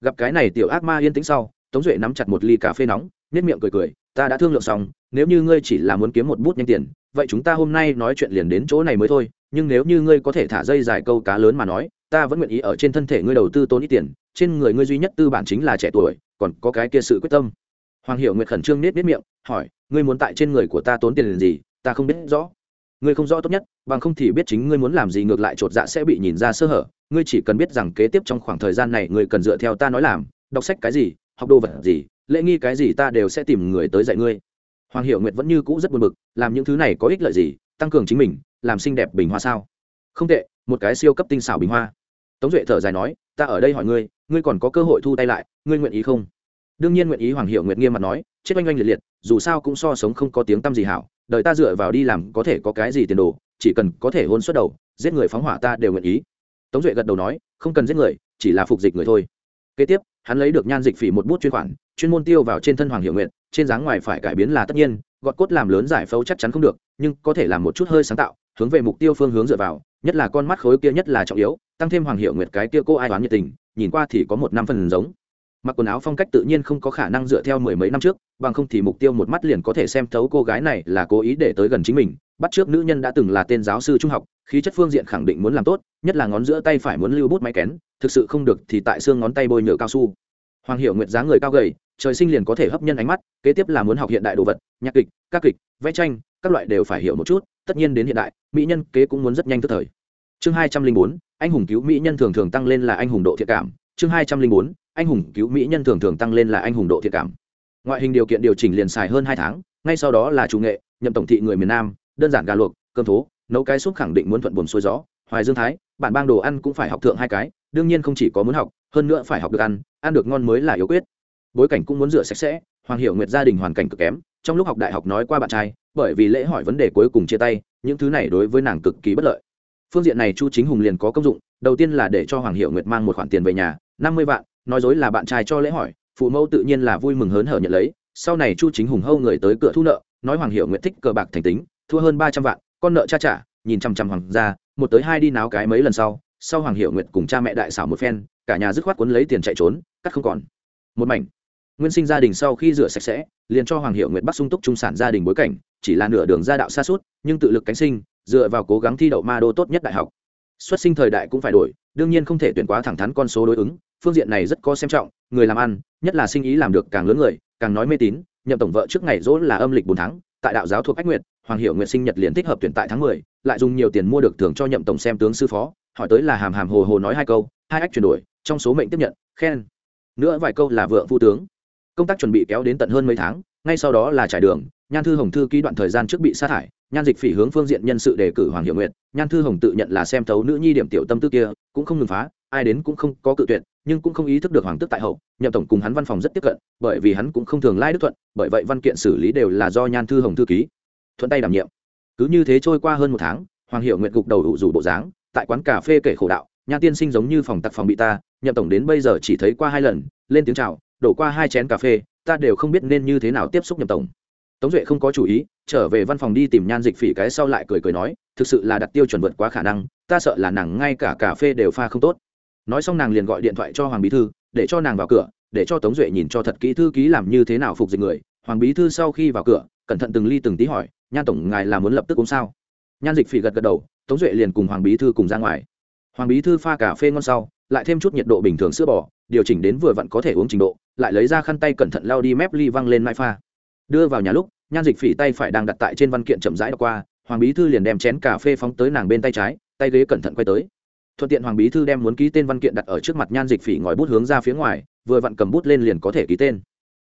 gặp cái này tiểu ác ma yên tĩnh sau, tống duệ nắm chặt một ly cà phê nóng nếp miệng cười cười, ta đã thương lượng xong, nếu như ngươi chỉ là muốn kiếm một bút nhanh tiền, vậy chúng ta hôm nay nói chuyện liền đến chỗ này mới thôi, nhưng nếu như ngươi có thể thả dây dài câu cá lớn mà nói ta vẫn nguyện ý ở trên thân thể ngươi đầu tư tốn ít tiền, trên người ngươi duy nhất tư bản chính là trẻ tuổi, còn có cái kia sự quyết tâm. Hoàng hiệu nguyệt khẩn trương nết nết miệng, hỏi, ngươi muốn tại trên người của ta tốn tiền gì, ta không biết rõ. Ngươi không rõ tốt nhất, bằng không thì biết chính ngươi muốn làm gì ngược lại chột dạ sẽ bị nhìn ra sơ hở. Ngươi chỉ cần biết rằng kế tiếp trong khoảng thời gian này ngươi cần dựa theo ta nói làm, đọc sách cái gì, học đồ vật gì, lễ nghi cái gì ta đều sẽ tìm người tới dạy ngươi. Hoàng hiệu nguyệt vẫn như cũ rất buồn bực, làm những thứ này có ích lợi gì? Tăng cường chính mình, làm xinh đẹp bình hoa sao? Không tệ, một cái siêu cấp tinh xảo bình hoa tống duệ thở dài nói, ta ở đây hỏi ngươi ngươi còn có cơ hội thu tay lại, ngươi nguyện ý không? Đương nhiên nguyện ý hoàng hiệu nguyệt nghiêm mặt nói, chết oanh oanh liệt liệt, dù sao cũng so sống không có tiếng tăm gì hảo đợi ta dựa vào đi làm có thể có cái gì tiền đồ, chỉ cần có thể hôn suất đầu, giết người phóng hỏa ta đều nguyện ý. Tống duệ gật đầu nói, không cần giết người, chỉ là phục dịch người thôi. Kế tiếp, hắn lấy được nhan dịch phỉ một bút chuyên khoản, chuyên môn tiêu vào trên thân hoàng hiệu nguyện trên dáng ngoài phải cải biến là tất nhiên, gọt cốt làm lớn giải phẫu chắc chắn không được, nhưng có thể làm một chút hơi sáng tạo, hướng về mục tiêu phương hướng dựa vào, nhất là con mắt khối kia nhất là trọng yếu tăng thêm hoàng hiệu nguyệt cái kia cô ai đoán nhiệt tình, nhìn qua thì có một năm phần giống. Mặc quần áo phong cách tự nhiên không có khả năng dựa theo mười mấy năm trước, bằng không thì mục tiêu một mắt liền có thể xem thấu cô gái này là cố ý để tới gần chính mình, bắt trước nữ nhân đã từng là tên giáo sư trung học, khí chất phương diện khẳng định muốn làm tốt, nhất là ngón giữa tay phải muốn lưu bút máy kén, thực sự không được thì tại xương ngón tay bôi nhựa cao su. Hoàng hiệu nguyệt dáng người cao gầy, trời sinh liền có thể hấp nhân ánh mắt, kế tiếp là muốn học hiện đại đồ vật, nhạc kịch các kịch, vẽ tranh, các loại đều phải hiểu một chút, tất nhiên đến hiện đại, mỹ nhân kế cũng muốn rất nhanh tức thời chương hai trăm linh bốn, anh hùng cứu mỹ nhân thường thường tăng lên là anh hùng độ thiện cảm. Chương hai trăm linh bốn, anh hùng cứu mỹ nhân thường thường tăng lên là anh hùng độ thiện cảm. Ngoại hình điều kiện điều chỉnh liền xài hơn hai tháng, ngay sau đó là chủ nghệ, nhậm tổng thị người miền nam, đơn giản gà luộc, cơm thố, nấu cái súp khẳng định muốn thuận buồn xuôi gió, hoài dương thái bản bang đồ ăn cũng phải học thượng hai cái, đương nhiên không chỉ có muốn học, hơn nữa phải học được ăn ăn được ngon mới là yếu quyết. Bối cảnh cũng muốn rửa sạch sẽ, hoàng hiểu nguyệt gia đình hoàn cảnh cực kém, trong lúc học đại học nói qua bạn trai, bởi vì lễ hỏi vấn đề cuối cùng chia tay, những thứ này đối với nàng cực kỳ bất lợi phương diện này chu chính hùng liền có công dụng, đầu tiên là để cho hoàng hiệu nguyệt mang một khoản tiền về nhà, năm mươi vạn, nói dối là bạn trai cho lễ hỏi, phụ mẫu tự nhiên là vui mừng hớn hở nhận lấy, sau này chu chính hùng hâu người tới cửa thu nợ, nói hoàng hiệu nguyệt thích cờ bạc thành tính, thua hơn ba trăm vạn, con nợ cha trả, nhìn chằm chằm hoàng ra một tới hai đi náo cái mấy lần sau sau hoàng hiệu nguyệt cùng cha mẹ đại xảo một phen, cả nhà dứt khoát cuốn lấy tiền chạy trốn, cắt không còn. Một mảnh. Nguyên sinh gia đình sau khi rửa sạch sẽ, liền cho hoàng hiệu nguyệt bắt sung túc trung sản gia đình bối cảnh, chỉ là nửa đường gia đạo xa suốt, nhưng tự lực cánh sinh dựa vào cố gắng thi đậu ma đô tốt nhất đại học. Xuất sinh thời đại cũng phải đổi, đương nhiên không thể tuyển quá thẳng thắn con số đối ứng, phương diện này rất có xem trọng, người làm ăn, nhất là sinh ý làm được càng lớn người, càng nói mê tín, nhậm tổng vợ trước ngày dỗ là âm lịch bốn tháng, tại đạo giáo thuộc ách nguyệt, hoàng hiệu nguyện sinh nhật liền thích hợp tuyển tại tháng mười, lại dùng nhiều tiền mua được thưởng cho nhậm tổng xem tướng sư phó, hỏi tới là hàm hàm hồ hồ nói hai câu, hai ách chuyển đổi, trong số mệnh tiếp nhận, khen. Nữa vài câu là vượng phu tướng. Công tác chuẩn bị kéo đến tận hơn mấy tháng, ngay sau đó là trải đường, nhan thư hồng thư ký đoạn thời gian trước bị sa thải nhan dịch phỉ hướng phương diện nhân sự đề cử hoàng hiệu nguyện nhan thư hồng tự nhận là xem thấu nữ nhi điểm tiểu tâm tư kia, cũng không ngừng phá, ai đến cũng không có cự tuyệt, nhưng cũng không ý thức được hoàng tước tại hậu, nhậm tổng cùng hắn văn phòng rất tiếp cận, bởi vì hắn cũng không thường lai đức thuận, bởi vậy văn kiện xử lý đều là do nhan thư hồng thư ký, thuận tay đảm nhiệm. Cứ như thế trôi qua hơn một tháng, hoàng hiệu nguyện gục đầu đủ rủ bộ dáng, tại quán cà phê kể khổ đạo, nhan tiên sinh giống như phòng tặc phòng bị ta, nhậm tổng đến bây giờ chỉ thấy qua hai lần, lên tiếng chào, đổ qua hai chén cà phê, ta đều không biết nên như thế nào tiếp xúc nhậm tổng. Tống duệ không có chủ ý trở về văn phòng đi tìm nhan dịch phỉ cái sau lại cười cười nói, thực sự là đặt tiêu chuẩn vượt quá khả năng, ta sợ là nàng ngay cả cà phê đều pha không tốt. Nói xong nàng liền gọi điện thoại cho hoàng bí thư, để cho nàng vào cửa, để cho tống duệ nhìn cho thật kỹ thư ký làm như thế nào phục dịch người. Hoàng bí thư sau khi vào cửa, cẩn thận từng ly từng tí hỏi, nhan tổng, ngài là muốn lập tức uống sao? Nhan dịch phỉ gật gật đầu, tống duệ liền cùng hoàng bí thư cùng ra ngoài. Hoàng bí thư pha cà phê ngon sau, lại thêm chút nhiệt độ bình thường sữa bò, điều chỉnh đến vừa vặn có thể uống trình độ, lại lấy ra khăn tay cẩn thận lao đi mép ly văng lên mai pha. Đưa vào nhà lúc nhan dịch phỉ tay phải đang đặt tại trên văn kiện chậm rãi đọc qua, hoàng bí thư liền đem chén cà phê phóng tới nàng bên tay trái, tay ghế cẩn thận quay tới. Thuận tiện hoàng bí thư đem muốn ký tên văn kiện đặt ở trước mặt nhan dịch phỉ ngòi bút hướng ra phía ngoài, vừa vặn cầm bút lên liền có thể ký tên.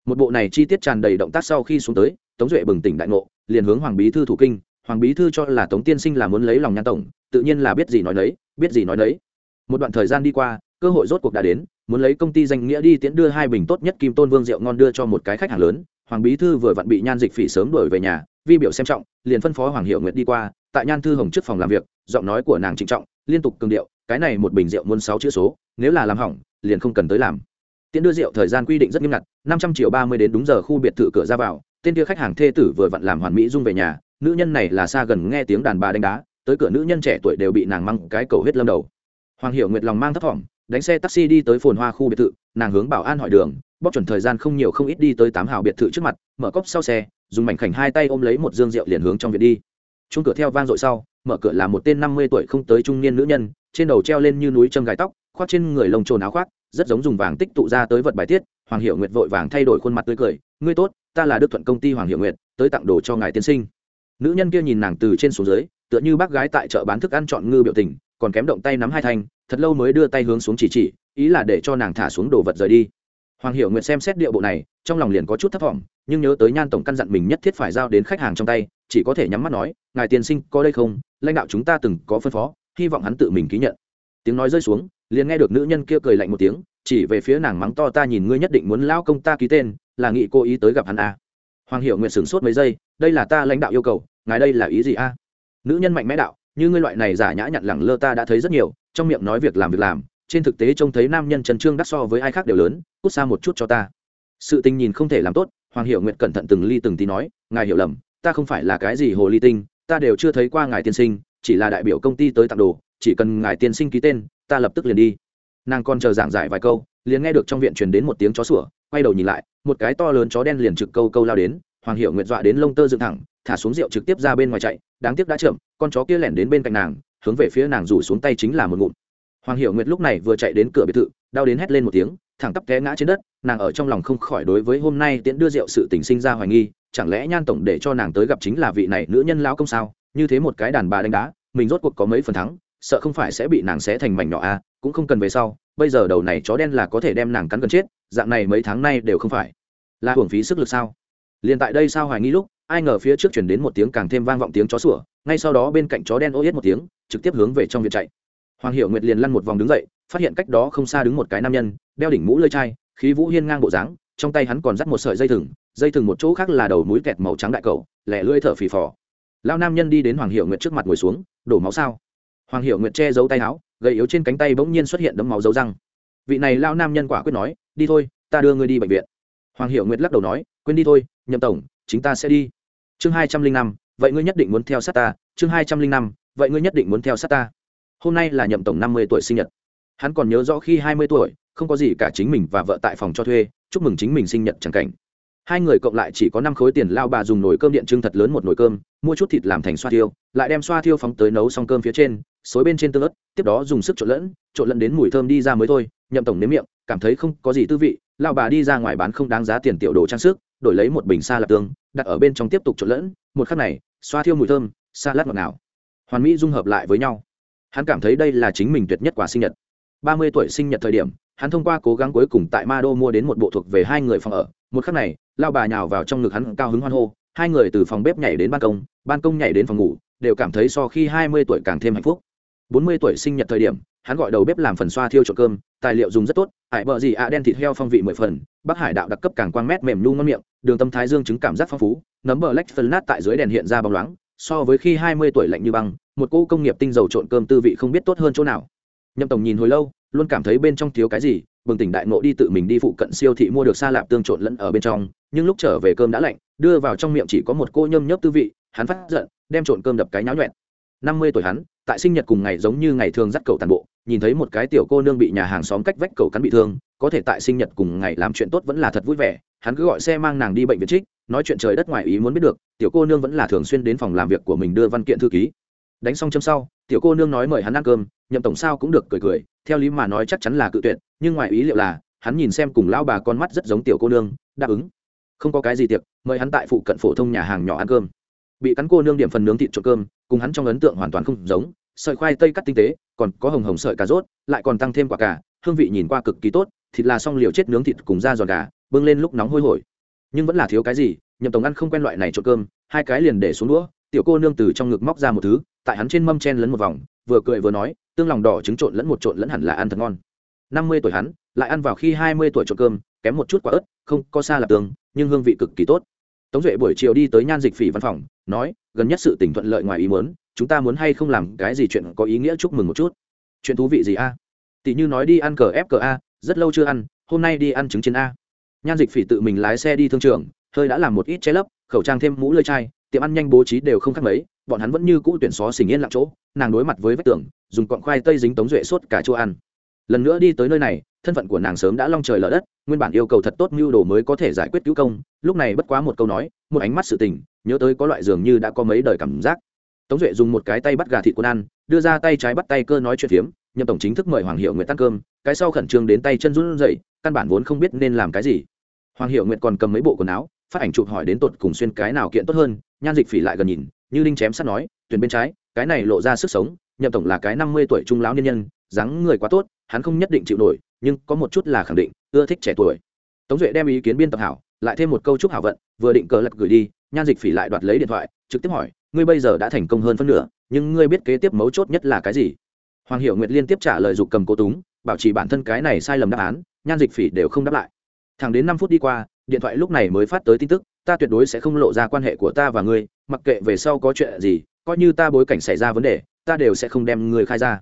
Một bộ này chi tiết tràn đầy động tác sau khi xuống tới, tống duệ bừng tỉnh đại ngộ, liền hướng hoàng bí thư thủ kinh. Hoàng bí thư cho là tống tiên sinh là muốn lấy lòng nhan tổng, tự nhiên là biết gì nói đấy biết gì nói đấy một đoạn thời gian đi qua, cơ hội rốt cuộc đã đến, muốn lấy công ty danh nghĩa đi tiễn đưa hai bình tốt nhất kim tôn vương rượu ngon đưa cho một cái khách hàng lớn hoàng bí thư vừa vặn bị nhan dịch phỉ sớm đuổi về nhà, vi biểu xem trọng, liền phân phó hoàng hiệu nguyệt đi qua, tại nhan thư hồng trước phòng làm việc, giọng nói của nàng trịnh trọng, liên tục cường điệu, cái này một bình rượu muôn sáu chữ số, nếu là làm hỏng, liền không cần tới làm. Tiễn đưa rượu thời gian quy định rất nghiêm ngặt, năm trăm triệu ba mươi đến đúng giờ khu biệt thự cửa ra vào, tên kia khách hàng thê tử vừa vặn làm hoàn mỹ dung về nhà, nữ nhân này là xa gần nghe tiếng đàn bà đánh đá, tới cửa nữ nhân trẻ tuổi đều bị nàng mang cái cầu huyết lâm đầu. Hoàng hiệu nguyệt lòng mang thấp thỏm, đánh xe taxi đi tới phồn hoa khu biệt thự, nàng hướng bảo an hỏi đường bóp chuẩn thời gian không nhiều không ít đi tới tám hào biệt thự trước mặt, mở cốc sau xe, dùng mảnh khảnh hai tay ôm lấy một dương rượu liền hướng trong viện đi. Chung cửa theo vang dội sau, mở cửa là một tên năm mươi tuổi không tới trung niên nữ nhân, trên đầu treo lên như núi châm gái tóc, khoác trên người lông trồn áo khoác, rất giống dùng vàng tích tụ ra tới vật bài tiết, hoàng hiệu nguyệt vội vàng thay đổi khuôn mặt tươi cười, ngươi tốt, ta là đức thuận công ty hoàng hiệu nguyệt, tới tặng đồ cho ngài tiên sinh. Nữ nhân kia nhìn nàng từ trên xuống dưới, tựa như bác gái tại chợ bán thức ăn chọn ngư biểu tình, còn kém động tay nắm hai thanh, thật lâu mới đưa tay hướng xuống chỉ chỉ, ý là để cho nàng thả xuống đồ vật rời đi hoàng hiệu nguyệt xem xét điệu bộ này, trong lòng liền có chút thấp t nhưng nhớ tới nhan tổng căn dặn mình nhất thiết phải giao đến khách hàng trong tay, chỉ có thể nhắm mắt nói, ngài tiên sinh, có đây không? Lãnh đạo chúng ta từng có phân phó, hy vọng hắn tự mình ký nhận. Tiếng nói rơi xuống, liền nghe được nữ nhân kia cười lạnh một tiếng, chỉ về phía nàng mắng to, ta nhìn ngươi nhất định muốn lão công ta ký tên, là nghị cô ý tới gặp hắn à? hoàng hiệu nguyện sửng sốt mấy giây, đây là ta lãnh đạo yêu cầu, ngài đây là ý gì a? Nữ nhân mạnh mẽ đạo, như ngươi loại này giả nhã nhặn lẳng lơ ta đã thấy rất nhiều, trong miệng nói việc làm việc làm trên thực tế trông thấy nam nhân trần trương đắc so với ai khác đều lớn, cút xa một chút cho ta. Sự tình nhìn không thể làm tốt, hoàng hiệu nguyện cẩn thận từng ly từng tí nói, ngài hiểu lầm, ta không phải là cái gì hồ ly tinh, ta đều chưa thấy qua ngài tiên sinh, chỉ là đại biểu công ty tới tặng đồ, chỉ cần ngài tiên sinh ký tên, ta lập tức liền đi. Nàng còn chờ giảng giải vài câu, liền nghe được trong viện truyền đến một tiếng chó sủa, quay đầu nhìn lại, một cái to lớn chó đen liền trực câu câu lao đến, hoàng hiệu nguyện dọa đến lông tơ dựng thẳng, thả xuống rượu trực tiếp ra bên ngoài chạy, đáng tiếc đã chậm, con chó kia lẻn đến bên cạnh nàng, hướng về phía nàng rủ xuống tay chính là một ngụm hoàng hiệu nguyệt lúc này vừa chạy đến cửa biệt thự đau đến hét lên một tiếng thẳng tắp té ngã trên đất nàng ở trong lòng không khỏi đối với hôm nay tiễn đưa rượu sự tình sinh ra hoài nghi chẳng lẽ nhan tổng để cho nàng tới gặp chính là vị này nữ nhân lão công sao? Như thế một cái đàn bà đánh đá mình rốt cuộc có mấy phần thắng sợ không phải sẽ bị nàng xé thành mảnh nhỏ a à, cũng không cần về sau bây giờ đầu này chó đen là có thể đem nàng cắn gần chết dạng này mấy tháng nay đều không phải là hưởng phí sức lực sao? Liền tại đây sao hoài nghi lúc ai ngờ phía trước chuyển đến một tiếng càng thêm vang vọng tiếng chó sủa ngay sau đó bên cạnh chó đen ô yết một tiếng trực tiếp hướng về trong viện chạy hoàng hiệu nguyệt liền lăn một vòng đứng dậy, phát hiện cách đó không xa đứng một cái nam nhân, đeo đỉnh mũ lơi chai, khí vũ hiên ngang bộ dáng, trong tay hắn còn dắt một sợi dây thừng dây thừng một chỗ khác là đầu mũi kẹt màu trắng đại cầu, lẻ lưỡi thở phì phò. Lao nam nhân đi đến hoàng hiệu nguyệt trước mặt ngồi xuống, đổ máu sao? Hoàng hiệu nguyệt che giấu tay áo, gầy yếu trên cánh tay bỗng nhiên xuất hiện đấm máu dấu răng. Vị này lao nam nhân quả quyết nói, đi thôi, ta đưa ngươi đi bệnh viện. Hoàng hiệu nguyệt lắc đầu nói, quên đi thôi, nhậm tổng chúng ta sẽ đi. Chương hai trăm linh năm, vậy ngươi nhất định muốn theo sát ta. Chương hai trăm linh năm, vậy ngươi nhất định muốn theo sát ta hôm nay là nhậm tổng năm mươi tuổi sinh nhật. Hắn còn nhớ rõ khi hai mươi tuổi, không có gì cả chính mình và vợ tại phòng cho thuê, chúc mừng chính mình sinh nhật chẳng cảnh. Hai người cộng lại chỉ có năm khối tiền lao bà dùng nồi cơm điện trưng thật lớn một nồi cơm, mua chút thịt làm thành xoa thiêu, lại đem xoa thiêu phóng tới nấu xong cơm phía trên, xối bên trên tương ớt, tiếp đó dùng sức trộn lẫn trộn lẫn đến mùi thơm đi ra mới thôi, nhậm tổng nếm miệng, cảm thấy không có gì tư vị, lao bà đi ra ngoài bán không đáng giá tiền tiểu đồ trang sức, đổi lấy một bình xa lạp tương, đặt ở bên trong tiếp tục trộn lẫn, một khắc này, xoa thiêu mùi thơm xa lát ngọt ngào. Hoàn mỹ dung hợp lại với nhau hắn cảm thấy đây là chính mình tuyệt nhất quả sinh nhật. Ba mươi tuổi sinh nhật thời điểm, hắn thông qua cố gắng cuối cùng tại ma đô mua đến một bộ thuộc về hai người phòng ở. Một khắc này, lao bà nhào vào trong ngực hắn cao hứng hoan hô. Hai người từ phòng bếp nhảy đến ban công ban công nhảy đến phòng ngủ, đều cảm thấy so khi hai mươi tuổi càng thêm hạnh phúc. Bốn mươi tuổi sinh nhật thời điểm, hắn gọi đầu bếp làm phần xoa thiêu trộn cơm, tài liệu dùng rất tốt hải bờ gì ạ, đen thịt heo phong vị mười phần, bắc hải đạo đặc cấp càng quang mét mềm nhu ngon miệng, đường tâm thái dương chứng cảm giác phong phú, nấm bờ lách phân nát tại dưới đèn hiện ra bóng loáng, so với khi hai mươi tuổi lạnh như băng một cô công nghiệp tinh dầu trộn cơm tư vị không biết tốt hơn chỗ nào. Nhậm tổng nhìn hồi lâu, luôn cảm thấy bên trong thiếu cái gì, bừng tỉnh đại ngộ đi tự mình đi phụ cận siêu thị mua được xa lạp tương trộn lẫn ở bên trong, nhưng lúc trở về cơm đã lạnh, đưa vào trong miệng chỉ có một cô nhâm nhấp tư vị, hắn phát giận, đem trộn cơm đập cái nháo nhuẹn. Năm mươi tuổi hắn, tại sinh nhật cùng ngày giống như ngày thường dắt cầu tàn bộ, nhìn thấy một cái tiểu cô nương bị nhà hàng xóm cách vách cầu cắn bị thương, có thể tại sinh nhật cùng ngày làm chuyện tốt vẫn là thật vui vẻ, hắn cứ gọi xe mang nàng đi bệnh viện trích, nói chuyện trời đất ngoài ý muốn biết được, tiểu cô nương vẫn là thường xuyên đến phòng làm việc của mình đưa văn kiện thư ký đánh xong châm sau, tiểu cô nương nói mời hắn ăn cơm, nhậm tổng sao cũng được cười cười, theo lý mà nói chắc chắn là cự tuyệt, nhưng ngoài ý liệu là, hắn nhìn xem cùng lão bà con mắt rất giống tiểu cô nương, đáp ứng. Không có cái gì tiệc, mời hắn tại phụ cận phổ thông nhà hàng nhỏ ăn cơm. Bị cắn cô nương điểm phần nướng thịt trộn cơm, cùng hắn trong ấn tượng hoàn toàn không giống, sợi khoai tây cắt tinh tế, còn có hồng hồng sợi cà rốt, lại còn tăng thêm quả cà, hương vị nhìn qua cực kỳ tốt, thịt là xong liều chết nướng thịt cùng da giòn gà, bưng lên lúc nóng hôi hổi. Nhưng vẫn là thiếu cái gì, nhậm tổng ăn không quen loại này trộn cơm, hai cái liền để xuống đũa tiểu cô nương từ trong ngực móc ra một thứ, tại hắn trên mâm chen lấn một vòng, vừa cười vừa nói, tương lòng đỏ trứng trộn lẫn một trộn lẫn hẳn là ăn thật ngon. Năm mươi tuổi hắn, lại ăn vào khi hai mươi tuổi trộn cơm, kém một chút quả ớt, không có xa là tường nhưng hương vị cực kỳ tốt. Tống duệ buổi chiều đi tới nhan dịch phỉ văn phòng, nói, gần nhất sự tỉnh thuận lợi ngoài ý muốn, chúng ta muốn hay không làm cái gì chuyện có ý nghĩa chúc mừng một chút. Chuyện thú vị gì a? Tỷ như nói đi ăn cờ ép cờ a, rất lâu chưa ăn, hôm nay đi ăn trứng chiến a. Nhan dịch phỉ tự mình lái xe đi thương trường, hơi đã làm một ít che lấp, khẩu trang thêm mũ lơi chai tiệm ăn nhanh bố trí đều không khác mấy, bọn hắn vẫn như cũ tuyển xó xỉnh yên lặng chỗ, nàng đối mặt với vách tường, dùng cọn khoai tây dính tống duệ sốt cả chỗ ăn. Lần nữa đi tới nơi này, thân phận của nàng sớm đã long trời lở đất, nguyên bản yêu cầu thật tốt mưu đồ mới có thể giải quyết cứu công, lúc này bất quá một câu nói, một ánh mắt sự tình, nhớ tới có loại dường như đã có mấy đời cảm giác. Tống duệ dùng một cái tay bắt gà thịt quân ăn, đưa ra tay trái bắt tay cơ nói chuyện phiếm, nhậm tổng chính thức mời hoàng hiệu nguyện tăng cơm, cái sau khẩn trương đến tay chân run dậy căn bản vốn không biết nên làm cái gì. Hoàng hiệu nguyện còn cầm mấy bộ quần áo, phát ảnh chụp hỏi đến tột cùng xuyên cái nào kiện tốt hơn nhan dịch phỉ lại gần nhìn, như đinh chém sắt nói, tuyển bên trái, cái này lộ ra sức sống, nhậm tổng là cái năm mươi tuổi trung lão niên nhân, dáng người quá tốt, hắn không nhất định chịu nổi, nhưng có một chút là khẳng định, ưa thích trẻ tuổi. Tống duệ đem ý kiến biên tập hảo, lại thêm một câu chúc hảo vận, vừa định cờ lật gửi đi, nhan dịch phỉ lại đoạt lấy điện thoại, trực tiếp hỏi, ngươi bây giờ đã thành công hơn phân nửa, nhưng ngươi biết kế tiếp mấu chốt nhất là cái gì? Hoàng hiệu nguyệt liên tiếp trả lời dục cầm cố túng, bảo trì bản thân cái này sai lầm đáp án, nhan dịch phỉ đều không đáp lại. Thẳng đến năm phút đi qua điện thoại lúc này mới phát tới tin tức, ta tuyệt đối sẽ không lộ ra quan hệ của ta và ngươi, mặc kệ về sau có chuyện gì, coi như ta bối cảnh xảy ra vấn đề, ta đều sẽ không đem ngươi khai ra.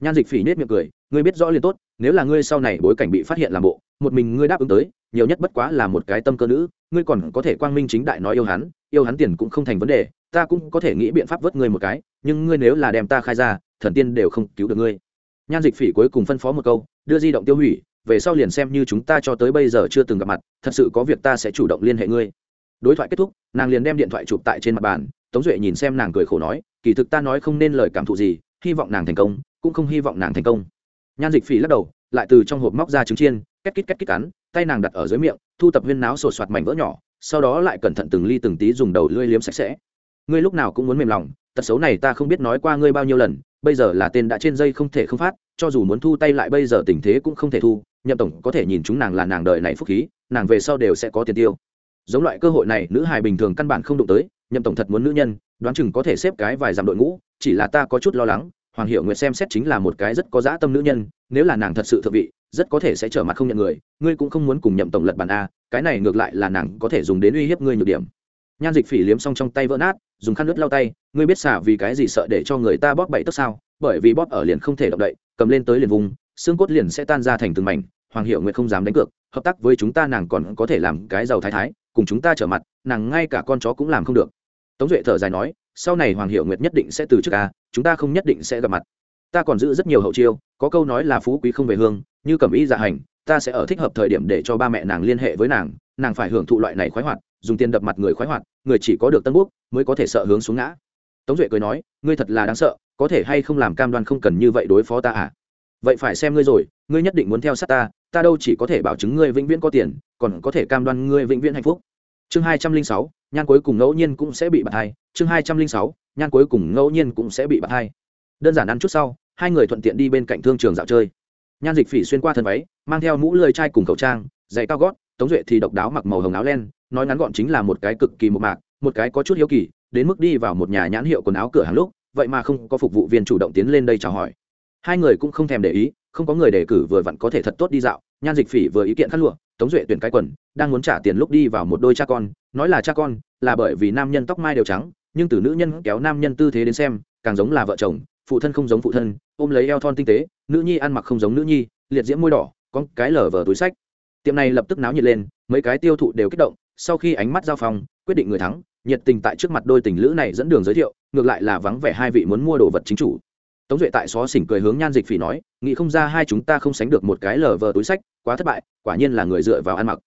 Nhan dịch phỉ nết miệng cười, ngươi biết rõ liền tốt, nếu là ngươi sau này bối cảnh bị phát hiện làm bộ, một mình ngươi đáp ứng tới, nhiều nhất bất quá là một cái tâm cơ nữ, ngươi còn có thể quang minh chính đại nói yêu hắn yêu hắn tiền cũng không thành vấn đề, ta cũng có thể nghĩ biện pháp vớt ngươi một cái, nhưng ngươi nếu là đem ta khai ra, thần tiên đều không cứu được ngươi. Nhan dịch phỉ cuối cùng phân phó một câu, đưa di động tiêu hủy về sau liền xem như chúng ta cho tới bây giờ chưa từng gặp mặt, thật sự có việc ta sẽ chủ động liên hệ ngươi. Đối thoại kết thúc, nàng liền đem điện thoại chụp tại trên mặt bàn, tống duệ nhìn xem nàng cười khổ nói, kỳ thực ta nói không nên lời cảm thụ gì, hy vọng nàng thành công, cũng không hy vọng nàng thành công. Nhan dịch phỉ lắc đầu, lại từ trong hộp móc ra trứng chiên, két kít két kít cắn, tay nàng đặt ở dưới miệng, thu tập viên náo sột soạt mảnh vỡ nhỏ, sau đó lại cẩn thận từng ly từng tí dùng đầu lưỡi liếm sạch sẽ. Ngươi lúc nào cũng muốn mềm lòng, tật xấu này ta không biết nói qua ngươi bao nhiêu lần, bây giờ là tên đã trên dây không thể không phát, cho dù muốn thu tay lại bây giờ tình thế cũng không thể thu nhậm tổng có thể nhìn chúng nàng là nàng đời này phúc khí, nàng về sau đều sẽ có tiền tiêu. Giống loại cơ hội này, nữ hài bình thường căn bản không đụng tới, nhậm tổng thật muốn nữ nhân, đoán chừng có thể xếp cái vài dặm đội ngũ, chỉ là ta có chút lo lắng, hoàng hiệu nguyệt xem xét chính là một cái rất có dã tâm nữ nhân, nếu là nàng thật sự thượng vị, rất có thể sẽ trở mặt không nhận người, ngươi cũng không muốn cùng nhậm tổng lật bàn a, cái này ngược lại là nàng có thể dùng đến uy hiếp ngươi nhược điểm. Nhan dịch phỉ liếm xong trong tay vỡ nát, dùng khăn nước lau tay, ngươi biết xả vì cái gì sợ để cho người ta bóp bậy tức sao? Bởi vì bóp ở liền không thể động đậy, cầm lên tới liền vùng xương cốt liền sẽ tan ra thành từng mảnh, hoàng hiệu nguyệt không dám đánh cược, hợp tác với chúng ta nàng còn có thể làm cái giàu thái thái, cùng chúng ta trở mặt, nàng ngay cả con chó cũng làm không được. Tống duệ thở dài nói, sau này hoàng hiệu nguyệt nhất định sẽ từ chức ca chúng ta không nhất định sẽ gặp mặt. Ta còn giữ rất nhiều hậu chiêu, có câu nói là phú quý không về hương, như cẩm y dạ hành, ta sẽ ở thích hợp thời điểm để cho ba mẹ nàng liên hệ với nàng nàng phải hưởng thụ loại này khoái hoạt, dùng tiền đập mặt người khoái hoạt, người chỉ có được tân quốc mới có thể sợ hướng xuống ngã. Tống duệ cười nói, ngươi thật là đáng sợ, có thể hay không làm cam đoan không cần như vậy đối phó ta à? Vậy phải xem ngươi rồi, ngươi nhất định muốn theo sát ta ta đâu chỉ có thể bảo chứng ngươi vĩnh viễn có tiền, còn có thể cam đoan ngươi vĩnh viễn hạnh phúc. Chương hai trăm linh sáu, nhan cuối cùng ngẫu nhiên cũng sẽ bị bạt hai. Chương hai trăm linh sáu, nhan cuối cùng ngẫu nhiên cũng sẽ bị bạt hai. Đơn giản ăn chút sau, hai người thuận tiện đi bên cạnh thương trường dạo chơi. Nhan dịch phỉ xuyên qua thân váy, mang theo mũ lơi chai cùng khẩu trang, giày cao gót, tống duệ thì độc đáo mặc màu hồng áo len, nói ngắn gọn chính là một cái cực kỳ một mạc, một cái có chút hiếu kỳ, đến mức đi vào một nhà nhãn hiệu quần áo cửa hàng lúc, vậy mà không có phục vụ viên chủ động tiến lên đây chào hỏi hai người cũng không thèm để ý, không có người đề cử vừa vặn có thể thật tốt đi dạo, nhan dịch phỉ vừa ý kiện khăn lụa, tống duệ tuyển cái quần, đang muốn trả tiền lúc đi vào một đôi cha con, nói là cha con, là bởi vì nam nhân tóc mai đều trắng, nhưng từ nữ nhân kéo nam nhân tư thế đến xem, càng giống là vợ chồng, phụ thân không giống phụ thân, ôm lấy eo thon tinh tế, nữ nhi ăn mặc không giống nữ nhi, liệt diễm môi đỏ con cái lở vờ túi sách. Tiệm này lập tức náo nhiệt lên, mấy cái tiêu thụ đều kích động, sau khi ánh mắt giao phong, quyết định người thắng, nhiệt tình tại trước mặt đôi tình lữ này dẫn đường giới thiệu, ngược lại là vắng vẻ hai vị muốn mua đồ vật chính chủ tống duệ tại xó xỉnh cười hướng nhan dịch phỉ nói, nghĩ không ra hai chúng ta không sánh được một cái lờ vờ túi sách, quá thất bại, quả nhiên là người dựa vào ăn mặc.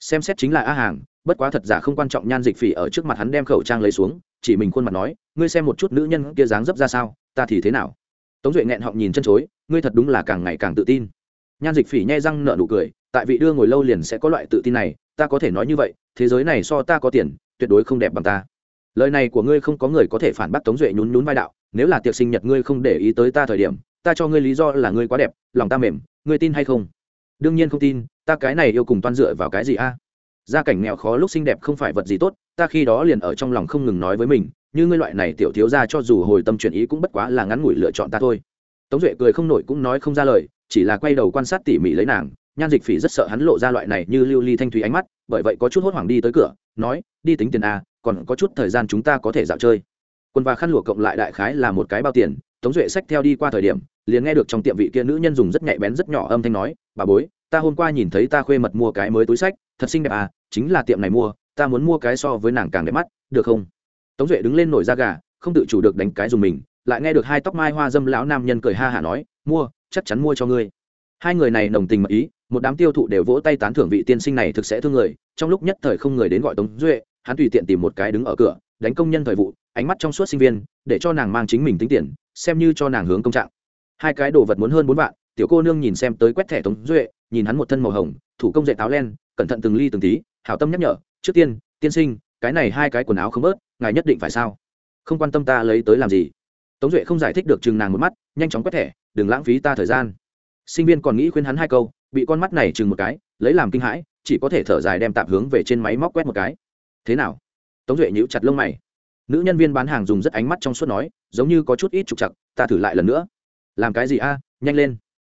Xem xét chính là a hàng, bất quá thật giả không quan trọng nhan dịch phỉ ở trước mặt hắn đem khẩu trang lấy xuống, chỉ mình khuôn mặt nói, ngươi xem một chút nữ nhân kia dáng dấp ra sao, ta thì thế nào? Tống duệ nghẹn họng nhìn chân chối, ngươi thật đúng là càng ngày càng tự tin. Nhan dịch phỉ nhai răng nợ nụ cười, tại vị đưa ngồi lâu liền sẽ có loại tự tin này, ta có thể nói như vậy, thế giới này so ta có tiền, tuyệt đối không đẹp bằng ta. Lời này của ngươi không có người có thể phản bác tống duệ nhún nhún vai đạo nếu là tiệc sinh nhật ngươi không để ý tới ta thời điểm, ta cho ngươi lý do là ngươi quá đẹp, lòng ta mềm, ngươi tin hay không? Đương nhiên không tin, ta cái này yêu cùng toan dựa vào cái gì a? Gia cảnh nghèo khó lúc xinh đẹp không phải vật gì tốt, ta khi đó liền ở trong lòng không ngừng nói với mình, như ngươi loại này tiểu thiếu ra cho dù hồi tâm chuyển ý cũng bất quá là ngắn ngủi lựa chọn ta thôi. Tống duệ cười không nổi cũng nói không ra lời, chỉ là quay đầu quan sát tỉ mỉ lấy nàng, nhan dịch phỉ rất sợ hắn lộ ra loại này như lưu ly thanh thủy ánh mắt, bởi vậy có chút hốt hoảng đi tới cửa, nói, đi tính tiền a, còn có chút thời gian chúng ta có thể dạo chơi quần và khăn lụa cộng lại đại khái là một cái bao tiền, tống duệ xách theo đi qua thời điểm, liền nghe được trong tiệm vị kia nữ nhân dùng rất nhạy bén rất nhỏ âm thanh nói, bà bối, ta hôm qua nhìn thấy ta khuê mật mua cái mới túi sách thật xinh đẹp à chính là tiệm này mua, ta muốn mua cái so với nàng càng đẹp mắt, được không? Tống duệ đứng lên nổi da gà, không tự chủ được đánh cái dùng mình, lại nghe được hai tóc mai hoa dâm lão nam nhân cười ha hả nói, mua, chắc chắn mua cho ngươi. Hai người này nồng tình mật ý, một đám tiêu thụ đều vỗ tay tán thưởng vị tiên sinh này thực sẽ thương người, trong lúc nhất thời không người đến gọi tống duệ, hắn tùy tiện tìm một cái đứng ở cửa đánh công nhân thời vụ, ánh mắt trong suốt sinh viên, để cho nàng mang chính mình tính tiền, xem như cho nàng hướng công trạng. Hai cái đồ vật muốn hơn bốn vạn, tiểu cô nương nhìn xem tới quét thẻ tống duệ, nhìn hắn một thân màu hồng, thủ công dạy táo len, cẩn thận từng ly từng tí, hảo tâm nhắc nhở, trước tiên tiên sinh, cái này hai cái quần áo không bớt, ngài nhất định phải sao? Không quan tâm ta lấy tới làm gì? Tống duệ không giải thích được chừng nàng một mắt, nhanh chóng quét thẻ, đừng lãng phí ta thời gian. Sinh viên còn nghĩ khuyên hắn hai câu, bị con mắt này chừng một cái, lấy làm kinh hãi, chỉ có thể thở dài đem tạm hướng về trên máy móc quét một cái. Thế nào? Tống duệ nhíu chặt lông mày. Nữ nhân viên bán hàng dùng rất ánh mắt trong suốt nói, giống như có chút ít trục chặt ta thử lại lần nữa. Làm cái gì a? Nhanh lên.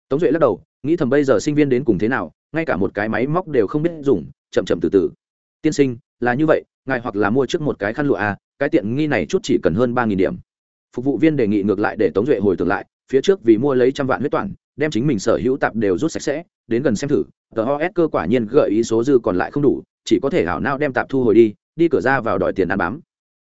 Tống duệ lắc đầu, nghĩ thầm bây giờ sinh viên đến cùng thế nào, ngay cả một cái máy móc đều không biết dùng, chậm chậm từ từ. Tiên sinh, là như vậy, ngài hoặc là mua trước một cái khăn lụa a, cái tiện nghi này chút chỉ cần hơn ba nghìn điểm. Phục vụ viên đề nghị ngược lại để tống duệ hồi tưởng lại, phía trước vì mua lấy trăm vạn huyết toàn đem chính mình sở hữu tạp đều rút sạch sẽ, đến gần xem thử, tờ ho s cơ quả nhiên gợi ý số dư còn lại không đủ, chỉ có thể hảo nao đem tạp thu hồi đi đi cửa ra vào đòi tiền ăn bám.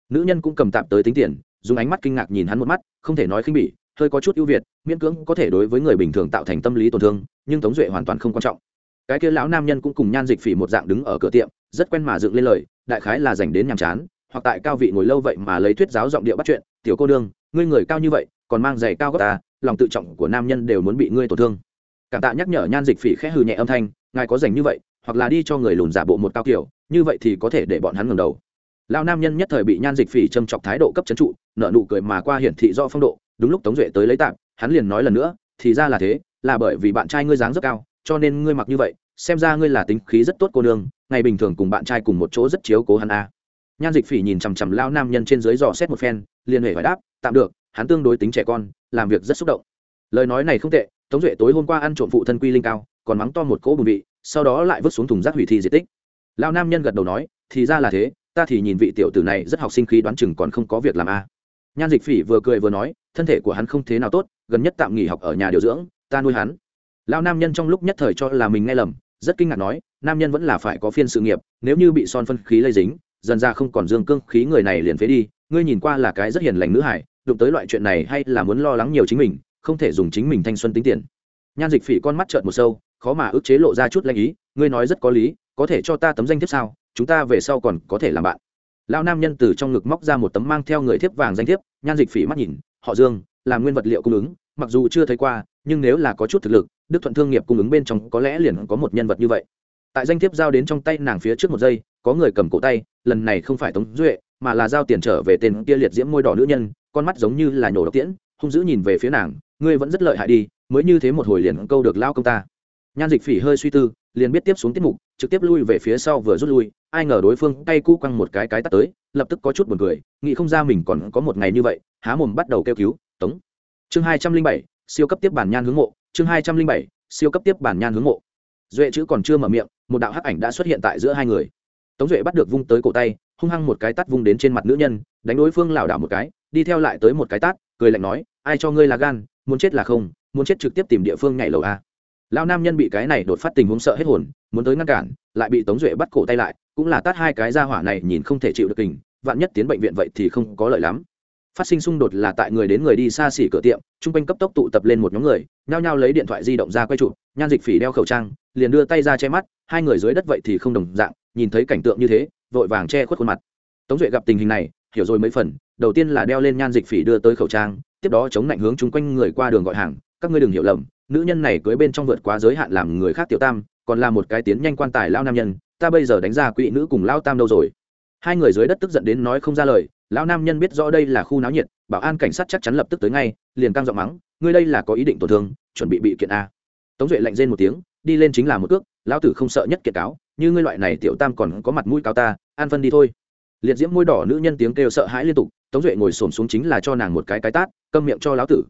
Nữ nhân cũng cầm tạm tới tính tiền, dùng ánh mắt kinh ngạc nhìn hắn một mắt, không thể nói khinh bỉ, hơi có chút ưu việt, miễn cưỡng có thể đối với người bình thường tạo thành tâm lý tổn thương, nhưng tống duệ hoàn toàn không quan trọng. Cái kia lão nam nhân cũng cùng nhan dịch phỉ một dạng đứng ở cửa tiệm, rất quen mà dựng lên lời, đại khái là dành đến nhàm chán, hoặc tại cao vị ngồi lâu vậy mà lấy thuyết giáo giọng điệu bắt chuyện, tiểu cô đương, ngươi người cao như vậy, còn mang giày cao gót ta, lòng tự trọng của nam nhân đều muốn bị ngươi tổn thương. Cảm tạ nhắc nhở nhan dịch phỉ khẽ hừ nhẹ âm thanh, ngài có dành như vậy, hoặc là đi cho người lùn giả bộ một cao kiểu như vậy thì có thể để bọn hắn ngầm đầu. Lao nam nhân nhất thời bị nhan dịch phỉ châm chọc thái độ cấp trấn trụ nợ nụ cười mà qua hiển thị do phong độ. Đúng lúc tống duệ tới lấy tạm, hắn liền nói lần nữa, thì ra là thế, là bởi vì bạn trai ngươi dáng rất cao, cho nên ngươi mặc như vậy, xem ra ngươi là tính khí rất tốt cô nương, ngày bình thường cùng bạn trai cùng một chỗ rất chiếu cố hắn a. Nhan dịch phỉ nhìn chằm chằm lao nam nhân trên dưới dò xét một phen, liền hề phải đáp, tạm được, hắn tương đối tính trẻ con, làm việc rất xúc động. Lời nói này không tệ, tống duệ tối hôm qua ăn trộm phụ thân quy linh cao, còn mắng to một cỗ bùn vị, sau đó lại vứt xuống thùng rác hủy thi di tích lao nam nhân gật đầu nói, thì ra là thế, ta thì nhìn vị tiểu tử này rất học sinh khí đoán chừng còn không có việc làm a nhan dịch phỉ vừa cười vừa nói, thân thể của hắn không thế nào tốt, gần nhất tạm nghỉ học ở nhà điều dưỡng, ta nuôi hắn. Lao nam nhân trong lúc nhất thời cho là mình nghe lầm, rất kinh ngạc nói, nam nhân vẫn là phải có phiên sự nghiệp, nếu như bị son phân khí lây dính, dần ra không còn dương cương khí người này liền phế đi, ngươi nhìn qua là cái rất hiền lành nữ hải đụng tới loại chuyện này hay là muốn lo lắng nhiều chính mình, không thể dùng chính mình thanh xuân tính tiền. Nhan dịch phỉ con mắt trợn một sâu, khó mà ức chế lộ ra chút lanh ý, ngươi nói rất có lý có thể cho ta tấm danh thiếp sao? Chúng ta về sau còn có thể làm bạn. Lao nam nhân từ trong ngực móc ra một tấm mang theo người thiếp vàng danh thiếp, nhan dịch phỉ mắt nhìn, họ dương là nguyên vật liệu cung ứng, mặc dù chưa thấy qua, nhưng nếu là có chút thực lực, đức thuận thương nghiệp cung ứng bên trong có lẽ liền có một nhân vật như vậy. Tại danh thiếp giao đến trong tay nàng phía trước một giây, có người cầm cổ tay, lần này không phải tống duệ, mà là giao tiền trở về tên kia liệt diễm môi đỏ nữ nhân, con mắt giống như là nhổ độc tiễn, hung dữ nhìn về phía nàng, ngươi vẫn rất lợi hại đi, mới như thế một hồi liền câu được lao công ta nhan dịch phỉ hơi suy tư, liền biết tiếp xuống tiết mục, trực tiếp lui về phía sau vừa rút lui, ai ngờ đối phương tay cu quăng một cái cái tắt tới, lập tức có chút buồn cười, nghĩ không ra mình còn có một ngày như vậy, há mồm bắt đầu kêu cứu, tống. Chương hai trăm linh bảy, siêu cấp tiếp bản nhan hướng mộ, chương hai trăm linh bảy, siêu cấp tiếp bản nhan hướng mộ. Duệ chữ còn chưa mở miệng, một đạo hắc ảnh đã xuất hiện tại giữa hai người. Tống duệ bắt được vung tới cổ tay, hung hăng một cái tắt vung đến trên mặt nữ nhân, đánh đối phương lảo đảo một cái, đi theo lại tới một cái tát, cười lạnh nói, ai cho ngươi là gan, muốn chết là không, muốn chết trực tiếp tìm địa phương nhảy lầu a lao nam nhân bị cái này đột phát tình huống sợ hết hồn, muốn tới ngăn cản, lại bị tống duệ bắt cổ tay lại, cũng là tát hai cái ra hỏa này nhìn không thể chịu được tình vạn nhất tiến bệnh viện vậy thì không có lợi lắm. Phát sinh xung đột là tại người đến người đi xa xỉ cửa tiệm chung quanh cấp tốc tụ tập lên một nhóm người, nhao nhao lấy điện thoại di động ra quay chụp, nhan dịch phỉ đeo khẩu trang, liền đưa tay ra che mắt, hai người dưới đất vậy thì không đồng dạng, nhìn thấy cảnh tượng như thế, vội vàng che khuất khuôn mặt. Tống duệ gặp tình hình này, hiểu rồi mấy phần, đầu tiên là đeo lên nhan dịch phỉ đưa tới khẩu trang, tiếp đó chống lạnh hướng chung quanh người qua đường gọi hàng, các ngươi đừng hiểu lầm nữ nhân này cưới bên trong vượt quá giới hạn làm người khác tiểu tam, còn là một cái tiến nhanh quan tài lao nam nhân, ta bây giờ đánh ra quỹ nữ cùng lao tam đâu rồi? Hai người dưới đất tức giận đến nói không ra lời, lão nam nhân biết rõ đây là khu náo nhiệt, bảo an cảnh sát chắc chắn lập tức tới ngay, liền căng giọng mắng, ngươi đây là có ý định tổn thương, chuẩn bị bị kiện a. Tống duệ lạnh rên một tiếng, đi lên chính là một cước, lão tử không sợ nhất kiện cáo, như ngươi loại này tiểu tam còn có mặt mũi cao ta, an phân đi thôi. Liệt diễm môi đỏ nữ nhân tiếng kêu sợ hãi liên tục, tống duệ ngồi xổm xuống chính là cho nàng một cái cái tát, câm miệng cho lão tử.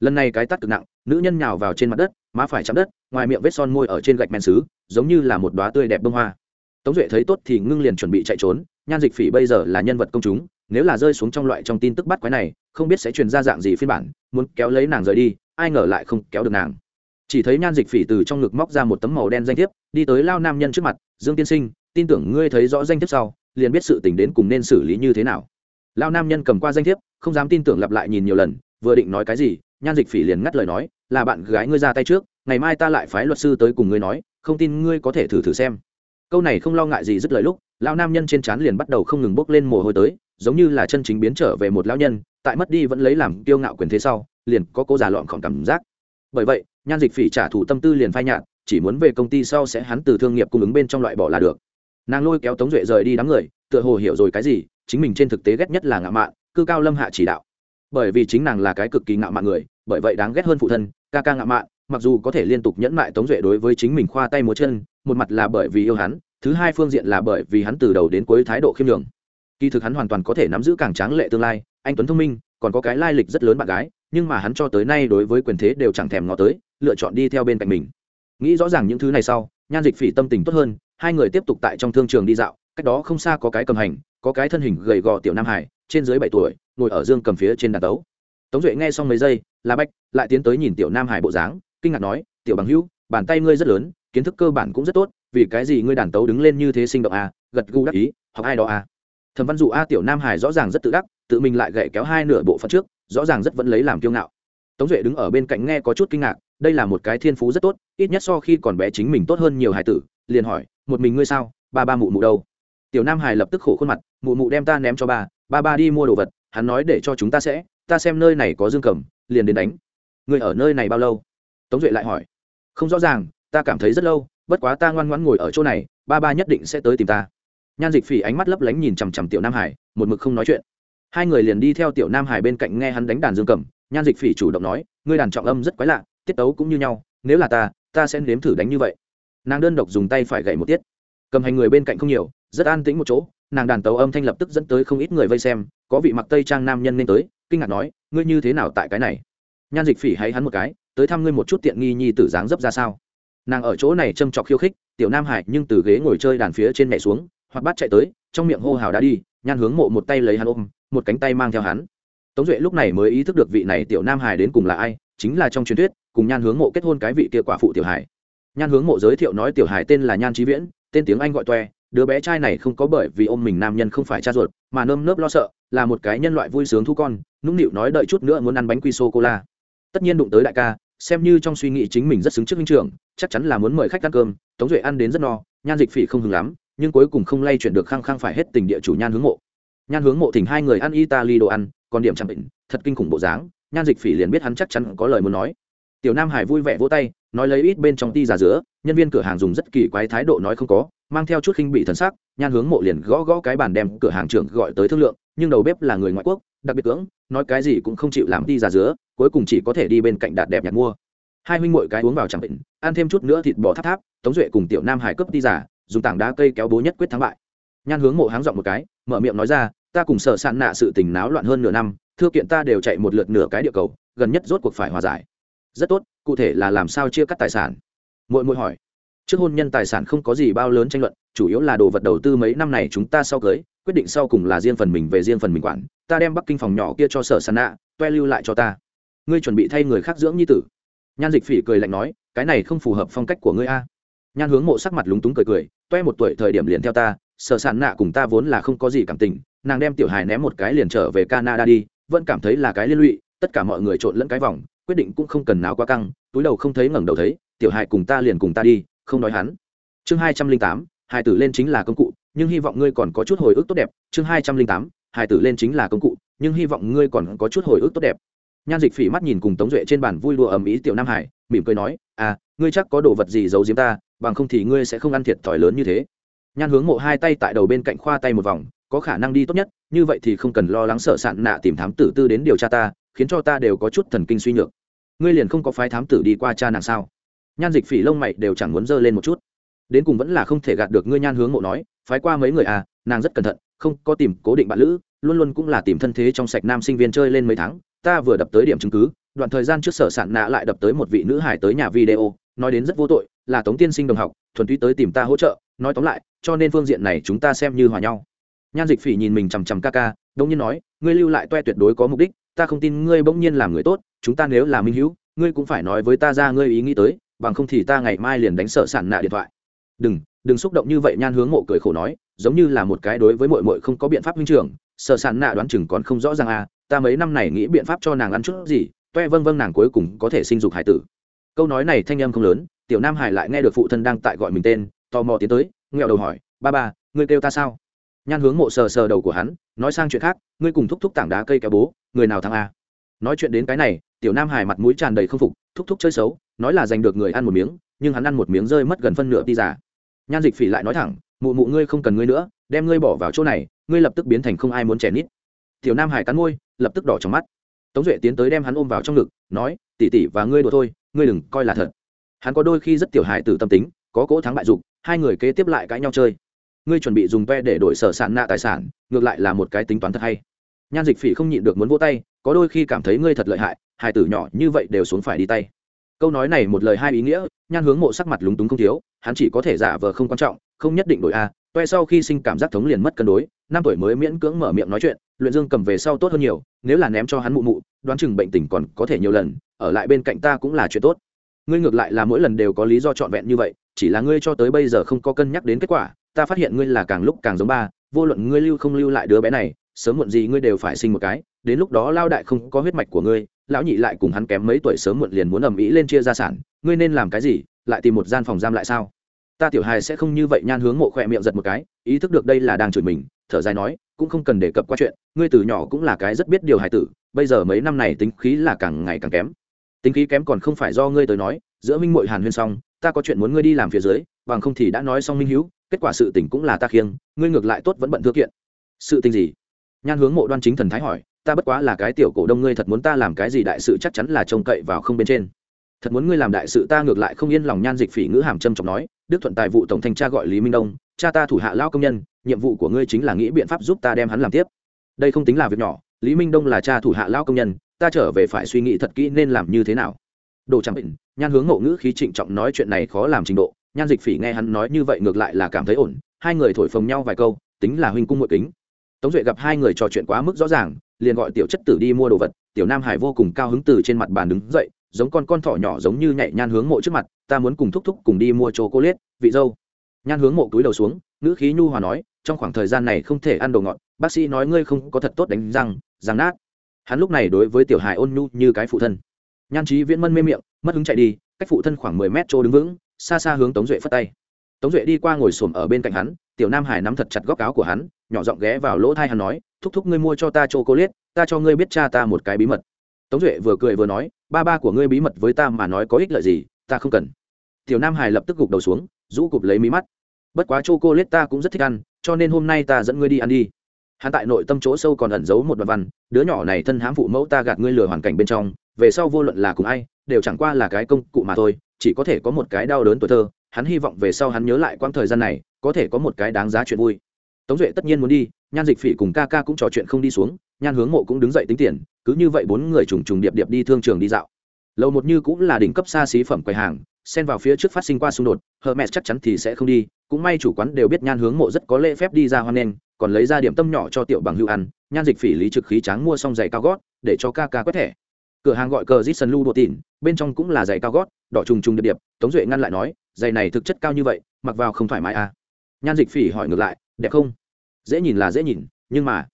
Lần này cái tát cực nặng nữ nhân nhào vào trên mặt đất, má phải chạm đất, ngoài miệng vết son môi ở trên gạch men xứ, giống như là một đoá tươi đẹp bông hoa. Tống duệ thấy tốt thì ngưng liền chuẩn bị chạy trốn, nhan dịch phỉ bây giờ là nhân vật công chúng, nếu là rơi xuống trong loại trong tin tức bắt quái này, không biết sẽ truyền ra dạng gì phiên bản, muốn kéo lấy nàng rời đi, ai ngờ lại không kéo được nàng. Chỉ thấy nhan dịch phỉ từ trong ngực móc ra một tấm màu đen danh thiếp, đi tới lao nam nhân trước mặt, dương tiên sinh, tin tưởng ngươi thấy rõ danh thiếp sau, liền biết sự tình đến cùng nên xử lý như thế nào. Lao nam nhân cầm qua danh thiếp, không dám tin tưởng lặp lại nhìn nhiều lần vừa định nói cái gì, nhan dịch phỉ liền ngắt lời nói, là bạn gái ngươi ra tay trước, ngày mai ta lại phái luật sư tới cùng ngươi nói, không tin ngươi có thể thử thử xem. Câu này không lo ngại gì dứt lời lúc lao nam nhân trên trán liền bắt đầu không ngừng bốc lên mồ hôi tới, giống như là chân chính biến trở về một lão nhân, tại mất đi vẫn lấy làm kiêu ngạo quyền thế sau, liền có cô già lọn khỏng cảm giác. Bởi vậy, nhan dịch phỉ trả thù tâm tư liền phai nhạt, chỉ muốn về công ty sau sẽ hắn từ thương nghiệp cung ứng bên trong loại bỏ là được. Nàng lôi kéo tống duệ rời đi đám người, tựa hồ hiểu rồi cái gì, chính mình trên thực tế ghét nhất là ngạo mạn, cư cao lâm hạ chỉ đạo bởi vì chính nàng là cái cực kỳ ngạo mạn người, bởi vậy đáng ghét hơn phụ thân, ca ca ngạo mạn, mặc dù có thể liên tục nhẫn mại tống duệ đối với chính mình khoa tay múa chân, một mặt là bởi vì yêu hắn, thứ hai phương diện là bởi vì hắn từ đầu đến cuối thái độ khiêm nhường. Kỳ thực hắn hoàn toàn có thể nắm giữ càng tráng lệ tương lai, anh tuấn thông minh, còn có cái lai lịch rất lớn bạn gái, nhưng mà hắn cho tới nay đối với quyền thế đều chẳng thèm ngó tới, lựa chọn đi theo bên cạnh mình. Nghĩ rõ ràng những thứ này sau, nhan dịch phỉ tâm tình tốt hơn, hai người tiếp tục tại trong thương trường đi dạo, cách đó không xa có cái cầm hành, có cái thân hình gầy gò tiểu nam hải trên dưới bảy tuổi ngồi ở dương cầm phía trên đàn tấu. Tống duệ nghe xong mấy giây là bách lại tiến tới nhìn tiểu nam hải bộ dáng kinh ngạc nói tiểu bằng hữu bàn tay ngươi rất lớn kiến thức cơ bản cũng rất tốt vì cái gì ngươi đàn tấu đứng lên như thế sinh động à, gật gù đắc ý học ai đó à. thẩm văn dụ a tiểu nam hải rõ ràng rất tự đắc tự mình lại gậy kéo hai nửa bộ phận trước rõ ràng rất vẫn lấy làm kiêu ngạo. Tống duệ đứng ở bên cạnh nghe có chút kinh ngạc đây là một cái thiên phú rất tốt ít nhất so khi còn bé chính mình tốt hơn nhiều hải tử liền hỏi một mình ngươi sao? Ba ba mụ mụ đâu? Tiểu nam hải lập tức khổ khuôn mặt mụ mụ đem ta ném cho ba ba ba đi mua đồ vật, hắn nói để cho chúng ta sẽ, ta xem nơi này có dương cầm, liền đến đánh. Ngươi ở nơi này bao lâu? Tống duệ lại hỏi. Không rõ ràng, ta cảm thấy rất lâu, bất quá ta ngoan ngoãn ngồi ở chỗ này, ba ba nhất định sẽ tới tìm ta. Nhan dịch phỉ ánh mắt lấp lánh nhìn chằm chằm tiểu nam hải, một mực không nói chuyện. Hai người liền đi theo tiểu nam hải bên cạnh nghe hắn đánh đàn dương cầm, nhan dịch phỉ chủ động nói, ngươi đàn trọng âm rất quái lạ, tiết tấu cũng như nhau, nếu là ta ta sẽ nếm thử đánh như vậy. Nàng đơn độc dùng tay phải gậy một tiết. Cầm hành người bên cạnh không nhiều rất an tĩnh một chỗ, nàng đàn tấu âm thanh lập tức dẫn tới không ít người vây xem, có vị mặc tây trang nam nhân nên tới, kinh ngạc nói, ngươi như thế nào tại cái này? Nhan dịch phỉ hay hắn một cái, tới thăm ngươi một chút tiện nghi nhi tử dáng dấp ra sao? Nàng ở chỗ này châm trọc khiêu khích, tiểu nam hải nhưng từ ghế ngồi chơi đàn phía trên mẹ xuống, hoặc bắt chạy tới, trong miệng hô hào đã đi, nhan hướng mộ một tay lấy hắn ôm, một cánh tay mang theo hắn. Tống duệ lúc này mới ý thức được vị này tiểu nam hải đến cùng là ai, chính là trong truyền thuyết, cùng nhan hướng mộ kết hôn cái vị kia quả phụ tiểu hải. Nhan hướng mộ giới thiệu nói tiểu hải tên là nhan trí viễn, tên tiếng anh gọi toe đứa bé trai này không có bởi vì ôm mình nam nhân không phải cha ruột, mà nơm nớp lo sợ, là một cái nhân loại vui sướng thu con, nũng nịu nói đợi chút nữa muốn ăn bánh quy sô cô la. Tất nhiên đụng tới đại ca, xem như trong suy nghĩ chính mình rất xứng trước minh trưởng chắc chắn là muốn mời khách ăn cơm, tống duệ ăn đến rất no, nhan dịch phỉ không hứng lắm, nhưng cuối cùng không lay chuyển được khăng khăng phải hết tình địa chủ nhan hướng mộ. Nhan hướng mộ thỉnh hai người ăn italy đồ ăn, còn điểm chẳng định, thật kinh khủng bộ dáng, nhan dịch phỉ liền biết hắn chắc chắn có lời muốn nói tiểu nam hải vui vẻ vỗ tay nói lấy ít bên trong ti giả giữa nhân viên cửa hàng dùng rất kỳ quái thái độ nói không có mang theo chút khinh bị thần sắc nhan hướng mộ liền gõ gõ cái bàn đem cửa hàng trưởng gọi tới thương lượng nhưng đầu bếp là người ngoại quốc đặc biệt cưỡng nói cái gì cũng không chịu làm ti giả giữa cuối cùng chỉ có thể đi bên cạnh đạt đẹp nhặt mua. Hai huynh muội cái uống vào chẳng bệnh, ăn thêm chút nữa thịt bò tháp tháp tống duệ cùng tiểu nam hải cướp ti giả dùng tảng đá cây kéo bố nhất quyết thắng bại. Nhan hướng mộ háng giọng một cái mở miệng nói ra ta cùng sợ sạn nạ sự tình náo loạn hơn nửa năm thưa kiện ta đều chạy một lượt nửa cái địa cầu gần nhất rốt cuộc phải hòa giải rất tốt, cụ thể là làm sao chia cắt tài sản? Mỗi mỗi hỏi. Trước hôn nhân tài sản không có gì bao lớn tranh luận, chủ yếu là đồ vật đầu tư mấy năm này chúng ta sau cưới, quyết định sau cùng là riêng phần mình về riêng phần mình quản. Ta đem bắc kinh phòng nhỏ kia cho sở sàn nạ toe lưu lại cho ta. Ngươi chuẩn bị thay người khác dưỡng nhi tử. Nhan dịch phỉ cười lạnh nói, cái này không phù hợp phong cách của ngươi a. Nhan hướng mộ sắc mặt lúng túng cười cười, toe một tuổi thời điểm liền theo ta, sở sàn nạ cùng ta vốn là không có gì cảm tình, nàng đem tiểu hài ném một cái liền trở về canada đi, vẫn cảm thấy là cái liên lụy, tất cả mọi người trộn lẫn cái vòng quyết định cũng không cần náo quá căng, túi đầu không thấy ngẩng đầu thấy, tiểu hài cùng ta liền cùng ta đi, không nói hắn. Chương hai trăm linh tám hài tử lên chính là công cụ, nhưng hy vọng ngươi còn có chút hồi ức tốt đẹp. Chương hai trăm linh tám hài tử lên chính là công cụ, nhưng hy vọng ngươi còn có chút hồi ức tốt đẹp. Nhan dịch phỉ mắt nhìn cùng tống duệ trên bàn vui đùa ầm ĩ tiểu nam hải, mỉm cười nói à ngươi chắc có đồ vật gì giấu giếm ta, bằng không thì ngươi sẽ không ăn thiệt thòi lớn như thế. Nhan hướng mộ hai tay tại đầu bên cạnh khoa tay một vòng, có khả năng đi tốt nhất, như vậy thì không cần lo lắng sợ sạn nạ tìm thám tử tư đến điều tra ta khiến cho ta đều có chút thần kinh suy nhược. Ngươi liền không có phái thám tử đi qua cha nàng sao? Nhan dịch phỉ lông mày đều chẳng muốn dơ lên một chút. Đến cùng vẫn là không thể gạt được ngươi nhan hướng mộ nói, phái qua mấy người à nàng rất cẩn thận, không có tìm cố định bạn lữ, luôn luôn cũng là tìm thân thế trong sạch nam sinh viên chơi lên mấy tháng, ta vừa đập tới điểm chứng cứ, đoạn thời gian trước sở sản nạ lại đập tới một vị nữ hải tới nhà video, nói đến rất vô tội, là tống tiên sinh đồng học, thuần túy tới tìm ta hỗ trợ, nói tóm lại, cho nên phương diện này chúng ta xem như hòa nhau. Nhan dịch phỉ nhìn mình chằm chằm ca ca đông nhiên nói, ngươi lưu lại toe tuyệt đối có mục đích, ta không tin ngươi bỗng nhiên làm người tốt, chúng ta nếu là minh hữu, ngươi cũng phải nói với ta ra ngươi ý nghĩ tới, bằng không thì ta ngày mai liền đánh sợ sản nạ điện thoại. Đừng đừng xúc động như vậy, nhan hướng mộ cười khổ nói, giống như là một cái đối với mội mội không có biện pháp huynh trưởng, sợ sản nạ đoán chừng còn không rõ ràng à ta mấy năm này nghĩ biện pháp cho nàng ăn chút gì, toe vâng vâng nàng cuối cùng có thể sinh dục hải tử. Câu nói này thanh âm không lớn, tiểu nam hải lại nghe được phụ thân đang tại gọi mình tên, tò mò tiến tới, nghẹo đầu hỏi, ba ba, ngươi kêu ta sao? Nhan hướng mộ sờ sờ đầu của hắn nói sang chuyện khác, ngươi cùng thúc thúc tảng đá cây kéo bố, người nào thắng a? Nói chuyện đến cái này, tiểu nam hải mặt mũi tràn đầy không phục, thúc thúc chơi xấu, nói là giành được người ăn một miếng, nhưng hắn ăn một miếng rơi mất gần phân nửa đi giả. Nhan dịch phỉ lại nói thẳng, mụ mụ ngươi không cần ngươi nữa, đem ngươi bỏ vào chỗ này, ngươi lập tức biến thành không ai muốn trẻ nít. Tiểu nam hải cắn môi, lập tức đỏ trong mắt. Tống duệ tiến tới đem hắn ôm vào trong ngực, nói tỉ tỉ và ngươi đùa thôi, ngươi đừng coi là thật. Hắn có đôi khi rất tiểu hài tử tâm tính, có cỗ thắng bại dục, hai người kế tiếp lại cãi nhau chơi ngươi chuẩn bị dùng ve để đổi sở sản nạ tài sản, ngược lại là một cái tính toán thật hay. Nhan dịch phỉ không nhịn được muốn vỗ tay, có đôi khi cảm thấy ngươi thật lợi hại, hài tử nhỏ như vậy đều xuống phải đi tay. Câu nói này một lời hai ý nghĩa, nhan hướng mộ sắc mặt lúng túng không thiếu, hắn chỉ có thể giả vờ không quan trọng, không nhất định đổi a, toe sau khi sinh cảm giác thống liền mất cân đối, năm tuổi mới miễn cưỡng mở miệng nói chuyện, luyện dương cầm về sau tốt hơn nhiều, nếu là ném cho hắn mụ mụ, đoán chừng bệnh tình còn có thể nhiều lần, ở lại bên cạnh ta cũng là chuyện tốt. Ngươi ngược lại là mỗi lần đều có lý do trọn vẹn như vậy, chỉ là ngươi cho tới bây giờ không có cân nhắc đến kết quả ta phát hiện ngươi là càng lúc càng giống ba, vô luận ngươi lưu không lưu lại đứa bé này, sớm muộn gì ngươi đều phải sinh một cái, đến lúc đó lao đại không có huyết mạch của ngươi, lão nhị lại cùng hắn kém mấy tuổi sớm muộn liền muốn ầm ĩ lên chia gia sản, ngươi nên làm cái gì, lại tìm một gian phòng giam lại sao? Ta tiểu hài sẽ không như vậy nhan hướng mộ khỏe miệng giật một cái, ý thức được đây là đang chửi mình, thở dài nói, cũng không cần đề cập qua chuyện, ngươi từ nhỏ cũng là cái rất biết điều hài tử, bây giờ mấy năm này tính khí là càng ngày càng kém. Tính khí kém còn không phải do ngươi tới nói, giữa minh mội hàn huyên xong ta có chuyện muốn ngươi đi làm phía dưới, bằng không thì đã nói xong minh hữu kết quả sự tình cũng là ta khiêng, ngươi ngược lại tốt vẫn bận thư kiện. Sự tình gì? Nhan hướng mộ đoan chính thần thái hỏi, ta bất quá là cái tiểu cổ đông, ngươi thật muốn ta làm cái gì đại sự chắc chắn là trông cậy vào không bên trên. Thật muốn ngươi làm đại sự ta ngược lại không yên lòng, nhan dịch phỉ ngữ hàm trâm trọng nói, đức thuận tài vụ tổng thanh tra gọi lý minh đông, cha ta thủ hạ lao công nhân, nhiệm vụ của ngươi chính là nghĩ biện pháp giúp ta đem hắn làm tiếp. Đây không tính là việc nhỏ, lý minh đông là cha thủ hạ lao công nhân, ta trở về phải suy nghĩ thật kỹ nên làm như thế nào. Đồ chẳng bệnh nhan hướng ngộ ngữ khí trịnh trọng nói chuyện này khó làm trình độ, nhan dịch phỉ nghe hắn nói như vậy ngược lại là cảm thấy ổn, hai người thổi phồng nhau vài câu, tính là huynh cung nội kính. Tống duệ gặp hai người trò chuyện quá mức rõ ràng, liền gọi tiểu chất tử đi mua đồ vật, tiểu nam hải vô cùng cao hứng từ trên mặt bàn đứng dậy, giống con con thỏ nhỏ giống như nhảy nhan hướng mộ trước mặt, ta muốn cùng thúc thúc cùng đi mua chỗ cô liết vị dâu. Nhan hướng mộ túi đầu xuống, ngữ khí nhu hòa nói, trong khoảng thời gian này không thể ăn đồ ngọt, bác sĩ nói ngươi không có thật tốt đánh răng răng nát. Hắn lúc này đối với tiểu hải ôn nhu như cái phụ thân. Nhan trí viễn mân mê miệng mất hứng chạy đi, cách phụ thân khoảng mười mét chỗ đứng vững, xa xa hướng tống duệ phất tay. Tống duệ đi qua ngồi xổm ở bên cạnh hắn, tiểu nam hải nắm thật chặt góc áo của hắn, nhỏ giọng ghé vào lỗ thai hắn nói, thúc thúc ngươi mua cho ta chô cô liết ta cho ngươi biết cha ta một cái bí mật. Tống duệ vừa cười vừa nói, ba ba của ngươi bí mật với ta mà nói có ích lợi gì, ta không cần. Tiểu nam hải lập tức gục đầu xuống, rũ cụp lấy mí mắt. Bất quá chô cô liết ta cũng rất thích ăn, cho nên hôm nay ta dẫn ngươi đi ăn đi. Hắn tại nội tâm chỗ sâu còn ẩn giấu một đoạn văn, đứa nhỏ này thân hãm phụ mẫu ta gạt ngươi lừa hoàn cảnh bên trong, về sau vô luận là cùng ai đều chẳng qua là cái công cụ mà thôi, chỉ có thể có một cái đau đớn tuổi thơ, hắn hy vọng về sau hắn nhớ lại quãng thời gian này, có thể có một cái đáng giá chuyện vui. Tống duệ tất nhiên muốn đi, nhan dịch phỉ cùng ca ca cũng trò chuyện không đi xuống, nhan hướng mộ cũng đứng dậy tính tiền, cứ như vậy bốn người trùng trùng điệp điệp đi thương trường đi dạo. Lầu một như cũng là đỉnh cấp xa xí phẩm quầy hàng, xen vào phía trước phát sinh qua xung đột, hermes chắc chắn thì sẽ không đi, cũng may chủ quán đều biết nhan hướng mộ rất có lễ phép đi ra hoan nghênh, còn lấy ra điểm tâm nhỏ cho tiểu bằng hưu ăn, nhan dịch phỉ lý trực khí tráng mua xong giày cao gót, để cho ca ca quét thẻ cửa hàng gọi cờ dít sân lu đua tìn bên trong cũng là giày cao gót, đỏ trùng trùng điệp điệp, tống duệ ngăn lại nói, giày này thực chất cao như vậy, mặc vào không thoải mái à. Nhan dịch phỉ hỏi ngược lại, đẹp không? Dễ nhìn là dễ nhìn, nhưng mà,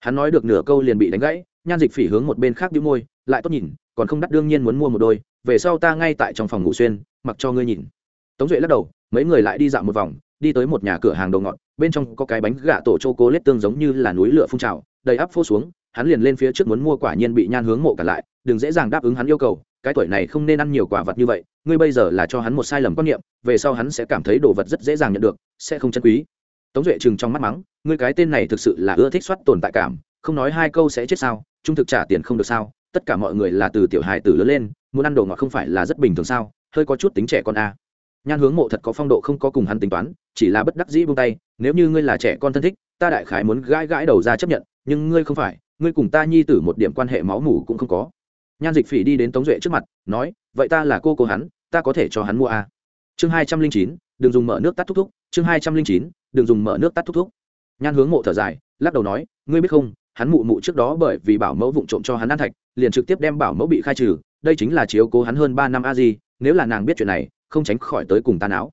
hắn nói được nửa câu liền bị đánh gãy, nhan dịch phỉ hướng một bên khác đĩu môi, lại tốt nhìn, còn không đắt đương nhiên muốn mua một đôi, về sau ta ngay tại trong phòng ngủ xuyên, mặc cho ngươi nhìn. Tống duệ lắc đầu, mấy người lại đi dạo một vòng, đi tới một nhà cửa hàng đầu ngọt, bên trong có cái bánh gà tổ chô cố lết tương giống như là núi lửa phun trào, đầy áp phô xuống, hắn liền lên phía trước muốn mua quả nhiên bị nhan hướng mộ cả lại đừng dễ dàng đáp ứng hắn yêu cầu, cái tuổi này không nên ăn nhiều quả vật như vậy, ngươi bây giờ là cho hắn một sai lầm quan niệm, về sau hắn sẽ cảm thấy đồ vật rất dễ dàng nhận được, sẽ không chân quý. Tống duệ chừng trong mắt mắng, ngươi cái tên này thực sự là ưa thích soát tồn tại cảm, không nói hai câu sẽ chết sao, trung thực trả tiền không được sao, tất cả mọi người là từ tiểu hài tử lớn lên, muốn ăn đồ ngọt không phải là rất bình thường sao, hơi có chút tính trẻ con a. Nhan hướng mộ thật có phong độ không có cùng hắn tính toán, chỉ là bất đắc dĩ buông tay, nếu như ngươi là trẻ con thân thích, ta đại khái muốn gãi gãi đầu ra chấp nhận, nhưng ngươi không phải, ngươi cùng ta nhi tử một điểm quan hệ máu mủ cũng không có nhan dịch phỉ đi đến tống duệ trước mặt, nói, vậy ta là cô cô hắn, ta có thể cho hắn mua à? chương hai trăm linh chín, đừng dùng mở nước tắt thúc thúc, chương hai trăm linh chín, đừng dùng mở nước tắt thúc thúc. Nhan hướng mộ thở dài, lắc đầu nói, ngươi biết không, hắn mụ mụ trước đó bởi vì bảo mẫu vụng trộm cho hắn ăn thạch, liền trực tiếp đem bảo mẫu bị khai trừ, đây chính là chiếu cố hắn hơn ba năm a di, nếu là nàng biết chuyện này, không tránh khỏi tới cùng ta áo.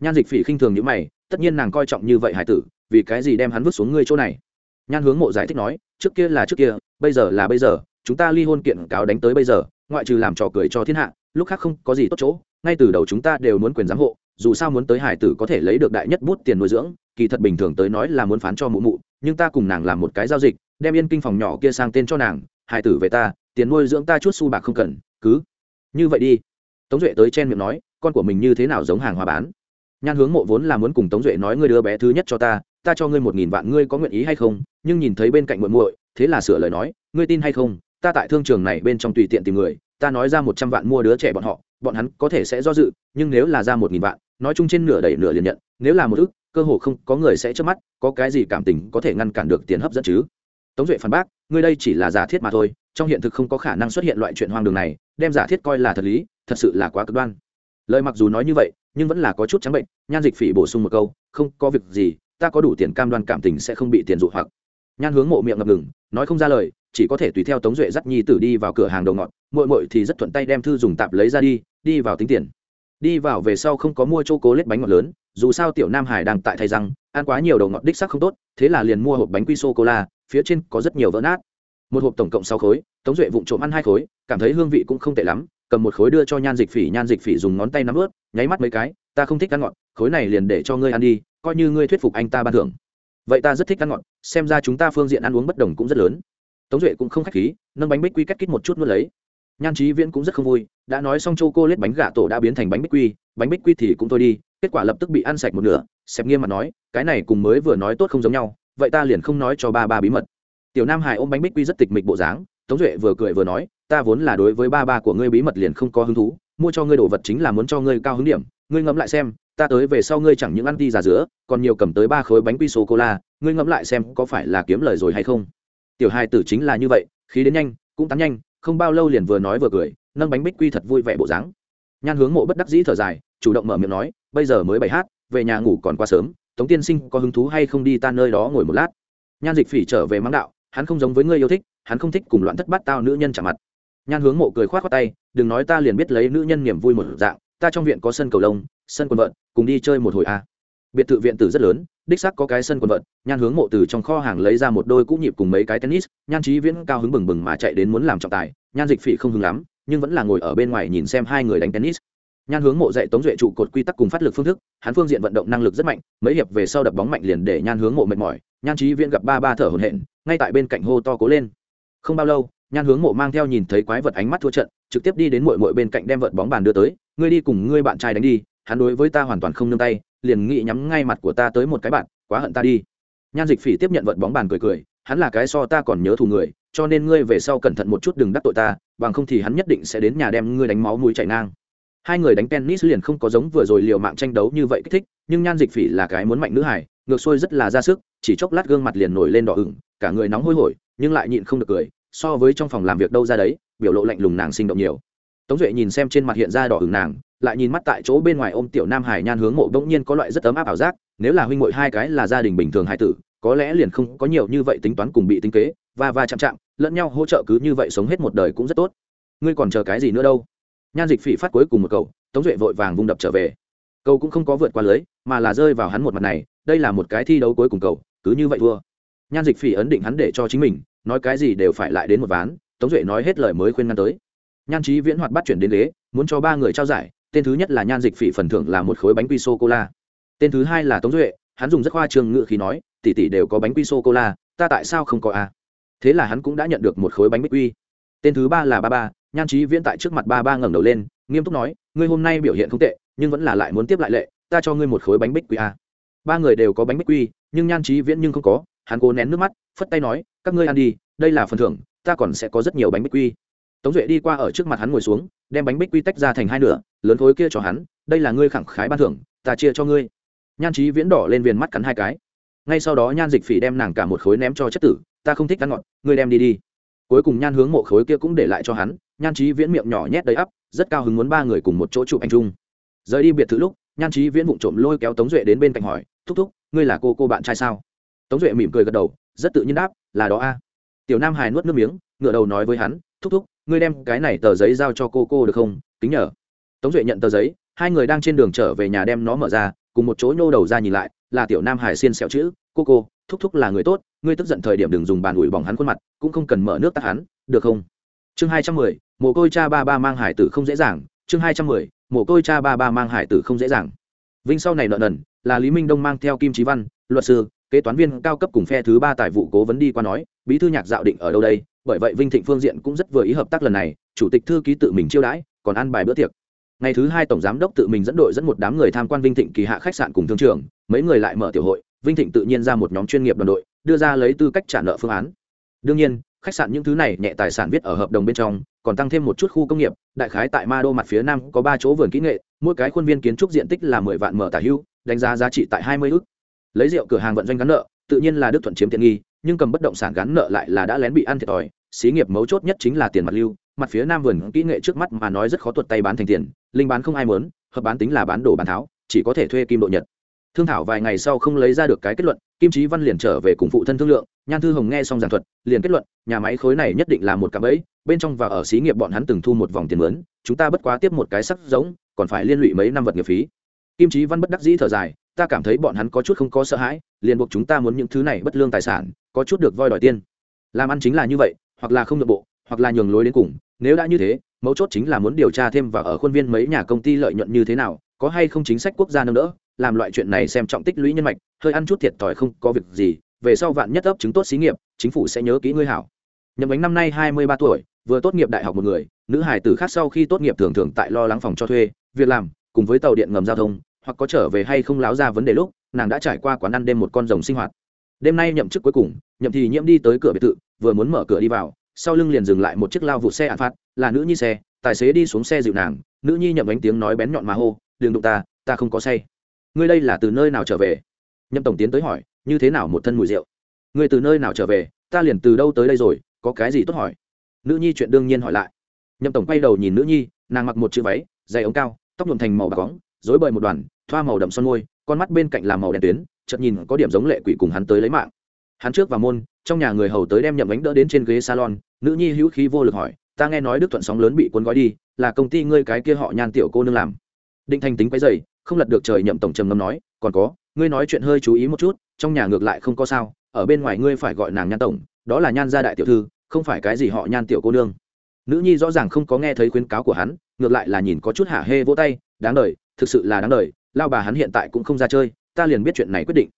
Nhan dịch phỉ khinh thường những mày, tất nhiên nàng coi trọng như vậy hải tử, vì cái gì đem hắn vứt xuống ngươi chỗ này? Nhan hướng mộ giải thích nói, trước kia là trước kia, bây giờ là bây giờ chúng ta ly hôn kiện cáo đánh tới bây giờ, ngoại trừ làm trò cười cho thiên hạ, lúc khác không có gì tốt chỗ, ngay từ đầu chúng ta đều muốn quyền giám hộ, dù sao muốn tới hải tử có thể lấy được đại nhất bút tiền nuôi dưỡng, kỳ thật bình thường tới nói là muốn phán cho mụ mụ, nhưng ta cùng nàng làm một cái giao dịch, đem yên kinh phòng nhỏ kia sang tên cho nàng, hải tử về ta, tiền nuôi dưỡng ta chút xu bạc không cần, cứ. Như vậy đi. Tống duệ tới chen miệng nói, con của mình như thế nào giống hàng hóa bán? Nhan hướng mộ vốn là muốn cùng tống duệ nói ngươi đưa bé thứ nhất cho ta ta cho ngươi một nghìn vạn, ngươi có nguyện ý hay không? Nhưng nhìn thấy bên cạnh muội muội, thế là sửa lời nói, ngươi tin hay không? Ta tại thương trường này bên trong tùy tiện tìm người, ta nói ra một trăm vạn mua đứa trẻ bọn họ, bọn hắn có thể sẽ do dự, nhưng nếu là ra một nghìn vạn, nói chung trên nửa đẩy nửa liền nhận, nếu là một ức, cơ hồ không có người sẽ trước mắt, có cái gì cảm tình có thể ngăn cản được tiền hấp dẫn chứ? Tống duệ phản bác, ngươi đây chỉ là giả thiết mà thôi, trong hiện thực không có khả năng xuất hiện loại chuyện hoang đường này, đem giả thiết coi là thật lý, thật sự là quá cực đoan. Lời mặc dù nói như vậy, nhưng vẫn là có chút trắng bệnh, nhan dịch phỉ bổ sung một câu, không có việc gì, ta có đủ tiền cam đoan cảm tình sẽ không bị tiền dụ hoặc. Nhan hướng mộ miệng ngập ngừng nói không ra lời, chỉ có thể tùy theo tống duệ dắt nhi tử đi vào cửa hàng đầu ngọt mội mội thì rất thuận tay đem thư dùng tạp lấy ra đi đi vào tính tiền. Đi vào về sau không có mua chỗ cố lết bánh ngọt lớn, dù sao tiểu nam hải đang tại thay răng, ăn quá nhiều đầu ngọt đích sắc không tốt, thế là liền mua hộp bánh quy sô cô la, phía trên có rất nhiều vỡ nát. Một hộp tổng cộng sáu khối, tống duệ vụng trộm ăn hai khối, cảm thấy hương vị cũng không tệ lắm, cầm một khối đưa cho nhan dịch phỉ, nhan dịch phỉ dùng ngón tay nắm ướt, nháy mắt mấy cái, ta không thích ăn ngọt, khối này liền để cho ngươi ăn đi, coi như ngươi thuyết phục anh ta ban thưởng vậy ta rất thích ăn ngọt, xem ra chúng ta phương diện ăn uống bất đồng cũng rất lớn. Tống duệ cũng không khách khí, nâng bánh bích quy cách kít một chút nuốt lấy. Nhan trí viễn cũng rất không vui, đã nói xong châu cô lết bánh gà tổ đã biến thành bánh bích quy, bánh bích quy thì cũng thôi đi, kết quả lập tức bị ăn sạch một nửa xẹp nghiêm mặt nói, cái này cùng mới vừa nói tốt không giống nhau, vậy ta liền không nói cho ba ba bí mật. Tiểu nam hải ôm bánh bích quy rất tịch mịch bộ dáng, tống duệ vừa cười vừa nói, ta vốn là đối với ba ba của ngươi bí mật liền không có hứng thú, mua cho ngươi đồ vật chính là muốn cho ngươi cao hứng điểm, ngươi ngẫm lại xem ta tới về sau ngươi chẳng những ăn đi giả giữa, còn nhiều cầm tới ba khối bánh quy sô cô la, ngươi ngẫm lại xem có phải là kiếm lời rồi hay không. Tiểu hai tử chính là như vậy, khí đến nhanh, cũng tán nhanh, không bao lâu liền vừa nói vừa cười, nâng bánh bích quy thật vui vẻ bộ dáng. Nhan hướng mộ bất đắc dĩ thở dài, chủ động mở miệng nói, bây giờ mới bảy hát, về nhà ngủ còn quá sớm, tống tiên sinh có hứng thú hay không đi ta nơi đó ngồi một lát. Nhan dịch phỉ trở về mắng đạo, hắn không giống với ngươi yêu thích, hắn không thích cùng loạn thất bát tao nữ nhân trả mặt. Nhan hướng mộ cười khoát khoát tay, đừng nói ta liền biết lấy nữ nhân niềm vui một dạng ta trong viện có sân cầu lông, sân quần vợn cùng đi chơi một hồi a biệt thự viện tử rất lớn, đích sắc có cái sân quần vợn nhan hướng mộ từ trong kho hàng lấy ra một đôi cũ nhịp cùng mấy cái tennis, nhan trí viễn cao hứng bừng bừng mà chạy đến muốn làm trọng tài, nhan dịch phỉ không hứng lắm, nhưng vẫn là ngồi ở bên ngoài nhìn xem hai người đánh tennis. Nhan hướng mộ dạy tống duệ trụ cột quy tắc cùng phát lực phương thức, hắn phương diện vận động năng lực rất mạnh, mấy hiệp về sau đập bóng mạnh liền để nhan hướng mộ mệt mỏi, nhan trí viễn gặp ba ba thở hổn hển, ngay tại bên cạnh hô to cố lên. Không bao lâu nhan hướng mộ mang theo nhìn thấy quái vật ánh mắt thua trận, trực tiếp đi đến mội mội bên cạnh đem vợt bóng bàn đưa tới, ngươi đi cùng ngươi bạn trai đánh đi, hắn đối với ta hoàn toàn không nương tay, liền nghĩ nhắm ngay mặt của ta tới một cái bạn, quá hận ta đi. Nhan dịch phỉ tiếp nhận vợt bóng bàn cười cười, hắn là cái so ta còn nhớ thù người, cho nên ngươi về sau cẩn thận một chút đừng đắc tội ta, bằng không thì hắn nhất định sẽ đến nhà đem ngươi đánh máu mũi chảy ngang. Hai người đánh tennis liền không có giống vừa rồi liều mạng tranh đấu như vậy kích thích, nhưng nhan dịch phỉ là cái muốn mạnh nữ hải ngược xuôi rất là ra sức, chỉ chốc lát gương mặt liền nổi lên đỏ ửng, cả người nóng hôi hổi, nhưng lại nhịn không được cười so với trong phòng làm việc đâu ra đấy, biểu lộ lạnh lùng nàng sinh động nhiều. Tống duệ nhìn xem trên mặt hiện ra đỏ ửng nàng, lại nhìn mắt tại chỗ bên ngoài ôm tiểu nam hải nhan hướng mộ bỗng nhiên có loại rất ấm áp ảo giác, nếu là huynh mội hai cái là gia đình bình thường hai tử, có lẽ liền không có nhiều như vậy tính toán cùng bị tính kế và và chạm chạm, lẫn nhau hỗ trợ cứ như vậy sống hết một đời cũng rất tốt. Ngươi còn chờ cái gì nữa đâu? Nhan dịch phỉ phát cuối cùng một cầu tống duệ vội vàng vung đập trở về. Cầu cũng không có vượt qua lưới, mà là rơi vào hắn một mặt này, đây là một cái thi đấu cuối cùng cầu cứ như vậy thua. Nhan dịch phỉ ấn định hắn để cho chính mình nói cái gì đều phải lại đến một ván, tống duệ nói hết lời mới khuyên ngăn tới. Nhan trí viễn hoạt bắt chuyển đến ghế, muốn cho ba người trao giải, tên thứ nhất là nhan dịch phỉ phần thưởng là một khối bánh quy sô cô la. Tên thứ hai là tống duệ, hắn dùng rất khoa trương ngự khí nói, tỷ tỷ đều có bánh quy sô cô la, ta tại sao không có a? Thế là hắn cũng đã nhận được một khối bánh bích quy. Tên thứ ba là ba ba, nhan trí viễn tại trước mặt ba ba ngẩng đầu lên, nghiêm túc nói, ngươi hôm nay biểu hiện không tệ, nhưng vẫn là lại muốn tiếp lại lệ, ta cho ngươi một khối bánh bích quy a. Ba người đều có bánh bích quy, nhưng nhan trí viễn nhưng không có, hắn cố nén nước mắt, phất tay nói các ngươi ăn đi, đây là phần thưởng, ta còn sẽ có rất nhiều bánh bích quy. Tống duệ đi qua ở trước mặt hắn ngồi xuống, đem bánh bích quy tách ra thành hai nửa, lớn khối kia cho hắn, đây là ngươi khẳng khái ban thưởng, ta chia cho ngươi. Nhan trí viễn đỏ lên viền mắt cắn hai cái. Ngay sau đó nhan dịch phỉ đem nàng cả một khối ném cho chất tử, ta không thích ăn ngọt, ngươi đem đi đi. Cuối cùng nhan hướng mộ khối kia cũng để lại cho hắn, nhan trí viễn miệng nhỏ nhét đầy ắp, rất cao hứng muốn ba người cùng một chỗ chụp anh trung rời đi biệt thự lúc, nhan trí viễn vụng trộm lôi kéo tống duệ đến bên cạnh hỏi, thúc thúc, ngươi là cô cô bạn trai sao? Tống duệ mỉm cười gật đầu rất tự nhiên đáp, là đó a. Tiểu nam hải nuốt nước miếng ngựa đầu nói với hắn, thúc thúc, ngươi đem cái này tờ giấy giao cho cô cô được không? Kính nhờ. Tống duệ nhận tờ giấy, hai người đang trên đường trở về nhà đem nó mở ra, cùng một chỗ nhô đầu ra nhìn lại, là tiểu nam hải xiên xẹo chữ, cô cô, thúc thúc là người tốt, ngươi tức giận thời điểm đừng dùng bàn ủi bỏng hắn khuôn mặt, cũng không cần mở nước tắt hắn, được không? Chương hai trăm mười, mồ côi cha ba ba mang hải tử không dễ dàng. Chương hai trăm mười, mồ côi cha ba ba mang hải tử không dễ dàng. Vinh sau này nợ nần, là lý minh đông mang theo kim trí văn, luật sư kế toán viên cao cấp cùng phe thứ ba tài vụ cố vấn đi qua nói, bí thư nhạc dạo định ở đâu đây? Bởi vậy vinh thịnh phương diện cũng rất vừa ý hợp tác lần này, chủ tịch thư ký tự mình chiêu đãi, còn ăn bài bữa tiệc. Ngày thứ hai tổng giám đốc tự mình dẫn đội dẫn một đám người tham quan vinh thịnh kỳ hạ khách sạn cùng thương trường, mấy người lại mở tiểu hội, vinh thịnh tự nhiên ra một nhóm chuyên nghiệp đoàn đội, đưa ra lấy tư cách trả nợ phương án. Đương nhiên, khách sạn những thứ này nhẹ tài sản viết ở hợp đồng bên trong, còn tăng thêm một chút khu công nghiệp, đại khái tại ma đô mặt phía nam có ba chỗ vườn kỹ nghệ, mỗi cái khuôn viên kiến trúc diện tích là mười vạn mở tả hưu, đánh giá giá trị tại hai mươi ước lấy rượu cửa hàng vận doanh gắn nợ, tự nhiên là đức thuận chiếm tiện nghi, nhưng cầm bất động sản gắn nợ lại là đã lén bị ăn thiệt thòi. Xí nghiệp mấu chốt nhất chính là tiền mặt lưu, mặt phía nam vườn kỹ nghệ trước mắt mà nói rất khó tuột tay bán thành tiền, linh bán không ai mớn hợp bán tính là bán đồ bán tháo, chỉ có thể thuê kim độ nhật. Thương thảo vài ngày sau không lấy ra được cái kết luận, kim trí văn liền trở về cùng phụ thân thương lượng, nhan thư hồng nghe xong giảng thuật, liền kết luận, nhà máy khối này nhất định là một cặp ấy bên trong và ở xí nghiệp bọn hắn từng thu một vòng tiền mướn, chúng ta bất quá tiếp một cái sắc giống, còn phải liên lụy mấy năm vật nghiệp phí. Kim trí văn bất đắc dĩ thở dài ta cảm thấy bọn hắn có chút không có sợ hãi, liền buộc chúng ta muốn những thứ này bất lương tài sản, có chút được voi đòi tiên làm ăn chính là như vậy, hoặc là không nội bộ, hoặc là nhường lối đến cùng, nếu đã như thế, mấu chốt chính là muốn điều tra thêm và ở khuôn viên mấy nhà công ty lợi nhuận như thế nào, có hay không chính sách quốc gia nâng đỡ, làm loại chuyện này xem trọng tích lũy nhân mạch, hơi ăn chút thiệt thòi không có việc gì, về sau vạn nhất ấp chứng tốt xí nghiệp, chính phủ sẽ nhớ kỹ ngươi hảo. Nhậm ánh năm nay hai mươi ba tuổi, vừa tốt nghiệp đại học một người, nữ hải tử khác sau khi tốt nghiệp thường thường tại lo lắng phòng cho thuê, việc làm, cùng với tàu điện ngầm giao thông hoặc có trở về hay không láo ra vấn đề lúc, nàng đã trải qua quán ăn đêm một con rồng sinh hoạt. Đêm nay nhậm chức cuối cùng, nhậm thì nhiễm đi tới cửa biệt thự, vừa muốn mở cửa đi vào, sau lưng liền dừng lại một chiếc lao vụ xe ạn phát, là nữ nhi xe, tài xế đi xuống xe dịu nàng, nữ nhi nhậm ánh tiếng nói bén nhọn mà hô, đừng đụng ta ta không có say. Ngươi đây là từ nơi nào trở về? Nhậm tổng tiến tới hỏi, như thế nào một thân mùi rượu? Ngươi từ nơi nào trở về? Ta liền từ đâu tới đây rồi, có cái gì tốt hỏi? Nữ nhi chuyện đương nhiên hỏi lại. Nhậm tổng quay đầu nhìn nữ nhi, nàng mặc một chữ váy dày ống cao, tóc nhuộm thành màu bạc bóng dối bời một đoàn, thoa màu đậm son môi, con mắt bên cạnh là màu đen tuyến, chợt nhìn có điểm giống lệ quỷ cùng hắn tới lấy mạng. Hắn trước vào môn, trong nhà người hầu tới đem nhậm ánh đỡ đến trên ghế salon, nữ nhi hữu khí vô lực hỏi, ta nghe nói đức thuận sóng lớn bị cuốn gói đi, là công ty ngươi cái kia họ nhan tiểu cô nương làm? Định thành tính quấy dày không lật được trời nhậm tổng trầm ngâm nói, còn có, ngươi nói chuyện hơi chú ý một chút, trong nhà ngược lại không có sao, ở bên ngoài ngươi phải gọi nàng nhan tổng, đó là nhan gia đại tiểu thư, không phải cái gì họ nhan tiểu cô nương. Nữ nhi rõ ràng không có nghe thấy khuyến cáo của hắn, ngược lại là nhìn có chút hả hê vỗ tay, đáng đời thực sự là đáng đời, lao bà hắn hiện tại cũng không ra chơi, ta liền biết chuyện này quyết định.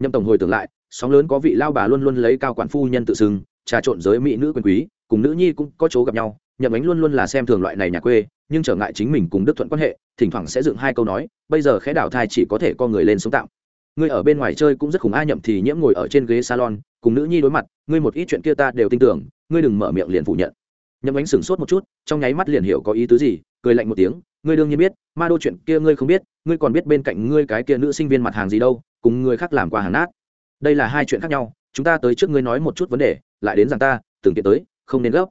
Nhậm tổng hồi tưởng lại, sóng lớn có vị lao bà luôn luôn lấy cao quản phu nhân tự xưng, trà trộn giới mỹ nữ quyền quý, cùng nữ nhi cũng có chỗ gặp nhau, nhậm ánh luôn luôn là xem thường loại này nhà quê, nhưng trở ngại chính mình cùng đức thuận quan hệ, thỉnh thoảng sẽ dựng hai câu nói, bây giờ khẽ đảo thai chỉ có thể co người lên sống tạm. Ngươi ở bên ngoài chơi cũng rất khủng a nhậm thì nhiễm ngồi ở trên ghế salon, cùng nữ nhi đối mặt, ngươi một ít chuyện kia ta đều tin tưởng, ngươi đừng mở miệng liền phủ nhận. Nhậm ánh sửng sốt một chút, trong nháy mắt liền hiểu có ý tứ gì cười lạnh một tiếng, ngươi đương nhiên biết, ma đô chuyện kia ngươi không biết, ngươi còn biết bên cạnh ngươi cái kia nữ sinh viên mặt hàng gì đâu, cùng người khác làm qua hàng nát. Đây là hai chuyện khác nhau, chúng ta tới trước ngươi nói một chút vấn đề, lại đến rằng ta tưởng kiện tới, không nên gấp.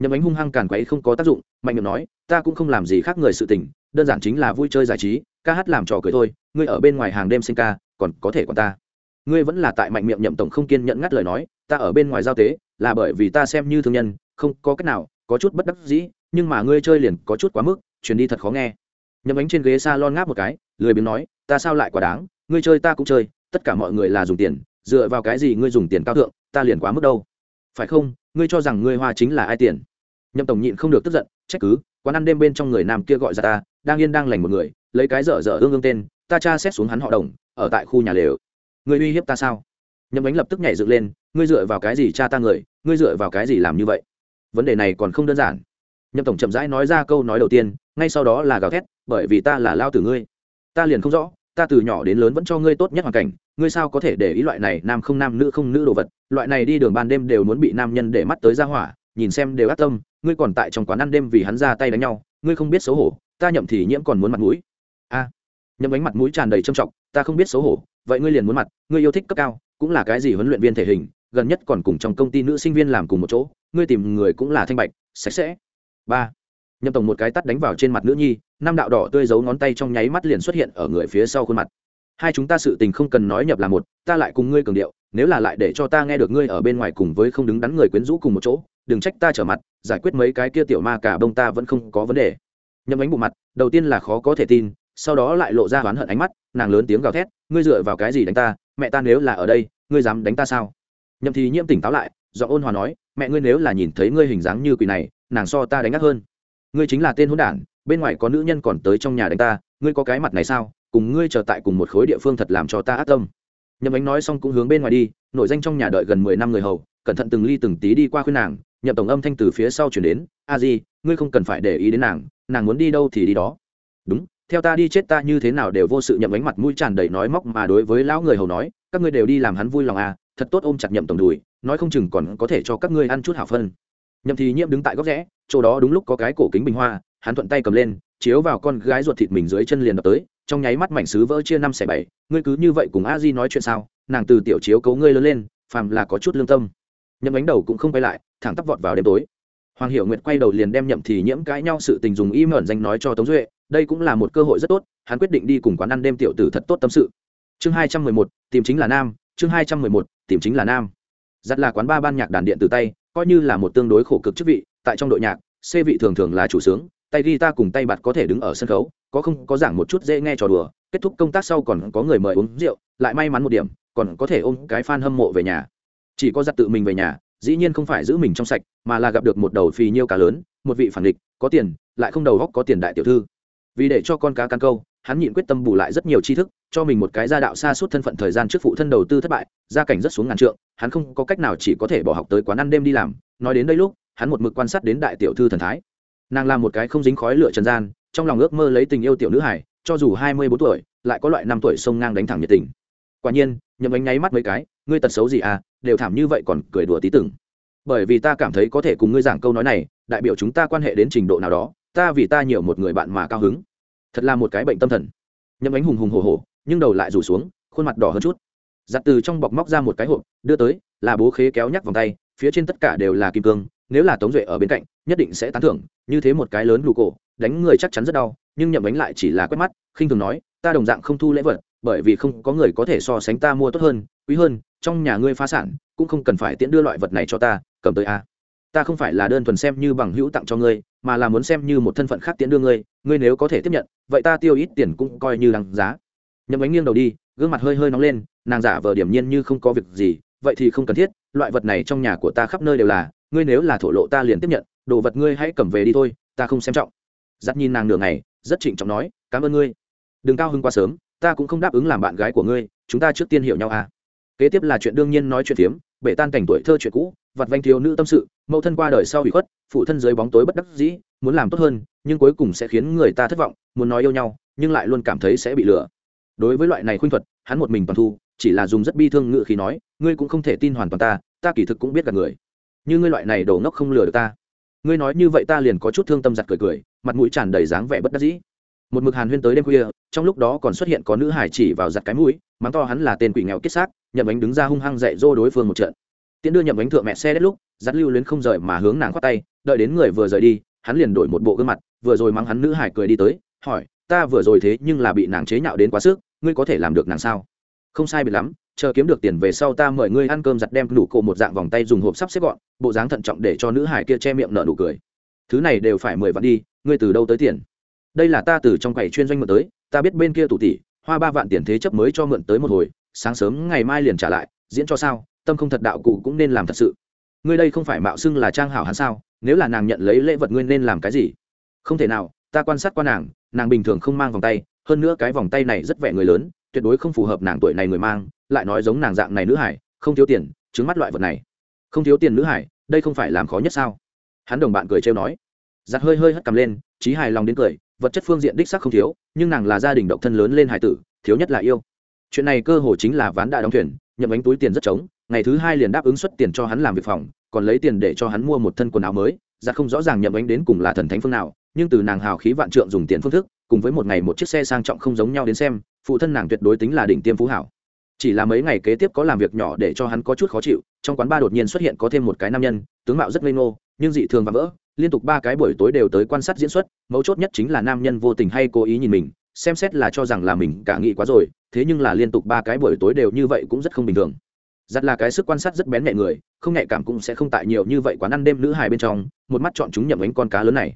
Nhậm ánh hung hăng càn quấy không có tác dụng, mạnh miệng nói, ta cũng không làm gì khác người sự tình, đơn giản chính là vui chơi giải trí, ca hát làm trò cười thôi, ngươi ở bên ngoài hàng đêm sinh ca, còn có thể còn ta. Ngươi vẫn là tại mạnh miệng nhậm tổng không kiên nhận ngắt lời nói, ta ở bên ngoài giao tế, là bởi vì ta xem như thương nhân, không có cách nào, có chút bất đắc dĩ nhưng mà ngươi chơi liền có chút quá mức chuyển đi thật khó nghe. Nhấm ánh trên ghế s a lon ngáp một cái, lười biếng nói, ta sao lại quá đáng, ngươi chơi ta cũng chơi, tất cả mọi người là dùng tiền, dựa vào cái gì ngươi dùng tiền cao thượng, ta liền quá mức đâu. Phải không, ngươi cho rằng ngươi hoa chính là ai tiền? Nhậm tổng nhịn không được tức giận, trách cứ, quán ăn đêm bên trong người nam kia gọi ra ta, đang yên đang lành một người, lấy cái dở dở ương ương tên, ta cha xét xuống hắn họ đồng, ở tại khu nhà lều. Ngươi uy hiếp ta sao? Nhậm ánh lập tức nhảy dựng lên, ngươi dựa vào cái gì cha ta người, ngươi dựa vào cái gì làm như vậy? Vấn đề này còn không đơn giản nhậm tổng chậm rãi nói ra câu nói đầu tiên ngay sau đó là gào thét bởi vì ta là lao tử ngươi. Ta liền không rõ ta từ nhỏ đến lớn vẫn cho ngươi tốt nhất hoàn cảnh ngươi sao có thể để ý loại này nam không nam nữ không nữ đồ vật? Loại này đi đường ban đêm đều muốn bị nam nhân để mắt tới ra hỏa nhìn xem đều ác tâm ngươi còn tại trong quán ăn đêm vì hắn ra tay đánh nhau ngươi không biết xấu hổ ta nhậm thì nhiễm còn muốn mặt mũi. A. À, nhậm ánh mặt mũi tràn đầy trầm trọng ta không biết xấu hổ vậy ngươi liền muốn mặt ngươi yêu thích cấp cao cũng là cái gì huấn luyện viên thể hình gần nhất còn cùng trong công ty nữ sinh viên làm cùng một chỗ ngươi tìm người cũng là thanh bạch sạch sẽ ba. Nhậm tổng một cái tắt đánh vào trên mặt nữ nhi, năm đạo đỏ tươi giấu ngón tay trong nháy mắt liền xuất hiện ở người phía sau khuôn mặt. Hai chúng ta sự tình không cần nói nhập là một, ta lại cùng ngươi cường điệu, nếu là lại để cho ta nghe được ngươi ở bên ngoài cùng với không đứng đắn người quyến rũ cùng một chỗ, đừng trách ta trở mặt, giải quyết mấy cái kia tiểu ma cả bông ta vẫn không có vấn đề. Nhậm ánh bộ mặt, đầu tiên là khó có thể tin, sau đó lại lộ ra oán hận ánh mắt, nàng lớn tiếng gào thét, ngươi dựa vào cái gì đánh ta? Mẹ ta nếu là ở đây, ngươi dám đánh ta sao? Nhậm thì nhiễm tỉnh táo lại do ôn hòa nói, mẹ ngươi nếu là nhìn thấy ngươi hình dáng như quỷ này nàng so ta đánh ngắt hơn. Ngươi chính là tên hỗn đản, bên ngoài có nữ nhân còn tới trong nhà đánh ta, ngươi có cái mặt này sao? Cùng ngươi chờ tại cùng một khối địa phương thật làm cho ta ác tâm. Nhậm ánh nói xong cũng hướng bên ngoài đi nội danh trong nhà đợi gần mười năm người hầu, cẩn thận từng ly từng tí đi qua khuyên nàng, nhậm tổng âm thanh từ phía sau chuyển đến, a di, ngươi không cần phải để ý đến nàng nàng muốn đi đâu thì đi đó. Đúng, theo ta đi chết ta như thế nào đều vô sự. Nhậm ánh mặt mũi tràn đầy nói móc mà đối với lão người hầu nói, các ngươi đều đi làm hắn vui lòng à thật tốt ôm chặt nhậm tổng đùi, nói không chừng còn có thể cho các ngươi ăn chút hảo phân nhậm thì nhiễm đứng tại góc rẽ, chỗ đó đúng lúc có cái cổ kính bình hoa, hắn thuận tay cầm lên, chiếu vào con gái ruột thịt mình dưới chân liền đập tới, trong nháy mắt mảnh sứ vỡ chia năm xẻ bảy, ngươi cứ như vậy cùng a di nói chuyện sao, nàng từ tiểu chiếu cấu ngươi lớn lên, phàm là có chút lương tâm. Nhậm đánh đầu cũng không quay lại, thẳng tắp vọt vào đêm tối. Hoàng hiểu nguyệt quay đầu liền đem nhậm thì nhiễm cãi nhau sự tình dùng im ẩn danh nói cho tống duệ, đây cũng là một cơ hội rất tốt, hắn quyết định đi cùng quán ăn đêm tiểu tử thật tốt tâm sự. Chương hai trăm mười một, tìm chính là nam, chương hai trăm mười một, tìm chính là nam giặt là quán ba ban nhạc đàn điện từ tay, coi như là một tương đối khổ cực chức vị, tại trong đội nhạc, c vị thường thường là chủ sướng, tay guitar cùng tay bạt có thể đứng ở sân khấu, có không, có giảng một chút dễ nghe trò đùa, kết thúc công tác sau còn có người mời uống rượu, lại may mắn một điểm, còn có thể ôm cái fan hâm mộ về nhà. Chỉ có giặt tự mình về nhà, dĩ nhiên không phải giữ mình trong sạch, mà là gặp được một đầu phì nhiêu cá lớn, một vị phản địch, có tiền, lại không đầu góc có tiền đại tiểu thư. Vì để cho con cá căn câu, hắn nhịn quyết tâm bù lại rất nhiều tri thức cho mình một cái gia đạo xa suốt thân phận thời gian trước phụ thân đầu tư thất bại, gia cảnh rất xuống ngàn trượng, hắn không có cách nào chỉ có thể bỏ học tới quán ăn đêm đi làm. Nói đến đây lúc, hắn một mực quan sát đến đại tiểu thư thần thái. Nàng là một cái không dính khói lửa trần gian, trong lòng ước mơ lấy tình yêu tiểu nữ hải cho dù hai mươi bốn tuổi, lại có loại năm tuổi sông ngang đánh thẳng nhiệt tình. Quả nhiên, nhậm ánh nháy mắt mấy cái, ngươi tật xấu gì à đều thảm như vậy còn cười đùa tí từng bởi vì ta cảm thấy có thể cùng ngươi giảng câu nói này, đại biểu chúng ta quan hệ đến trình độ nào đó, ta vì ta nhiều một người bạn mà cao hứng. Thật là một cái bệnh tâm thần. Nhậm ánh hùng hùng hổ hổ nhưng đầu lại rủ xuống, khuôn mặt đỏ hơn chút. Giặt từ trong bọc móc ra một cái hộp, đưa tới, là bố khế kéo nhắc vòng tay, phía trên tất cả đều là kim cương, nếu là tống duệ ở bên cạnh, nhất định sẽ tán thưởng, như thế một cái lớn đủ cổ, đánh người chắc chắn rất đau, nhưng nhậm đánh lại chỉ là quét mắt, khinh thường nói, ta đồng dạng không thu lễ vật, bởi vì không có người có thể so sánh ta mua tốt hơn, quý hơn, trong nhà ngươi phá sản, cũng không cần phải tiễn đưa loại vật này cho ta, cầm tới a. Ta không phải là đơn thuần xem như bằng hữu tặng cho ngươi, mà là muốn xem như một thân phận khác tiễn đưa ngươi ngươi nếu có thể tiếp nhận, vậy ta tiêu ít tiền cũng coi như đằng giá nhậm ánh nghiêng đầu đi, gương mặt hơi hơi nóng lên, nàng giả vờ điểm nhiên như không có việc gì, vậy thì không cần thiết, loại vật này trong nhà của ta khắp nơi đều là, ngươi nếu là thổ lộ ta liền tiếp nhận, đồ vật ngươi hãy cầm về đi thôi, ta không xem trọng. Giặt nhìn nàng nửa ngày, rất trịnh trọng nói, cảm ơn ngươi. Đừng cao hứng quá sớm, ta cũng không đáp ứng làm bạn gái của ngươi, chúng ta trước tiên hiểu nhau à. Kế tiếp là chuyện đương nhiên nói chuyện phiếm, bể tan cảnh tuổi thơ chuyện cũ, vặt vanh thiếu nữ tâm sự, mẫu thân qua đời sau bị khuất, phụ thân dưới bóng tối bất đắc dĩ, muốn làm tốt hơn, nhưng cuối cùng sẽ khiến người ta thất vọng, muốn nói yêu nhau, nhưng lại luôn cảm thấy sẽ bị lừa đối với loại này khuynh thuật, hắn một mình toàn thu, chỉ là dùng rất bi thương ngự khi nói, ngươi cũng không thể tin hoàn toàn ta ta kỳ thực cũng biết cả người. Như ngươi loại này đầu ngốc không lừa được ta. Ngươi nói như vậy ta liền có chút thương tâm giặt cười cười, mặt mũi tràn đầy dáng vẻ bất đắc dĩ. Một mực hàn huyên tới đêm khuya, trong lúc đó còn xuất hiện có nữ hải chỉ vào giặt cái mũi, mắng to hắn là tên quỷ nghèo kết xác, nhậm ánh đứng ra hung hăng dạy dỗ đối phương một trận. Tiễn đưa nhậm ánh thượng mẹ xe đến lúc giặt lưu luyến không rời mà hướng nàng khoát tay, đợi đến người vừa rời đi, hắn liền đổi một bộ gương mặt, vừa rồi mắng hắn nữ hải cười đi tới, hỏi, ta vừa rồi thế nhưng là bị nàng chế nhạo đến quá sức ngươi có thể làm được nàng sao? Không sai biệt lắm, chờ kiếm được tiền về sau ta mời ngươi ăn cơm giặt đem đủ cổ một dạng vòng tay dùng hộp sắp xếp gọn, bộ dáng thận trọng để cho nữ hải kia che miệng nở nụ cười. Thứ này đều phải mười vạn đi, ngươi từ đâu tới tiền? Đây là ta từ trong quầy chuyên doanh mượn tới, ta biết bên kia tủ tỷ, hoa ba vạn tiền thế chấp mới cho mượn tới một hồi, sáng sớm ngày mai liền trả lại, diễn cho sao, tâm không thật đạo cụ cũng nên làm thật sự. Ngươi đây không phải mạo xưng là trang hảo hắn sao, nếu là nàng nhận lấy lễ vật ngươi nên làm cái gì? Không thể nào, ta quan sát qua nàng nàng bình thường không mang vòng tay hơn nữa cái vòng tay này rất vẻ người lớn, tuyệt đối không phù hợp nàng tuổi này người mang, lại nói giống nàng dạng này nữ hải, không thiếu tiền chứng mắt loại vật này. Không thiếu tiền nữ hải, đây không phải làm khó nhất sao? Hắn đồng bạn cười trêu nói. Giặt hơi hơi hất cầm lên, trí hài lòng đến cười, vật chất phương diện đích sắc không thiếu, nhưng nàng là gia đình độc thân lớn lên hải tử, thiếu nhất là yêu. Chuyện này cơ hồ chính là ván đại đóng thuyền, nhậm ánh túi tiền rất trống, ngày thứ hai liền đáp ứng xuất tiền cho hắn làm việc phòng, còn lấy tiền để cho hắn mua một thân quần áo mới. Ra không rõ ràng nhậm ánh đến cùng là thần thánh phương nào, nhưng từ nàng hào khí vạn trượng dùng tiền phương thức cùng với một ngày một chiếc xe sang trọng không giống nhau đến xem, phụ thân nàng tuyệt đối tính là đỉnh tiêm phú hảo. Chỉ là mấy ngày kế tiếp có làm việc nhỏ để cho hắn có chút khó chịu, trong quán ba đột nhiên xuất hiện có thêm một cái nam nhân, tướng mạo rất ngây ngô, nhưng dị thường và vỡ, liên tục ba cái buổi tối đều tới quan sát diễn xuất, mấu chốt nhất chính là nam nhân vô tình hay cố ý nhìn mình, xem xét là cho rằng là mình cả nghĩ quá rồi, thế nhưng là liên tục ba cái buổi tối đều như vậy cũng rất không bình thường. Giặt là cái sức quan sát rất bén nhẹ người, không nhạy cảm cũng sẽ không tại nhiều như vậy quán ăn đêm nữ hài bên trong, một mắt chọn chúng nhậm ánh con cá lớn này.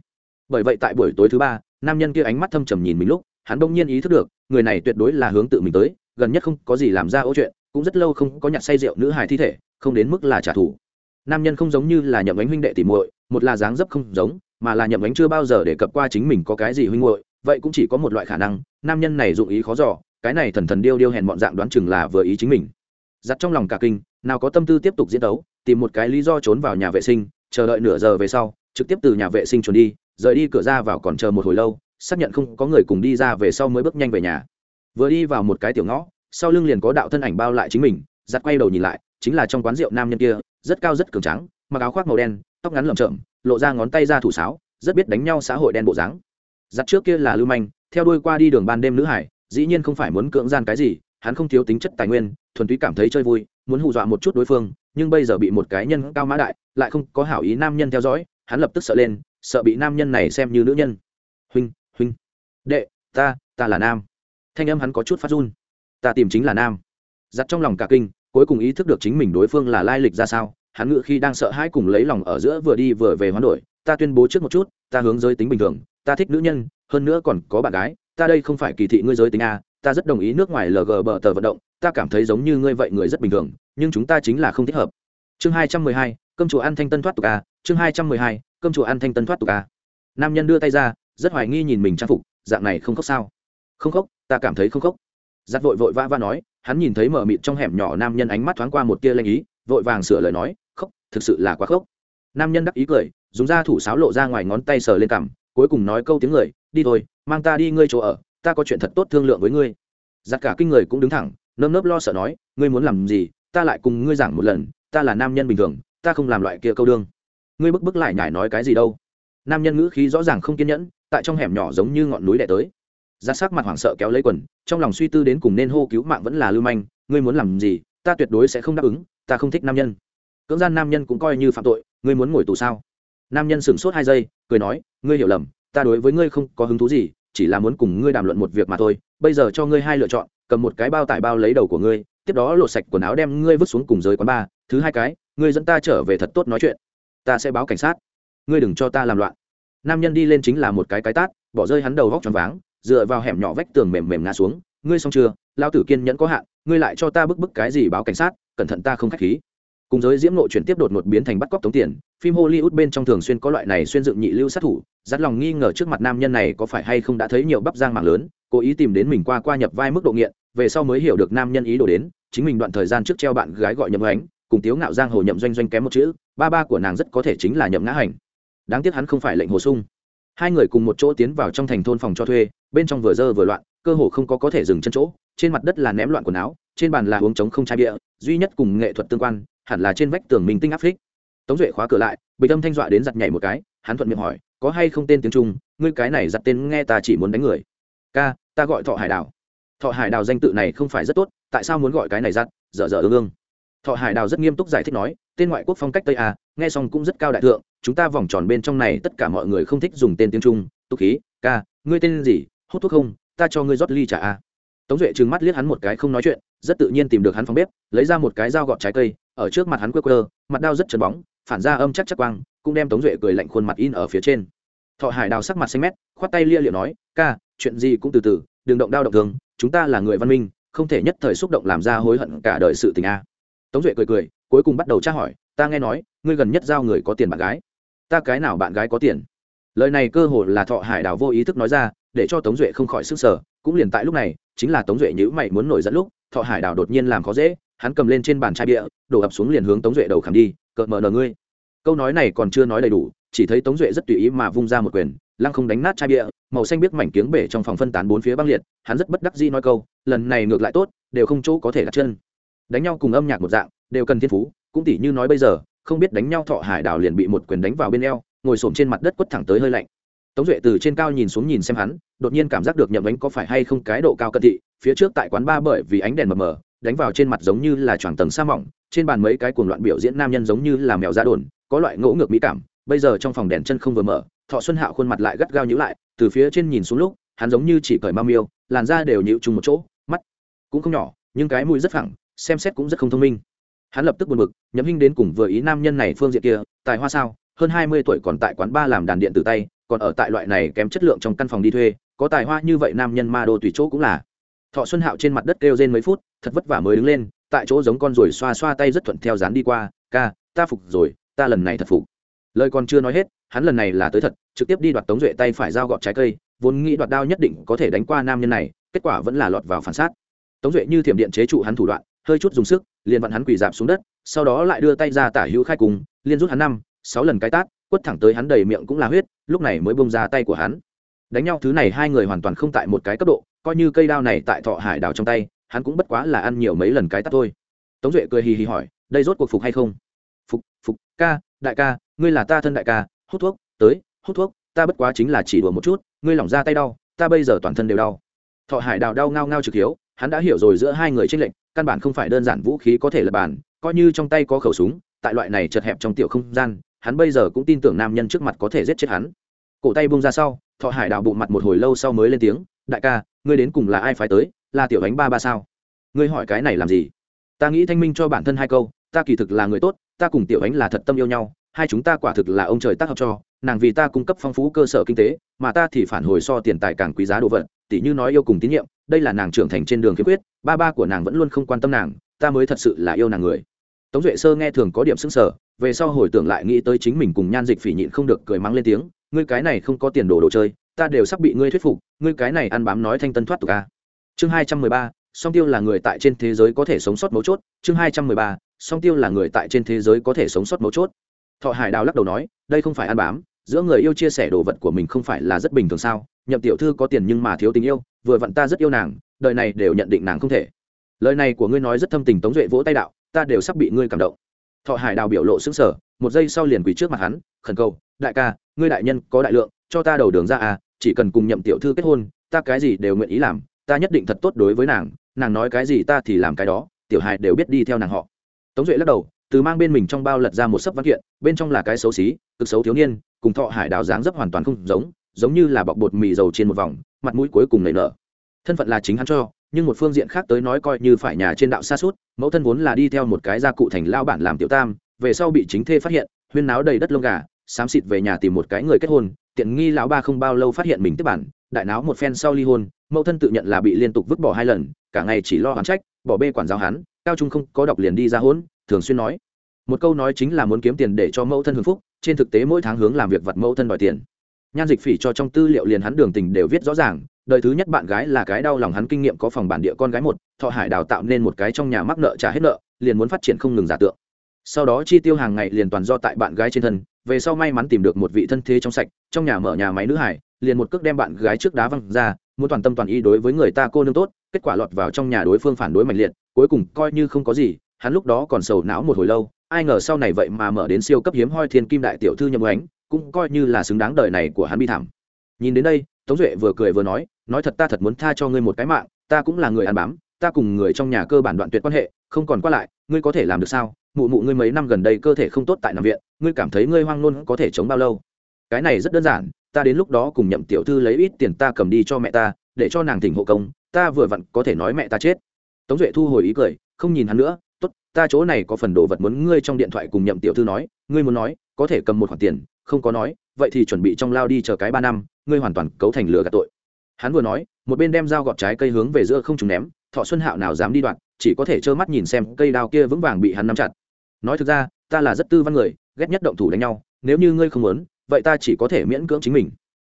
Bởi vậy tại buổi tối thứ ba nam nhân kia ánh mắt thâm trầm nhìn mình lúc, hắn đông nhiên ý thức được, người này tuyệt đối là hướng tự mình tới, gần nhất không có gì làm ra ô chuyện, cũng rất lâu không có nhặt say rượu nữ hài thi thể, không đến mức là trả thù. Nam nhân không giống như là nhậm ánh huynh đệ tỉ muội, một là dáng dấp không giống, mà là nhậm ánh chưa bao giờ để cập qua chính mình có cái gì huynh muội, vậy cũng chỉ có một loại khả năng, nam nhân này dụng ý khó dò, cái này thần thần điêu điêu hèn bọn dạng đoán chừng là vừa ý chính mình. Giặt trong lòng cả kinh, nào có tâm tư tiếp tục diễn đấu, tìm một cái lý do trốn vào nhà vệ sinh, chờ đợi nửa giờ về sau trực tiếp từ nhà vệ sinh trốn đi, rời đi cửa ra vào còn chờ một hồi lâu, xác nhận không có người cùng đi ra về sau mới bước nhanh về nhà. Vừa đi vào một cái tiểu ngõ, sau lưng liền có đạo thân ảnh bao lại chính mình giặt quay đầu nhìn lại, chính là trong quán rượu nam nhân kia, rất cao rất cường trắng mặc áo khoác màu đen, tóc ngắn lởm chởm, lộ ra ngón tay ra thủ sáo, rất biết đánh nhau xã hội đen bộ dáng. Giặt trước kia là lưu manh, theo đuôi qua đi đường ban đêm nữ hải, dĩ nhiên không phải muốn cưỡng gian cái gì, hắn không thiếu tính chất tài nguyên, thuần túy cảm thấy chơi vui, muốn hù dọa một chút đối phương, nhưng bây giờ bị một cái nhân cao mã đại, lại không có hảo ý nam nhân theo dõi hắn lập tức sợ lên, sợ bị nam nhân này xem như nữ nhân. Huynh huynh. Đệ, ta ta là nam. Thanh âm hắn có chút phát run. Ta tìm chính là nam. Giặt trong lòng cả kinh, cuối cùng ý thức được chính mình đối phương là lai lịch ra sao. Hắn ngự khi đang sợ hãi cùng lấy lòng ở giữa vừa đi vừa về hoán đổi. Ta tuyên bố trước một chút, ta hướng giới tính bình thường. Ta thích nữ nhân, hơn nữa còn có bạn gái. Ta đây không phải kỳ thị ngươi giới tính a. Ta rất đồng ý nước ngoài lg bờ tờ vận động. Ta cảm thấy giống như ngươi vậy người rất bình thường, nhưng chúng ta chính là không thích hợp. Chương hai trăm mười hai cơm chùa ăn thanh tân thoát tục a chương hai trăm mười hai, cơm chùa ăn thanh tân thoát tục a nam nhân đưa tay ra, rất hoài nghi nhìn mình trang phục, dạng này không khóc sao? Không khóc, ta cảm thấy không khóc. Giặt vội vội vã vã nói, hắn nhìn thấy mở mịt trong hẻm nhỏ nam nhân ánh mắt thoáng qua một tia lanh ý, vội vàng sửa lời nói, khóc, thực sự là quá khóc. Nam nhân đắc ý cười, dùng da thủ sáo lộ ra ngoài ngón tay sờ lên cằm, cuối cùng nói câu tiếng người, đi thôi, mang ta đi ngươi chỗ ở, ta có chuyện thật tốt thương lượng với ngươi. Giặt cả kinh người cũng đứng thẳng, nơm nớp lo sợ nói, ngươi muốn làm gì, ta lại cùng ngươi giảng một lần, ta là nam nhân bình thường ta không làm loại kia câu đương. Ngươi bức bức lại nhải nói cái gì đâu. Nam nhân ngữ khí rõ ràng không kiên nhẫn, tại trong hẻm nhỏ giống như ngọn núi đẻ tới. Ra sắc mặt hoảng sợ kéo lấy quần, trong lòng suy tư đến cùng nên hô cứu mạng vẫn là lưu manh, ngươi muốn làm gì, ta tuyệt đối sẽ không đáp ứng, ta không thích nam nhân. Cưỡng gian nam nhân cũng coi như phạm tội, ngươi muốn ngồi tù sao? Nam nhân sửng sốt hai giây, cười nói, ngươi hiểu lầm, ta đối với ngươi không có hứng thú gì, chỉ là muốn cùng ngươi đàm luận một việc mà thôi, bây giờ cho ngươi hai lựa chọn, cầm một cái bao tải bao lấy đầu của ngươi, tiếp đó lột sạch quần áo đem ngươi vứt xuống cùng giới quán ba thứ hai cái ngươi dẫn ta trở về thật tốt nói chuyện. Ta sẽ báo cảnh sát. Ngươi đừng cho ta làm loạn. Nam nhân đi lên chính là một cái cái tát, bỏ rơi hắn đầu góc tròn váng, dựa vào hẻm nhỏ vách tường mềm mềm ngã xuống. Ngươi xong chưa? Lao tử kiên nhẫn có hạn, ngươi lại cho ta bức bức cái gì báo cảnh sát, cẩn thận ta không k h á c h khí. Cùng giới diễm nội chuyển tiếp đột một biến thành bắt cóc tống tiền, phim hollywood bên trong thường xuyên có loại này xuyên dựng nhị lưu sát thủ, dắt lòng nghi ngờ trước mặt nam nhân này có phải hay không đã thấy nhiều bắp giang mạng lớn, cố ý tìm đến mình qua qua nhập vai mức độ nghiện, về sau mới hiểu được nam nhân ý đồ đến, chính mình đoạn thời gian trước treo bạn gái gọi nhập ánh cùng tiếu ngạo giang hồ nhậm doanh doanh kém một chữ, ba ba của nàng rất có thể chính là nhậm ngã hành. Đáng tiếc hắn không phải lệnh hồ sung. Hai người cùng một chỗ tiến vào trong thành thôn phòng cho thuê, bên trong vừa dơ vừa loạn, cơ hồ không có có thể dừng chân chỗ, trên mặt đất là ném loạn quần áo, trên bàn là uống trống không chai bia, duy nhất cùng nghệ thuật tương quan, hẳn là trên vách tường minh tinh áp phích. Tống duệ khóa cửa lại bị tâm thanh dọa đến giặt nhảy một cái, hắn thuận miệng hỏi, có hay không tên tiếng trung? Ngươi cái này giặt tên nghe ta chỉ muốn đánh người. Ca, ta gọi thọ hải đào. Thọ hải đào danh tự này không phải rất tốt, tại sao muốn gọi cái này giặt dở dở ương ương thọ hải đào rất nghiêm túc giải thích nói, tên ngoại quốc phong cách tây a, nghe xong cũng rất cao đại thượng, chúng ta vòng tròn bên trong này tất cả mọi người không thích dùng tên tiếng trung, tục khí, ca, ngươi tên gì, hút thuốc không, ta cho ngươi rót ly trà a. Tống duệ trừng mắt liếc hắn một cái không nói chuyện, rất tự nhiên tìm được hắn phòng bếp, lấy ra một cái dao gọt trái cây, ở trước mặt hắn quơ quơ, mặt đao rất trần bóng, phản ra âm chắc chắc quang, cũng đem tống duệ cười lạnh khuôn mặt in ở phía trên. Thọ hải đào sắc mặt xanh mét, khoát tay lia liệu nói, ca, chuyện gì cũng từ từ, đừng động đao động thường chúng ta là người văn minh, không thể nhất thời xúc động làm ra hối hận cả đời sự tình a tống duệ cười cười, cuối cùng bắt đầu tra hỏi, ta nghe nói, ngươi gần nhất giao người có tiền bạn gái. Ta cái nào bạn gái có tiền? Lời này cơ hồ là thọ hải đào vô ý thức nói ra, để cho tống duệ không khỏi sức sở cũng liền tại lúc này, chính là tống duệ nhữ mày muốn nổi dẫn lúc, thọ hải đào đột nhiên làm khó dễ, hắn cầm lên trên bàn chai bia, đổ ập xuống liền hướng tống duệ đầu khảm đi, cợt mờ nờ ngươi. Câu nói này còn chưa nói đầy đủ, chỉ thấy tống duệ rất tùy ý mà vung ra một quyền, lăng không đánh nát chai bia, màu xanh biết mảnh kiếng bể trong phòng phân tán bốn phía băng liệt, hắn rất bất đắc dĩ nói câu, lần này ngược lại tốt, đều không chỗ có thể đặt chân đánh nhau cùng âm nhạc một dạng, đều cần thiên phú, cũng tỉ như nói bây giờ, không biết đánh nhau thọ hải đảo liền bị một quyền đánh vào bên eo, ngồi xổm trên mặt đất quất thẳng tới hơi lạnh. Tống duệ từ trên cao nhìn xuống nhìn xem hắn, đột nhiên cảm giác được nhậm đánh có phải hay không cái độ cao cận thị, phía trước tại quán ba bởi vì ánh đèn mờ mờ, đánh vào trên mặt giống như là choàng tầng sa mỏng, trên bàn mấy cái cuồng loạn biểu diễn nam nhân giống như là mèo da đồn, có loại ngỗ ngược mỹ cảm, bây giờ trong phòng đèn chân không vừa mở, thọ xuân hạo khuôn mặt lại gắt gao nhữ lại, từ phía trên nhìn xuống lúc, hắn giống như chỉ cởi mau miêu, làn da đều nhịu chung một chỗ, mắt cũng không nhỏ, nhưng cái mũi rất phẳng xem xét cũng rất không thông minh. Hắn lập tức buồn bực, nhậm hinh đến cùng vừa ý nam nhân này phương diện kia, tài hoa sao, hơn hai mươi tuổi còn tại quán ba làm đàn điện từ tay, còn ở tại loại này kém chất lượng trong căn phòng đi thuê, có tài hoa như vậy nam nhân ma đô tùy chỗ cũng là. Thọ xuân hạo trên mặt đất kêu rên mấy phút, thật vất vả mới đứng lên, tại chỗ giống con ruồi xoa xoa tay rất thuận theo dán đi qua, ca, ta phục rồi, ta lần này thật phục. Lời còn chưa nói hết, hắn lần này là tới thật, trực tiếp đi đoạt tống duệ tay phải dao gọt trái cây, vốn nghĩ đoạt đao nhất định có thể đánh qua nam nhân này, kết quả vẫn là lọt vào phản sát tống duệ như thiểm điện chế trụ hắn thủ đoạn hơi chút dùng sức, liền vặn hắn quỳ dạp xuống đất, sau đó lại đưa tay ra tả hữu khai cùng, liên rút hắn năm, sáu lần cái tát, quất thẳng tới hắn đầy miệng cũng là huyết, lúc này mới bông ra tay của hắn. Đánh nhau thứ này hai người hoàn toàn không tại một cái cấp độ, coi như cây đao này tại thọ hải đào trong tay, hắn cũng bất quá là ăn nhiều mấy lần cái tát thôi. Tống duệ cười hì hì hỏi, đây rốt cuộc phục hay không? Phục phục, ca, đại ca, ngươi là ta thân đại ca, hút thuốc, tới, hút thuốc, ta bất quá chính là chỉ đùa một chút, ngươi lỏng ra tay đau, ta bây giờ toàn thân đều đau. Thọ hải đào đau ngao ngao trực hiếu hắn đã hiểu rồi giữa hai người tranh lệnh căn bản không phải đơn giản vũ khí có thể lập bàn, coi như trong tay có khẩu súng, tại loại này chật hẹp trong tiểu không gian, hắn bây giờ cũng tin tưởng nam nhân trước mặt có thể giết chết hắn. Cổ tay bung ra sau, thọ hải đào bụng mặt một hồi lâu sau mới lên tiếng, đại ca, ngươi đến cùng là ai phái tới, là tiểu ánh ba ba sao? Ngươi hỏi cái này làm gì? Ta nghĩ thanh minh cho bản thân hai câu, ta kỳ thực là người tốt, ta cùng tiểu ánh là thật tâm yêu nhau, hai chúng ta quả thực là ông trời tác hợp cho, nàng vì ta cung cấp phong phú cơ sở kinh tế, mà ta thì phản hồi so tiền tài càng quý giá đồ vật, tỉ như nói yêu cùng tín nhiệm đây là nàng trưởng thành trên đường khiếm khuyết, ba ba của nàng vẫn luôn không quan tâm nàng, ta mới thật sự là yêu nàng người. Tống duệ sơ nghe thường có điểm xứng sở về sau hồi tưởng lại nghĩ tới chính mình cùng nhan dịch phỉ nhịn không được cười mắng lên tiếng, ngươi cái này không có tiền đồ đồ chơi, ta đều sắp bị ngươi thuyết phục, ngươi cái này ăn bám nói thanh tân thoát tục ca chương hai trăm mười ba, song tiêu là người tại trên thế giới có thể sống sót mấu chốt. Chương hai trăm mười ba, song tiêu là người tại trên thế giới có thể sống sót mấu chốt. Thọ hải đào lắc đầu nói, đây không phải ăn bám, giữa người yêu chia sẻ đồ vật của mình không phải là rất bình thường sao? Nhậm tiểu thư có tiền nhưng mà thiếu tình yêu, vừa vặn ta rất yêu nàng, đời này đều nhận định nàng không thể. Lời này của ngươi nói rất thâm tình tống duệ vỗ tay đạo, ta đều sắp bị ngươi cảm động. Thọ hải đào biểu lộ xứng sở một giây sau liền quỳ trước mặt hắn, khẩn cầu, đại ca, ngươi đại nhân có đại lượng, cho ta đầu đường ra à chỉ cần cùng nhậm tiểu thư kết hôn, ta cái gì đều nguyện ý làm, ta nhất định thật tốt đối với nàng nàng nói cái gì ta thì làm cái đó, tiểu hải đều biết đi theo nàng họ. Tống duệ lắc đầu, từ mang bên mình trong bao lật ra một sấp văn kiện, bên trong là cái xấu xí, cực xấu thiếu niên, cùng thọ hải đào dáng dấp hoàn toàn không giống giống như là bọc bột mì dầu trên một vòng, mặt mũi cuối cùng nảy nở. Thân phận là chính hắn cho, nhưng một phương diện khác tới nói coi như phải nhà trên đạo xa suốt, mẫu thân vốn là đi theo một cái gia cụ thành lao bản làm tiểu tam, về sau bị chính thê phát hiện, huyên náo đầy đất lông gà, xám xịt về nhà tìm một cái người kết hôn, tiện nghi lão ba không bao lâu phát hiện mình tiếp bản, đại náo một phen sau ly hôn, mẫu thân tự nhận là bị liên tục vứt bỏ hai lần, cả ngày chỉ lo hắn trách, bỏ bê quản giáo hắn, cao trung không có đọc liền đi ra hôn, thường xuyên nói. Một câu nói chính là muốn kiếm tiền để cho mẫu thân hưởng phúc, trên thực tế mỗi tháng hướng làm việc vặt mẫu thân đòi tiền nhan dịch phỉ cho trong tư liệu liền hắn đường tình đều viết rõ ràng, đời thứ nhất bạn gái là cái đau lòng hắn kinh nghiệm có phòng bản địa con gái một, thọ hải đào tạo nên một cái trong nhà mắc nợ trả hết nợ, liền muốn phát triển không ngừng giả tượng. Sau đó chi tiêu hàng ngày liền toàn do tại bạn gái trên thân, về sau may mắn tìm được một vị thân thế trong sạch, trong nhà mở nhà máy nữ hải, liền một cước đem bạn gái trước đá văng ra, muốn toàn tâm toàn ý đối với người ta cô nương tốt, kết quả lọt vào trong nhà đối phương phản đối mạnh liệt, cuối cùng coi như không có gì, hắn lúc đó còn sầu não một hồi lâu, ai ngờ sau này vậy mà mở đến siêu cấp hiếm hoi thiên kim đại tiểu thư nhậm ánh cũng coi như là xứng đáng đời này của hắn bi thảm. Nhìn đến đây, tống duệ vừa cười vừa nói nói thật ta thật muốn tha cho ngươi một cái mạng, ta cũng là người ăn bám, ta cùng người trong nhà cơ bản đoạn tuyệt quan hệ, không còn qua lại, ngươi có thể làm được sao? Mụ mụ ngươi mấy năm gần đây cơ thể không tốt tại nằm viện, ngươi cảm thấy ngươi hoang nôn có thể chống bao lâu? Cái này rất đơn giản, ta đến lúc đó cùng nhậm tiểu thư lấy ít tiền ta cầm đi cho mẹ ta, để cho nàng thỉnh hộ công, ta vừa vặn có thể nói mẹ ta chết. Tống duệ thu hồi ý cười, không nhìn hắn nữa, tốt, ta chỗ này có phần đồ vật muốn ngươi trong điện thoại cùng nhậm tiểu thư nói, ngươi muốn nói, có thể cầm một khoản tiền không có nói, vậy thì chuẩn bị trong lao đi chờ cái ba năm, ngươi hoàn toàn cấu thành lừa gạt tội. Hắn vừa nói, một bên đem dao gọt trái cây hướng về giữa không trùng ném, thọ xuân hạo nào dám đi đoạn, chỉ có thể trơ mắt nhìn xem cây đao kia vững vàng bị hắn nắm chặt. Nói thực ra, ta là rất tư văn người, ghét nhất động thủ đánh nhau, nếu như ngươi không muốn, vậy ta chỉ có thể miễn cưỡng chính mình.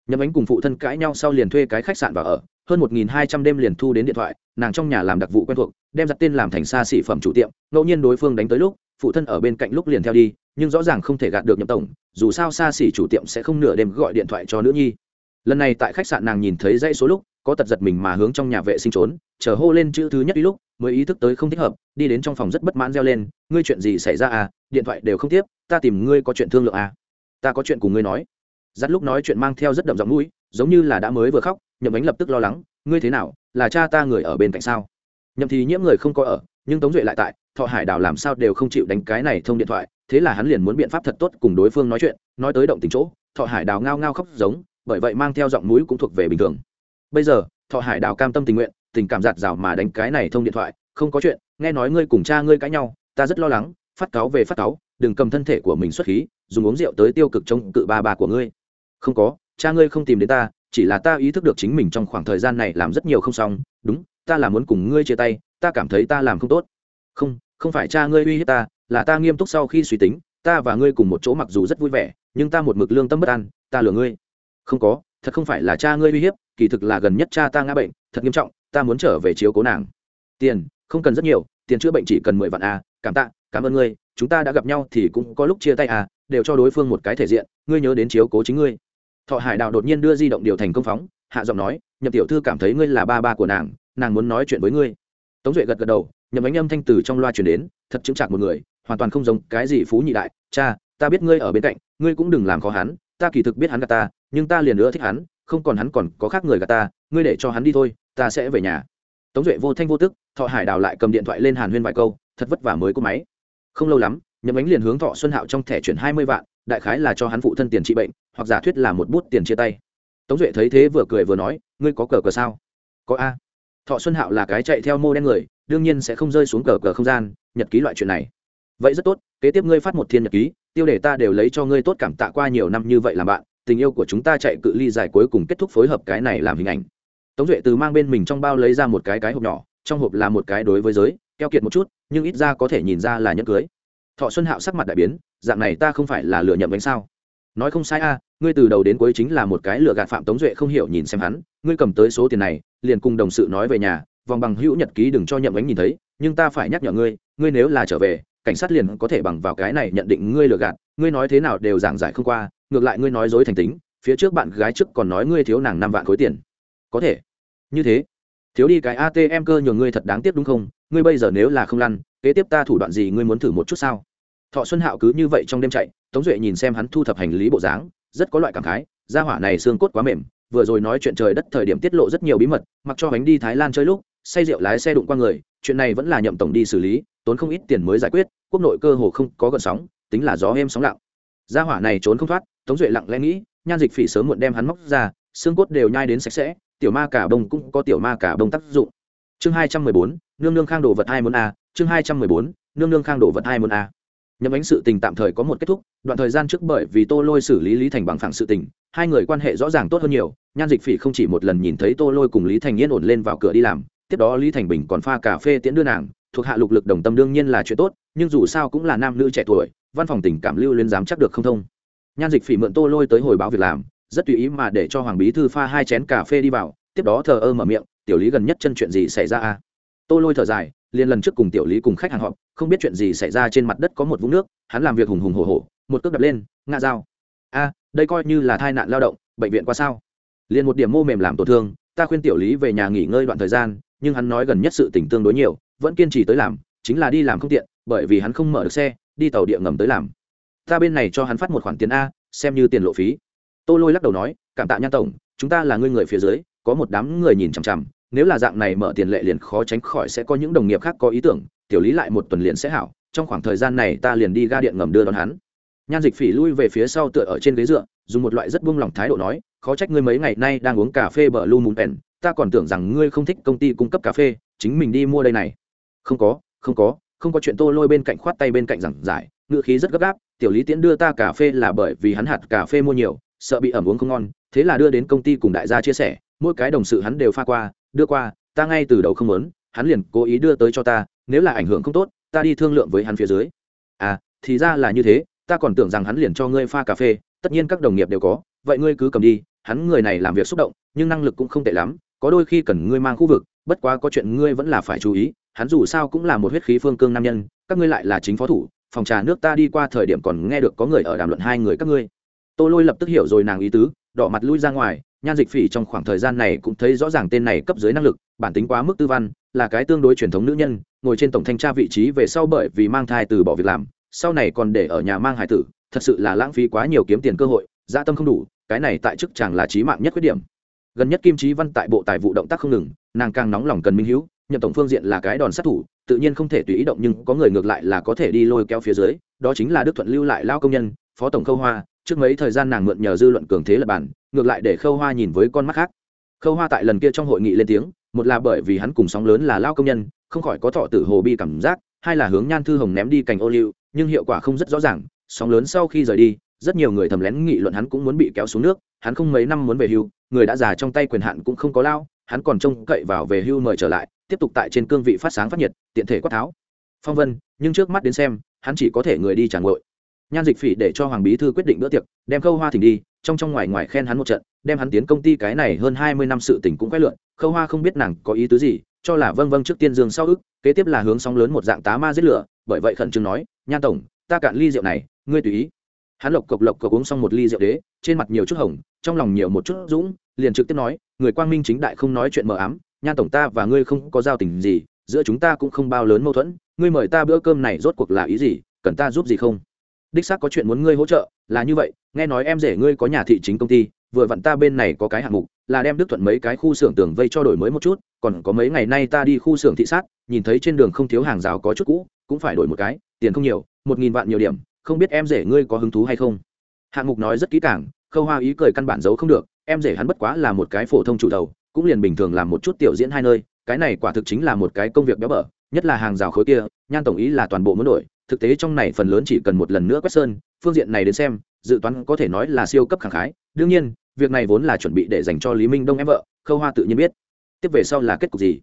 Nhậm ánh cùng phụ thân cãi nhau sau liền thuê cái khách sạn và ở, hơn một nghìn hai trăm đêm liền thu đến điện thoại, nàng trong nhà làm đặc vụ quen thuộc, đem giặt tên làm thành xa xỉ phẩm chủ tiệm, ngẫu nhiên đối phương đánh tới lúc phụ thân ở bên cạnh lúc liền theo đi, nhưng rõ ràng không thể gạt được nhậm tổng, dù sao xa xỉ chủ tiệm sẽ không nửa đêm gọi điện thoại cho nữ nhi. Lần này tại khách sạn nàng nhìn thấy dãy số lúc, có tật giật mình mà hướng trong nhà vệ sinh trốn, chờ hô lên chữ thứ nhất đi lúc, mới ý thức tới không thích hợp, đi đến trong phòng rất bất mãn reo lên, ngươi chuyện gì xảy ra à? Điện thoại đều không tiếp, ta tìm ngươi có chuyện thương lượng à? Ta có chuyện cùng ngươi nói. Dắt lúc nói chuyện mang theo rất đậm giọng mũi, giống như là đã mới vừa khóc, nhậm ánh lập tức lo lắng, ngươi thế nào? Là cha ta người ở bên cạnh sao? Nhậm thì nhiễm người không có ở, nhưng tống duệ lại tại thọ hải đào làm sao đều không chịu đánh cái này thông điện thoại, thế là hắn liền muốn biện pháp thật tốt cùng đối phương nói chuyện, nói tới động tình chỗ, thọ hải đào ngao ngao khóc giống, bởi vậy mang theo giọng mũi cũng thuộc về bình thường. Bây giờ, thọ hải đào cam tâm tình nguyện, tình cảm giạt rào mà đánh cái này thông điện thoại, không có chuyện, nghe nói ngươi cùng cha ngươi cãi nhau, ta rất lo lắng, phát cáo về phát cáo đừng cầm thân thể của mình xuất khí, dùng uống rượu tới tiêu cực chống cự ba bà của ngươi. Không có, cha ngươi không tìm đến ta, chỉ là ta ý thức được chính mình trong khoảng thời gian này làm rất nhiều không xong, đúng, ta là muốn cùng ngươi chia tay, ta cảm thấy ta làm không tốt không không phải cha ngươi uy hiếp ta, là ta nghiêm túc sau khi suy tính, ta và ngươi cùng một chỗ mặc dù rất vui vẻ, nhưng ta một mực lương tâm bất an, ta lừa ngươi. Không có, thật không phải là cha ngươi uy hiếp, kỳ thực là gần nhất cha ta ngã bệnh, thật nghiêm trọng, ta muốn trở về chiếu cố nàng. Tiền, không cần rất nhiều, tiền chữa bệnh chỉ cần mười vạn a, cảm tạ, cảm ơn ngươi, chúng ta đã gặp nhau thì cũng có lúc chia tay à đều cho đối phương một cái thể diện, ngươi nhớ đến chiếu cố chính ngươi. Thọ hải đạo đột nhiên đưa di động điều thành công phóng, hạ giọng nói, nhậm tiểu thư cảm thấy ngươi là ba ba của nàng nàng muốn nói chuyện với ngươi. Tống duệ gật gật đầu nhầm ánh âm thanh từ trong loa chuyển đến, thật chứng chạc một người, hoàn toàn không giống cái gì phú nhị đại, cha, ta biết ngươi ở bên cạnh, ngươi cũng đừng làm khó hắn, ta kỳ thực biết hắn gà ta, nhưng ta liền nữa thích hắn, không còn hắn còn có khác người gà ta, ngươi để cho hắn đi thôi, ta sẽ về nhà. Tống duệ vô thanh vô tức, thọ hải đào lại cầm điện thoại lên hàn huyên vài câu, thật vất vả mới có máy. Không lâu lắm, nhậm ánh liền hướng thọ xuân hạo trong thẻ chuyển hai mươi vạn, đại khái là cho hắn phụ thân tiền trị bệnh, hoặc giả thuyết là một bút tiền chia tay. Tống duệ thấy thế vừa cười vừa nói, ngươi có cờ cờ sao? Có a. Thọ xuân hạo là cái chạy theo mô đen người đương nhiên sẽ không rơi xuống cờ cờ không gian, nhật ký loại chuyện này. Vậy rất tốt, kế tiếp ngươi phát một thiên nhật ký, tiêu đề ta đều lấy cho ngươi tốt cảm tạ qua nhiều năm như vậy làm bạn, tình yêu của chúng ta chạy cự ly dài cuối cùng kết thúc phối hợp cái này làm hình ảnh. Tống duệ từ mang bên mình trong bao lấy ra một cái cái hộp nhỏ, trong hộp là một cái đối với giới, keo kiệt một chút, nhưng ít ra có thể nhìn ra là nhẫn cưới. Thọ xuân hạo sắc mặt đại biến, dạng này ta không phải là lựa nhậm bánh sao? Nói không sai a, ngươi từ đầu đến cuối chính là một cái lựa gạt phạm tống duệ không hiểu nhìn xem hắn, ngươi cầm tới số tiền này, liền cùng đồng sự nói về nhà vòng bằng hữu nhật ký đừng cho nhậm bánh nhìn thấy, nhưng ta phải nhắc nhở ngươi ngươi nếu là trở về, cảnh sát liền có thể bằng vào cái này nhận định ngươi lừa gạt, ngươi nói thế nào đều giảng giải không qua, ngược lại ngươi nói dối thành tính, phía trước bạn gái trước còn nói ngươi thiếu nàng năm vạn khối tiền. Có thể. Như thế. Thiếu đi cái atm cơ nhường ngươi thật đáng tiếc đúng không? Ngươi bây giờ nếu là không lăn, kế tiếp ta thủ đoạn gì ngươi muốn thử một chút sao? Thọ xuân hạo cứ như vậy trong đêm chạy, tống duệ nhìn xem hắn thu thập hành lý bộ dáng, rất có loại cảm khái, gia hỏa này xương cốt quá mềm, vừa rồi nói chuyện trời đất thời điểm tiết lộ rất nhiều bí mật, mặc cho bánh đi thái lan chơi lúc say rượu lái xe đụng qua người, chuyện này vẫn là nhậm tổng đi xử lý, tốn không ít tiền mới giải quyết, quốc nội cơ hồ không có gợn sóng, tính là gió êm sóng lặng. Gia hỏa này trốn không thoát, tống duệ lặng lẽ nghĩ, nhan dịch phỉ sớm muộn đem hắn móc ra, xương cốt đều nhai đến sạch sẽ, tiểu ma cả bông cũng có tiểu ma cả bông tác dụng. Chương hai trăm mười bốn, nương nương khang đồ vật hai muốn a, chương hai trăm mười bốn, nương nương khang đồ vật hai muốn a. Nhậm ánh sự tình tạm thời có một kết thúc, đoạn thời gian trước bởi vì tô lôi xử lý lý thành bằng phẳng sự tình, hai người quan hệ rõ ràng tốt hơn nhiều, nhan dịch phỉ không chỉ một lần nhìn thấy tô lôi cùng lý thành yên ổn lên vào cửa đi làm tiếp đó lý thành bình còn pha cà phê tiễn đưa nàng, thuộc hạ lục lực đồng tâm đương nhiên là chuyện tốt, nhưng dù sao cũng là nam nữ trẻ tuổi, văn phòng tình cảm lưu liên dám chắc được không thông. Nhan dịch phỉ mượn tô lôi tới hồi báo việc làm, rất tùy ý mà để cho hoàng bí thư pha hai chén cà phê đi vào, tiếp đó thờ ơ mở miệng, tiểu lý gần nhất chân chuyện gì xảy ra a tô lôi thở dài, liền lần trước cùng tiểu lý cùng khách hàng họp, không biết chuyện gì xảy ra trên mặt đất có một vũng nước, hắn làm việc hùng hùng hồ hồ một cước đập lên, ngã dao. A, đây coi như là tai nạn lao động, bệnh viện qua sao? Liền một điểm mô mềm làm tổn thương, ta khuyên tiểu lý về nhà nghỉ ngơi đoạn thời gian nhưng hắn nói gần nhất sự tỉnh tương đối nhiều, vẫn kiên trì tới làm, chính là đi làm không tiện, bởi vì hắn không mở được xe, đi tàu địa ngầm tới làm. Ta bên này cho hắn phát một khoản tiền a, xem như tiền lộ phí. Tô lôi lắc đầu nói, cảm tạ nhan tổng, chúng ta là người người phía dưới, có một đám người nhìn chằm chằm, nếu là dạng này mở tiền lệ liền khó tránh khỏi sẽ có những đồng nghiệp khác có ý tưởng, tiểu lý lại một tuần liền sẽ hảo, trong khoảng thời gian này ta liền đi ga điện ngầm đưa đón hắn. Nhan dịch phỉ lui về phía sau tựa ở trên ghế dựa, dùng một loại rất buông lỏng thái độ nói, khó trách ngươi mấy ngày nay đang uống cà phê bờ lu mùn pèn ta còn tưởng rằng ngươi không thích công ty cung cấp cà phê, chính mình đi mua đây này. Không có không có không có chuyện tô lôi bên cạnh khoát tay bên cạnh giảng giải, ngựa khí rất gấp gáp, tiểu lý tiễn đưa ta cà phê là bởi vì hắn hạt cà phê mua nhiều, sợ bị ẩm uống không ngon, thế là đưa đến công ty cùng đại gia chia sẻ, mỗi cái đồng sự hắn đều pha qua, đưa qua, ta ngay từ đầu không muốn, hắn liền cố ý đưa tới cho ta, nếu là ảnh hưởng không tốt, ta đi thương lượng với hắn phía dưới. À thì ra là như thế, ta còn tưởng rằng hắn liền cho ngươi pha cà phê, tất nhiên các đồng nghiệp đều có, vậy ngươi cứ cầm đi, hắn người này làm việc xúc động, nhưng năng lực cũng không tệ lắm có đôi khi cần ngươi mang khu vực, bất quá có chuyện ngươi vẫn là phải chú ý, hắn dù sao cũng là một huyết khí phương cương nam nhân, các ngươi lại là chính phó thủ, phòng trà nước ta đi qua thời điểm còn nghe được có người ở đàm luận hai người các ngươi. Tô lôi lập tức hiểu rồi nàng ý tứ, đỏ mặt lui ra ngoài, nhan dịch phỉ trong khoảng thời gian này cũng thấy rõ ràng tên này cấp dưới năng lực, bản tính quá mức tư văn, là cái tương đối truyền thống nữ nhân, ngồi trên tổng thanh tra vị trí về sau bởi vì mang thai từ bỏ việc làm, sau này còn để ở nhà mang hải tử, thật sự là lãng phí quá nhiều kiếm tiền cơ hội gia tâm không đủ, cái này tại chức chàng là trí mạng nhất khuyết điểm gần nhất kim trí văn tại bộ tài vụ động tác không ngừng, nàng càng nóng lòng cần minh hữu nhậm tổng phương diện là cái đòn sát thủ, tự nhiên không thể tùy ý động nhưng có người ngược lại là có thể đi lôi kéo phía dưới, đó chính là đức thuận lưu lại lao công nhân, phó tổng khâu hoa, trước mấy thời gian nàng mượn nhờ dư luận cường thế lập bản, ngược lại để khâu hoa nhìn với con mắt khác. Khâu hoa tại lần kia trong hội nghị lên tiếng, một là bởi vì hắn cùng sóng lớn là lao công nhân, không khỏi có thọ tử hồ bi cảm giác, hai là hướng nhan thư hồng ném đi cành ô liu, nhưng hiệu quả không rất rõ ràng, sóng lớn sau khi rời đi, rất nhiều người thầm lén nghị luận hắn cũng muốn bị kéo xuống nước, hắn không mấy năm muốn về hưu người đã già trong tay quyền hạn cũng không có lao, hắn còn trông cậy vào về hưu mời trở lại, tiếp tục tại trên cương vị phát sáng phát nhiệt, tiện thể quát tháo. Phong vân, nhưng trước mắt đến xem, hắn chỉ có thể người đi trả ngội. Nhan dịch phỉ để cho hoàng bí thư quyết định bữa tiệc, đem khâu hoa thỉnh đi, trong trong ngoài ngoài khen hắn một trận, đem hắn tiến công ty cái này hơn hai mươi năm sự tình cũng quét lượn. Khâu hoa không biết nàng có ý tứ gì, cho là vâng vâng trước tiên dương sau ức, kế tiếp là hướng sóng lớn một dạng tá ma giết lửa, bởi vậy khẩn trương nói, nhan tổng, ta cạn ly rượu này, ngươi tùy ý hắn lộc cộc lộc cộc uống xong một ly rượu đế, trên mặt nhiều chút hồng, trong lòng nhiều một chút dũng, liền trực tiếp nói, người quang minh chính đại không nói chuyện mờ ám nhan tổng ta và ngươi không có giao tình gì, giữa chúng ta cũng không bao lớn mâu thuẫn, ngươi mời ta bữa cơm này rốt cuộc là ý gì, cần ta giúp gì không? Đích xác có chuyện muốn ngươi hỗ trợ, là như vậy, nghe nói em rể ngươi có nhà thị chính công ty, vừa vặn ta bên này có cái hạng mục, là đem đức thuận mấy cái khu xưởng tường vây cho đổi mới một chút, còn có mấy ngày nay ta đi khu xưởng thị sát, nhìn thấy trên đường không thiếu hàng rào có chút cũ, cũng phải đổi một cái, tiền không nhiều, một nghìn vạn nhiều điểm không biết em rể ngươi có hứng thú hay không? Hạng mục nói rất kỹ càng, khâu hoa ý cười căn bản giấu không được, em rể hắn bất quá là một cái phổ thông chủ đầu, cũng liền bình thường làm một chút tiểu diễn hai nơi, cái này quả thực chính là một cái công việc béo bở, nhất là hàng rào khối kia, nhan tổng ý là toàn bộ muốn đổi, thực tế trong này phần lớn chỉ cần một lần nữa quét sơn, phương diện này đến xem, dự toán có thể nói là siêu cấp khẳng khái, đương nhiên, việc này vốn là chuẩn bị để dành cho lý minh đông em vợ, khâu hoa tự nhiên biết. Tiếp về sau là kết cục gì?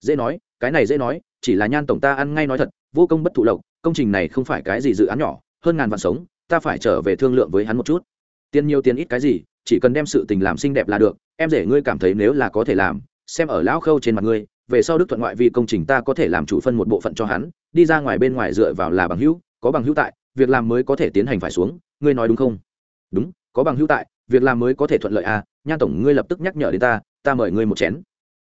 Dễ nói, cái này dễ nói, chỉ là nhan tổng ta ăn ngay nói thật, vô công bất thụ lộc, công trình này không phải cái gì dự án nhỏ hơn ngàn vạn sống, ta phải trở về thương lượng với hắn một chút. Tiền nhiều tiền ít cái gì, chỉ cần đem sự tình làm xinh đẹp là được, em rể ngươi cảm thấy nếu là có thể làm, xem ở lão khâu trên mặt ngươi, về sau đức thuận ngoại vì công trình ta có thể làm chủ phân một bộ phận cho hắn, đi ra ngoài bên ngoài dựa vào là bằng hữu, có bằng hữu tại, việc làm mới có thể tiến hành phải xuống, ngươi nói đúng không? Đúng, có bằng hữu tại, việc làm mới có thể thuận lợi à nhan tổng ngươi lập tức nhắc nhở đến ta ta mời ngươi một chén.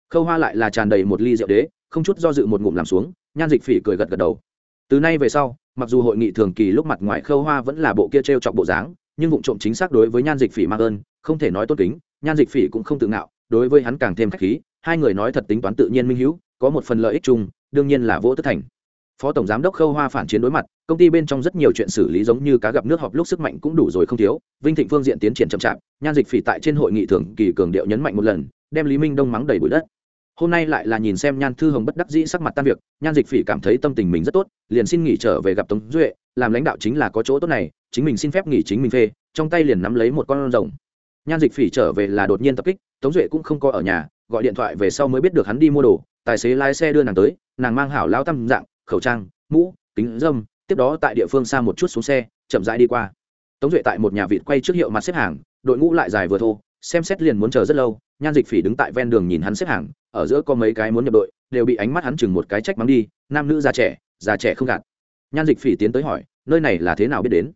Khâu hoa lại là tràn đầy một ly rượu đế, không chút do dự một ngụm làm xuống, nhan dịch phỉ cười gật gật đầu. Từ nay về sau mặc dù hội nghị thường kỳ lúc mặt ngoài khâu hoa vẫn là bộ kia t r e o chọc bộ dáng, nhưng vụ trộm chính xác đối với nhan dịch phỉ mang ơn, không thể nói tốt kính, nhan dịch phỉ cũng không tự ngạo, đối với hắn càng thêm k h á c h khí, hai người nói thật tính toán tự nhiên minh hữu có một phần lợi ích chung, đương nhiên là vỗ tất thành. Phó tổng giám đốc khâu hoa phản chiến đối mặt, công ty bên trong rất nhiều chuyện xử lý giống như cá gặp nước họp lúc sức mạnh cũng đủ rồi không thiếu, vinh thịnh phương diện tiến triển chậm chạp, nhan dịch phỉ tại trên hội nghị thường kỳ cường điệu nhấn mạnh một lần, đem lý minh đông mắng đầy bụi đất hôm nay lại là nhìn xem nhan thư hồng bất đắc dĩ sắc mặt tan việc, nhan dịch phỉ cảm thấy tâm tình mình rất tốt, liền xin nghỉ trở về gặp tống duệ, làm lãnh đạo chính là có chỗ tốt này, chính mình xin phép nghỉ chính mình phê, trong tay liền nắm lấy một con rồng. Nhan dịch phỉ trở về là đột nhiên tập kích, tống duệ cũng không có ở nhà, gọi điện thoại về sau mới biết được hắn đi mua đồ, tài xế lái xe đưa nàng tới, nàng mang hảo lao tâm dạng, khẩu trang, mũ, kính dâm tiếp đó tại địa phương xa một chút xuống xe, chậm rãi đi qua. Tống duệ tại một nhà vịt quay trước hiệu mặt xếp hàng, đội ngũ lại dài vừa thô, xem xét liền muốn chờ rất lâu, nhan dịch phỉ đứng tại ven đường nhìn hắn xếp hàng ở giữa có mấy cái muốn nhập đội, đều bị ánh mắt hắn chừng một cái trách mắng đi, nam nữ già trẻ già trẻ không gạt. Nhan dịch phỉ tiến tới hỏi, nơi này là thế nào biết đến?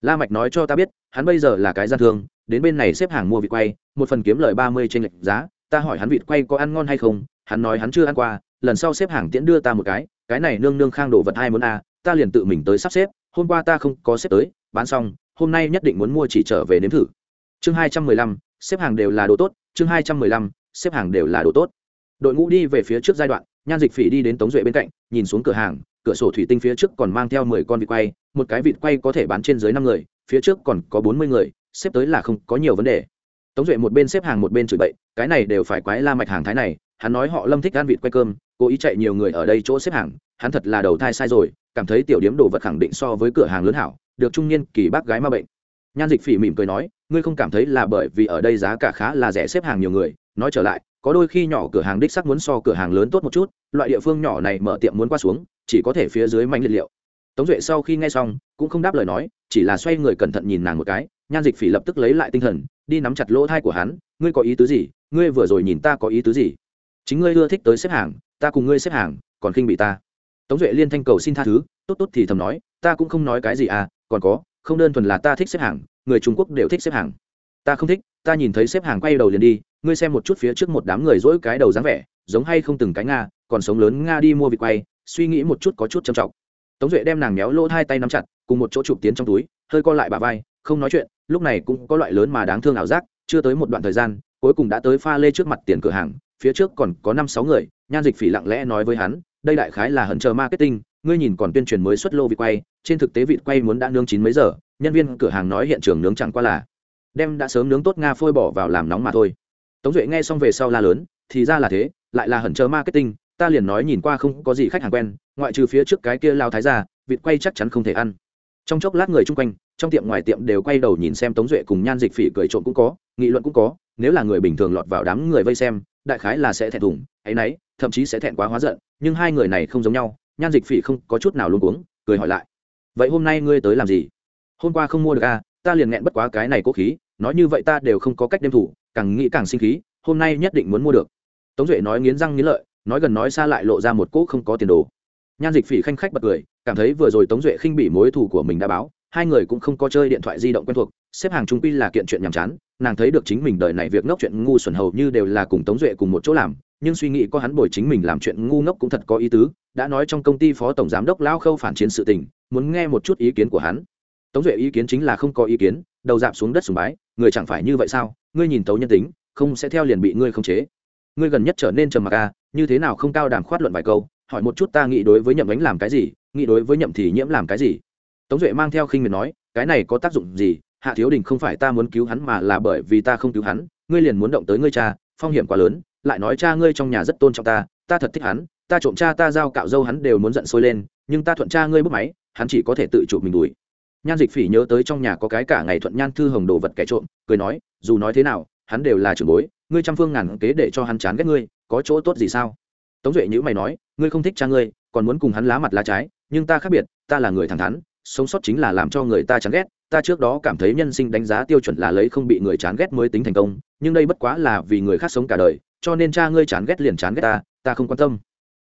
La mạch nói cho ta biết, hắn bây giờ là cái gian thương, đến bên này xếp hàng mua vịt quay, một phần kiếm lời ba mươi trên lệch giá, ta hỏi hắn vịt quay có ăn ngon hay không, hắn nói hắn chưa ăn qua, lần sau xếp hàng tiễn đưa ta một cái cái này nương nương khang đồ vật hai muốn a ta liền tự mình tới sắp xếp, hôm qua ta không có xếp tới, bán xong, hôm nay nhất định muốn mua chỉ trở về nếm thử. Chương hai trăm mười lăm, xếp hàng đều là đồ tốt, chương hai trăm mười lăm, xếp hàng đều là đồ tốt đội ngũ đi về phía trước giai đoạn, nhan dịch phỉ đi đến tống duệ bên cạnh, nhìn xuống cửa hàng, cửa sổ thủy tinh phía trước còn mang theo mười con vịt quay, một cái vịt quay có thể bán trên dưới năm người, phía trước còn có bốn mươi người, xếp tới là không có nhiều vấn đề. Tống duệ một bên xếp hàng một bên chửi bậy, cái này đều phải quái la mạch hàng thái này, hắn nói họ lâm thích ăn vịt quay cơm, cố ý chạy nhiều người ở đây chỗ xếp hàng, hắn thật là đầu thai sai rồi, cảm thấy tiểu điếm đồ vật khẳng định so với cửa hàng lớn hảo, được trung niên kỳ bác gái ma bệnh. Nhan dịch phỉ mỉm cười nói, ngươi không cảm thấy là bởi vì ở đây giá cả khá là rẻ xếp hàng nhiều người, nói trở lại có đôi khi nhỏ cửa hàng đích sắc muốn so cửa hàng lớn tốt một chút, loại địa phương nhỏ này mở tiệm muốn qua xuống, chỉ có thể phía dưới manh liệt liệu. Tống duệ sau khi nghe xong, cũng không đáp lời nói, chỉ là xoay người cẩn thận nhìn nàng một cái, nhan dịch phỉ lập tức lấy lại tinh thần, đi nắm chặt lỗ thai của hắn, ngươi có ý tứ gì? Ngươi vừa rồi nhìn ta có ý tứ gì? Chính ngươi ưa thích tới xếp hàng, ta cùng ngươi xếp hàng, còn khinh bị ta. Tống duệ liên thanh cầu xin tha thứ, tốt tốt thì thầm nói, ta cũng không nói cái gì à còn có, không đơn thuần là ta thích xếp hàng, người trung quốc đều thích xếp hàng ta không thích, ta nhìn thấy xếp hàng quay đầu liền đi, ngươi xem một chút phía trước một đám người dỗi cái đầu dáng vẻ, giống hay không từng cái nga, còn sống lớn nga đi mua vịt quay, suy nghĩ một chút có chút trầm trọng. Tống duệ đem nàng méo lỗ hai tay nắm chặt, cùng một chỗ chụp tiến trong túi, hơi co lại bà vai, không nói chuyện, lúc này cũng có loại lớn mà đáng thương ảo giác, chưa tới một đoạn thời gian, cuối cùng đã tới pha lê trước mặt tiền cửa hàng, phía trước còn có năm sáu người, nhan dịch phỉ lặng lẽ nói với hắn, đây đại khái là hận chờ marketing, ngươi nhìn còn tuyên truyền mới xuất lô vịt quay, trên thực tế vịt quay muốn đã nướng chín mấy giờ, nhân viên cửa hàng nói hiện trường nướng chẳng qua là đem đã sớm nướng tốt nga phôi bỏ vào làm nóng mà thôi. Tống duệ nghe xong về sau la lớn thì ra là thế lại là hận chờ marketing ta liền nói nhìn qua không có gì khách hàng quen ngoại trừ phía trước cái kia lao thái ra vịt quay chắc chắn không thể ăn. Trong chốc lát người chung quanh trong tiệm ngoài tiệm đều quay đầu nhìn xem tống duệ cùng nhan dịch phỉ cười trộm cũng có nghị luận cũng có nếu là người bình thường lọt vào đám người vây xem đại khái là sẽ thẹn thùng ấ y thậm chí sẽ thẹn quá hóa giận nhưng hai người này không giống nhau nhan dịch phỉ không có chút nào luôn cuống, cười hỏi lại. Vậy hôm nay ngươi tới làm gì? Hôm qua không mua được à ta liền nghẹn bất quá cái này cố khí, nói như vậy ta đều không có cách đem thủ, càng nghĩ càng sinh khí, hôm nay nhất định muốn mua được. Tống duệ nói nghiến răng nghiến lợi, nói gần nói xa lại lộ ra một cỗ không có tiền đồ. Nhan dịch phỉ khanh khách bật cười, cảm thấy vừa rồi tống duệ khinh bị mối thủ của mình đã báo, hai người cũng không có chơi điện thoại di động quen thuộc, xếp hàng trung pi là kiện chuyện nhàm chán, nàng thấy được chính mình đời này việc ngốc chuyện ngu xuẩn hầu như đều là cùng tống duệ cùng một chỗ làm, nhưng suy nghĩ có hắn bồi chính mình làm chuyện ngu ngốc cũng thật có ý tứ, đã nói trong công ty phó tổng giám đốc lao khâu phản chiến sự tình, muốn nghe một chút ý kiến của hắn tống duệ ý kiến chính là không có ý kiến, đầu dạp xuống đất sùng bái, người chẳng phải như vậy sao? Ngươi nhìn tấu nhân tính, không sẽ theo liền bị ngươi khống chế. Ngươi gần nhất trở nên trầm mặc à như thế nào không cao đàm khoát luận vài câu, hỏi một chút ta nghĩ đối với nhậm ánh làm cái gì, nghĩ đối với nhậm thì nhiễm làm cái gì? Tống duệ mang theo khinh miệt nói, cái này có tác dụng gì? Hạ thiếu đình không phải ta muốn cứu hắn mà là bởi vì ta không cứu hắn, ngươi liền muốn động tới ngươi cha, phong hiểm quá lớn, lại nói cha ngươi trong nhà rất tôn trọng ta ta thật thích hắn, ta trộm cha ta giao cạo dâu hắn đều muốn giận sôi lên, nhưng ta thuận cha ngươi bước máy, hắn chỉ có thể tự chụp mình đuổi nhan dịch phỉ nhớ tới trong nhà có cái cả ngày thuận nhan thư hồng đồ vật kẻ trộm, cười nói, dù nói thế nào, hắn đều là trưởng bối, ngươi trăm phương ngàn kế để cho hắn chán ghét ngươi, có chỗ tốt gì sao? Tống duệ nhữ mày nói, ngươi không thích cha ngươi, còn muốn cùng hắn lá mặt lá trái, nhưng ta khác biệt, ta là người thẳng thắn, sống sót chính là làm cho người ta chán ghét, ta trước đó cảm thấy nhân sinh đánh giá tiêu chuẩn là lấy không bị người chán ghét mới tính thành công, nhưng đây bất quá là vì người khác sống cả đời, cho nên cha ngươi chán ghét liền chán ghét ta ta không quan tâm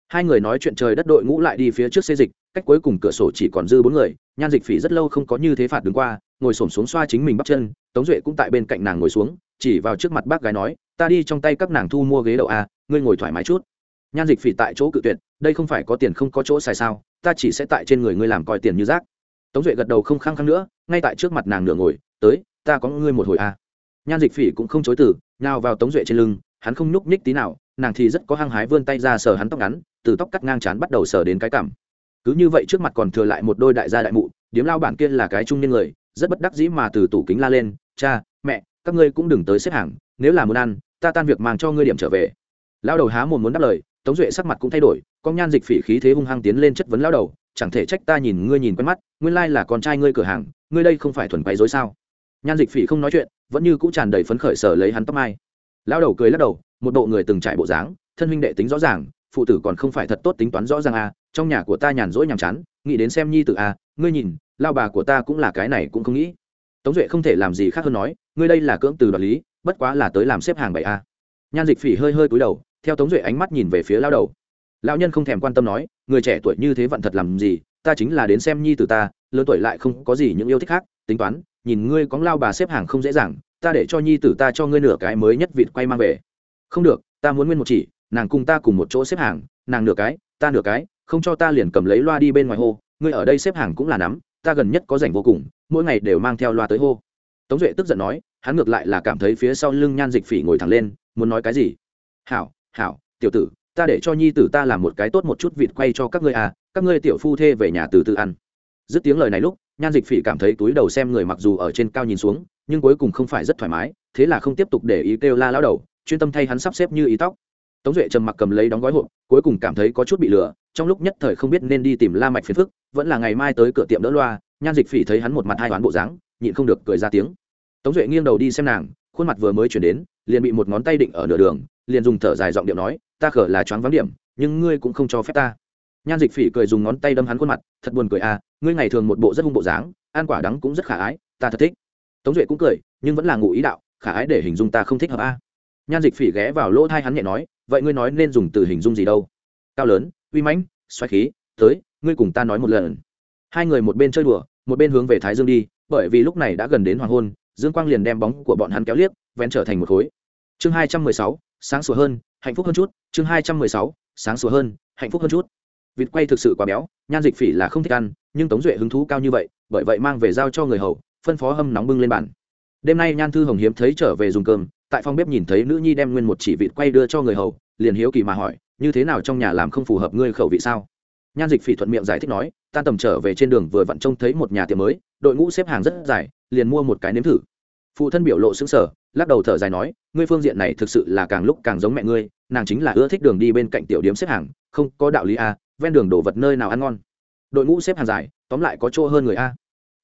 hai người nói chuyện trời đất đội ngũ lại đi phía trước xê dịch, cách cuối cùng cửa sổ chỉ còn dư bốn người, nhan dịch phỉ rất lâu không có như thế phạt đứng qua, ngồi s ổ m xuống xoa chính mình bắp chân, tống duệ cũng tại bên cạnh nàng ngồi xuống, chỉ vào trước mặt bác gái nói, ta đi trong tay các nàng thu mua ghế đậu a, ngươi ngồi thoải mái chút. Nhan dịch phỉ tại chỗ cự tuyệt, đây không phải có tiền không có chỗ xài sao, ta chỉ sẽ tại trên người ngươi làm coi tiền như rác. Tống duệ gật đầu không khăng khăng nữa, ngay tại trước mặt nàng nửa ngồi, tới, ta có ngươi một hồi a. Nhan dịch phỉ cũng không chối từ nào vào tống duệ trên lưng, hắn không nhúc nhích tí nào, nàng thì rất có hăng hái vươn tay ra sờ hắn tóc ngắn từ tóc cắt ngang chán bắt đầu sờ đến cái cảm. Cứ như vậy trước mặt còn thừa lại một đôi đại gia đại mụ, điếm lao bản kia là cái trung niên người, rất bất đắc dĩ mà từ tủ kính la lên, cha, mẹ, các ngươi cũng đừng tới xếp hàng, nếu là muốn ăn, ta tan việc mang cho ngươi điểm trở về. Lao đầu há mồm muốn đáp lời, tống duệ sắc mặt cũng thay đổi, con nhan dịch phỉ khí thế hung hăng tiến lên chất vấn lao đầu, chẳng thể trách ta nhìn ngươi nhìn quen mắt, nguyên lai là con trai ngươi cửa hàng, ngươi đây không phải thuần quấy dối sao? Nhan dịch phỉ không nói chuyện, vẫn như cũng tràn đầy phấn khởi sở lấy hắn tóc mai. Lao đầu cười lắc đầu, một bộ người từng trải bộ dáng, thân huynh đệ tính rõ ràng phụ tử còn không phải thật tốt tính toán rõ ràng à trong nhà của ta nhàn rỗi nhàm chán, nghĩ đến xem nhi tử à ngươi nhìn, lao bà của ta cũng là cái này cũng không nghĩ. Tống duệ không thể làm gì khác hơn nói, ngươi đây là cưỡng từ đoạt lý, bất quá là tới làm xếp hàng bảy a. Nhan dịch phỉ hơi hơi cúi đầu, theo tống duệ ánh mắt nhìn về phía lao đầu. Lão nhân không thèm quan tâm nói, người trẻ tuổi như thế vận thật làm gì, ta chính là đến xem nhi tử ta, lớn tuổi lại không có gì những yêu thích khác, tính toán, nhìn ngươi có lao bà xếp hàng không dễ dàng, ta để cho nhi tử ta cho ngươi nửa cái mới nhất vịt quay mang về. Không được, ta muốn nguyên một chỉ nàng cùng ta cùng một chỗ xếp hàng, nàng nửa cái, ta nửa cái, không cho ta liền cầm lấy loa đi bên ngoài hô, ngươi ở đây xếp hàng cũng là nắm, ta gần nhất có rảnh vô cùng, mỗi ngày đều mang theo loa tới hô. Tống duệ tức giận nói, hắn ngược lại là cảm thấy phía sau lưng nhan dịch phỉ ngồi thẳng lên, muốn nói cái gì? Hảo hảo, tiểu tử, ta để cho nhi tử ta làm một cái tốt một chút vịt quay cho các ngươi à các ngươi tiểu phu thê về nhà từ từ ăn. Dứt tiếng lời này lúc, nhan dịch phỉ cảm thấy túi đầu xem người mặc dù ở trên cao nhìn xuống, nhưng cuối cùng không phải rất thoải mái, thế là không tiếp tục để ý kêu la lao đầu, chuyên tâm thay hắn sắp xếp như ý tóc tống duệ trầm mặc cầm lấy đóng gói hộp, cuối cùng cảm thấy có chút bị lừa, trong lúc nhất thời không biết nên đi tìm la mạch phiền phức, vẫn là ngày mai tới cửa tiệm đỡ loa, nhan dịch phỉ thấy hắn một mặt hai đoán bộ dáng, nhịn không được cười ra tiếng. Tống duệ nghiêng đầu đi xem nàng, khuôn mặt vừa mới chuyển đến, liền bị một ngón tay định ở nửa đường, liền dùng thở dài giọng điệu nói, ta khở là choáng vắng điểm, nhưng ngươi cũng không cho phép ta. Nhan dịch phỉ cười dùng ngón tay đâm hắn khuôn mặt, thật buồn cười à ngươi ngày thường một bộ rất hung bộ dáng, ăn quả đắng cũng rất khả ái, ta thật thích. Tống duệ cũng cười, nhưng vẫn là ngụ ý đạo, khả ái để hình dung ta không thích hợp a. À. nhan dịch phỉ ghé vào lỗ thai hắn nhẹ nói vậy ngươi nói nên dùng từ hình dung gì đâu? Cao lớn, uy mãnh, xoáy khí, tới, ngươi cùng ta nói một lần. Hai người một bên chơi đùa, một bên hướng về thái dương đi, bởi vì lúc này đã gần đến hoàng hôn, dương quang liền đem bóng của bọn hắn kéo liếc, vén trở thành một khối. Chương hai trăm mười sáu, sáng sủa hơn, hạnh phúc hơn chút. Chương hai trăm mười sáu, sáng sủa hơn, hạnh phúc hơn chút. Vịt quay thực sự quá béo, nhan dịch phỉ là không thích ăn, nhưng tống duệ hứng thú cao như vậy, bởi vậy mang về giao cho người hầu, phân phó hâm nóng bưng lên bàn. Đêm nay nhan thư hồng hiếm thấy trở về dùng cơm tại phòng bếp nhìn thấy nữ nhi đem nguyên một chỉ vịt quay đưa cho người hầu, liền hiếu kỳ mà hỏi, như thế nào trong nhà làm không phù hợp ngươi khẩu vị sao? Nhan dịch phỉ thuận miệng giải thích nói tan tầm trở về trên đường vừa vặn trông thấy một nhà tiệm mới, đội ngũ xếp hàng rất dài, liền mua một cái nếm thử. Phụ thân biểu lộ xứng sở lắc đầu thở dài nói, ngươi phương diện này thực sự là càng lúc càng giống mẹ ngươi, nàng chính là ưa thích đường đi bên cạnh tiểu điếm xếp hàng, không có đạo lý a, ven đường đổ vật nơi nào ăn ngon. Đội ngũ xếp hàng dài, tóm lại có chỗ hơn người a.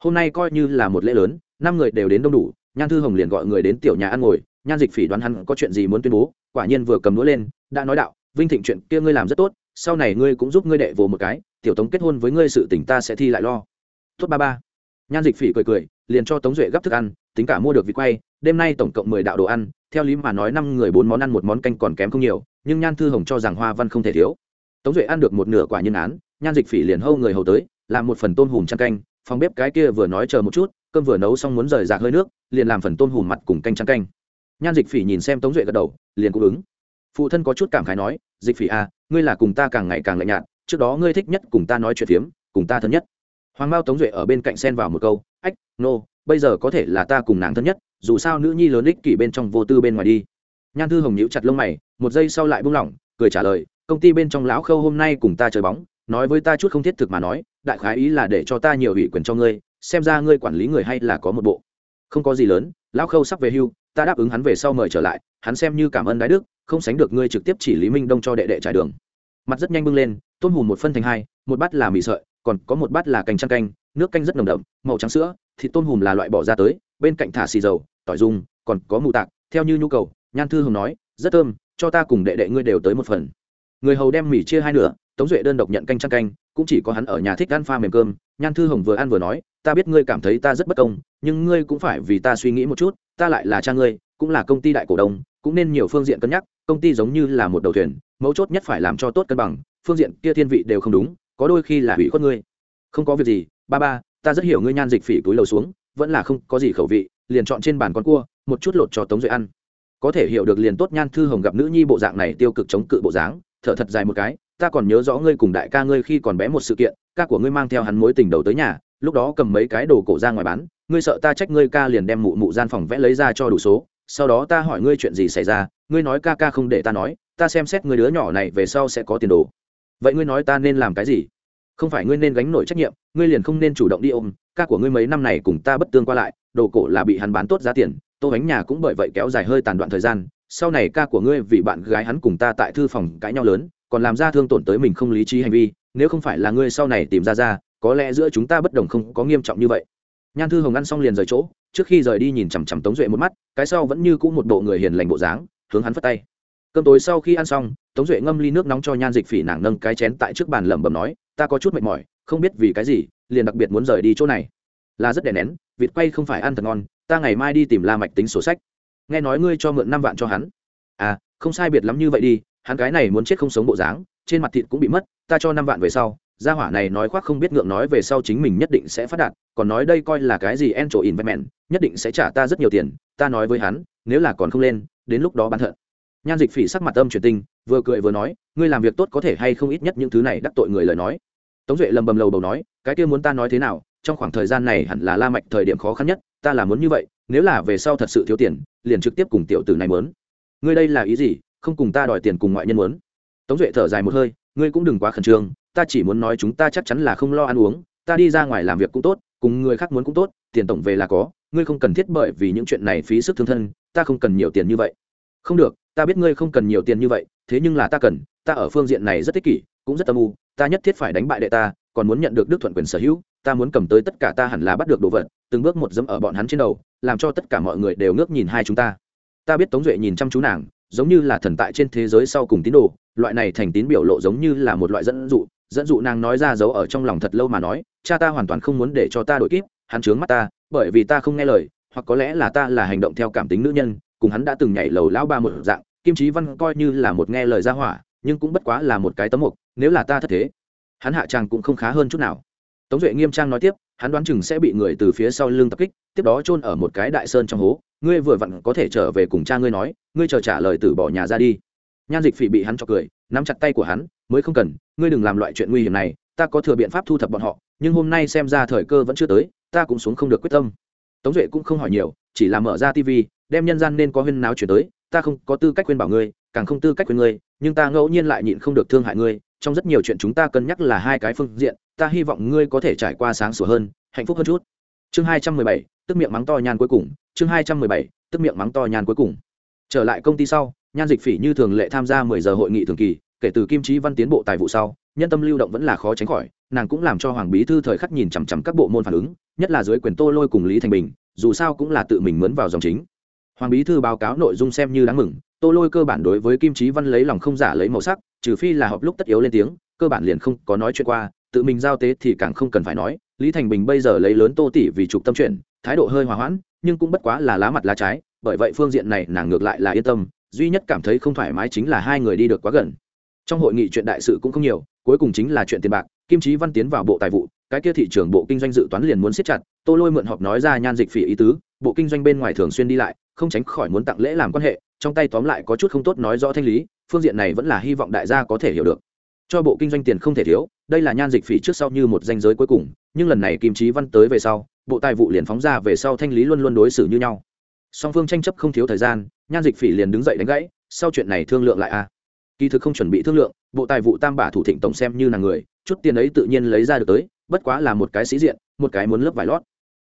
Hôm nay coi như là một lễ lớn, năm người đều đến đông đủ, nhan thư hồng liền gọi người đến tiểu nhà ăn ngồi nhan dịch phỉ đoán hắn có chuyện gì muốn tuyên bố, quả nhiên vừa cầm đũa lên, đã nói đạo, vinh thịnh chuyện kia ngươi làm rất tốt, sau này ngươi cũng giúp ngươi đệ vồ một cái, tiểu tống kết hôn với ngươi sự tỉnh ta sẽ thi lại lo. Tốt ba ba. Nhan dịch phỉ cười cười, liền cho tống duệ gấp thức ăn, tính cả mua được vịt quay, đêm nay tổng cộng mười đạo đồ ăn, theo lý mà nói năm người bốn món ăn một món canh còn kém không nhiều, nhưng nhan thư hồng cho rằng hoa văn không thể thiếu. Tống duệ ăn được một nửa quả nhân án, nhan dịch phỉ liền hâu người hầu tới, làm một phần tôm hùm trăng canh, phòng bếp cái kia vừa nói chờ một chút, cơm vừa nấu xong muốn rời rạc hơi nước, liền làm phần tôm hùm mặt cùng canh trăng canh nhan dịch phỉ nhìn xem tống duệ gật đầu liền cung ứng. Phụ thân có chút cảm khái nói dịch phỉ à ngươi là cùng ta càng ngày càng lạnh nhạt trước đó ngươi thích nhất cùng ta nói chuyện phiếm cùng ta thân nhất. Hoàng mao tống duệ ở bên cạnh xen vào một câu ách nô、no, bây giờ có thể là ta cùng nàng thân nhất dù sao nữ nhi lớn ích kỷ bên trong vô tư bên ngoài đi. Nhan thư hồng nhíu chặt lông mày một giây sau lại buông lỏng cười trả lời công ty bên trong lão khâu hôm nay cùng ta chơi bóng nói với ta chút không thiết thực mà nói đại khái ý là để cho ta nhiều ủy quyền cho ngươi xem ra ngươi quản lý người hay là có một bộ. Không có gì lớn lão khâu sắp về hưu, ta đáp ứng hắn về sau mời trở lại, hắn xem như cảm ơn đái đức, không sánh được ngươi trực tiếp chỉ lý minh đông cho đệ đệ trải đường. Mặt rất nhanh bưng lên, tôm hùm một phân thành hai, một bát là mì sợi, còn có một bát là canh trăng canh, nước canh rất nồng đậm, màu trắng sữa, thịt tôm hùm là loại bỏ ra tới, bên cạnh thả xì dầu, tỏi dung còn có mù tạc, theo như nhu cầu, nhan thư hồng nói, rất thơm, cho ta cùng đệ đệ ngươi đều tới một phần. Người hầu đem mì chia hai nửa, tống duệ đơn độc nhận canh trăng canh, cũng chỉ có hắn ở nhà thích ăn pha mềm cơm, nhan thư hồng vừa ăn vừa nói ta biết ngươi cảm thấy ta rất bất công, nhưng ngươi cũng phải vì ta suy nghĩ một chút, ta lại là cha ngươi, cũng là công ty đại cổ đông, cũng nên nhiều phương diện cân nhắc, công ty giống như là một đầu thuyền, mấu chốt nhất phải làm cho tốt cân bằng, phương diện kia thiên vị đều không đúng, có đôi khi là hủy khuất ngươi. Không có việc gì, ba ba, ta rất hiểu ngươi nhan dịch phỉ túi lầu xuống, vẫn là không có gì khẩu vị, liền chọn trên bàn con cua, một chút lột cho tống duệ ăn. Có thể hiểu được liền tốt nhan thư hồng gặp nữ nhi bộ dạng này tiêu cực chống cự bộ dáng, thở thật dài một cái, ta còn nhớ rõ ngươi cùng đại ca ngươi khi còn bé một sự kiện, ca của ngươi mang theo hắn mối tình đầu tới nhà lúc đó cầm mấy cái đồ cổ ra ngoài bán, ngươi sợ ta trách ngươi ca liền đem mụ mụ gian phòng vẽ lấy ra cho đủ số, sau đó ta hỏi ngươi chuyện gì xảy ra, ngươi nói ca ca không để ta nói, ta xem xét người đứa nhỏ này về sau sẽ có tiền đồ. Vậy ngươi nói ta nên làm cái gì? Không phải ngươi nên gánh nổi trách nhiệm, ngươi liền không nên chủ động đi ôm, ca của ngươi mấy năm này cùng ta bất tương qua lại, đồ cổ là bị hắn bán tốt giá tiền, tô bánh nhà cũng bởi vậy kéo dài hơi tàn đoạn thời gian, sau này ca của ngươi vì bạn gái hắn cùng ta tại thư phòng cãi nhau lớn, còn làm ra thương tổn tới mình không lý trí hành vi, nếu không phải là ngươi sau này tìm ra ra có lẽ giữa chúng ta bất đồng không có nghiêm trọng như vậy. Nhan thư hồng ăn xong liền rời chỗ, trước khi rời đi nhìn chằm chằm tống duệ một mắt, cái sau vẫn như cũ một bộ người hiền lành bộ dáng, hướng hắn phất tay. Cơm tối sau khi ăn xong, tống duệ ngâm ly nước nóng cho nhan dịch phỉ nàng nâng cái chén tại trước bàn lẩm bẩm nói, ta có chút mệt mỏi, không biết vì cái gì, liền đặc biệt muốn rời đi chỗ này. Là rất đè nén, vịt quay không phải ăn thật ngon, ta ngày mai đi tìm la mạch tính sổ sách. Nghe nói ngươi cho mượn năm vạn cho hắn. À không sai biệt lắm như vậy đi, hắn cái này muốn chết không sống bộ dáng, trên mặt thịt cũng bị mất, ta cho năm vạn về sau gia hỏa này nói khoác không biết ngượng nói về sau chính mình nhất định sẽ phát đạt, còn nói đây coi là cái gì en trổ investment, nhất định sẽ trả ta rất nhiều tiền, ta nói với hắn, nếu là còn không lên, đến lúc đó bán thận. Nhan dịch phỉ sắc mặt âm truyền tinh, vừa cười vừa nói, ngươi làm việc tốt có thể hay không ít nhất những thứ này đắc tội người lời nói. Tống duệ lầm bầm lầu bầu nói, cái kia muốn ta nói thế nào, trong khoảng thời gian này hẳn là la mạch thời điểm khó khăn nhất, ta là muốn như vậy, nếu là về sau thật sự thiếu tiền, liền trực tiếp cùng tiểu tử này muốn. Ngươi đây là ý gì, không cùng ta đòi tiền cùng ngoại nhân muốn. Tống duệ thở dài một hơi, ngươi cũng đừng quá khẩn trương ta chỉ muốn nói chúng ta chắc chắn là không lo ăn uống, ta đi ra ngoài làm việc cũng tốt, cùng người khác muốn cũng tốt, tiền tổng về là có, ngươi không cần thiết bởi vì những chuyện này phí sức thương thân, ta không cần nhiều tiền như vậy. Không được, ta biết ngươi không cần nhiều tiền như vậy, thế nhưng là ta cần, ta ở phương diện này rất ích kỷ, cũng rất âm u, ta nhất thiết phải đánh bại đệ ta, còn muốn nhận được đức thuận quyền sở hữu, ta muốn cầm tới tất cả ta hẳn là bắt được đồ vật, từng bước một dẫm ở bọn hắn trên đầu, làm cho tất cả mọi người đều ngước nhìn hai chúng ta. Ta biết tống duệ nhìn chăm chú nàng, giống như là thần tại trên thế giới sau cùng tín đồ, loại này thành tín biểu lộ giống như là một loại dẫn dụ dẫn dụ nàng nói ra giấu ở trong lòng thật lâu mà nói, cha ta hoàn toàn không muốn để cho ta đổi kíp, hắn chướng mắt ta, bởi vì ta không nghe lời, hoặc có lẽ là ta là hành động theo cảm tính nữ nhân, cùng hắn đã từng nhảy lầu lão ba một dạng, kim trí văn coi như là một nghe lời ra hỏa, nhưng cũng bất quá là một cái tấm mục, nếu là ta thất thế, hắn hạ trang cũng không khá hơn chút nào. Tống duệ nghiêm trang nói tiếp, hắn đoán chừng sẽ bị người từ phía sau lưng tập kích, tiếp đó chôn ở một cái đại sơn trong hố, ngươi vừa vặn có thể trở về cùng cha ngươi nói, ngươi chờ trả lời từ bỏ nhà ra đi. Nhan dịch phỉ bị hắn cho cười, nắm chặt tay của hắn mới không cần, ngươi đừng làm loại chuyện nguy hiểm này, ta có thừa biện pháp thu thập bọn họ, nhưng hôm nay xem ra thời cơ vẫn chưa tới, ta cũng xuống không được quyết tâm. Tống duệ cũng không hỏi nhiều, chỉ là mở ra tv đem nhân gian nên có huyên náo chuyển tới, ta không có tư cách khuyên bảo ngươi, càng không tư cách khuyên ngươi, nhưng ta ngẫu nhiên lại nhịn không được thương hại ngươi, trong rất nhiều chuyện chúng ta cân nhắc là hai cái phương diện, ta hy vọng ngươi có thể trải qua sáng sủa hơn, hạnh phúc hơn chút. Chương hai trăm mười bảy, tức miệng mắng to nhan cuối cùng, chương hai trăm mười bảy, tức miệng mắng to nhan cuối cùng. Trở lại công ty sau, nhan dịch phỉ như thường lệ tham gia mười giờ hội nghị thường kỳ kể từ kim trí văn tiến bộ tài vụ sau, nhân tâm lưu động vẫn là khó tránh khỏi, nàng cũng làm cho hoàng bí thư thời khắc nhìn chằm chằm các bộ môn phản ứng, nhất là dưới quyền tô lôi cùng lý thành bình, dù sao cũng là tự mình mướn vào dòng chính. Hoàng bí thư báo cáo nội dung xem như đáng mừng, tô lôi cơ bản đối với kim trí văn lấy lòng không giả lấy màu sắc, trừ phi là họp lúc tất yếu lên tiếng, cơ bản liền không có nói chuyện qua, tự mình giao tế thì càng không cần phải nói. Lý thành bình bây giờ lấy lớn tô tỷ vì trục tâm chuyện, thái độ hơi hòa hoãn, nhưng cũng bất quá là lá mặt lá trái, bởi vậy phương diện này nàng ngược lại là yên tâm, duy nhất cảm thấy không thoải mái chính là hai người đi được quá gần trong hội nghị chuyện đại sự cũng không nhiều, cuối cùng chính là chuyện tiền bạc. Kim trí văn tiến vào bộ tài vụ, cái kia thị trường bộ kinh doanh dự toán liền muốn siết chặt. Tô lôi mượn họp nói ra nhan dịch phỉ ý tứ, bộ kinh doanh bên ngoài thường xuyên đi lại, không tránh khỏi muốn tặng lễ làm quan hệ, trong tay tóm lại có chút không tốt nói rõ thanh lý, phương diện này vẫn là hy vọng đại gia có thể hiểu được. Cho bộ kinh doanh tiền không thể thiếu, đây là nhan dịch phỉ trước sau như một danh giới cuối cùng, nhưng lần này kim trí văn tới về sau, bộ tài vụ liền phóng ra về sau thanh lý luôn luôn đối xử như nhau. Song phương tranh chấp không thiếu thời gian, nhan dịch phỉ liền đứng dậy đánh gãy, sau chuyện này thương lượng lại a kỳ thực không chuẩn bị thương lượng, bộ tài vụ tam bả thủ thịnh tổng xem như là người, chút tiền ấy tự nhiên lấy ra được tới, bất quá là một cái sĩ diện, một cái muốn lớp vải lót.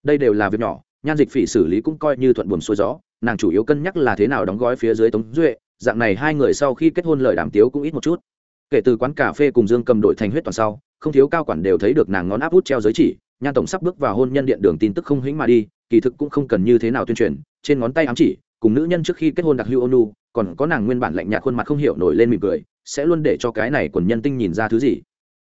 Đây đều là việc nhỏ, nhan dịch phỉ xử lý cũng coi như thuận buồm xuôi gió, nàng chủ yếu cân nhắc là thế nào đóng gói phía dưới tống duệ, dạng này hai người sau khi kết hôn lời đàm tiếu cũng ít một chút. Kể từ quán cà phê cùng dương cầm đội thành huyết toàn sau, không thiếu cao quản đều thấy được nàng ngón áp út treo giới chỉ, nhan tổng sắp bước vào hôn nhân điện đường tin tức không hĩnh mà đi, kỳ thực cũng không cần như thế nào tuyên truyền, trên ngón tay ám chỉ, cùng nữ nhân trước khi kết hôn đặc hữu ônu còn có nàng nguyên bản lạnh nhạt khuôn mặt không hiểu nổi lên mỉm cười, sẽ luôn để cho cái này quần nhân tinh nhìn ra thứ gì.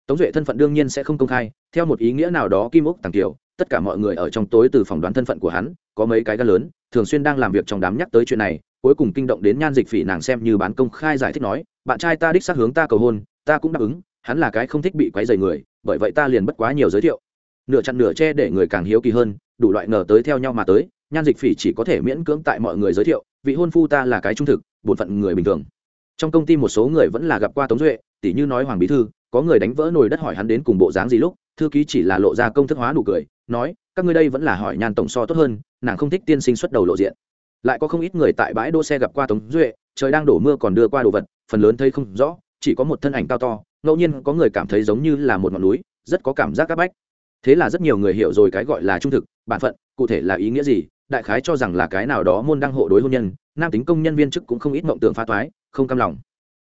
Tống duệ thân phận đương nhiên sẽ không công khai, theo một ý nghĩa nào đó kim ốc tàng kiều, tất cả mọi người ở trong tối từ phỏng đoán thân phận của hắn, có mấy cái gan lớn, thường xuyên đang làm việc trong đám nhắc tới chuyện này, cuối cùng kinh động đến nhan dịch phỉ nàng xem như bán công khai giải thích nói, bạn trai ta đích xác hướng ta cầu hôn, ta cũng đáp ứng, hắn là cái không thích bị quấy rầy người, bởi vậy ta liền bất quá nhiều giới thiệu. Nửa chặn nửa che để người càng hiếu kỳ hơn, đủ loại ngờ tới theo nhau mà tới, nhan dịch phỉ chỉ có thể miễn cưỡng tại mọi người giới thiệu, vị hôn phu ta là cái trung thực bổn phận người bình thường. Trong công ty một số người vẫn là gặp qua tống duệ tỷ như nói hoàng bí thư, có người đánh vỡ nồi đất hỏi hắn đến cùng bộ dáng gì lúc, thư ký chỉ là lộ ra công thức hóa nụ cười, nói, các ngươi đây vẫn là hỏi nhàn tổng so tốt hơn, nàng không thích tiên sinh xuất đầu lộ diện. Lại có không ít người tại bãi đỗ xe gặp qua tống duệ, trời đang đổ mưa còn đưa qua đồ vật, phần lớn thấy không rõ, chỉ có một thân ảnh cao to, ngẫu nhiên có người cảm thấy giống như là một ngọn núi, rất có cảm giác áp bách. Thế là rất nhiều người hiểu rồi cái gọi là trung thực, bản phận, cụ thể là ý nghĩa gì, đại khái cho rằng là cái nào đó môn đăng hộ đối hôn nhân nam tính công nhân viên chức cũng không ít mộng tượng phá toái, không cam lòng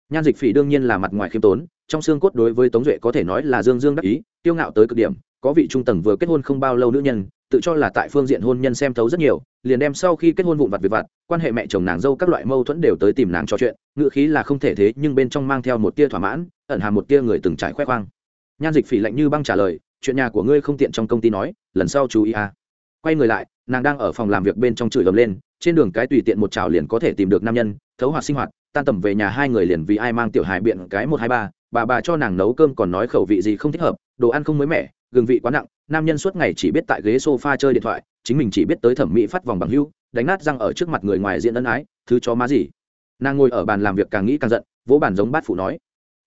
nhan dịch phỉ đương nhiên là mặt ngoài khiêm tốn, trong xương cốt đối với tống duệ có thể nói là dương dương đắc ý tiêu ngạo tới cực điểm, có vị trung tầng vừa kết hôn không bao lâu nữ nhân, tự cho là tại phương diện hôn nhân xem thấu rất nhiều, liền đem sau khi kết hôn vụn vặt việc vặt, quan hệ mẹ chồng nàng dâu các loại mâu thuẫn đều tới tìm nàng trò chuyện ngự khí là không thể thế nhưng bên trong mang theo một tia thỏa mãn, ẩn hàm một tia người từng trải khoe khoang nhan dịch phỉ lạnh như băng trả lời, chuyện nhà của ngươi không tiện trong công ty nói, lần sau chú ý à. quay người lại, nàng đang ở phòng làm việc bên trong chửi ầm lên trên đường cái tùy tiện một chảo liền có thể tìm được nam nhân, thấu hoạt sinh hoạt, tan tầm về nhà hai người liền vì ai mang tiểu hài biện cái một hai ba, bà bà cho nàng nấu cơm còn nói khẩu vị gì không thích hợp, đồ ăn không mới mẻ, gừng vị quá nặng, nam nhân suốt ngày chỉ biết tại ghế sofa chơi điện thoại, chính mình chỉ biết tới thẩm mỹ phát vòng bằng hưu, đánh nát răng ở trước mặt người ngoài diện ân ái, thứ cho má gì. Nàng ngồi ở bàn làm việc càng nghĩ càng giận, vỗ bàn giống bát phụ nói,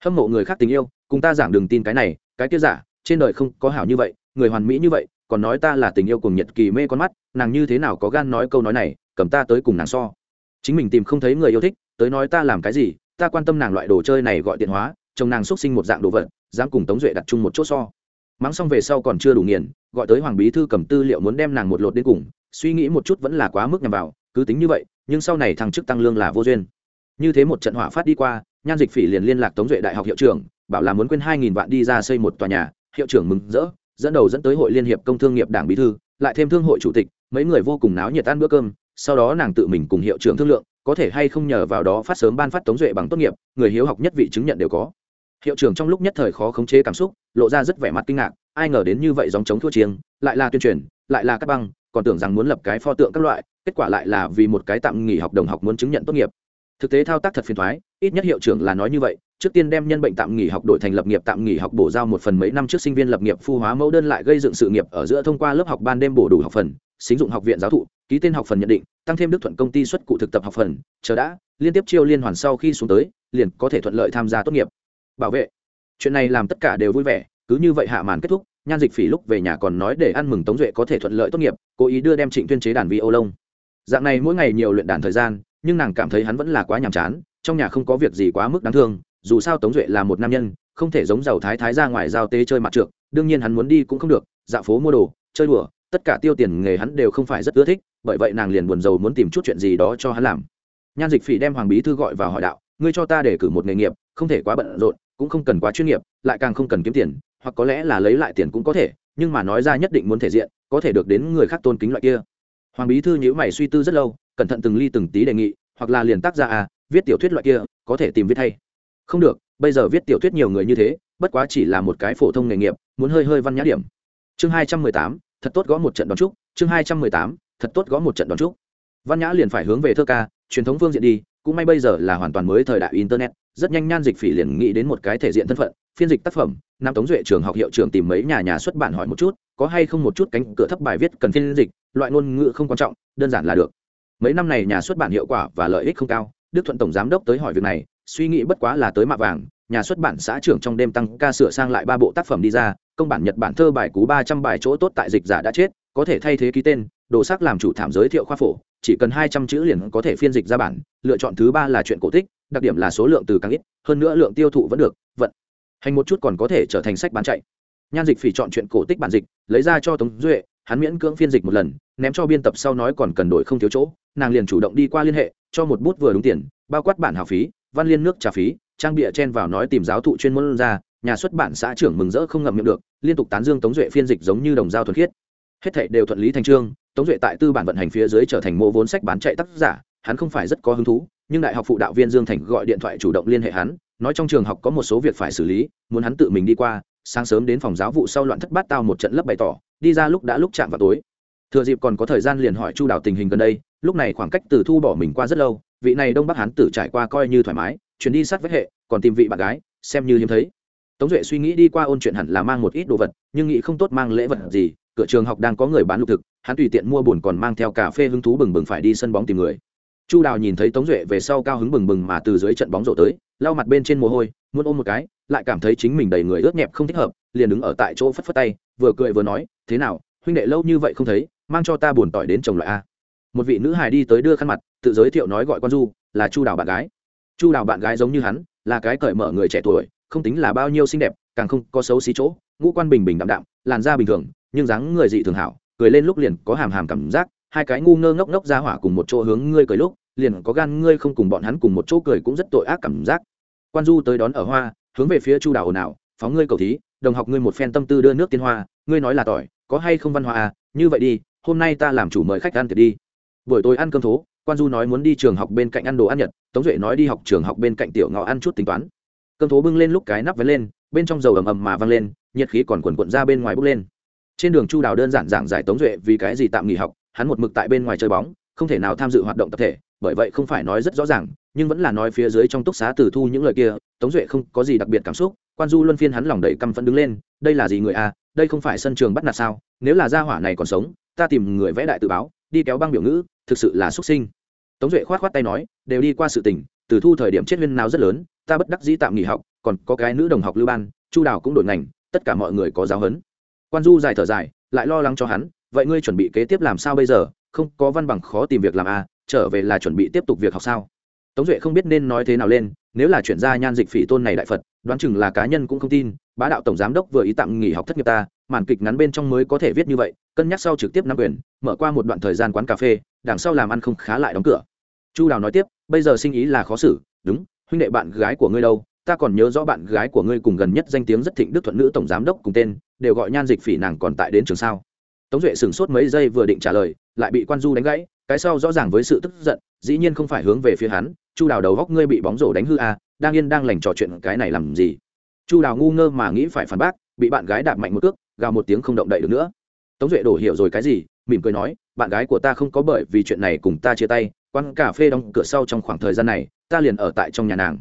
hâm mộ người khác tình yêu, cùng ta giảng đừng tin cái này, cái kia giả, trên đời không có hảo như vậy, người hoàn mỹ như vậy còn nói ta là tình yêu cùng nhật kỳ mê con mắt, nàng như thế nào có gan nói câu nói này, cầm ta tới cùng nàng so. Chính mình tìm không thấy người yêu thích, tới nói ta làm cái gì, ta quan tâm nàng loại đồ chơi này gọi điện hóa, chồng nàng xúc sinh một dạng đồ vật, dám cùng tống duệ đặt chung một chỗ so. Mắng xong về sau còn chưa đủ nghiền, gọi tới hoàng bí thư cầm tư liệu muốn đem nàng một lột đến cùng, suy nghĩ một chút vẫn là quá mức nhằm vào, cứ tính như vậy, nhưng sau này thằng chức tăng lương là vô duyên. Như thế một trận hỏa phát đi qua, nhan dịch phỉ liền liên lạc tống duệ đại học hiệu trưởng, bảo là muốn quên hai nghìn vạn đi ra xây một tòa nhà, hiệu trưởng mừng rỡ dẫn đầu dẫn tới hội liên hiệp công thương nghiệp đảng bí thư, lại thêm thương hội chủ tịch, mấy người vô cùng náo nhiệt ăn bữa cơm, sau đó nàng tự mình cùng hiệu trưởng thương lượng, có thể hay không nhờ vào đó phát sớm ban phát tống duệ bằng tốt nghiệp, người hiếu học nhất vị chứng nhận đều có. Hiệu trưởng trong lúc nhất thời khó khống chế cảm xúc, lộ ra rất vẻ mặt kinh ngạc, ai ngờ đến như vậy dòng chống thua chiêng, lại là tuyên truyền, lại là các băng, còn tưởng rằng muốn lập cái pho tượng các loại, kết quả lại là vì một cái tạm nghỉ học đồng học muốn chứng nhận tốt nghiệp. Thực tế thao tác thật phiền thoái, ít nhất hiệu trưởng là nói như vậy trước tiên đem nhân bệnh tạm nghỉ học đổi thành lập nghiệp tạm nghỉ học bổ giao một phần mấy năm trước sinh viên lập nghiệp phu hóa mẫu đơn lại gây dựng sự nghiệp ở giữa thông qua lớp học ban đêm bổ đủ học phần, xính dụng học viện giáo thụ, ký tên học phần nhận định, tăng thêm đức thuận công ty xuất cụ thực tập học phần, chờ đã, liên tiếp chiêu liên hoàn sau khi xuống tới, liền có thể thuận lợi tham gia tốt nghiệp. Bảo vệ. Chuyện này làm tất cả đều vui vẻ, cứ như vậy hạ màn kết thúc, nhan dịch phỉ lúc về nhà còn nói để ăn mừng tống duệ có thể thuận lợi tốt nghiệp, cố ý đưa đem trịnh tuyên chế đàn vi ô lông. Dạng này mỗi ngày nhiều luyện đàn thời gian, nhưng nàng cảm thấy hắn vẫn là quá nhàm chán, trong nhà không có việc gì quá mức đáng thương dù sao tống duệ là một nam nhân, không thể giống giàu thái thái ra ngoài giao tế chơi mặt trượt đương nhiên hắn muốn đi cũng không được dạo phố mua đồ, chơi đùa, tất cả tiêu tiền nghề hắn đều không phải rất ưa thích, bởi vậy nàng liền buồn rầu muốn tìm chút chuyện gì đó cho hắn làm. Nhan dịch phỉ đem hoàng bí thư gọi vào hỏi đạo, ngươi cho ta để cử một nghề nghiệp, không thể quá bận rộn, cũng không cần quá chuyên nghiệp, lại càng không cần kiếm tiền, hoặc có lẽ là lấy lại tiền cũng có thể, nhưng mà nói ra nhất định muốn thể diện, có thể được đến người khác tôn kính loại kia. Hoàng bí thư nhữ mày suy tư rất lâu, cẩn thận từng ly từng tí đề nghị, hoặc là liền tác ra à viết tiểu thuyết loại kia, có thể tìm viết thay không được, bây giờ viết tiểu thuyết nhiều người như thế, bất quá chỉ là một cái phổ thông nghề nghiệp, muốn hơi hơi văn nhã điểm. Chương hai trăm mười tám, thật tốt gõ một trận đón trúc chương hai trăm mười tám, thật tốt gõ một trận đón trúc văn nhã liền phải hướng về thơ ca, truyền thống phương diện đi, cũng may bây giờ là hoàn toàn mới thời đại internet, rất nhanh nhan dịch phỉ liền nghĩ đến một cái thể diện thân phận, phiên dịch tác phẩm, nam tống duệ trường học hiệu trường tìm mấy nhà nhà xuất bản hỏi một chút, có hay không một chút cánh cửa thấp bài viết cần phiên dịch, loại ngôn ngữ không quan trọng, đơn giản là được. Mấy năm này nhà xuất bản hiệu quả và lợi ích không cao, đức thuận tổng giám đốc tới hỏi việc này suy nghĩ bất quá là tới mạ vàng, nhà xuất bản xã trưởng trong đêm tăng ca sửa sang lại ba bộ tác phẩm đi ra, công bản nhật bản thơ bài cú ba trăm bài chỗ tốt tại dịch giả đã chết, có thể thay thế ký tên, đồ sắc làm chủ thảm giới thiệu khoa phổ, chỉ cần hai trăm chữ liền có thể phiên dịch ra bản, lựa chọn thứ ba là chuyện cổ tích, đặc điểm là số lượng từ càng ít, hơn nữa lượng tiêu thụ vẫn được, vận. Hành một chút còn có thể trở thành sách bán chạy. Nhan dịch phỉ chọn chuyện cổ tích bản dịch, lấy ra cho tống duệ, hắn miễn cưỡng phiên dịch một lần, ném cho biên tập sau nói còn cần đổi không thiếu chỗ, nàng liền chủ động đi qua liên hệ, cho một bút vừa đúng tiền, bao quát bản hào phí văn liên nước trả phí, trang bịa chen vào nói tìm giáo thụ chuyên môn ra, nhà xuất bản xã trưởng mừng rỡ không ngậm miệng được, liên tục tán dương tống duệ phiên dịch giống như đồng giao thuần khiết. Hết thảy đều thuận lý thành trương, tống duệ tại tư bản vận hành phía dưới trở thành mô vốn sách bán chạy tác giả, hắn không phải rất có hứng thú, nhưng đại học phụ đạo viên dương thành gọi điện thoại chủ động liên hệ hắn, nói trong trường học có một số việc phải xử lý, muốn hắn tự mình đi qua, sáng sớm đến phòng giáo vụ sau loạn thất bát tao một trận lấp bày tỏ, đi ra lúc đã lúc chạm vào tối. Thừa dịp còn có thời gian liền hỏi chu đào tình hình gần đây, lúc này khoảng cách từ thu bỏ mình qua rất lâu vị này đông bắc hán tử trải qua coi như thoải mái chuyển đi sát với hệ, còn tìm vị bạn gái, xem như hiếm thấy. Tống duệ suy nghĩ đi qua ôn chuyện hẳn là mang một ít đồ vật, nhưng nghĩ không tốt mang lễ vật gì, cửa trường học đang có người bán lục thực, hắn tùy tiện mua buồn còn mang theo cà phê hứng thú bừng bừng phải đi sân bóng tìm người. Chu đào nhìn thấy tống duệ về sau cao hứng bừng bừng mà từ dưới trận bóng rổ tới, lau mặt bên trên mồ hôi, muốn ôm một cái, lại cảm thấy chính mình đầy người ướt nhẹp không thích hợp, liền đứng ở tại chỗ phất phất tay, vừa cười vừa nói, thế nào, huynh đệ lâu như vậy không thấy, mang cho ta buồn tỏi đến chồng loại a một vị nữ hài đi tới đưa khăn mặt, tự giới thiệu nói gọi con du là chu đào bạn gái. Chu đào bạn gái giống như hắn, là cái cởi mở người trẻ tuổi, không tính là bao nhiêu xinh đẹp, càng không có xấu xí chỗ, ngũ quan bình bình đạm đạm, làn da bình thường, nhưng dáng người dị thường hảo, cười lên lúc liền có hàm hàm cảm giác, hai cái ngu ngơ ngốc ngốc ra hỏa cùng một chỗ hướng ngươi cười lúc, liền có gan ngươi không cùng bọn hắn cùng một chỗ cười cũng rất tội ác cảm giác. Quan du tới đón ở hoa, hướng về phía chu đào ồn ào, phóng ngươi cầu thí, đồng học ngươi một phen tâm tư đưa nước tiên hoa, ngươi nói là tỏi, có hay không văn hóa à? Như vậy đi, hôm nay ta làm chủ mời khách ăn tiệc đi buổi tối ăn cơm thố, quan du nói muốn đi trường học bên cạnh ăn đồ ăn nhật, tống duệ nói đi học trường học bên cạnh tiểu ngọ ăn chút tính toán. Cơm thố bưng lên lúc cái nắp vén lên, bên trong dầu ầm ầm mà văng lên, nhiệt khí còn quần quận ra bên ngoài bốc lên. Trên đường chu đào đơn giản giảng giải tống duệ vì cái gì tạm nghỉ học, hắn một mực tại bên ngoài chơi bóng, không thể nào tham dự hoạt động tập thể, bởi vậy không phải nói rất rõ ràng, nhưng vẫn là nói phía dưới trong túc xá tử thu những lời kia, tống duệ không có gì đặc biệt cảm xúc, quan du luân phiên hắn lòng đầy căm phẫn đứng lên, đây là gì người a đây không phải sân trường bắt nạt sao, nếu là gia hỏa này còn sống, ta tìm người vẽ đại tự báo, đi kéo băng biểu ngữ thực sự là xuất sinh. Tống duệ khoát khoát tay nói, đều đi qua sự tình, từ thu thời điểm chết huyên nào rất lớn, ta bất đắc dĩ tạm nghỉ học, còn có cái nữ đồng học lưu ban, chu đào cũng đổi ngành, tất cả mọi người có giáo huấn. Quan du dài thở dài, lại lo lắng cho hắn, vậy ngươi chuẩn bị kế tiếp làm sao bây giờ? Không có văn bằng khó tìm việc làm à trở về là chuẩn bị tiếp tục việc học sao? Tống duệ không biết nên nói thế nào lên, nếu là chuyển ra nhan dịch phỉ tôn này đại phật, đoán chừng là cá nhân cũng không tin, bá đạo tổng giám đốc vừa ý tạm nghỉ học thất nghiệp ta, màn kịch ngắn bên trong mới có thể viết như vậy, cân nhắc sau trực tiếp nắm quyền, mở qua một đoạn thời gian quán cà phê đằng sau làm ăn không khá lại đóng cửa. Chu đào nói tiếp bây giờ sinh ý là khó xử đúng huynh đệ bạn gái của ngươi đâu ta còn nhớ rõ bạn gái của ngươi cùng gần nhất danh tiếng rất thịnh đức thuận nữ tổng giám đốc cùng tên đều gọi nhan dịch phỉ nàng còn tại đến trường sao. Tống duệ sửng sốt mấy giây vừa định trả lời lại bị quan du đánh gãy cái sau rõ ràng với sự tức giận dĩ nhiên không phải hướng về phía hắn chu đào đầu góc ngươi bị bóng rổ đánh hư à, đang yên đang lành trò chuyện cái này làm gì? Chu đào ngu ngơ mà nghĩ phải phản bác bị bạn gái đạp mạnh một cước gào một tiếng không động đậy được nữa. Tống duệ đổ hiểu rồi cái gì mỉm cười nói, bạn gái của ta không có bởi vì chuyện này cùng ta chia tay, quán cà phê đóng cửa sau trong khoảng thời gian này, ta liền ở tại trong nhà nàng.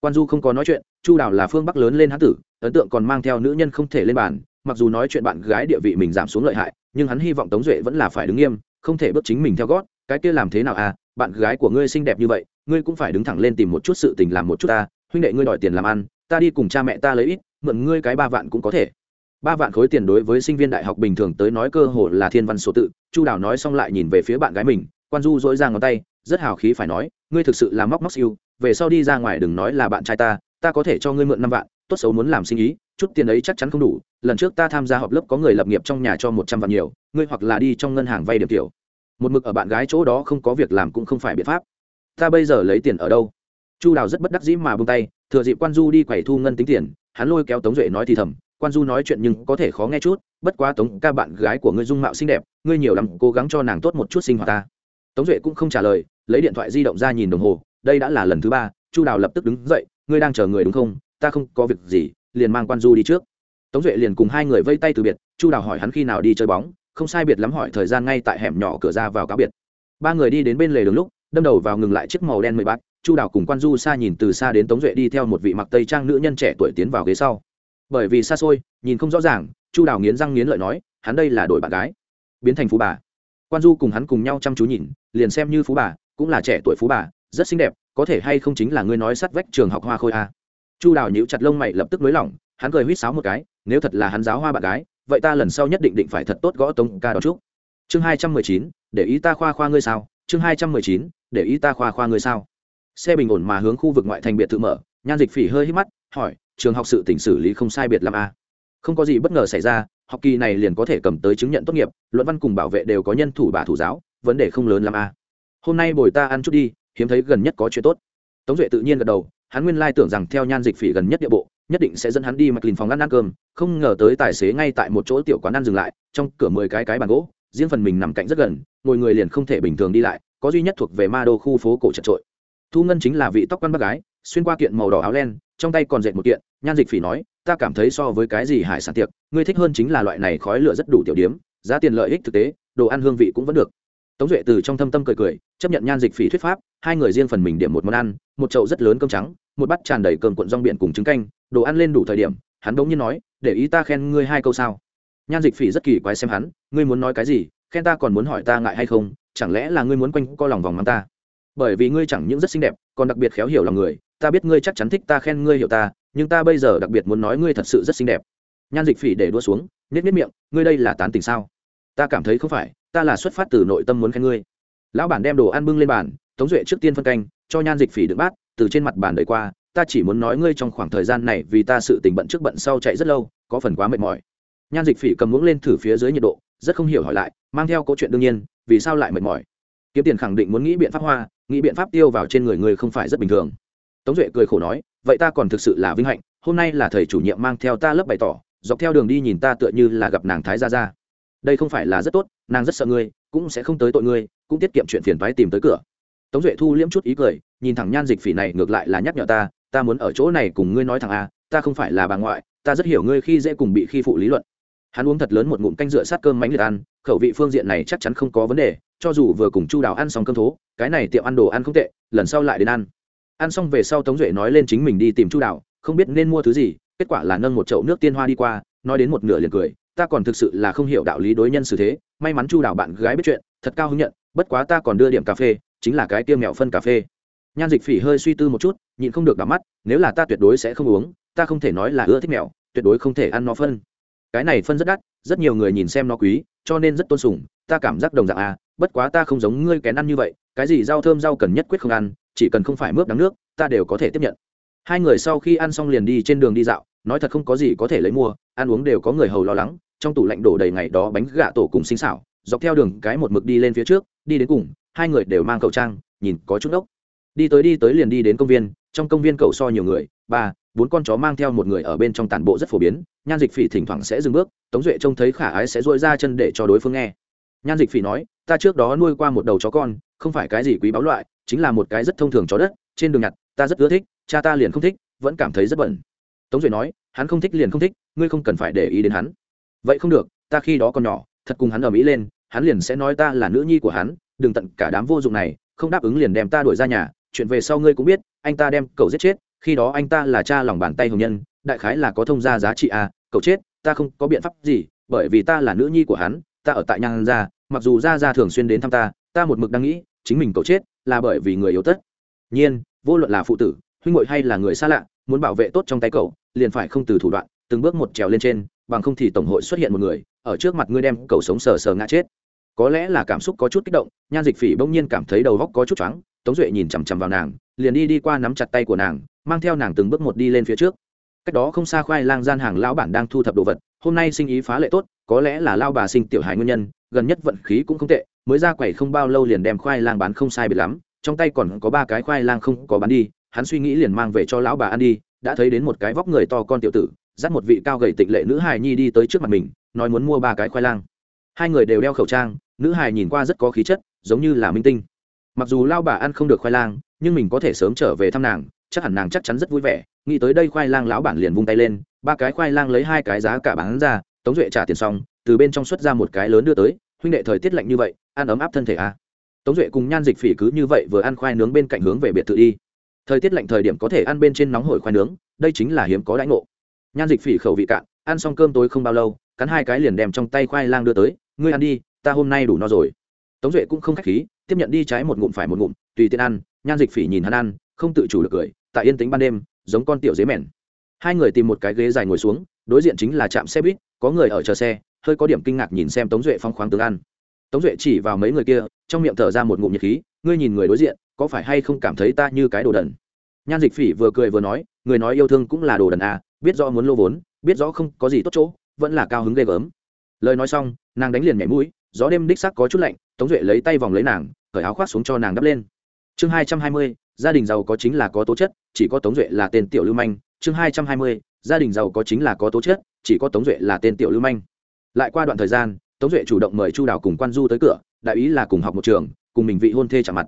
Quan du không có nói chuyện, chu đào là phương bắc lớn lên hán tử, ấn tượng còn mang theo nữ nhân không thể lên bàn, mặc dù nói chuyện bạn gái địa vị mình giảm xuống lợi hại, nhưng hắn hy vọng tống duệ vẫn là phải đứng nghiêm, không thể bước chính mình theo gót, cái kia làm thế nào à bạn gái của ngươi xinh đẹp như vậy, ngươi cũng phải đứng thẳng lên tìm một chút sự tình làm một chút ta, huynh đệ ngươi đòi tiền làm ăn, ta đi cùng cha mẹ ta lấy ít, mượn ngươi cái ba vạn cũng có thể ba vạn khối tiền đối với sinh viên đại học bình thường tới nói cơ hồ là thiên văn số tự. Chu đào nói xong lại nhìn về phía bạn gái mình, quan du dỗi ra ngón tay, rất hào khí phải nói, ngươi thực sự là móc móc siêu, về sau đi ra ngoài đừng nói là bạn trai ta ta có thể cho ngươi mượn năm vạn, tốt xấu muốn làm sinh ý, chút tiền ấy chắc chắn không đủ, lần trước ta tham gia họp lớp có người lập nghiệp trong nhà cho một trăm vạn nhiều, ngươi hoặc là đi trong ngân hàng vay điểm tiểu. Một mực ở bạn gái chỗ đó không có việc làm cũng không phải biện pháp. Ta bây giờ lấy tiền ở đâu? Chu đào rất bất đắc dĩ mà bông tay, thừa dịp quan du đi quẩy thu ngân tính tiền, hắn lôi kéo tống duệ nói thì thầm quan du nói chuyện nhưng có thể khó nghe chút, bất quá tống ca bạn gái của ngươi dung mạo xinh đẹp, ngươi nhiều lắm cố gắng cho nàng tốt một chút sinh hoạt ta. Tống duệ cũng không trả lời, lấy điện thoại di động ra nhìn đồng hồ, đây đã là lần thứ ba, chu đào lập tức đứng dậy, ngươi đang chờ người đúng không? Ta không có việc gì, liền mang quan du đi trước. Tống duệ liền cùng hai người vây tay từ biệt, chu đào hỏi hắn khi nào đi chơi bóng, không sai biệt lắm hỏi thời gian ngay tại hẻm nhỏ cửa ra vào cáo biệt. Ba người đi đến bên lề đường lúc, đâm đầu vào ngừng lại chiếc màu đen mười bát chu đào cùng quan du xa nhìn từ xa đến tống duệ đi theo một vị mặc tây trang nữ nhân trẻ tuổi tiến vào ghế sau bởi vì xa xôi, nhìn không rõ ràng, chu đào nghiến răng nghiến lợi nói, hắn đây là đổi bạn gái, biến thành phú bà. Quan du cùng hắn cùng nhau chăm chú nhìn, liền xem như phú bà, cũng là trẻ tuổi phú bà, rất xinh đẹp, có thể hay không chính là ngươi nói sát vách trường học hoa khôi a. Chu đào nhíu chặt lông mày lập tức nới lỏng, hắn cười huýt sáo một cái, nếu thật là hắn giáo hoa bạn gái, vậy ta lần sau nhất định định phải thật tốt gõ tống ca đó chúc. Chương hai trăm mười chín, để ý ta khoa khoa ngươi sao? Chương hai trăm mười chín, để ý ta khoa khoa ngươi sao? Xe bình ổn mà hướng khu vực ngoại thành biệt thự mở, nhan dịch phỉ hơi hít mắt, hỏi trường học sự tỉnh xử lý không sai biệt làm a. Không có gì bất ngờ xảy ra, học kỳ này liền có thể cầm tới chứng nhận tốt nghiệp, luận văn cùng bảo vệ đều có nhân thủ bà thủ giáo, vấn đề không lớn làm a. Hôm nay bồi ta ăn chút đi, hiếm thấy gần nhất có chuyện tốt. Tống duệ tự nhiên gật đầu, hắn nguyên lai tưởng rằng theo nhan dịch phỉ gần nhất địa bộ, nhất định sẽ dẫn hắn đi mặc lìn phòng ăn ăn cơm, không ngờ tới tài xế ngay tại một chỗ tiểu quán ăn dừng lại, trong cửa mười cái cái bàn gỗ, riêng phần mình nằm cạnh rất gần, ngồi người liền không thể bình thường đi lại, có duy nhất thuộc về ma đô khu phố cổ chật trội. Thu ngân chính là vị tóc quan bác gái, xuyên qua kiện màu đỏ áo len trong tay còn dệt một kiện, nhan dịch phỉ nói, ta cảm thấy so với cái gì hải sản tiệc, ngươi thích hơn chính là loại này khói lửa rất đủ tiểu điếm, giá tiền lợi ích thực tế, đồ ăn hương vị cũng vẫn được. Tống duệ từ trong thâm tâm cười cười, chấp nhận nhan dịch phỉ thuyết pháp, hai người riêng phần mình điểm một món ăn, một chậu rất lớn cơm trắng, một bát tràn đầy cơm cuộn rong biển cùng trứng canh, đồ ăn lên đủ thời điểm, hắn bỗng nhiên nói, để ý ta khen ngươi hai câu sao. Nhan dịch phỉ rất kỳ quái xem hắn, ngươi muốn nói cái gì, khen ta còn muốn hỏi ta ngại hay không, chẳng lẽ là ngươi muốn quanh co lòng vòng mắng ta? Bởi vì ngươi chẳng những rất xinh đẹp, còn đặc biệt khéo hiểu lòng người ta biết ngươi chắc chắn thích ta, khen ngươi hiểu ta, nhưng ta bây giờ đặc biệt muốn nói ngươi thật sự rất xinh đẹp. Nhan dịch phỉ để đua xuống nếp nếp miệng, ngươi đây là tán tình sao? Ta cảm thấy không phải, ta là xuất phát từ nội tâm muốn khen ngươi. Lão bản đem đồ ăn bưng lên bàn, tống duệ trước tiên phân canh, cho nhan dịch phỉ đựng bát, từ trên mặt bàn đời qua, ta chỉ muốn nói ngươi trong khoảng thời gian này vì ta sự tình bận trước bận sau chạy rất lâu, có phần quá mệt mỏi. Nhan dịch phỉ cầm muỗng lên thử phía dưới nhiệt độ, rất không hiểu hỏi lại, mang theo câu chuyện đương nhiên, vì sao lại mệt mỏi? Kiếm tiền khẳng định muốn nghĩ biện pháp hoa, nghĩ biện pháp tiêu vào trên người người không phải rất bình thường tống duệ cười khổ nói, vậy ta còn thực sự là vinh hạnh, hôm nay là thầy chủ nhiệm mang theo ta lớp bày tỏ, dọc theo đường đi nhìn ta tựa như là gặp nàng thái gia gia. Đây không phải là rất tốt, nàng rất sợ ngươi, cũng sẽ không tới tội ngươi, cũng tiết kiệm chuyện phiền toái tìm tới cửa. Tống duệ thu liễm chút ý cười, nhìn thẳng nhan dịch phỉ này ngược lại là nhắc nhở ta ta muốn ở chỗ này cùng ngươi nói thẳng a ta không phải là bà ngoại, ta rất hiểu ngươi khi dễ cùng bị khi phụ lý luận. Hắn uống thật lớn một ngụm canh rửa sát cơm mánh liệt ăn, khẩu vị phương diện này chắc chắn không có vấn đề, cho dù vừa cùng chu đào ăn xong cơm thố, cái này tiệm ăn đồ ăn không tệ, lần sau lại đến ăn ăn xong về sau tống duệ nói lên chính mình đi tìm chu Đạo, không biết nên mua thứ gì kết quả là nâng một chậu nước tiên hoa đi qua nói đến một nửa liền cười ta còn thực sự là không hiểu đạo lý đối nhân xử thế may mắn chu Đạo bạn gái biết chuyện thật cao hứng nhận bất quá ta còn đưa điểm cà phê chính là cái tiêm mẹo phân cà phê. Nhan dịch phỉ hơi suy tư một chút nhịn không được đắm mắt nếu là ta tuyệt đối sẽ không uống ta không thể nói là ưa thích mẹo tuyệt đối không thể ăn nó phân. Cái này phân rất đắt rất nhiều người nhìn xem nó quý cho nên rất tôn sùng ta cảm giác đồng dạng à bất quá ta không giống ngươi kén ăn như vậy cái gì rau thơm rau cần nhất quyết không ăn chỉ cần không phải mướp đắng nước, ta đều có thể tiếp nhận. Hai người sau khi ăn xong liền đi trên đường đi dạo, nói thật không có gì có thể lấy mua, ăn uống đều có người hầu lo lắng, trong tủ lạnh đổ đầy ngày đó bánh gà tổ cùng xinh xảo, dọc theo đường cái một mực đi lên phía trước, đi đến cùng, hai người đều mang khẩu trang, nhìn có chút ốc đi tới đi tới liền đi đến công viên, trong công viên cầu so nhiều người, ba, bốn con chó mang theo một người ở bên trong tản bộ rất phổ biến, nhan dịch phỉ thỉnh thoảng sẽ dừng bước, tống duệ trông thấy khả ái sẽ dội ra chân để cho đối phương nghe. Nhan dịch phỉ nói, ta trước đó nuôi qua một đầu chó con, không phải cái gì quý báu loại chính là một cái rất thông thường chó đất, trên đường nhặt, ta rất ưa thích, cha ta liền không thích, vẫn cảm thấy rất bẩn. Tống duệ nói, hắn không thích liền không thích, ngươi không cần phải để ý đến hắn. Vậy không được, ta khi đó còn nhỏ, thật cùng hắn ở mỹ lên, hắn liền sẽ nói ta là nữ nhi của hắn, đừng tận cả đám vô dụng này, không đáp ứng liền đem ta đuổi ra nhà, chuyện về sau ngươi cũng biết, anh ta đem cậu giết chết, khi đó anh ta là cha lòng bàn tay hồng nhân, đại khái là có thông gia giá trị à cậu chết, ta không có biện pháp gì, bởi vì ta là nữ nhi của hắn, ta ở tại nhang gia mặc dù gia gia thường xuyên đến thăm ta ta một mực đang nghĩ chính mình cậu chết là bởi vì người yếu tất. Nhiên, vô luận là phụ tử, huynh hội hay là người xa lạ, muốn bảo vệ tốt trong tay cậu, liền phải không từ thủ đoạn, từng bước một trèo lên trên, bằng không thì tổng hội xuất hiện một người, ở trước mặt ngươi đem cậu sống sờ sờ ngã chết. Có lẽ là cảm xúc có chút kích động, nhan dịch phỉ bỗng nhiên cảm thấy đầu góc có chút choáng, tống duệ nhìn chằm chằm vào nàng, liền đi đi qua nắm chặt tay của nàng, mang theo nàng từng bước một đi lên phía trước. Cách đó không xa khoai lang gian hàng lão bản đang thu thập đồ vật, hôm nay sinh ý phá lệ tốt, có lẽ là lao bà sinh tiểu hài nguyên nhân, gần nhất vận khí cũng không tệ mới ra quầy không bao lâu liền đem khoai lang bán không sai biệt lắm, trong tay còn có ba cái khoai lang không có bán đi, hắn suy nghĩ liền mang về cho lão bà ăn đi, đã thấy đến một cái vóc người to con tiểu tử, dắt một vị cao gầy tịnh lệ nữ hài nhi đi tới trước mặt mình, nói muốn mua ba cái khoai lang. Hai người đều đeo khẩu trang, nữ hài nhìn qua rất có khí chất, giống như là minh tinh. Mặc dù lao bà ăn không được khoai lang, nhưng mình có thể sớm trở về thăm nàng, chắc hẳn nàng chắc chắn rất vui vẻ, nghĩ tới đây khoai lang lão bản liền vung tay lên, ba cái khoai lang lấy hai cái giá cả bán ra, tống duệ trả tiền xong, từ bên trong xuất ra một cái lớn đưa tới, huynh đệ thời tiết lạnh như vậy ăn ấm áp thân thể à. tống duệ cùng nhan dịch phỉ cứ như vậy vừa ăn khoai nướng bên cạnh hướng về biệt thự đi. Thời tiết lạnh thời điểm có thể ăn bên trên nóng hổi khoai nướng, đây chính là hiếm có đãi ngộ. Nhan dịch phỉ khẩu vị cạn, ăn xong cơm tối không bao lâu, cắn hai cái liền đem trong tay khoai lang đưa tới, ngươi ăn đi, ta hôm nay đủ no rồi. Tống duệ cũng không k h á c h khí, tiếp nhận đi trái một ngụm phải một ngụm, tùy tiện ăn, nhan dịch phỉ nhìn hắn ăn, không tự chủ được cười, tại yên tính ban đêm, giống con tiểu dế mèn. Hai người tìm một cái ghế dài ngồi xuống, đối diện chính là trạm xe buýt, có người ở chờ xe, hơi có điểm kinh ngạc nhìn xem tống duệ phong khoáng tướng ăn tống duệ chỉ vào mấy người kia, trong miệng thở ra một ngụm nhiệt khí, ngươi nhìn người đối diện, có phải hay không cảm thấy ta như cái đồ đần? Nhan dịch phỉ vừa cười vừa nói, người nói yêu thương cũng là đồ đần à biết rõ muốn lô vốn, biết rõ không có gì tốt chỗ, vẫn là cao hứng ghê gớm. Lời nói xong, nàng đánh liền nhảy mũi, gió đêm đích sắc có chút lạnh, tống duệ lấy tay vòng lấy nàng, cởi áo khoác xuống cho nàng đắp lên. Chương hai trăm hai mươi, gia đình giàu có chính là có tố chất, chỉ có tống duệ là tên tiểu lưu manh. Chương hai trăm hai mươi, gia đình giàu có chính là có tố chất, chỉ có tống duệ là tên tiểu lưu manh. Lại qua đoạn thời gian tống duệ chủ động mời chu đào cùng quan du tới cửa, đại ý là cùng học một trường, cùng mình vị hôn thê chạm mặt.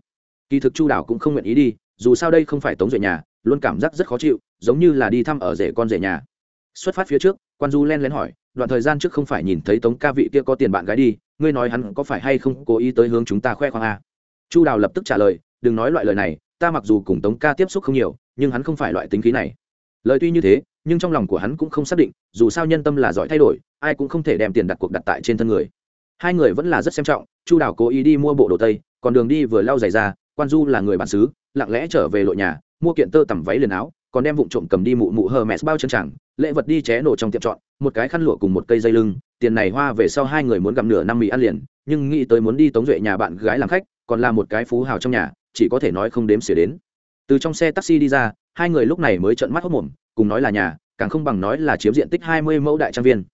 Kỳ thực chu đào cũng không nguyện ý đi, dù sao đây không phải tống duệ nhà, luôn cảm giác rất khó chịu, giống như là đi thăm ở rể con rể nhà. Xuất phát phía trước, quan du len lén hỏi, đoạn thời gian trước không phải nhìn thấy tống ca vị kia có tiền bạn gái đi, ngươi nói hắn có phải hay không cố ý tới hướng chúng ta khoe khoang à? chu đào lập tức trả lời, đừng nói loại lời này, ta mặc dù cùng tống ca tiếp xúc không nhiều, nhưng hắn không phải loại tính khí này. Lời tuy như thế, nhưng trong lòng của hắn cũng không xác định, dù sao nhân tâm là giỏi thay đổi ai cũng không thể đem tiền đặt cuộc đặt tại trên thân người. Hai người vẫn là rất xem trọng, chu Đảo cố ý đi mua bộ đồ tây, còn đường đi vừa lau giày ra, quan du là người bản xứ, lặng lẽ trở về lội nhà, mua kiện tơ tằm váy liền áo, còn đem vụn trộm cầm đi mụ mụ hờ mẹ bao chân chẳng lễ vật đi ché nổ trong tiệm chọn, một cái khăn lụa cùng một cây dây lưng, tiền này hoa về sau hai người muốn gặm nửa năm mì ăn liền, nhưng nghĩ tới muốn đi tống duệ nhà bạn gái làm khách, còn là một cái phú hào trong nhà, chỉ có thể nói không đếm xỉa đến. Từ trong xe taxi đi ra, hai người lúc này mới trợn mắt hốc mồm, cùng nói là nhà, càng không bằng nói là chiếm diện tích hai mươi mẫu đại trang viên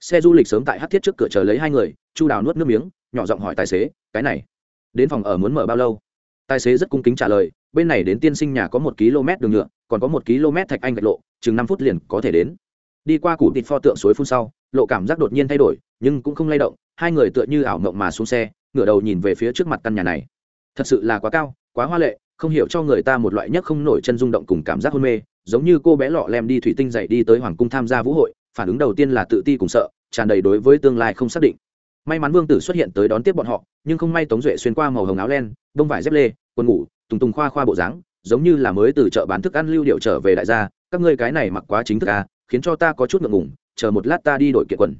xe du lịch sớm tại hát thiết trước cửa chờ lấy hai người, chu đào nuốt nước miếng, nhỏ giọng hỏi tài xế, cái này, đến phòng ở muốn mở bao lâu? Tài xế rất cung kính trả lời, bên này đến tiên sinh nhà có một km đường nhựa, còn có một km thạch anh gạch lộ, chừng năm phút liền có thể đến. Đi qua củ thịt pho tượng suối phun sau, lộ cảm giác đột nhiên thay đổi, nhưng cũng không lay động, hai người tựa như ảo mộng mà xuống xe, ngửa đầu nhìn về phía trước mặt căn nhà này. Thật sự là quá cao, quá hoa lệ, không hiểu cho người ta một loại nhất không nổi chân rung động cùng cảm giác hôn mê, giống như cô bé lọ lem đi thủy tinh dậy đi tới hoàng cung tham gia vũ hội phản ứng đầu tiên là tự ti cùng sợ, tràn đầy đối với tương lai không xác định. May mắn vương tử xuất hiện tới đón tiếp bọn họ, nhưng không may tống duệ xuyên qua màu hồng áo len, bông vải dép lê, quần ngủ, tùng tùng khoa khoa bộ dáng, giống như là mới từ chợ bán thức ăn lưu điệu trở về đại gia, các ngươi cái này mặc quá chính thức à khiến cho ta có chút ngượng ngùng, chờ một lát ta đi đổi kiện quần.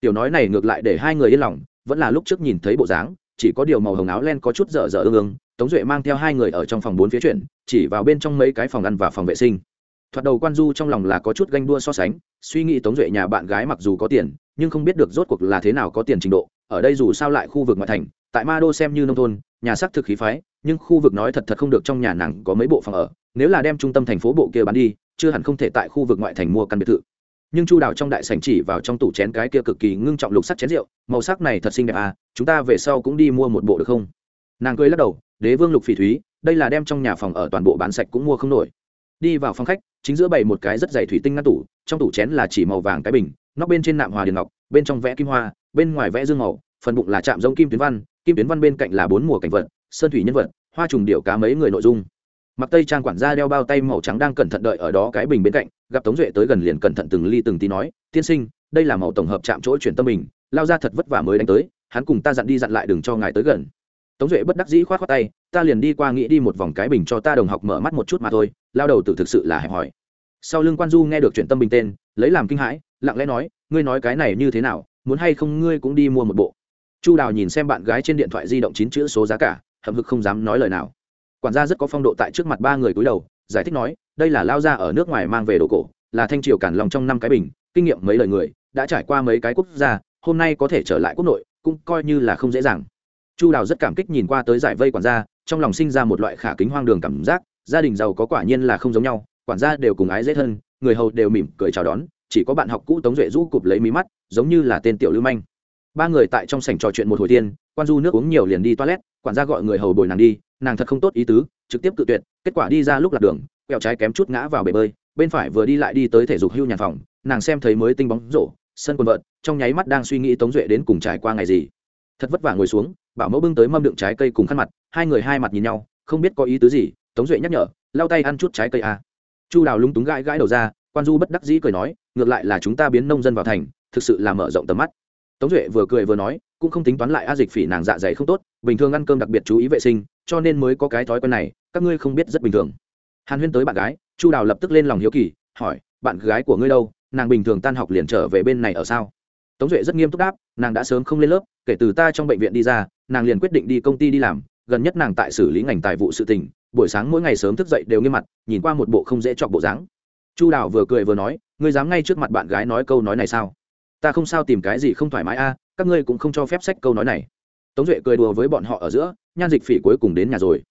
Tiểu nói này ngược lại để hai người yên lòng, vẫn là lúc trước nhìn thấy bộ dáng, chỉ có điều màu hồng áo len có chút dở dở ương ương, tống duệ mang theo hai người ở trong phòng bốn phía chuyển, chỉ vào bên trong mấy cái phòng ăn và phòng vệ sinh. Thoạt đầu quan du trong lòng là có chút ganh đua so sánh suy nghĩ tống duệ nhà bạn gái mặc dù có tiền, nhưng không biết được rốt cuộc là thế nào có tiền trình độ, ở đây dù sao lại khu vực ngoại thành, tại ma đô xem như nông thôn, nhà sắc thực khí phái, nhưng khu vực nói thật thật không được trong nhà nàng có mấy bộ phòng ở, nếu là đem trung tâm thành phố bộ kia bán đi, chưa hẳn không thể tại khu vực ngoại thành mua căn biệt thự. Nhưng chu đào trong đại sảnh chỉ vào trong tủ chén cái kia cực kỳ ngưng trọng lục sắc chén rượu, màu sắc này thật xinh đẹp à chúng ta về sau cũng đi mua một bộ được không? Nàng cười lắc đầu, đế vương lục phỉ thúy, đây là đem trong nhà phòng ở toàn bộ bán sạch cũng mua không nổi đi vào phòng khách, chính giữa bày một cái rất dày thủy tinh ngăn tủ, trong tủ chén là chỉ màu vàng cái bình nóc bên trên nạm hòa điền ngọc, bên trong vẽ kim hoa, bên ngoài vẽ dương màu, phần bụng là chạm giống kim tuyến văn, kim tuyến văn bên cạnh là bốn mùa cảnh vật, sơn thủy nhân vật, hoa trùng điệu cá mấy người nội dung. Mặc tây trang quản gia đeo bao tay màu trắng đang cẩn thận đợi ở đó cái bình bên cạnh, gặp tống duệ tới gần liền cẩn thận từng ly từng tí nói, tiên sinh, đây là màu tổng hợp chạm chỗ chuyển tâm mình lao ra thật vất vả mới đánh tới, hắn cùng ta dặn đi dặn lại đừng cho ngài tới gần tống duệ bất đắc dĩ k h o á t khoác tay, ta liền đi qua nghĩ đi một vòng cái bình cho ta đồng học mở mắt một chút mà thôi. Lao đầu tự thực sự là hẹp hòi. Sau lưng quan du nghe được chuyện tâm bình tên, lấy làm kinh hãi, lặng lẽ nói, ngươi nói cái này như thế nào, muốn hay không ngươi cũng đi mua một bộ. Chu đào nhìn xem bạn gái trên điện thoại di động chín chữ số giá cả, hậm hực không dám nói lời nào. Quản gia rất có phong độ tại trước mặt ba người cúi đầu, giải thích nói, đây là lao ra ở nước ngoài mang về đồ cổ, là thanh triều cản lòng trong năm cái bình, kinh nghiệm mấy lời người, đã trải qua mấy cái quốc gia, hôm nay có thể trở lại quốc nội, cũng coi như là không dễ dàng chu đào rất cảm kích nhìn qua tới giải vây quản gia, trong lòng sinh ra một loại khả kính hoang đường cảm giác, gia đình giàu có quả nhiên là không giống nhau, quản gia đều cùng ái dễ thân, người hầu đều mỉm cười chào đón, chỉ có bạn học cũ tống duệ rũ cụp lấy mí mắt, giống như là tên tiểu lưu manh. Ba người tại trong sảnh trò chuyện một hồi tiên, quan du nước uống nhiều liền đi toilet, quản gia gọi người hầu bồi nàng đi, nàng thật không tốt ý tứ, trực tiếp cự tuyệt, kết quả đi ra lúc lạc đường, quẹo trái kém chút ngã vào bể bơi, bên phải vừa đi lại đi tới thể dục hưu nhàn phòng, nàng xem thấy mới tinh bóng rổ, sân quần vợt, trong nháy mắt đang suy nghĩ tống duệ đến cùng trải qua ngày gì. Thật vất vả ngồi xuống bảo mẫu bưng tới mâm đựng trái cây cùng khăn mặt, hai người hai mặt nhìn nhau, không biết có ý tứ gì, tống duệ nhắc nhở, lau tay ăn chút trái cây à. chu đào lúng túng gãi gãi đầu ra, quan du bất đắc dĩ cười nói, ngược lại là chúng ta biến nông dân vào thành, thực sự là mở rộng tầm mắt. Tống duệ vừa cười vừa nói, cũng không tính toán lại a dịch phỉ nàng dạ dày không tốt, bình thường ăn cơm đặc biệt chú ý vệ sinh, cho nên mới có cái thói quen này, các ngươi không biết rất bình thường. Hàn huyên tới bạn gái, chu đào lập tức lên lòng hiếu kỳ, hỏi, bạn gái của ngươi đâu? Nàng bình thường tan học liền trở về bên này ở sao? Tống duệ rất nghiêm túc đáp, nàng đã sớm không lên lớp kể từ ta trong bệnh viện đi ra, nàng liền quyết định đi công ty đi làm, gần nhất nàng tại xử lý ngành tài vụ sự tình, buổi sáng mỗi ngày sớm thức dậy đều nghiêm mặt, nhìn qua một bộ không dễ chọc bộ dáng. Chu đào vừa cười vừa nói, ngươi dám ngay trước mặt bạn gái nói câu nói này sao? Ta không sao tìm cái gì không thoải mái a, các ngươi cũng không cho phép sách câu nói này. Tống duệ cười đùa với bọn họ ở giữa, nhan dịch phỉ cuối cùng đến nhà rồi.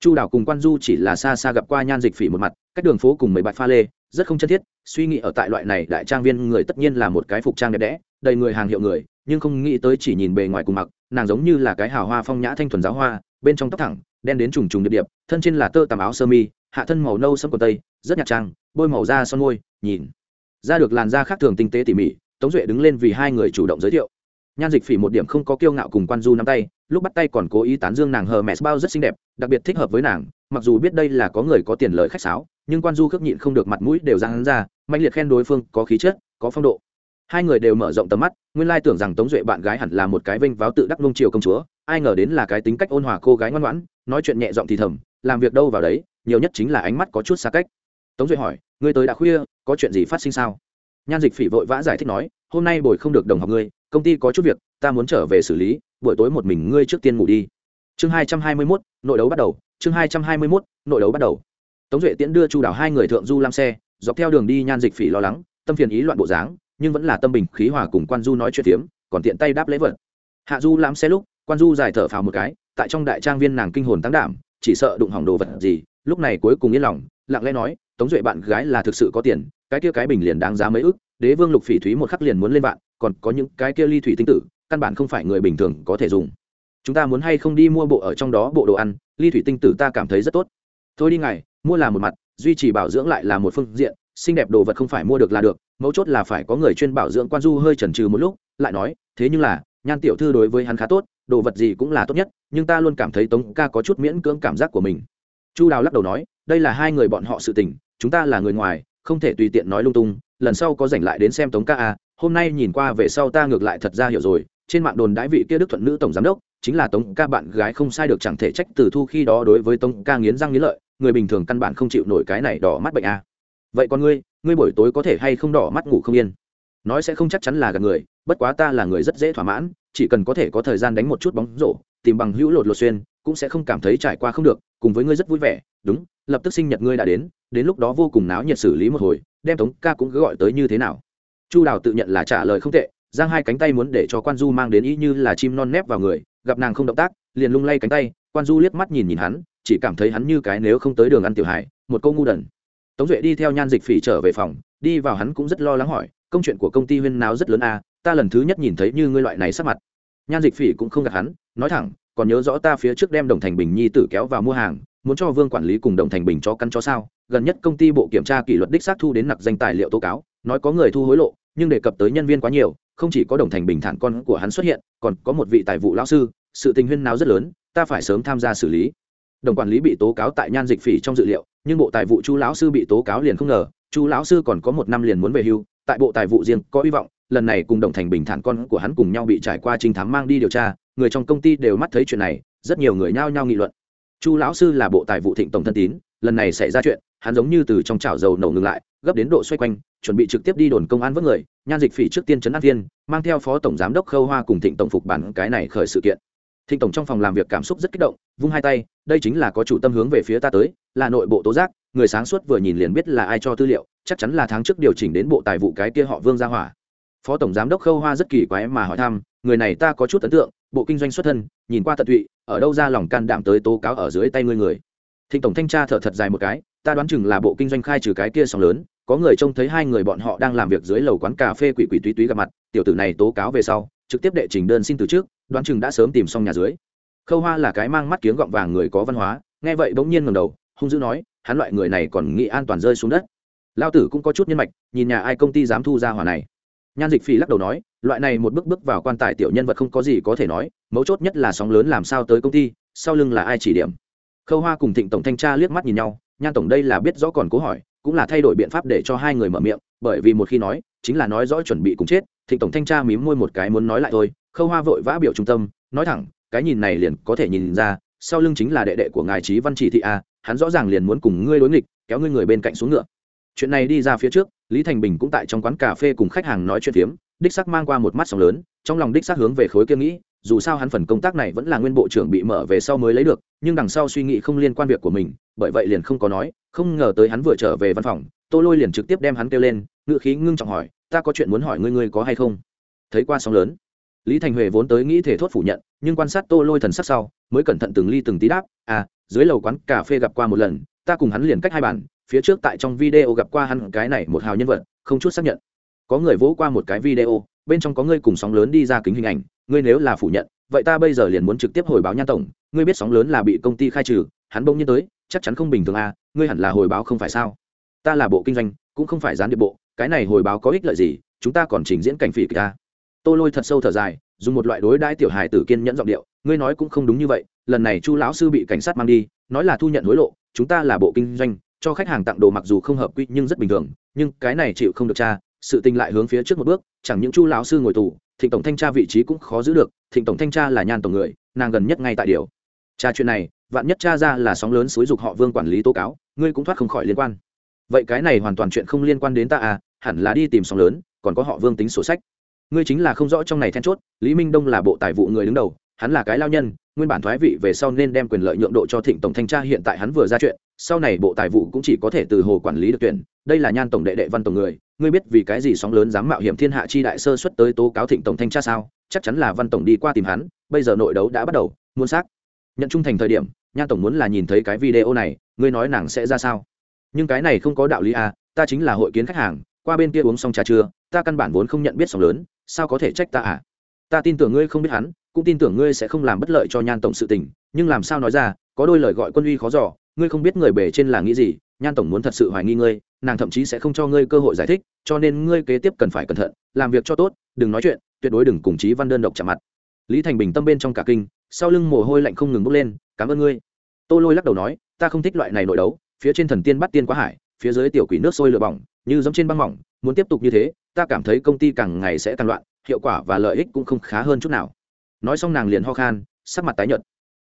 Chu đào cùng quan du chỉ là xa xa gặp qua nhan dịch phỉ một mặt, cách đường phố cùng mấy bạch pha lê, rất không chân thiết, suy nghĩ ở tại loại này đại trang viên người tất nhiên là một cái phục trang đẹp đẽ đầy người hàng hiệu người, nhưng không nghĩ tới chỉ nhìn bề ngoài cùng mặc, nàng giống như là cái hào hoa phong nhã thanh thuần giáo hoa, bên trong tóc thẳng, đen đến trùng trùng điệp điệp, thân trên là tơ tằm áo sơ mi, hạ thân màu nâu sâm quần tây, rất nhạt trang, bôi màu da son môi, nhìn. Ra được làn da khác thường tinh tế tỉ mỉ, tống duệ đứng lên vì hai người chủ động giới thiệu. Nhan dịch phỉ một điểm không có kiêu ngạo cùng quan du nắm tay, lúc bắt tay còn cố ý tán dương nàng hờ mẹ bao rất xinh đẹp, đặc biệt thích hợp với nàng, mặc dù biết đây là có người có tiền lời khách sáo, nhưng quan du khước nhịn không được mặt mũi đều ra hắn ra mạnh liệt khen đối phương có khí chất, có phong độ hai người đều mở rộng tầm mắt, nguyên lai tưởng rằng tống duệ bạn gái hẳn là một cái vinh váo tự đắc nông triều công chúa, ai ngờ đến là cái tính cách ôn hòa cô gái ngoan ngoãn, nói chuyện nhẹ giọng thì thầm, làm việc đâu vào đấy, nhiều nhất chính là ánh mắt có chút xa cách. Tống duệ hỏi, ngươi tới đã khuya, có chuyện gì phát sinh sao? Nhan dịch phỉ vội vã giải thích nói, hôm nay bồi không được đồng học ngươi, công ty có chút việc, ta muốn trở về xử lý, buổi tối một mình ngươi trước tiên ngủ đi. Chương hai trăm hai mươi mốt, nội đấu bắt đầu, chương hai trăm hai mươi mốt, nội đấu bắt đầu. Tống duệ tiễn đưa chu đảo hai người thượng du lam xe, dọc theo đường đi nhan dịch phỉ lo lắng, tâm phiền ý loạn bộ dáng nhưng vẫn là tâm bình khí hòa cùng quan du nói chuyện tiếm còn tiện tay đáp lễ vật. Hạ du lãm xe lúc, quan du dài thở phào một cái, tại trong đại trang viên nàng kinh hồn tăng đảm, chỉ sợ đụng hỏng đồ vật gì, lúc này cuối cùng yên lòng, lặng lẽ nói, tống duệ bạn gái là thực sự có tiền, cái kia cái bình liền đáng giá mấy ức, đế vương lục phỉ thúy một khắc liền muốn lên vạn, còn có những cái kia ly thủy tinh tử, căn bản không phải người bình thường có thể dùng. Chúng ta muốn hay không đi mua bộ ở trong đó bộ đồ ăn, ly thủy tinh tử ta cảm thấy rất tốt. Thôi đi ngài, mua là một mặt, duy trì bảo dưỡng lại là một phương diện, xinh đẹp đồ vật không phải mua được là được mấu chốt là phải có người chuyên bảo dưỡng quan du hơi chần chừ một lúc, lại nói, thế nhưng là, nhan tiểu thư đối với hắn khá tốt, đồ vật gì cũng là tốt nhất, nhưng ta luôn cảm thấy tống ca có chút miễn cưỡng cảm giác của mình chu đào lắc đầu nói, đây là hai người bọn họ sự tình, chúng ta là người ngoài, không thể tùy tiện nói lung tung, lần sau có rảnh lại đến xem tống ca à hôm nay nhìn qua về sau ta ngược lại thật ra hiểu rồi, trên mạng đồn đãi vị kia đức thuận nữ tổng giám đốc, chính là tống ca bạn gái không sai được chẳng thể trách từ thu khi đó đối với tống ca nghiến răng nghiến lợi, người bình thường căn bản không chịu nổi cái này đỏ mắt bệnh à vậy còn ngươi ngươi buổi tối có thể hay không đỏ mắt ngủ không yên? Nói sẽ không chắc chắn là gần người, bất quá ta là người rất dễ thỏa mãn, chỉ cần có thể có thời gian đánh một chút bóng rổ, tìm bằng hữu lột lột xuyên, cũng sẽ không cảm thấy trải qua không được, cùng với ngươi rất vui vẻ, đúng, lập tức sinh nhật ngươi đã đến đến lúc đó vô cùng náo nhiệt xử lý một hồi, đem tống ca cũng cứ gọi tới như thế nào? Chu đào tự nhận là trả lời không tệ, giang hai cánh tay muốn để cho quan du mang đến ý như là chim non nép vào người, gặp nàng không động tác, liền lung lay cánh tay, quan du liếc mắt nhìn nhìn hắn, chỉ cảm thấy hắn như cái nếu không tới đường ăn tiểu hải một câu ngu đần tống duệ đi theo nhan dịch phỉ trở về phòng, đi vào hắn cũng rất lo lắng hỏi, công chuyện của công ty huyên náo rất lớn à ta lần thứ nhất nhìn thấy như ngươi loại này sắc mặt. Nhan dịch phỉ cũng không gạt hắn, nói thẳng, còn nhớ rõ ta phía trước đem đồng thành bình nhi tử kéo vào mua hàng, muốn cho vương quản lý cùng đồng thành bình cho căn cho sao? Gần nhất công ty bộ kiểm tra kỷ luật đích xác thu đến nặc danh tài liệu tố cáo, nói có người thu hối lộ, nhưng đề cập tới nhân viên quá nhiều, không chỉ có đồng thành bình thản con của hắn xuất hiện, còn có một vị tài vụ lão sư, sự tình huyên nào rất lớn, ta phải sớm tham gia xử lý đồng quản lý bị tố cáo tại nhan dịch phỉ trong dự liệu, nhưng bộ tài vụ chu lão sư bị tố cáo liền không ngờ, chu lão sư còn có một năm liền muốn về hưu, tại bộ tài vụ riêng có hy vọng, lần này cùng đồng thành bình thản con của hắn cùng nhau bị trải qua trinh thám mang đi điều tra, người trong công ty đều mắt thấy chuyện này, rất nhiều người nhao nhao nghị luận. Chu lão sư là bộ tài vụ thịnh tổng thân tín, lần này xảy ra chuyện, hắn giống như từ trong chảo dầu nổ ngừng lại, gấp đến độ xoay quanh, chuẩn bị trực tiếp đi đồn công an vớt người, nhan dịch phỉ trước tiên trấn an viên, mang theo phó tổng giám đốc khâu hoa cùng thịnh tổng phục bản cái này khởi sự kiện thịnh tổng trong phòng làm việc cảm xúc rất kích động, vung hai tay, đây chính là có chủ tâm hướng về phía ta tới, là nội bộ tố giác, người sáng suốt vừa nhìn liền biết là ai cho tư liệu, chắc chắn là tháng trước điều chỉnh đến bộ tài vụ cái kia họ vương gia hỏa. Phó tổng giám đốc khâu hoa rất kỳ quái mà hỏi thăm, người này ta có chút ấn tượng, bộ kinh doanh xuất thân, nhìn qua tận tụy, ở đâu ra lòng can đảm tới tố cáo ở dưới tay ngươi người. Thịnh tổng thanh tra thở thật dài một cái, ta đoán chừng là bộ kinh doanh khai trừ cái kia sóng lớn, có người trông thấy hai người bọn họ đang làm việc dưới lầu quán cà phê quỷ quỷ túy túy gặp mặt, tiểu tử này tố cáo về sau, trực tiếp đệ trình đơn xin từ trước đoán chừng đã sớm tìm xong nhà dưới. Khâu hoa là cái mang mắt kiếng gọng vàng người có văn hóa, nghe vậy bỗng nhiên ngầm đầu, hung dữ nói, hắn loại người này còn nghĩ an toàn rơi xuống đất. Lao tử cũng có chút nhân mạch, nhìn nhà ai công ty dám thu ra hỏa này. Nhan dịch phi lắc đầu nói, loại này một bước bước vào quan tài tiểu nhân vật không có gì có thể nói, mấu chốt nhất là sóng lớn làm sao tới công ty, sau lưng là ai chỉ điểm. Khâu hoa cùng thịnh tổng thanh tra liếc mắt nhìn nhau, nhan tổng đây là biết rõ còn cố hỏi, cũng là thay đổi biện pháp để cho hai người mở miệng, bởi vì một khi nói, chính là nói rõ chuẩn bị cùng chết, thịnh tổng thanh tra mím môi một cái muốn nói lại thôi khâu hoa vội vã biểu trung tâm, nói thẳng, cái nhìn này liền có thể nhìn ra, sau lưng chính là đệ đệ của ngài trí văn chỉ thị a, hắn rõ ràng liền muốn cùng ngươi đối nghịch, kéo ngươi người bên cạnh xuống ngựa. Chuyện này đi ra phía trước, lý thành bình cũng tại trong quán cà phê cùng khách hàng nói chuyện phiếm, đích sắc mang qua một mắt sóng lớn, trong lòng đích sắc hướng về khối kia nghĩ, dù sao hắn phần công tác này vẫn là nguyên bộ trưởng bị mở về sau mới lấy được, nhưng đằng sau suy nghĩ không liên quan việc của mình, bởi vậy liền không có nói, không ngờ tới hắn vừa trở về văn phòng, tô lôi liền trực tiếp đem hắn kêu lên ngự khí ngưng trọng hỏi, ta có chuyện muốn hỏi ngươi ngươi có hay không? Thấy qua sóng lớn lý thành huệ vốn tới nghĩ thể thốt phủ nhận, nhưng quan sát tô lôi thần sắc sau, mới cẩn thận từng ly từng tí đáp à dưới lầu quán cà phê gặp qua một lần, ta cùng hắn liền cách hai bản phía trước tại trong video gặp qua hắn, cái này một hào nhân vật, không chút xác nhận. Có người vỗ qua một cái video, bên trong có ngươi cùng sóng lớn đi ra kính hình ảnh, ngươi nếu là phủ nhận, vậy ta bây giờ liền muốn trực tiếp hồi báo nhan tổng, ngươi biết sóng lớn là bị công ty khai trừ, hắn bỗng nhiên tới, chắc chắn không bình thường à ngươi hẳn là hồi báo không phải sao? Ta là bộ kinh doanh, cũng không phải gián điệp bộ, cái này hồi báo có ích lợi gì, chúng ta còn trình diễn cảnh phỉ ta tô lôi thật sâu thở dài, dùng một loại đối đãi tiểu hài tử kiên nhẫn giọng điệu, ngươi nói cũng không đúng như vậy, lần này chu lão sư bị cảnh sát mang đi, nói là thu nhận hối lộ, chúng ta là bộ kinh doanh, cho khách hàng tặng đồ mặc dù không hợp quy nhưng rất bình thường, nhưng cái này chịu không được cha. Sự tình lại hướng phía trước một bước, chẳng những chu lão sư ngồi tù, thịnh tổng thanh tra vị trí cũng khó giữ được, thịnh tổng thanh tra là nhan tổng người, nàng gần nhất ngay tại điều. Tra chuyện này, vạn nhất cha ra là sóng lớn xúi dục họ vương quản lý tố cáo, ngươi cũng thoát không khỏi liên quan. Vậy cái này hoàn toàn chuyện không liên quan đến ta à hẳn là đi tìm sóng lớn, còn có họ vương tính sổ sách ngươi chính là không rõ trong này then chốt, lý minh đông là bộ tài vụ người đứng đầu, hắn là cái lao nhân, nguyên bản thoái vị về sau nên đem quyền lợi nhượng độ cho thịnh tổng thanh tra, hiện tại hắn vừa ra chuyện, sau này bộ tài vụ cũng chỉ có thể từ hồ quản lý được tuyển, đây là nhan tổng đệ đệ văn tổng người, ngươi biết vì cái gì sóng lớn dám mạo hiểm thiên hạ chi đại sơ xuất tới tố cáo thịnh tổng thanh tra sao? Chắc chắn là văn tổng đi qua tìm hắn, bây giờ nội đấu đã bắt đầu, muốn xác nhận trung thành thời điểm, nhan tổng muốn là nhìn thấy cái video này, ngươi nói nàng sẽ ra sao? Nhưng cái này không có đạo lý à ta chính là hội kiến khách hàng, qua bên kia uống xong trà trưa, ta căn bản vốn không nhận biết sóng lớn sao có thể trách ta à? Ta tin tưởng ngươi không biết hắn, cũng tin tưởng ngươi sẽ không làm bất lợi cho nhan tổng sự tình, nhưng làm sao nói ra, có đôi lời gọi quân uy khó giỏ ngươi không biết người bề trên là nghĩ gì, nhan tổng muốn thật sự hoài nghi ngươi, nàng thậm chí sẽ không cho ngươi cơ hội giải thích, cho nên ngươi kế tiếp cần phải cẩn thận, làm việc cho tốt, đừng nói chuyện, tuyệt đối đừng cùng chí văn đơn độc chạm mặt. Lý thành bình tâm bên trong cả kinh, sau lưng mồ hôi lạnh không ngừng bốc lên, cảm ơn ngươi. Tô lôi lắc đầu nói, ta không thích loại này nội đấu, phía trên thần tiên bắt tiên quá hải, phía dưới tiểu quỷ nước sôi lửa bỏng, như giống trên băng mỏng, muốn tiếp tục như thế ta cảm thấy công ty càng ngày sẽ càng loạn, hiệu quả và lợi ích cũng không khá hơn chút nào. Nói xong nàng liền ho khan, sắc mặt tái nhợt.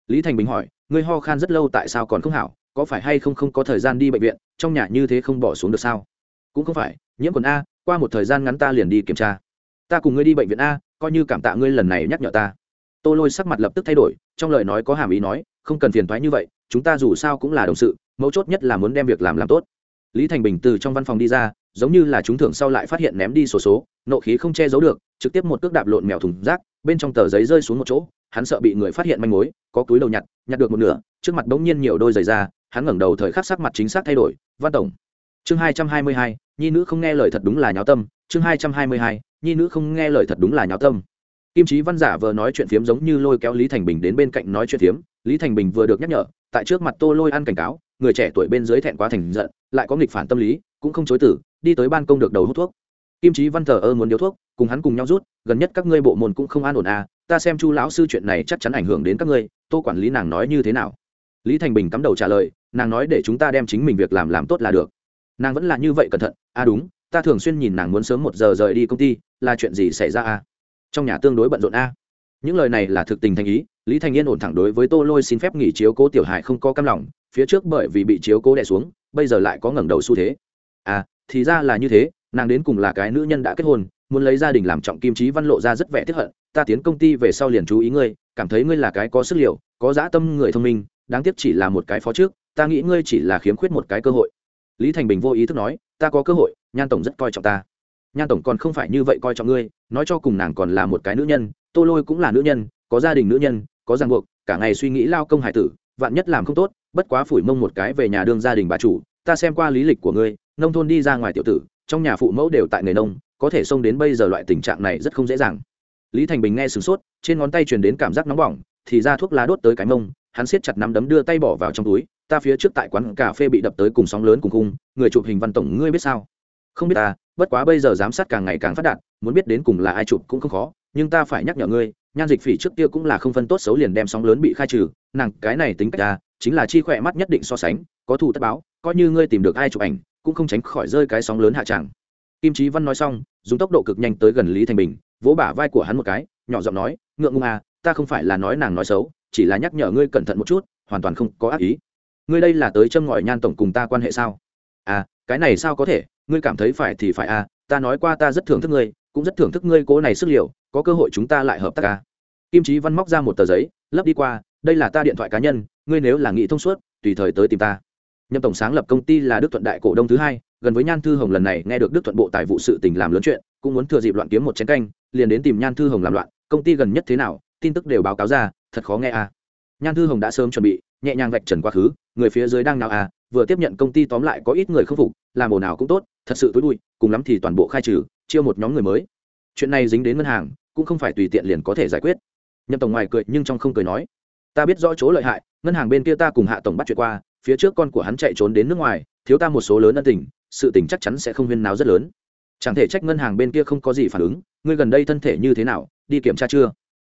Lý thành bình hỏi, ngươi ho khan rất lâu tại sao còn không hảo? Có phải hay không không có thời gian đi bệnh viện, trong nhà như thế không bỏ xuống được sao? Cũng không phải, nhiễm quần a, qua một thời gian ngắn ta liền đi kiểm tra. Ta cùng ngươi đi bệnh viện a, coi như cảm tạ ngươi lần này nhắc nhở ta. Tô lôi sắc mặt lập tức thay đổi, trong lời nói có hàm ý nói, không cần phiền thoái như vậy, chúng ta dù sao cũng là đồng sự, mấu chốt nhất là muốn đem việc làm làm tốt. Lý thành bình từ trong văn phòng đi ra giống như là chúng thưởng sau lại phát hiện ném đi sổ số, số nộ khí không che giấu được trực tiếp một cước đạp lộn mèo thùng rác bên trong tờ giấy rơi xuống một chỗ hắn sợ bị người phát hiện manh mối có túi đầu nhặt nhặt được một nửa trước mặt bỗng nhiên nhiều đôi giày ra hắn ngẩng đầu thời khắc sắc mặt chính xác thay đổi văn tổng. Chương hai trăm hai mươi hai nhi nữ không nghe lời thật đúng là nháo tâm chương hai trăm hai mươi hai nhi nữ không nghe lời thật đúng là nháo tâm. Kim trí văn giả vừa nói chuyện phiếm giống như lôi kéo lý thành bình đến bên cạnh nói chuyện phiếm lý thành bình vừa được nhắc nhở tại trước mặt tô lôi ăn cảnh cáo người trẻ tuổi bên dưới thẹn quá thành giận lại có nghịch phản tâm lý cũng không chối tử đi tới ban công được đầu hút thuốc. Kim trí văn thờ ơ muốn điếu thuốc, cùng hắn cùng nhau rút, gần nhất các ngươi bộ môn cũng không an ổn à ta xem chu lão sư chuyện này chắc chắn ảnh hưởng đến các ngươi, tô quản lý nàng nói như thế nào? Lý thành bình cắm đầu trả lời, nàng nói để chúng ta đem chính mình việc làm làm tốt là được. Nàng vẫn là như vậy cẩn thận à đúng, ta thường xuyên nhìn nàng muốn sớm một giờ rời đi công ty, là chuyện gì xảy ra à? Trong nhà tương đối bận rộn à? Những lời này là thực tình thành ý, lý thành yên ổn thẳng đối với tô lôi xin phép nghỉ chiếu cố tiểu hải không có cam lòng, phía trước bởi vì bị chiếu cố đè xuống, bây giờ lại có ngẩng đầu xu thế. À thì ra là như thế, nàng đến cùng là cái nữ nhân đã kết hôn, muốn lấy gia đình làm trọng kim trí văn lộ ra rất vẻ tiếp hận, ta tiến công ty về sau liền chú ý ngươi, cảm thấy ngươi là cái có sức liệu có dã tâm người thông minh, đáng tiếc chỉ là một cái phó trước, ta nghĩ ngươi chỉ là khiếm khuyết một cái cơ hội. Lý thành bình vô ý thức nói, ta có cơ hội, nhan tổng rất coi trọng ta. Nhan tổng còn không phải như vậy coi trọng ngươi, nói cho cùng nàng còn là một cái nữ nhân, tô lôi cũng là nữ nhân, có gia đình nữ nhân, có ràng buộc, cả ngày suy nghĩ lao công hải tử, vạn nhất làm không tốt, bất quá phủi mông một cái về nhà đương gia đình bà chủ, ta xem qua lý lịch của ngươi nông thôn đi ra ngoài tiểu tử, trong nhà phụ mẫu đều tại người nông, có thể xông đến bây giờ loại tình trạng này rất không dễ dàng. Lý thành bình nghe sửng sốt, trên ngón tay truyền đến cảm giác nóng bỏng, thì ra thuốc lá đốt tới cái mông, hắn siết chặt nắm đấm đưa tay bỏ vào trong túi, ta phía trước tại quán cà phê bị đập tới cùng sóng lớn cùng khung, người chụp hình văn tổng ngươi biết sao? Không biết ta, bất quá bây giờ giám sát càng ngày càng phát đạt, muốn biết đến cùng là ai chụp cũng không khó, nhưng ta phải nhắc nhở ngươi, nhan dịch phỉ trước kia cũng là không phân tốt xấu liền đem sóng lớn bị khai trừ, nàng cái này tính cách ta, chính là chi khỏe mắt nhất định so sánh, có thù tất báo, coi như ngươi tìm được ai chụp ảnh cũng không tránh khỏi rơi cái sóng lớn hạ tràng. Kim trí văn nói xong, dùng tốc độ cực nhanh tới gần lý thành bình, vỗ bả vai của hắn một cái, nhỏ giọng nói, ngượng ngùng à ta không phải là nói nàng nói xấu, chỉ là nhắc nhở ngươi cẩn thận một chút, hoàn toàn không có ác ý. Ngươi đây là tới châm ngòi nhan tổng cùng ta quan hệ sao? À cái này sao có thể, ngươi cảm thấy phải thì phải à ta nói qua ta rất thưởng thức ngươi, cũng rất thưởng thức ngươi cố này sức liệu có cơ hội chúng ta lại hợp tác à. kim trí văn móc ra một tờ giấy, lấp đi qua, đây là ta điện thoại cá nhân, ngươi nếu là nghĩ thông suốt, tùy thời tới tìm ta. Nhâm tổng sáng lập công ty là đức thuận đại cổ đông thứ hai, gần với nhan thư hồng lần này nghe được đức thuận bộ tài vụ sự tình làm lớn chuyện, cũng muốn thừa dịp loạn kiếm một chén canh, liền đến tìm nhan thư hồng làm loạn, công ty gần nhất thế nào, tin tức đều báo cáo ra, thật khó nghe à. Nhan thư hồng đã sớm chuẩn bị, nhẹ nhàng vạch trần quá khứ, người phía dưới đang nào à vừa tiếp nhận công ty tóm lại có ít người không phục, làm ồn nào cũng tốt, thật sự tối bụi cùng lắm thì toàn bộ khai trừ chiêu một nhóm người mới. Chuyện này dính đến ngân hàng, cũng không phải tùy tiện liền có thể giải quyết. Nhậm tổng ngoài cười, nhưng trong không cười nói, ta biết rõ chỗ lợi hại, ngân hàng bên kia ta cùng hạ tổng bắt chuyện qua phía trước con của hắn chạy trốn đến nước ngoài, thiếu ta một số lớn ân tình, sự tình chắc chắn sẽ không huyên nào rất lớn. Chẳng thể trách ngân hàng bên kia không có gì phản ứng, ngươi gần đây thân thể như thế nào, đi kiểm tra chưa?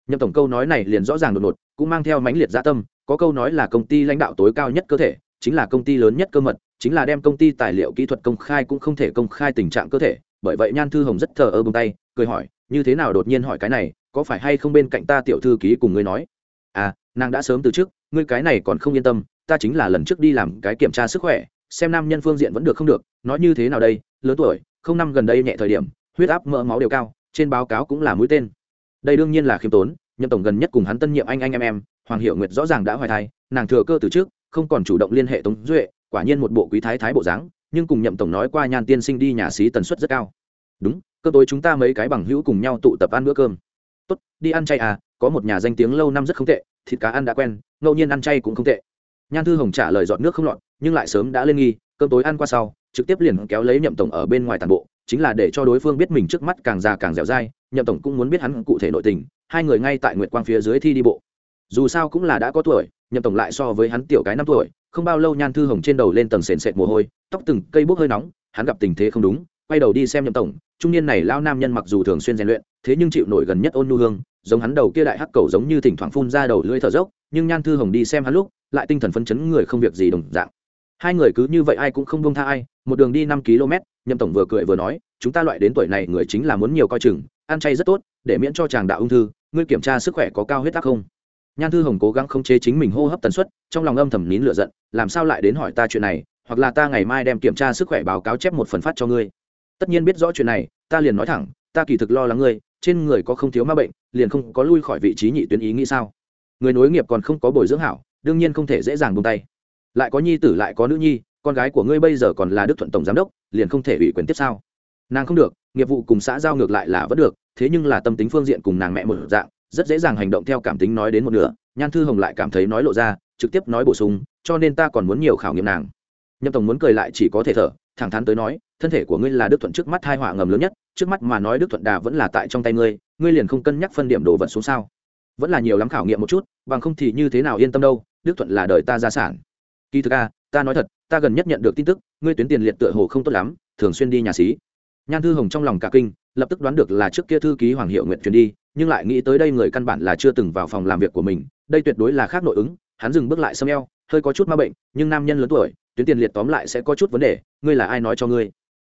Nhậm tổng câu nói này liền rõ ràng đột ngột, cũng mang theo mãnh liệt gia tâm, có câu nói là công ty lãnh đạo tối cao nhất cơ thể, chính là công ty lớn nhất cơ mật, chính là đem công ty tài liệu kỹ thuật công khai cũng không thể công khai tình trạng cơ thể, bởi vậy nhan thư hồng rất thờ ơ bông tay, cười hỏi, như thế nào đột nhiên hỏi cái này, có phải hay không bên cạnh ta tiểu thư ký cùng ngươi nói? À nàng đã sớm từ trước, ngươi cái này còn không yên tâm ta chính là lần trước đi làm cái kiểm tra sức khỏe, xem nam nhân phương diện vẫn được không được, nói như thế nào đây, lớn tuổi, không năm gần đây nhẹ thời điểm, huyết áp, mỡ máu đều cao, trên báo cáo cũng là mũi tên. Đây đương nhiên là khiêm tốn nhậm tổng gần nhất cùng hắn tân nhiệm anh anh em em, hoàng hiệu nguyệt rõ ràng đã hoài thai, nàng thừa cơ từ trước, không còn chủ động liên hệ tống duệ, quả nhiên một bộ quý thái thái bộ dáng, nhưng cùng nhậm tổng nói qua nhan tiên sinh đi nhà xí tần suất rất cao. Đúng cơ tối chúng ta mấy cái bằng hữu cùng nhau tụ tập ăn bữa cơm. Tốt, đi ăn chay à có một nhà danh tiếng lâu năm rất không tệ, thịt cá ăn đã quen, ngẫu nhiên ăn chay cũng không tệ nhan thư hồng trả lời dọn nước không lọt, nhưng lại sớm đã lên nghi, cơm tối ăn qua sau, trực tiếp liền kéo lấy nhậm tổng ở bên ngoài tàn bộ, chính là để cho đối phương biết mình trước mắt càng già càng dẻo dai, nhậm tổng cũng muốn biết hắn cụ thể nội tình, hai người ngay tại nguyệt quang phía dưới thi đi bộ. Dù sao cũng là đã có tuổi, nhậm tổng lại so với hắn tiểu cái năm tuổi, không bao lâu nhan thư hồng trên đầu lên tầng sền sệt mồ hôi, tóc từng cây bốc hơi nóng, hắn gặp tình thế không đúng, quay đầu đi xem nhậm tổng, trung niên này lao nam nhân mặc dù thường xuyên rèn luyện, thế nhưng chịu nổi gần nhất ôn nhu hương, giống hắn đầu kia đại hắc cầu giống như thỉnh thoảng phun ra đầu lưỡi thở dốc, nhưng nhan thư hồng đi xem hắn lúc lại tinh thần phấn chấn người không việc gì đồng dạng. Hai người cứ như vậy ai cũng không buông tha ai, một đường đi năm km, nhậm tổng vừa cười vừa nói, chúng ta loại đến tuổi này người chính là muốn nhiều coi chừng, ăn chay rất tốt, để miễn cho chàng đạo ung thư, ngươi kiểm tra sức khỏe có cao huyết áp không? Nhan thư hồng cố gắng không chế chính mình hô hấp tần suất, trong lòng âm thầm nín lửa giận, làm sao lại đến hỏi ta chuyện này, hoặc là ta ngày mai đem kiểm tra sức khỏe báo cáo chép một phần phát cho ngươi? Tất nhiên biết rõ chuyện này, ta liền nói thẳng, ta kỳ thực lo lắng ngươi, trên người có không thiếu ma bệnh, liền không có lui khỏi vị trí nhị tuyến ý nghĩ sao? Người nối nghiệp còn không có bồi dưỡng hảo đương nhiên không thể dễ dàng buông tay. Lại có nhi tử, lại có nữ nhi, con gái của ngươi bây giờ còn là đức thuận tổng giám đốc, liền không thể ủy quyền tiếp sao? Nàng không được, nghiệp vụ cùng xã giao ngược lại là vẫn được, thế nhưng là tâm tính phương diện cùng nàng mẹ một dạng, rất dễ dàng hành động theo cảm tính nói đến một nửa, nhan thư hồng lại cảm thấy nói lộ ra, trực tiếp nói bổ sung, cho nên ta còn muốn nhiều khảo nghiệm nàng. Nhậm tổng muốn cười lại chỉ có thể thở, thẳng thắn tới nói, thân thể của ngươi là đức thuận trước mắt hai họa ngầm lớn nhất, trước mắt mà nói đức thuận đà vẫn là tại trong tay ngươi ngươi liền không cân nhắc phân điểm đồ vật xuống sao? Vẫn là nhiều lắm khảo nghiệm một chút, bằng không thì như thế nào yên tâm đâu? Đức thuận là đời ta gia sản. Kỳ thực a, ta nói thật, ta gần nhất nhận được tin tức, ngươi tuyến tiền liệt tựa hồ không tốt lắm, thường xuyên đi nhà xí. Nhan thư hồng trong lòng cả kinh, lập tức đoán được là trước kia thư ký hoàng hiệu nguyện chuyển đi, nhưng lại nghĩ tới đây người căn bản là chưa từng vào phòng làm việc của mình, đây tuyệt đối là khác nội ứng, hắn dừng bước lại xâm eo, hơi có chút ma bệnh, nhưng nam nhân lớn tuổi, tuyến tiền liệt tóm lại sẽ có chút vấn đề, ngươi là ai nói cho ngươi?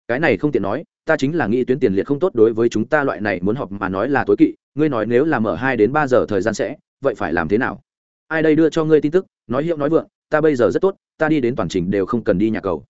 Cái này không tiện nói, ta chính là nghĩ tuyến tiền liệt không tốt đối với chúng ta loại này muốn họp mà nói là tối kỵ, ngươi nói nếu là mở hai đến ba giờ thời gian sẽ, vậy phải làm thế nào? Ai đây đưa cho ngươi tin tức, nói hiệu nói vượng, ta bây giờ rất tốt, ta đi đến toàn trình đều không cần đi nhà cầu.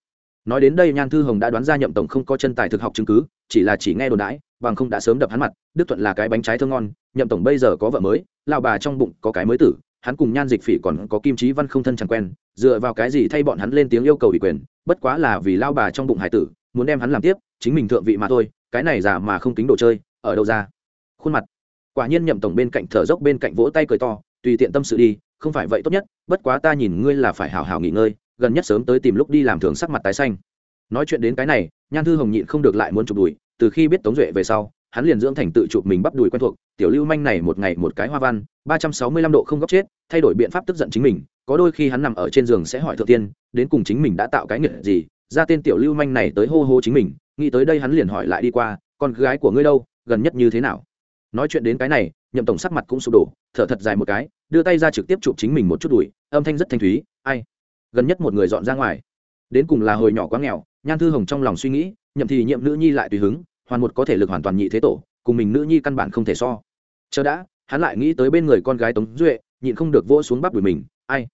Nói đến đây nhan thư hồng đã đoán ra nhậm tổng không có chân tài thực học chứng cứ, chỉ là chỉ nghe đồn đãi, bằng không đã sớm đập hắn mặt, đức thuận là cái bánh trái thơ ngon, nhậm tổng bây giờ có vợ mới lao bà trong bụng có cái mới tử, hắn cùng nhan dịch phỉ còn có kim trí văn không thân chẳng quen, dựa vào cái gì thay bọn hắn lên tiếng yêu cầu ủy quyền, bất quá là vì lao bà trong bụng hải tử, muốn đem hắn làm tiếp, chính mình thượng vị mà thôi, cái này giả mà không tính đồ chơi, ở đâu ra? Khuôn mặt. Quả nhiên nhậm tổng bên cạnh thở dốc bên cạnh vỗ tay cười to, tùy tiện tâm sự đi không phải vậy tốt nhất, bất quá ta nhìn ngươi là phải hào hào nghỉ ngơi, gần nhất sớm tới tìm lúc đi làm thường sắc mặt tái xanh. Nói chuyện đến cái này, nhan thư hồng nhịn không được lại muốn chụp đùi, từ khi biết tống duệ về sau, hắn liền dưỡng thành tự chụp mình bắp đùi quen thuộc, tiểu lưu manh này một ngày một cái hoa văn, ba trăm sáu mươi lăm độ không góc chết, thay đổi biện pháp tức giận chính mình, có đôi khi hắn nằm ở trên giường sẽ hỏi thượng tiên, đến cùng chính mình đã tạo cái nghiệp gì, ra tên tiểu lưu manh này tới hô hô chính mình, nghĩ tới đây hắn liền hỏi lại đi qua, con gái của ngươi đâu, gần nhất như thế nào? Nói chuyện đến cái này nhậm tổng sắc mặt cũng sụp đổ, thở thật dài một cái, đưa tay ra trực tiếp chụp chính mình một chút đùi, âm thanh rất thanh thúy, ai? Gần nhất một người dọn ra ngoài. Đến cùng là hồi nhỏ quá nghèo, nhan thư hồng trong lòng suy nghĩ, nhậm thì nhiệm nữ nhi lại tùy hứng, hoàn một có thể lực hoàn toàn nhị thế tổ, cùng mình nữ nhi căn bản không thể so. Chờ đã, hắn lại nghĩ tới bên người con gái tống duệ, nhịn không được vỗ xuống bắp đùi mình, ai?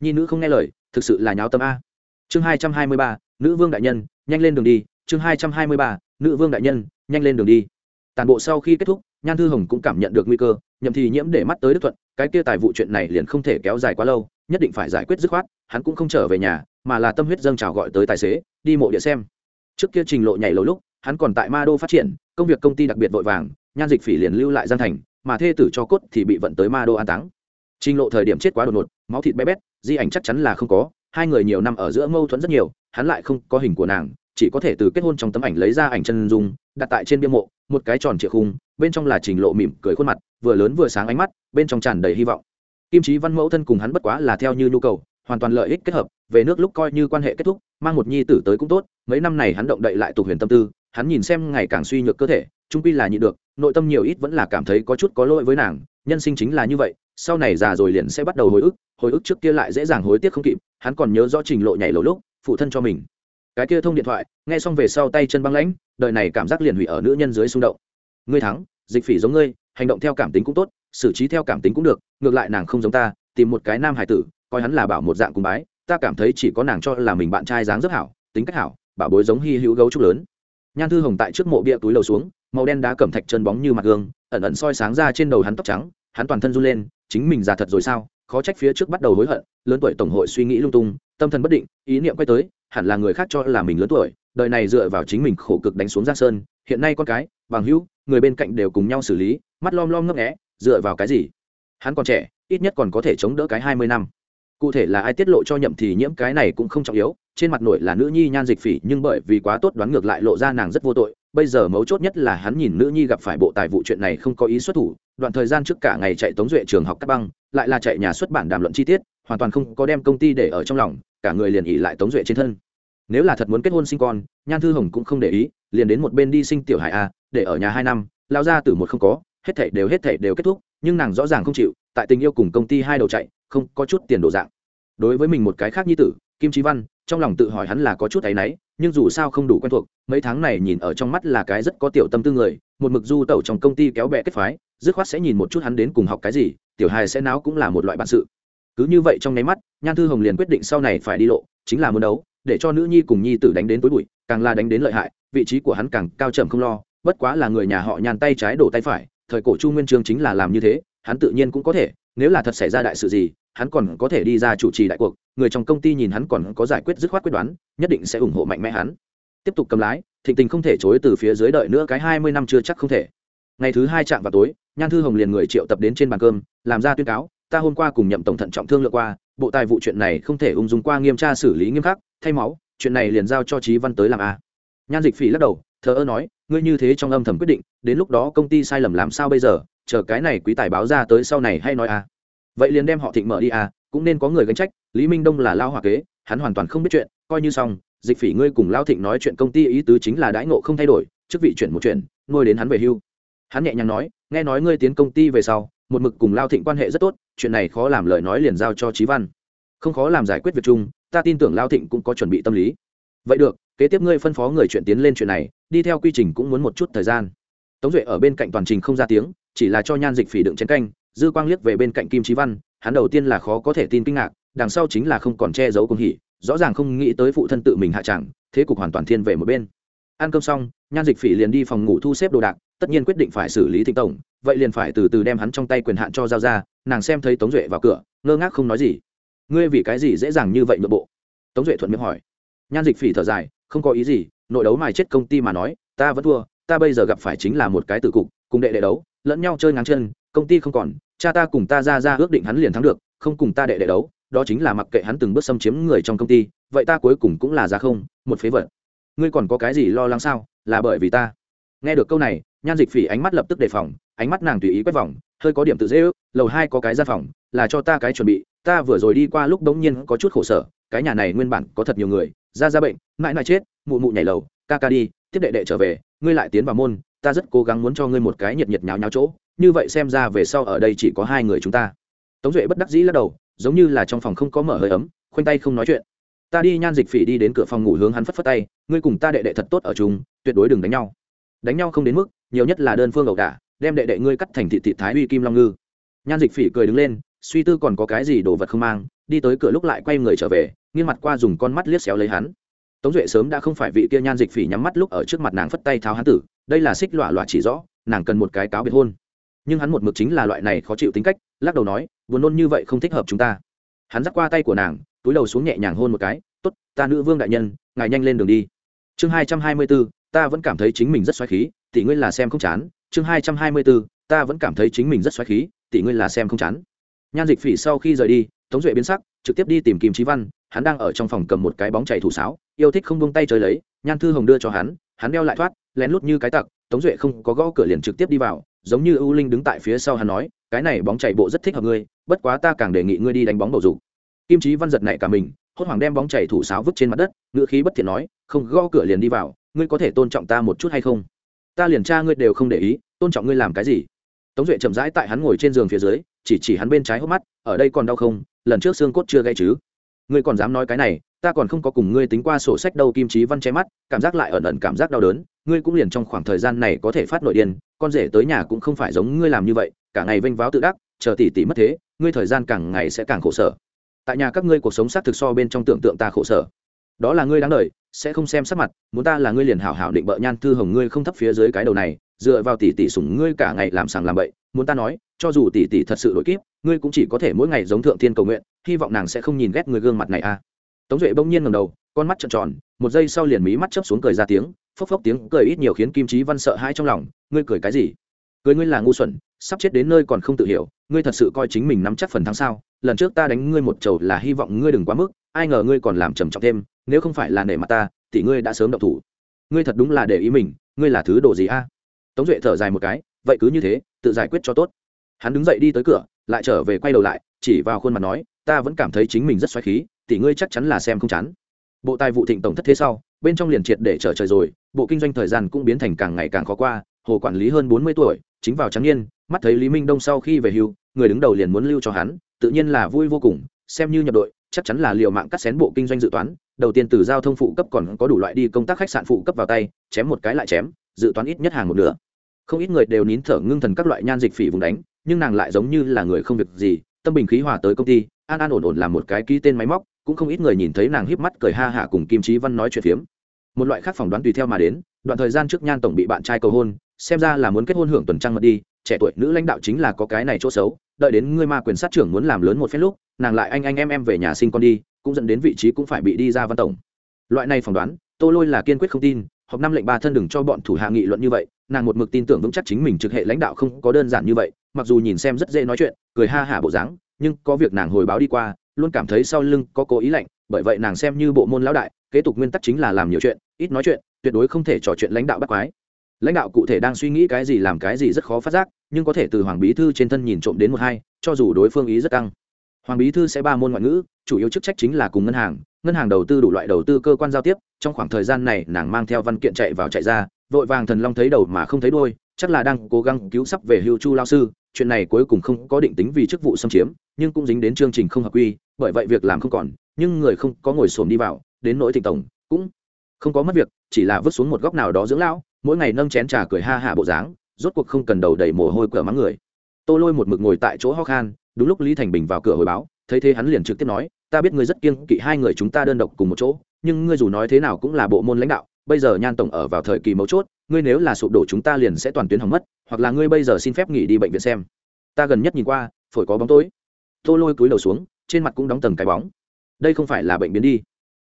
Nhi nữ không nghe lời, thực sự là nháo tâm a. Chương hai trăm hai mươi ba, nữ vương đại nhân, nhanh lên đường đi, chương hai trăm hai mươi ba, nữ vương đại nhân, nhanh lên đường đi. Tàn bộ sau khi kết thúc nhan thư hồng cũng cảm nhận được nguy cơ, nhậm thì nhiễm để mắt tới đức thuận, cái kia tài vụ chuyện này liền không thể kéo dài quá lâu, nhất định phải giải quyết dứt khoát, hắn cũng không trở về nhà, mà là tâm huyết dâng trào gọi tới tài xế, đi mộ địa xem. Trước kia trình lộ nhảy lầu lúc, hắn còn tại ma đô phát triển, công việc công ty đặc biệt vội vàng, nhan dịch phỉ liền lưu lại gian thành, mà thê tử cho cốt thì bị vận tới ma đô an táng. Trình lộ thời điểm chết quá đột ngột, máu thịt bé bét, di ảnh chắc chắn là không có, hai người nhiều năm ở giữa mâu thuẫn rất nhiều, hắn lại không có hình của nàng, chỉ có thể từ kết hôn trong tấm ảnh lấy ra ảnh chân dung đặt tại trên bia mộ, một cái tròn trịa khung, bên trong là trình lộ mỉm cười khuôn mặt, vừa lớn vừa sáng ánh mắt, bên trong tràn đầy hy vọng. Kim trí văn mẫu thân cùng hắn bất quá là theo như nhu cầu, hoàn toàn lợi ích kết hợp, về nước lúc coi như quan hệ kết thúc, mang một nhi tử tới cũng tốt, mấy năm này hắn động đậy lại tục huyền tâm tư, hắn nhìn xem ngày càng suy nhược cơ thể, trung pi là nhị được, nội tâm nhiều ít vẫn là cảm thấy có chút có lỗi với nàng, nhân sinh chính là như vậy, sau này già rồi liền sẽ bắt đầu hồi ức hồi ức trước kia lại dễ dàng hối tiếc không kịp, hắn còn nhớ rõ trình lộ nhảy lầu lúc, phụ thân cho mình. Cái kia thông điện thoại, nghe xong về sau tay chân băng lãnh đời này cảm giác liền hủy ở nữ nhân dưới xung động. Ngươi thắng, dịch phỉ giống ngươi, hành động theo cảm tính cũng tốt, xử trí theo cảm tính cũng được, ngược lại nàng không giống ta, tìm một cái nam hải tử, coi hắn là bảo một dạng cùng bái, ta cảm thấy chỉ có nàng cho là mình bạn trai dáng rất hảo, tính cách hảo, bảo bối giống hy hữu gấu trúc lớn. Nhan thư hồng tại trước mộ bia túi lầu xuống, màu đen đá cẩm thạch chân bóng như mặt gương, ẩn ẩn soi sáng ra trên đầu hắn tóc trắng, hắn toàn thân run lên, chính mình già thật rồi sao, khó trách phía trước bắt đầu hối hận, lớn tuổi tổng hội suy nghĩ lung tung, tâm thần bất định, ý niệm quay tới, hẳn là người khác cho là mình lớn tuổi đời này dựa vào chính mình khổ cực đánh xuống giang sơn, hiện nay con cái, bằng hữu, người bên cạnh đều cùng nhau xử lý, mắt lom lom ngấp nghẽ dựa vào cái gì? Hắn còn trẻ, ít nhất còn có thể chống đỡ cái hai mươi năm. Cụ thể là ai tiết lộ cho nhậm thì nhiễm cái này cũng không trọng yếu, trên mặt nội là nữ nhi nhan dịch phỉ, nhưng bởi vì quá tốt đoán ngược lại lộ ra nàng rất vô tội, bây giờ mấu chốt nhất là hắn nhìn nữ nhi gặp phải bộ tài vụ chuyện này không có ý xuất thủ, đoạn thời gian trước cả ngày chạy tống duệ trường học cắt băng, lại là chạy nhà xuất bản đàm luận chi tiết, hoàn toàn không có đem công ty để ở trong lòng, cả người liền ỉ lại tống duệ trên thân nếu là thật muốn kết hôn sinh con, nhan thư hồng cũng không để ý, liền đến một bên đi sinh tiểu hải a, để ở nhà hai năm lao ra từ một không có, hết thảy đều hết thảy đều kết thúc, nhưng nàng rõ ràng không chịu, tại tình yêu cùng công ty hai đầu chạy, không có chút tiền đồ dạng. Đối với mình một cái khác nhi tử, kim trí văn, trong lòng tự hỏi hắn là có chút áy náy, nhưng dù sao không đủ quen thuộc, mấy tháng này nhìn ở trong mắt là cái rất có tiểu tâm tư người, một mực du tẩu trong công ty kéo bẹ kết phái, dứt khoát sẽ nhìn một chút hắn đến cùng học cái gì, tiểu hài sẽ náo cũng là một loại bản sự. Cứ như vậy trong nháy mắt, nhan thư hồng liền quyết định sau này phải đi lộ, chính là muốn đấu để cho nữ nhi cùng nhi tử đánh đến tối bụi, càng là đánh đến lợi hại, vị trí của hắn càng cao trầm không lo, bất quá là người nhà họ nhàn tay trái đổ tay phải, thời cổ chu nguyên trương chính là làm như thế, hắn tự nhiên cũng có thể, nếu là thật xảy ra đại sự gì, hắn còn có thể đi ra chủ trì đại cuộc, người trong công ty nhìn hắn còn có giải quyết dứt khoát quyết đoán, nhất định sẽ ủng hộ mạnh mẽ hắn. Tiếp tục cầm lái, thịnh tình không thể chối từ phía dưới đợi nữa cái hai mươi năm chưa chắc không thể. Ngày thứ hai chạm vào tối, nhan thư hồng liền người triệu tập đến trên bàn cơm, làm ra tuyên cáo, ta hôm qua cùng nhậm tổng thận trọng thương lượng qua, bộ tài vụ chuyện này không thể ung dung qua nghiêm tra xử lý nghiêm khắc thay máu, chuyện này liền giao cho trí văn tới làm a nhan dịch phỉ lắc đầu, thờ ơ nói, ngươi như thế trong âm thầm quyết định, đến lúc đó công ty sai lầm làm sao bây giờ? Chờ cái này quý tài báo ra tới sau này hay nói a vậy liền đem họ thịnh mở đi a cũng nên có người gánh trách, lý minh đông là lao hòa kế, hắn hoàn toàn không biết chuyện, coi như xong, dịch phỉ ngươi cùng lao thịnh nói chuyện công ty ý tứ chính là đãi ngộ không thay đổi, chức vị chuyển một chuyện nuôi đến hắn về hưu. Hắn nhẹ nhàng nói, nghe nói ngươi tiến công ty về sau, một mực cùng lao thịnh quan hệ rất tốt, chuyện này khó làm lời nói liền giao cho trí văn. Không khó làm giải quyết việc chung ta tin tưởng lao thịnh cũng có chuẩn bị tâm lý. Vậy được, kế tiếp ngươi phân phó người chuyện tiến lên chuyện này, đi theo quy trình cũng muốn một chút thời gian. Tống duệ ở bên cạnh toàn trình không ra tiếng, chỉ là cho nhan dịch phỉ đựng chén canh, dư quang liếc về bên cạnh kim trí văn, hắn đầu tiên là khó có thể tin kinh ngạc, đằng sau chính là không còn che giấu công hỉ, rõ ràng không nghĩ tới phụ thân tự mình hạ chẳng, thế cục hoàn toàn thiên về một bên. Ăn cơm xong, nhan dịch phỉ liền đi phòng ngủ thu xếp đồ đạc, tất nhiên quyết định phải xử lý thịnh tổng, vậy liền phải từ từ đem hắn trong tay quyền hạn cho giao ra, nàng xem thấy tống duệ vào cửa, ngơ ngác không nói gì ngươi vì cái gì dễ dàng như vậy nội bộ? Tống duệ thuận miệng hỏi. Nhan dịch phỉ thở dài, không có ý gì, nội đấu mài chết công ty mà nói, ta vẫn thua, ta bây giờ gặp phải chính là một cái tử cục, cùng đệ đệ đấu, lẫn nhau chơi ngang chân, công ty không còn, cha ta cùng ta ra ra ước định hắn liền thắng được, không cùng ta đệ đệ đấu, đó chính là mặc kệ hắn từng bước xâm chiếm người trong công ty, vậy ta cuối cùng cũng là ra không, một phế vật. Ngươi còn có cái gì lo lắng sao, là bởi vì ta? Nghe được câu này, nhan dịch phỉ ánh mắt lập tức đề phòng, ánh mắt nàng tùy ý quét vòng, hơi có điểm tự dễ ước, lầu hai có cái gian phòng, là cho ta cái chuẩn bị ta vừa rồi đi qua lúc bỗng nhiên có chút khổ sở, cái nhà này nguyên bản có thật nhiều người, ra ra bệnh, mãi mãi chết, mụ mụ nhảy lầu, ca ca đi, tiếp đệ đệ trở về, ngươi lại tiến vào môn, ta rất cố gắng muốn cho ngươi một cái nhiệt nhiệt nháo nháo chỗ, như vậy xem ra về sau ở đây chỉ có hai người chúng ta. Tống duệ bất đắc dĩ lắc đầu, giống như là trong phòng không có mở hơi ấm, khoanh tay không nói chuyện. Ta đi nhan dịch phỉ đi đến cửa phòng ngủ hướng hắn phất phất tay, ngươi cùng ta đệ đệ thật tốt ở chung, tuyệt đối đừng đánh nhau. Đánh nhau không đến mức, nhiều nhất là đơn phương ẩu đả, đem đệ đệ ngươi cắt thành thị thị thái uy kim long ngư. Nhan dịch phỉ cười đứng lên suy tư còn có cái gì đồ vật không mang, đi tới cửa lúc lại quay người trở về, nghiêng mặt qua dùng con mắt liếc xéo lấy hắn. Tống duệ sớm đã không phải vị kia nhan dịch phỉ nhắm mắt lúc ở trước mặt nàng phất tay tháo hắn tử, đây là xích lọa lọa chỉ rõ, nàng cần một cái cáo biệt hôn. Nhưng hắn một mực chính là loại này khó chịu tính cách, lắc đầu nói, buồn nôn như vậy không thích hợp chúng ta. Hắn dắt qua tay của nàng, túi đầu xuống nhẹ nhàng hôn một cái t ố t ta nữ vương đại nhân, ngài nhanh lên đường đi. Chương hai trăm hai mươi b ố ta vẫn cảm thấy chính mình rất xoáy khí, tỷ ngươi là xem không chán. Chương hai trăm hai mươi b ố ta vẫn cảm thấy chính mình rất xoáy khí, tỷ ngươi là xem không chán nhan dịch phỉ sau khi rời đi, tống duệ biến sắc, trực tiếp đi tìm kim trí văn, hắn đang ở trong phòng cầm một cái bóng chảy thủ sáo, yêu thích không buông tay chơi lấy, nhan thư hồng đưa cho hắn hắn đeo lại thoát, lén lút như cái tặc, tống duệ không có gõ cửa liền trực tiếp đi vào, giống như ưu linh đứng tại phía sau hắn nói, cái này bóng chảy bộ rất thích hợp ngươi, bất quá ta càng đề nghị ngươi đi đánh bóng bầu dục. Kim trí văn giật này cả mình, hốt hoảng đem bóng chảy thủ sáo vứt trên mặt đất ngựa khí bất thiện nói, không, gõ cửa liền đi vào, ngươi có thể tôn trọng ta một chút hay không? Ta liền tra ngươi đều không để ý, tôn trọng ngươi làm cái gì? Tống duệ chậm rãi tại hắn ngồi trên giường phía dưới chỉ chỉ hắn bên trái hốc mắt, ở đây còn đau không? Lần trước xương cốt chưa gãy chứ? Ngươi còn dám nói cái này, ta còn không có cùng ngươi tính qua sổ sách đâu. Kim trí văn che mắt, cảm giác lại ẩn ẩn cảm giác đau đớn. Ngươi cũng liền trong khoảng thời gian này có thể phát nội điên, con rể tới nhà cũng không phải giống ngươi làm như vậy, cả ngày vênh váo tự đắc, chờ tỷ tỷ mất thế, ngươi thời gian càng ngày sẽ càng khổ sở. Tại nhà các ngươi cuộc sống xác thực so bên trong tưởng tượng ta khổ sở. Đó là ngươi đáng đợi sẽ không xem sắc mặt, muốn ta là ngươi liền hảo hảo định bợ nhan thư hồng ngươi không thấp phía dưới cái đầu này, dựa vào tỷ tỷ sủng ngươi cả ngày làm sàng làm bậy muốn ta nói, cho dù tỷ tỷ thật sự đổi kiếp, ngươi cũng chỉ có thể mỗi ngày giống thượng thiên cầu nguyện, hy vọng nàng sẽ không nhìn ghét người gương mặt này a à. tống duệ bỗng nhiên ngầm đầu, con mắt trợn tròn, một giây sau liền mí mắt chớp xuống cười ra tiếng, phốc phốc tiếng cười ít nhiều khiến kim trí văn sợ hãi trong lòng, ngươi cười cái gì? Cười ngươi là ngu xuẩn, sắp chết đến nơi còn không tự hiểu, ngươi thật sự coi chính mình nắm chắc phần thắng sao? Lần trước ta đánh ngươi một chầu là hy vọng ngươi đừng quá mức, ai ngờ ngươi còn làm trầm trọng thêm, nếu không phải là nể mặt ta, thì ngươi đã sớm động thủ. Ngươi thật đúng là để ý mình, ngươi là thứ đồ gì a? Tống duệ thở dài một cái vậy cứ như thế, tự giải quyết cho tốt. Hắn đứng dậy đi tới cửa, lại trở về quay đầu lại, chỉ vào khuôn mặt nói, ta vẫn cảm thấy chính mình rất xoáy khí, tỷ ngươi chắc chắn là xem không chán. Bộ tài vụ thịnh tổng thất thế sau, bên trong liền triệt để trở trời rồi, bộ kinh doanh thời gian cũng biến thành càng ngày càng khó qua, hồ quản lý hơn bốn mươi tuổi, chính vào trắng niên, mắt thấy lý minh đông sau khi về hưu, người đứng đầu liền muốn lưu cho hắn, tự nhiên là vui vô cùng, xem như nhập đội, chắc chắn là liệu mạng cắt xén bộ kinh doanh dự toán, đầu tiên từ giao thông phụ cấp còn có đủ loại đi công tác khách sạn phụ cấp vào tay, chém một cái lại chém, dự toán ít nhất hàng một nửa không ít người đều nín thở ngưng thần các loại nhan dịch phỉ vùng đánh, nhưng nàng lại giống như là người không việc gì, tâm bình khí hòa tới công ty, an an ổn ổn làm một cái ký tên máy móc, cũng không ít người nhìn thấy nàng híp mắt cười ha hả cùng kim trí văn nói chuyện phiếm. Một loại khác phỏng đoán tùy theo mà đến, đoạn thời gian trước nhan tổng bị bạn trai cầu hôn, xem ra là muốn kết hôn hưởng tuần trăng mật đi, trẻ tuổi nữ lãnh đạo chính là có cái này chỗ xấu, đợi đến ngươi ma quyền sát trưởng muốn làm lớn một phen lúc, nàng lại anh anh em em về nhà sinh con đi, cũng dẫn đến vị trí cũng phải bị đi ra văn tổng. Loại này phỏng đoán, tô lôi là kiên quyết không tin họp năm lệnh ba thân đừng cho bọn thủ hạ nghị luận như vậy, nàng một mực tin tưởng vững chắc chính mình trực hệ lãnh đạo không có đơn giản như vậy, mặc dù nhìn xem rất dễ nói chuyện, cười ha hả bộ dáng, nhưng có việc nàng hồi báo đi qua, luôn cảm thấy sau lưng có cố ý lạnh, bởi vậy nàng xem như bộ môn lão đại, kế tục nguyên tắc chính là làm nhiều chuyện, ít nói chuyện, tuyệt đối không thể trò chuyện lãnh đạo bắt quái. Lãnh đạo cụ thể đang suy nghĩ cái gì làm cái gì rất khó phát giác, nhưng có thể từ hoàng bí thư trên thân nhìn trộm đến một hai, cho dù đối phương ý rất căng. Hoàng bí thư sẽ ba môn ngoại ngữ, chủ yếu chức trách chính là cùng ngân hàng ngân hàng đầu tư đủ loại đầu tư cơ quan giao tiếp, trong khoảng thời gian này nàng mang theo văn kiện chạy vào chạy ra, vội vàng thần long thấy đầu mà không thấy đôi chắc là đang cố gắng cứu sắp về hưu chu lao sư, chuyện này cuối cùng không có định tính vì chức vụ xâm chiếm, nhưng cũng dính đến chương trình không hợp quy, bởi vậy việc làm không còn, nhưng người không có ngồi xổm đi vào, đến nỗi thịnh tổng, cũng không có mất việc, chỉ là vứt xuống một góc nào đó dưỡng lão, mỗi ngày nâng chén trà cười ha hạ bộ dáng, rốt cuộc không cần đầu đầy mồ hôi cửa mắng người. Tô lôi một mực ngồi tại chỗ ho khan, đúng lúc lý thành bình vào cửa hồi báo, thấy thế hắn liền trực tiếp nói ta biết ngươi rất kiêng kỵ hai người chúng ta đơn độc cùng một chỗ, nhưng ngươi dù nói thế nào cũng là bộ môn lãnh đạo, bây giờ nhan tổng ở vào thời kỳ mấu chốt, ngươi nếu là sụp đổ chúng ta liền sẽ toàn tuyến hỏng mất, hoặc là ngươi bây giờ xin phép nghỉ đi bệnh viện xem. Ta gần nhất nhìn qua, phổi có bóng tối. Tô lôi cúi đầu xuống, trên mặt cũng đóng tầng cái bóng. Đây không phải là bệnh biến đi.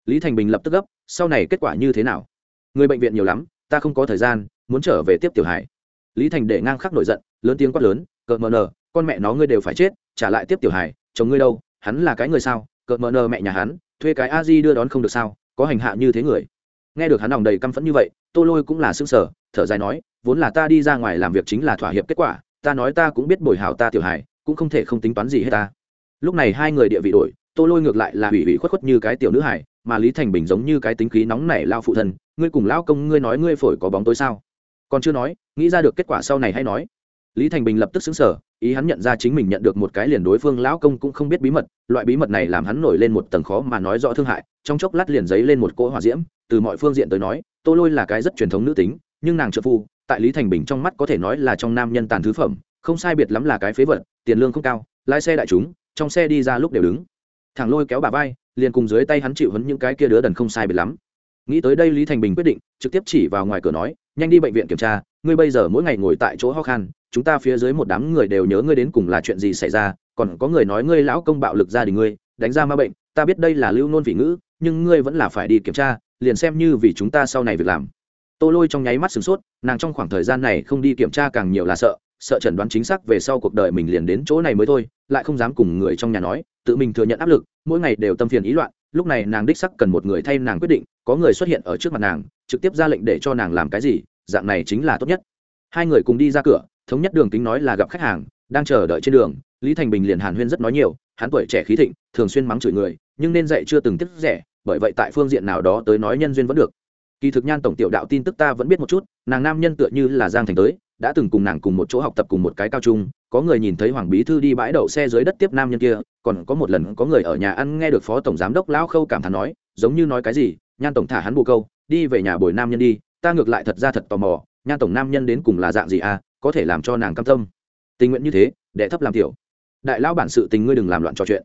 Lý thành bình lập tức gấp, sau này kết quả như thế nào? Người bệnh viện nhiều lắm, ta không có thời gian, muốn trở về tiếp tiểu hải lý thành để ngang khắc nổi giận, lớn tiếng quát lớn, cợt mờ nờ con mẹ nó ngươi đều phải chết, trả lại tiếp tiểu hải chồng ngươi đâu, hắn là cái người sao? Cợt mờ nờ mẹ nhà hắn, thuê cái a di đưa đón không được sao, có hành hạ như thế người. Nghe được hắn lòng đầy căm phẫn như vậy, tô lôi cũng là xương sở thở dài nói, vốn là ta đi ra ngoài làm việc chính là thỏa hiệp kết quả, ta nói ta cũng biết bồi hảo ta tiểu hải cũng không thể không tính toán gì hết ta. Lúc này hai người địa vị đổi, tô lôi ngược lại là hủy hủy khuất khuất như cái tiểu nữ hải mà lý thành bình giống như cái tính khí nóng nảy lao phụ thân, ngươi cùng lao công ngươi nói ngươi phổi có bóng tối sao? Còn chưa nói, nghĩ ra được kết quả sau này hay nói lý thành bình lập tức xứng sở ý hắn nhận ra chính mình nhận được một cái liền đối phương lão công cũng không biết bí mật, loại bí mật này làm hắn nổi lên một tầng khó mà nói rõ thương hại, trong chốc lát liền giấy lên một cỗ hỏa diễm, từ mọi phương diện tới nói, tô lôi là cái rất truyền thống nữ tính, nhưng nàng trợ phu, tại lý thành bình trong mắt có thể nói là trong nam nhân tàn thứ phẩm, không sai biệt lắm là cái phế vật, tiền lương không cao, lái xe đại chúng, trong xe đi ra lúc đều đứng. Thằng lôi kéo bà vai, liền cùng dưới tay hắn chịu hấn những cái kia đứa đần không sai biệt lắm. Nghĩ tới đây lý thành bình quyết định, trực tiếp chỉ vào ngoài cửa nói, nhanh đi bệnh viện kiểm tra, ngươi bây giờ mỗi ngày ngồi tại chỗ ho khan chúng ta phía dưới một đám người đều nhớ ngươi đến cùng là chuyện gì xảy ra, còn có người nói ngươi lão công bạo lực gia đình ngươi, đánh ra ma bệnh, ta biết đây là lưu nôn vị ngữ, nhưng ngươi vẫn là phải đi kiểm tra, liền xem như vì chúng ta sau này việc làm. Tô lôi trong nháy mắt sửng sốt, nàng trong khoảng thời gian này không đi kiểm tra càng nhiều là sợ sợ chẩn đoán chính xác về sau cuộc đời mình liền đến chỗ này mới thôi, lại không dám cùng người trong nhà nói, tự mình thừa nhận áp lực, mỗi ngày đều tâm phiền ý loạn, lúc này nàng đích sắc cần một người thay nàng quyết định, có người xuất hiện ở trước mặt nàng, trực tiếp ra lệnh để cho nàng làm cái gì, dạng này chính là tốt nhất. Hai người cùng đi ra cửa thống nhất đường kính nói là gặp khách hàng, đang chờ đợi trên đường, lý thành bình liền hàn huyên rất nói nhiều, hắn tuổi trẻ khí thịnh, thường xuyên mắng chửi người, nhưng nên dạy chưa từng tiết rẻ, bởi vậy tại phương diện nào đó tới nói nhân duyên vẫn được. Kỳ thực nhan tổng tiểu đạo tin tức ta vẫn biết một chút, nàng nam nhân tựa như là giang thành tới, đã từng cùng nàng cùng một chỗ học tập cùng một cái cao trung, có người nhìn thấy hoàng bí thư đi bãi đậu xe dưới đất tiếp nam nhân kia, còn có một lần có người ở nhà ăn nghe được phó tổng giám đốc lão khâu cảm thán nói, giống như nói cái gì, nhan tổng thả hắn bù câu, đi về nhà bồi nam nhân đi, ta ngược lại thật ra thật tò mò, nhan tổng nam nhân đến cùng là dạng gì à có thể làm cho nàng cam tâm. Tình nguyện như thế, đệ thấp làm tiểu. Đại lão bản sự tình ngươi đừng làm loạn trò chuyện.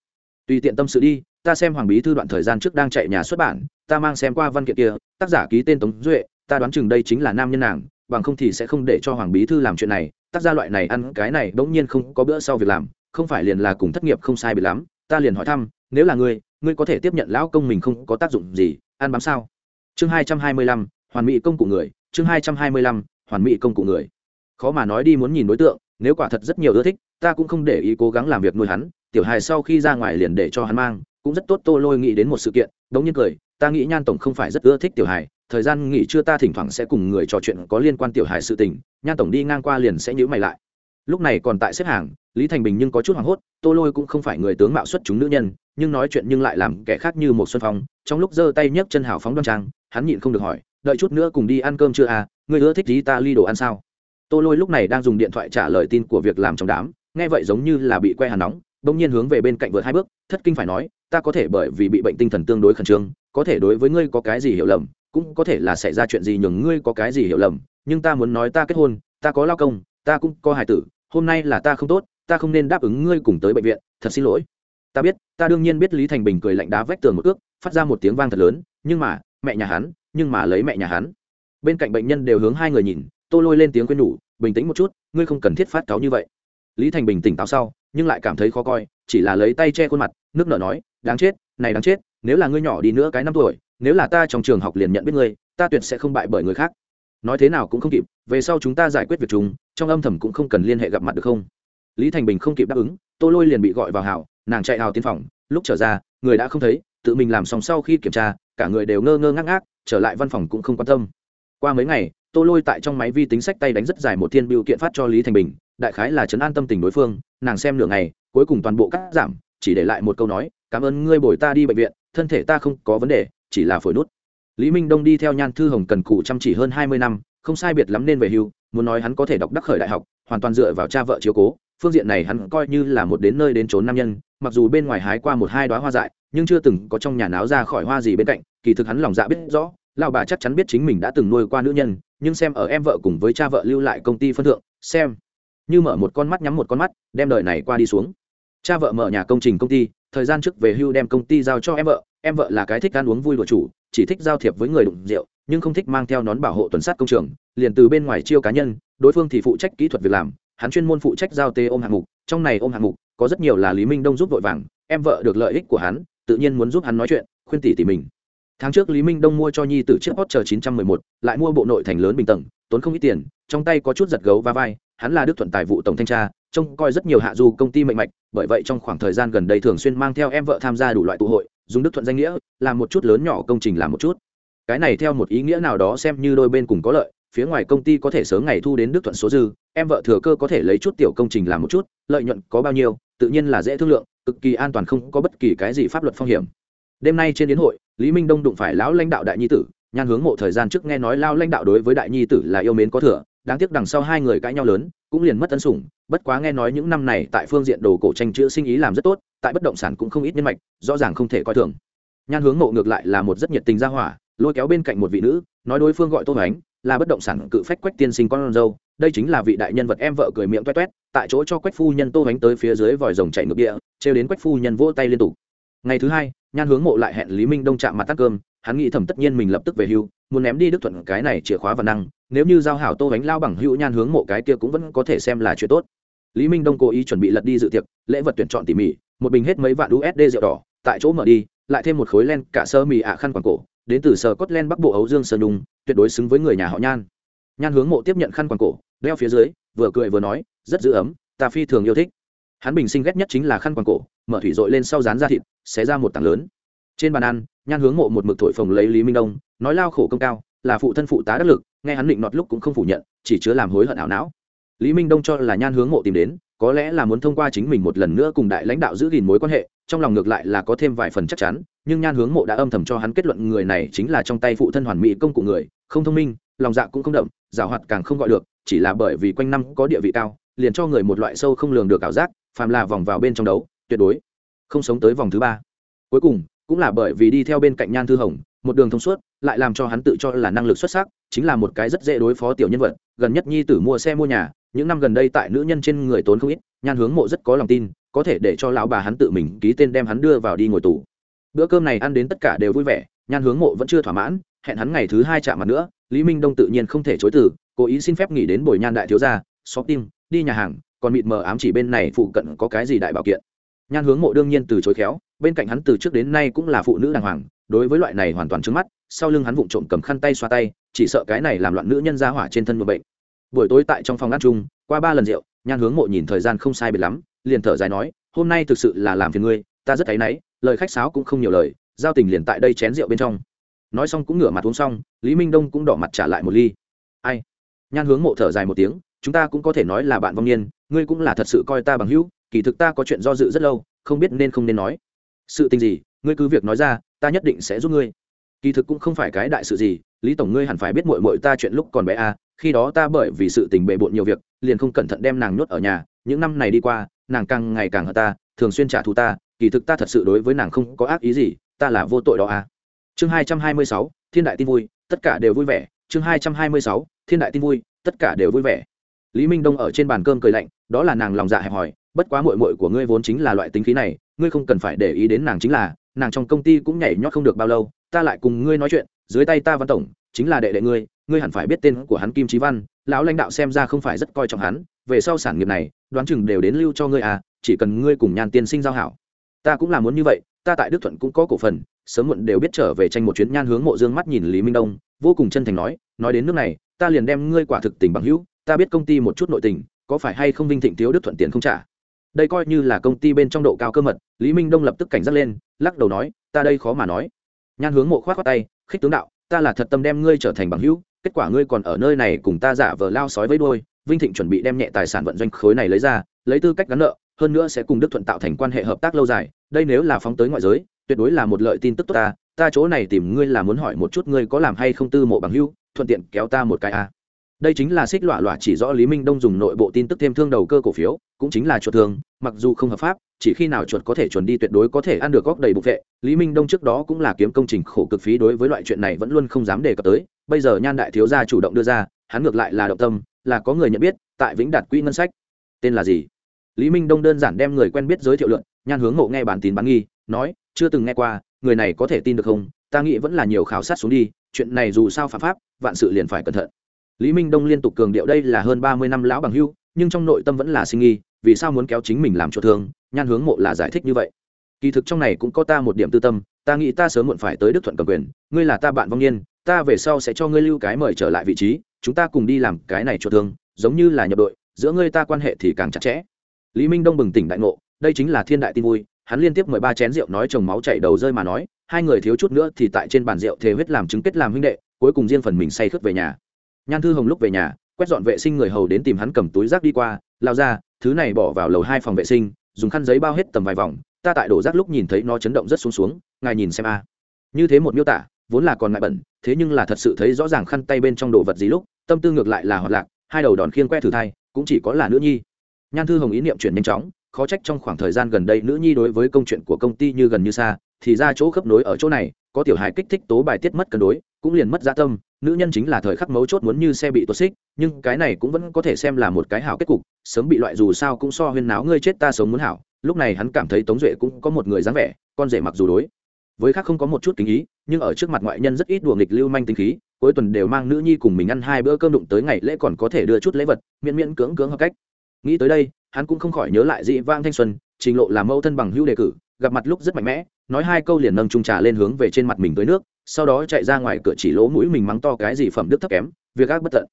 Tùy tiện tâm sự đi, ta xem hoàng bí thư đoạn thời gian trước đang chạy nhà xuất bản, ta mang xem qua văn kiện kia, tác giả ký tên tống duệ, ta đoán chừng đây chính là nam nhân nàng, bằng không thì sẽ không để cho hoàng bí thư làm chuyện này. Tác gia loại này ăn cái này bỗng nhiên không có bữa sau việc làm, không phải liền là cùng thất nghiệp không sai bị lắm, ta liền hỏi thăm, nếu là ngươi ngươi có thể tiếp nhận lão công mình không có tác dụng gì, ăn bám sao? Chương hai trăm hai mươi lăm, hoàn mỹ công cụ người, chương hai trăm hai mươi lăm, hoàn mỹ công cụ người khó mà nói đi muốn nhìn đối tượng, nếu quả thật rất nhiều ưa thích, ta cũng không để ý cố gắng làm việc nuôi hắn, tiểu hài sau khi ra ngoài liền để cho hắn mang, cũng rất tốt, tô lôi nghĩ đến một sự kiện, đống nhiên cười, ta nghĩ nhan tổng không phải rất ưa thích tiểu hài, thời gian nghỉ trưa ta thỉnh thoảng sẽ cùng người trò chuyện có liên quan tiểu hài sự tình, nhan tổng đi ngang qua liền sẽ nhữ mày lại. Lúc này còn tại xếp hàng, lý thành bình nhưng có chút hoảng hốt, tô lôi cũng không phải người tướng mạo xuất chúng nữ nhân, nhưng nói chuyện nhưng lại làm kẻ khác như một xuân phong, trong lúc giơ tay nhấc chân hào phóng đoan trang, hắn nhịn không được hỏi, đợi chút nữa cùng đi ăn cơm chưa à? Người ưa thích gì ta ly đồ ăn sao? Tô lôi lúc này đang dùng điện thoại trả lời tin của việc làm trong đám, nghe vậy giống như là bị que hàn nóng, bỗng nhiên hướng về bên cạnh vượt hai bước, thất kinh phải nói, ta có thể bởi vì bị bệnh tinh thần tương đối khẩn trương, có thể đối với ngươi có cái gì hiểu lầm, cũng có thể là xảy ra chuyện gì nhường ngươi có cái gì hiểu lầm, nhưng ta muốn nói ta kết hôn, ta có lao công, ta cũng có hài tử, hôm nay là ta không tốt, ta không nên đáp ứng ngươi cùng tới bệnh viện, thật xin lỗi. Ta biết, ta đương nhiên biết lý thành bình cười lạnh đá vách tường một ước phát ra một tiếng vang thật lớn, nhưng mà, mẹ nhà hắn, nhưng mà lấy mẹ nhà hắn. Bên cạnh bệnh nhân đều hướng hai người nhìn tô lôi lên tiếng quên nhủ, bình tĩnh một chút, ngươi không cần thiết phát cáo như vậy. Lý thành bình tỉnh táo sau, nhưng lại cảm thấy khó coi, chỉ là lấy tay che khuôn mặt, nước nở nói, đáng chết, này đáng chết, nếu là ngươi nhỏ đi nữa cái năm tuổi, nếu là ta trong trường học liền nhận biết ngươi, ta tuyệt sẽ không bại bởi người khác. Nói thế nào cũng không kịp, về sau chúng ta giải quyết việc chúng, trong âm thầm cũng không cần liên hệ gặp mặt được không? Lý thành bình không kịp đáp ứng, tô lôi liền bị gọi vào hào nàng chạy hào tiên phòng, lúc trở ra, người đã không thấy, tự mình làm xong sau khi kiểm tra, cả người đều ngơ ngơ ngác ngác, trở lại văn phòng cũng không quan tâm. Qua mấy ngày tô lôi tại trong máy vi tính sách tay đánh rất dài một thiên biểu kiện phát cho lý thành bình, đại khái là chấn an tâm tình đối phương, nàng xem nửa ngày, cuối cùng toàn bộ cắt giảm, chỉ để lại một câu nói, cảm ơn ngươi bồi ta đi bệnh viện, thân thể ta không có vấn đề, chỉ là phổi nút. Lý minh đông đi theo nhan thư hồng cần cụ chăm chỉ hơn hai mươi năm, không sai biệt lắm nên về hưu, muốn nói hắn có thể đọc đắc khởi đại học, hoàn toàn dựa vào cha vợ chiếu cố, phương diện này hắn coi như là một đến nơi đến trốn nam nhân, mặc dù bên ngoài hái qua một hai đoá hoa dại, nhưng chưa từng có trong nhà náo ra khỏi hoa gì bên cạnh, kỳ thực hắn lòng dạ biết rõ lão bà chắc chắn biết chính mình đã từng nuôi qua nữ nhân, nhưng xem ở em vợ cùng với cha vợ lưu lại công ty phân thượng, xem. Như mở một con mắt nhắm một con mắt, đem đời này qua đi xuống. Cha vợ mở nhà công trình công ty, thời gian trước về hưu đem công ty giao cho em vợ em vợ là cái thích ăn uống vui đùa chủ, chỉ thích giao thiệp với người đụng rượu, nhưng không thích mang theo nón bảo hộ tuần sát công trường, liền từ bên ngoài chiêu cá nhân, đối phương thì phụ trách kỹ thuật việc làm, hắn chuyên môn phụ trách giao tê ôm hạng mục, trong này ôm hạng mục, có rất nhiều là lý minh đông giúp vội vàng, em vợ được lợi ích của hắn, tự nhiên muốn giúp hắn nói chuyện, khuyên tỷ tỷ mình tháng trước lý minh đông mua cho nhi t chiếc hot chờ 911, lại mua bộ nội thành lớn bình tầng tốn không ít tiền trong tay có chút giật gấu và vai hắn là đức thuận tài vụ tổng thanh tra trông coi rất nhiều hạ du công ty mạnh mạch bởi vậy trong khoảng thời gian gần đây thường xuyên mang theo em vợ tham gia đủ loại tụ hội dùng đức thuận danh nghĩa làm một chút lớn nhỏ công trình làm một chút. Cái này theo một ý nghĩa nào đó xem như đôi bên cùng có lợi phía ngoài công ty có thể sớm ngày thu đến đức thuận số dư em vợ thừa cơ có thể lấy chút tiểu công trình làm một chút lợi nhuận có bao nhiêu tự nhiên là dễ thương lượng cực kỳ an toàn không có bất kỳ cái gì pháp luật phong hiểm đêm nay trên yến hội, lý minh đông đụng phải lão lãnh đạo đại nhi tử, nhan hướng mộ thời gian trước nghe nói lao lãnh đạo đối với đại nhi tử là yêu mến có thừa, đáng tiếc đằng sau hai người cãi nhau lớn, cũng liền mất ân sủng, bất quá nghe nói những năm này tại phương diện đồ cổ tranh chữ sinh ý làm rất tốt, tại bất động sản cũng không ít nhân mạch, rõ ràng không thể coi thường. Nhan hướng mộ ngược lại là một rất nhiệt tình gia hỏa, lôi kéo bên cạnh một vị nữ, nói đối phương gọi tô ánh là bất động sản cự phách quách tiên sinh con dâu, đây chính là vị đại nhân vật em vợ cười miệng toét toét tại chỗ cho quách phu nhân tô ánh tới phía dưới vòi rồng chạy ngược địa, trêu đến quách phu nhân vỗ tay liên tục ngày thứ hai, nhan hướng mộ lại hẹn lý minh đông chạm mặt tắt cơm, hắn nghĩ thầm tất nhiên mình lập tức về hưu, muốn ném đi đức thuận cái này chìa khóa và năng, nếu như giao hảo tô bánh lao bằng hữu nhan hướng mộ cái kia cũng vẫn có thể xem là chuyện tốt. Lý minh đông cố ý chuẩn bị lật đi dự tiệc, lễ vật tuyển chọn tỉ mỉ, một bình hết mấy vạn usd rượu đỏ, tại chỗ mở đi, lại thêm một khối len cả sơ mì ạ khăn quàng cổ, đến từ sờ cốt len bắc bộ ấu dương sơn nhung tuyệt đối xứng với người nhà họ nhan. Nhan hướng mộ tiếp nhận khăn quàng cổ, đeo phía dưới, vừa cười vừa nói, rất giữ ấm, ta phi thường yêu thích. Hắn bình sinh ghét nhất chính là khăn quàng cổ, mở thủy dội lên sau rán ra thịt xé ra một tảng lớn. Trên bàn ăn, nhan hướng mộ một mực thổi phồng lấy lý minh đông, nói lao khổ công cao, là phụ thân phụ tá đắc lực, nghe hắn định nọt lúc cũng không phủ nhận, chỉ chứa làm hối hận ảo não. Lý minh đông cho là nhan hướng mộ tìm đến, có lẽ là muốn thông qua chính mình một lần nữa cùng đại lãnh đạo giữ gìn mối quan hệ, trong lòng ngược lại là có thêm vài phần chắc chắn, nhưng nhan hướng mộ đã âm thầm cho hắn kết luận người này chính là trong tay phụ thân hoàn mỹ công cụ người, không thông minh, lòng dạ cũng không đậm, giảo hoạt càng không gọi được, chỉ là bởi vì quanh năm có địa vị cao, liền cho người một loại sâu không lường được ảo giác, phàm là vòng vào bên trong đấu, tuyệt đối không sống tới vòng thứ ba. Cuối cùng, cũng là bởi vì đi theo bên cạnh nhan thư hồng, một đường thông suốt, lại làm cho hắn tự cho là năng lực xuất sắc, chính là một cái rất dễ đối phó tiểu nhân vật, gần nhất nhi tử mua xe mua nhà, những năm gần đây tại nữ nhân trên người tốn không ít, nhan hướng mộ rất có lòng tin, có thể để cho lão bà hắn tự mình ký tên đem hắn đưa vào đi ngồi tù. Bữa cơm này ăn đến tất cả đều vui vẻ, nhan hướng mộ vẫn chưa thỏa mãn, hẹn hắn ngày thứ hai chạm mặt nữa, lý minh đông tự nhiên không thể chối từ, cố ý xin phép nghỉ đến bồi nhan đại thiếu gia shopping đi nhà hàng, còn mịt mờ ám chỉ bên này phụ cận có cái gì đại bảo kiện nhan hướng mộ đương nhiên từ chối khéo, bên cạnh hắn từ trước đến nay cũng là phụ nữ đàng hoàng, đối với loại này hoàn toàn trứng mắt, sau lưng hắn vụng trộm cầm khăn tay xoa tay, chỉ sợ cái này làm loạn nữ nhân ra hỏa trên thân một bệnh. Buổi tối tại trong phòng ăn chung, qua ba lần rượu, nhan hướng mộ nhìn thời gian không sai biệt lắm, liền thở dài nói, hôm nay thực sự là làm phiền ngươi, ta rất thấy náy, lời khách sáo cũng không nhiều lời, giao tình liền tại đây chén rượu bên trong. Nói xong cũng ngửa mặt uống xong, lý minh đông cũng đỏ mặt trả lại một ly. Ai? Nhan hướng mộ thở dài một tiếng, chúng ta cũng có thể nói là bạn vong niên, ngươi cũng là thật sự coi ta bằng hữu kỳ thực ta có chuyện do dự rất lâu không biết nên không nên nói. Sự tình gì ngươi cứ việc nói ra ta nhất định sẽ giúp ngươi. Kỳ thực cũng không phải cái đại sự gì lý tổng ngươi hẳn phải biết mội mội ta chuyện lúc còn bé à, khi đó ta bởi vì sự tình bề bộn nhiều việc liền không cẩn thận đem nàng nhốt ở nhà những năm này đi qua nàng càng ngày càng hận ta thường xuyên trả thù ta kỳ thực ta thật sự đối với nàng không có ác ý gì ta là vô tội đó à. Chương hai trăm hai mươi sáu thiên đại tin vui tất cả đều vui vẻ. Chương hai trăm hai mươi sáu thiên đại tin vui tất cả đều vui vẻ. Lý minh đông ở trên bàn cơm cười lạnh đó là nàng lòng dạ hẹp hòi bất quá mội mội của ngươi vốn chính là loại tính khí này, ngươi không cần phải để ý đến nàng chính là, nàng trong công ty cũng nhảy nhót không được bao lâu, ta lại cùng ngươi nói chuyện, dưới tay ta văn tổng, chính là đệ đệ ngươi ngươi hẳn phải biết tên của hắn kim trí văn, lão lãnh đạo xem ra không phải rất coi trọng hắn, về sau sản nghiệp này, đoán chừng đều đến lưu cho ngươi à chỉ cần ngươi cùng nhan tiên sinh giao hảo. Ta cũng là muốn như vậy, ta tại đức thuận cũng có cổ phần, sớm muộn đều biết trở về tranh một chuyến nhan hướng mộ dương mắt nhìn lý minh đông, vô cùng chân thành nói nói đến nước này, ta liền đem ngươi quả thực tình bằng hữu, ta biết công ty một chút nội tình, có phải hay không vinh thịnh thiếu đức thuận tiền không trả? Đây coi như là công ty bên trong độ cao cơ mật, lý minh đông lập tức cảnh giác lên, lắc đầu nói, ta đây khó mà nói. Nhan hướng mộ k h o á t khoác tay, khích tướng đạo, ta là thật tâm đem ngươi trở thành bằng hữu, kết quả ngươi còn ở nơi này cùng ta giả vờ lao sói với đôi vinh thịnh chuẩn bị đem nhẹ tài sản vận doanh khối này lấy ra, lấy tư cách gắn nợ, hơn nữa sẽ cùng đức thuận tạo thành quan hệ hợp tác lâu dài, đây nếu là phóng tới ngoại giới, tuyệt đối là một lợi tin tức tốt ta ta chỗ này tìm ngươi là muốn hỏi một chút ngươi có làm hay không tư mộ bằng hữu, thuận tiện kéo ta một cái à đây chính là xích lọa lọa chỉ rõ lý minh đông dùng nội bộ tin tức thêm thương đầu cơ cổ phiếu, cũng chính là chuột thường mặc dù không hợp pháp, chỉ khi nào chuột có thể chuẩn đi tuyệt đối có thể ăn được góc đầy bục vệ, lý minh đông trước đó cũng là kiếm công trình khổ cực phí đối với loại chuyện này vẫn luôn không dám đề cập tới, bây giờ nhan đại thiếu gia chủ động đưa ra, hắn ngược lại là động tâm, là có người nhận biết, tại vĩnh đạt quỹ ngân sách. Tên là gì? Lý minh đông đơn giản đem người quen biết giới thiệu luận, nhan hướng mộ nghe bản tín bán nghi, nói, chưa từng nghe qua, người này có thể tin được không? Ta nghĩ vẫn là nhiều khảo sát xuống đi, chuyện này dù sao phạm pháp, vạn sự liền phải cẩn thận lý minh đông liên tục cường điệu đây là hơn ba mươi năm lão bằng hưu, nhưng trong nội tâm vẫn là sinh nghi, vì sao muốn kéo chính mình làm chỗ thương nhan hướng mộ là giải thích như vậy. Kỳ thực trong này cũng có ta một điểm tư tâm, ta nghĩ ta sớm muộn phải tới đức thuận cầm quyền, ngươi là ta bạn vong niên, ta về sau sẽ cho ngươi lưu cái mời trở lại vị trí, chúng ta cùng đi làm cái này cho thương giống như là nhập đội, giữa ngươi ta quan hệ thì càng chặt chẽ. Lý minh đông bừng tỉnh đại ngộ, đây chính là thiên đại tin vui, hắn liên tiếp mời ba chén rượu nói chồng máu chảy đầu rơi mà nói, hai người thiếu chút nữa thì tại trên bàn rượu thề huyết làm chứng kết làm huynh đệ, cuối cùng riêng phần mình say khướt về nhà nhan thư hồng lúc về nhà, quét dọn vệ sinh người hầu đến tìm hắn cầm túi rác đi qua, lao ra, thứ này bỏ vào lầu hai phòng vệ sinh, dùng khăn giấy bao hết tầm vài vòng, ta tại đổ rác lúc nhìn thấy nó chấn động rất xuống xuống, ngài nhìn xem a. Như thế một miêu tả, vốn là còn ngại bẩn, thế nhưng là thật sự thấy rõ ràng khăn tay bên trong đồ vật gì lúc, tâm tư ngược lại là hoạt lạc, hai đầu đòn khiên que thử thai, cũng chỉ có là nữ nhi. Nhan thư hồng ý niệm chuyển nhanh chóng, khó trách trong khoảng thời gian gần đây nữ nhi đối với công chuyện của công ty như gần như xa, thì ra chỗ khớp nối ở chỗ này, có tiểu hài kích thích tố bài tiết mất cân đối, cũng liền mất gia tâm nữ nhân chính là thời khắc mấu chốt muốn như xe bị tuột xích, nhưng cái này cũng vẫn có thể xem là một cái hảo kết cục, sớm bị loại dù sao cũng so huyên náo ngươi chết ta sống muốn hảo, lúc này hắn cảm thấy tống duệ cũng có một người dáng vẻ, con rể mặc dù đối. Với khác không có một chút kính ý, nhưng ở trước mặt ngoại nhân rất ít đùa nghịch lưu manh tính khí, cuối tuần đều mang nữ nhi cùng mình ăn hai bữa cơm đụng tới ngày lễ còn có thể đưa chút lễ vật, miễn miễn cưỡng cưỡng hợp cách. Nghĩ tới đây, hắn cũng không khỏi nhớ lại dị vang thanh xuân, trình lộ làm mẫu thân bằng hữu đề cử, gặp mặt lúc rất mạnh mẽ nói hai câu liền nâng trung trà lên hướng về trên mặt mình tới nước, sau đó chạy ra ngoài cửa chỉ lỗ mũi mình mắng to cái gì phẩm đức thấp kém, việc ác bất tận.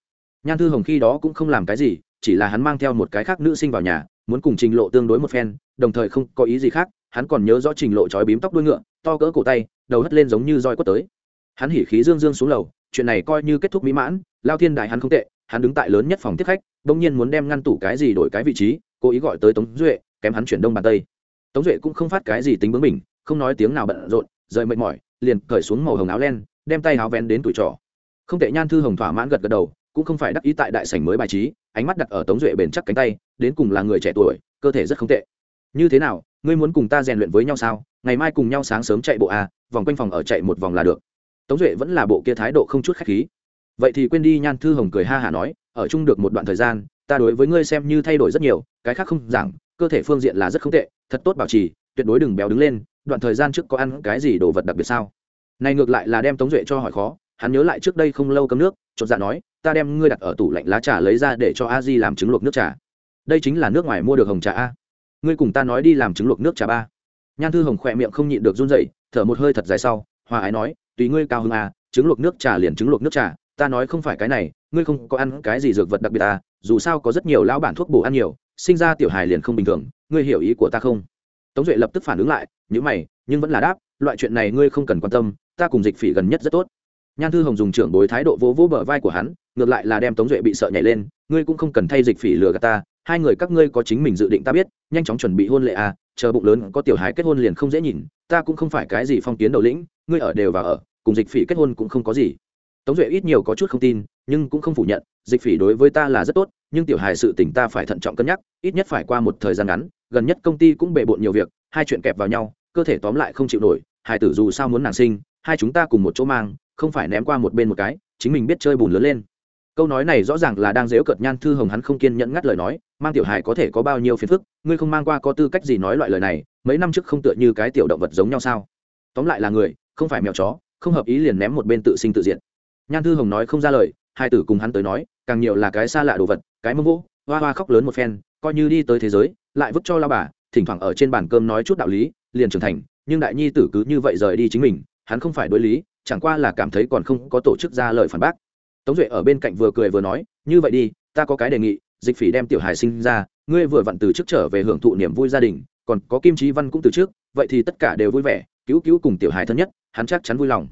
Nhan thư hồng khi đó cũng không làm cái gì, chỉ là hắn mang theo một cái khác nữ sinh vào nhà, muốn cùng trình lộ tương đối một phen, đồng thời không có ý gì khác, hắn còn nhớ rõ trình lộ trói bím tóc đuôi ngựa, to cỡ cổ tay, đầu hất lên giống như roi quất tới. Hắn hỉ khí dương dương xuống lầu, chuyện này coi như kết thúc mỹ mãn, lao thiên đại hắn không tệ, hắn đứng tại lớn nhất phòng tiếp khách, bỗng nhiên muốn đem ngăn tủ cái gì đổi cái vị trí, cố ý gọi tới tống duệ, kém hắn chuyển đông bàn tây. Tống duệ cũng không phát cái gì tính bướng mình không nói tiếng nào bận rộn, rời mệt mỏi, liền cởi xuống màu hồng áo len, đem tay áo vén đến tuổi trỏ không tệ nhan thư hồng thỏa mãn gật gật đầu, cũng không phải đắc ý tại đại sảnh mới bài trí, ánh mắt đặt ở tống duệ bền chắc cánh tay, đến cùng là người trẻ tuổi, cơ thể rất không tệ. Như thế nào, ngươi muốn cùng ta rèn luyện với nhau sao? Ngày mai cùng nhau sáng sớm chạy bộ à vòng quanh phòng ở chạy một vòng là được. Tống duệ vẫn là bộ kia thái độ không chút khách khí. Vậy thì quên đi, nhan thư hồng cười ha hả nói, ở chung được một đoạn thời gian, ta đối với ngươi xem như thay đổi rất nhiều, cái khác không giảng, cơ thể phương diện là rất không tệ, thật tốt bảo trì, tuyệt đối đừng béo đứng lên đoạn thời gian trước có ăn cái gì đồ vật đặc biệt sao? Này ngược lại là đem tống duệ cho hỏi khó, hắn nhớ lại trước đây không lâu cấm nước, chột dạ nói, ta đem ngươi đặt ở tủ lạnh lá trà lấy ra để cho a di làm trứng luộc nước trà. Đây chính là nước ngoài mua được hồng trà a. Ngươi cùng ta nói đi làm trứng luộc nước trà ba. Nhan thư hồng khỏe miệng không nhịn được run dậy thở một hơi thật dài sau, hòa ái nói, tùy ngươi cao hơn a à, trứng luộc nước trà liền trứng luộc nước trà, ta nói không phải cái này, ngươi không có ăn cái gì dược vật đặc biệt à dù sao có rất nhiều lão bản thuốc bổ ăn nhiều, sinh ra tiểu hài liền không bình thường, ngươi hiểu ý của ta không? Tống duệ lập tức phản ứng lại nhữ mày, nhưng vẫn là đáp, loại chuyện này ngươi không cần quan tâm, ta cùng dịch phỉ gần nhất rất tốt. Nhan thư hồng dùng trưởng bối thái độ vỗ vỗ bờ vai của hắn, ngược lại là đem tống duệ bị sợ nhảy lên, ngươi cũng không cần thay dịch phỉ lừa gạt ta, hai người các ngươi có chính mình dự định ta biết, nhanh chóng chuẩn bị hôn lệ à chờ bụng lớn có tiểu hài kết hôn liền không dễ nhìn, ta cũng không phải cái gì phong kiến đầu lĩnh, ngươi ở đều và ở, cùng dịch phỉ kết hôn cũng không có gì. Tống duệ ít nhiều có chút không tin, nhưng cũng không phủ nhận, dịch phỉ đối với ta là rất tốt, nhưng tiểu hài sự tình ta phải thận trọng cân nhắc, ít nhất phải qua một thời gian ngắn gần nhất công ty cũng bề bộn nhiều việc, hai chuyện kẹp vào nhau, cơ thể tóm lại không chịu nổi Hải tử dù sao muốn nàng sinh, hai chúng ta cùng một chỗ mang, không phải ném qua một bên một cái, chính mình biết chơi bùn lớn lên. Câu nói này rõ ràng là đang dễu cợt nhan thư hồng hắn không kiên nhẫn ngắt lời nói, mang tiểu hài có thể có bao nhiêu phiền phức, ngươi không mang qua có tư cách gì nói loại lời này, mấy năm trước không tựa như cái tiểu động vật giống nhau sao? Tóm lại là người, không phải mèo chó, không hợp ý liền ném một bên tự sinh tự diện nhan thư hồng nói không ra lời, hai tử cùng hắn tới nói, càng nhiều là cái xa lạ đồ vật, cái mông vỗ, hoa hoa khóc lớn một phen, coi như đi tới thế giới lại vứt cho lao bà, thỉnh thoảng ở trên bàn cơm nói chút đạo lý, liền trưởng thành, nhưng đại nhi tử cứ như vậy rời đi chính mình, hắn không phải đối lý, chẳng qua là cảm thấy còn không có tổ chức ra lời phản bác. Tống duệ ở bên cạnh vừa cười vừa nói, như vậy đi, ta có cái đề nghị, dịch phỉ đem tiểu hài sinh ra, ngươi vừa vặn từ trước trở về hưởng thụ niềm vui gia đình, còn có kim trí văn cũng từ trước, vậy thì tất cả đều vui vẻ, cứu cứu cùng tiểu hài thân nhất, hắn chắc chắn vui lòng.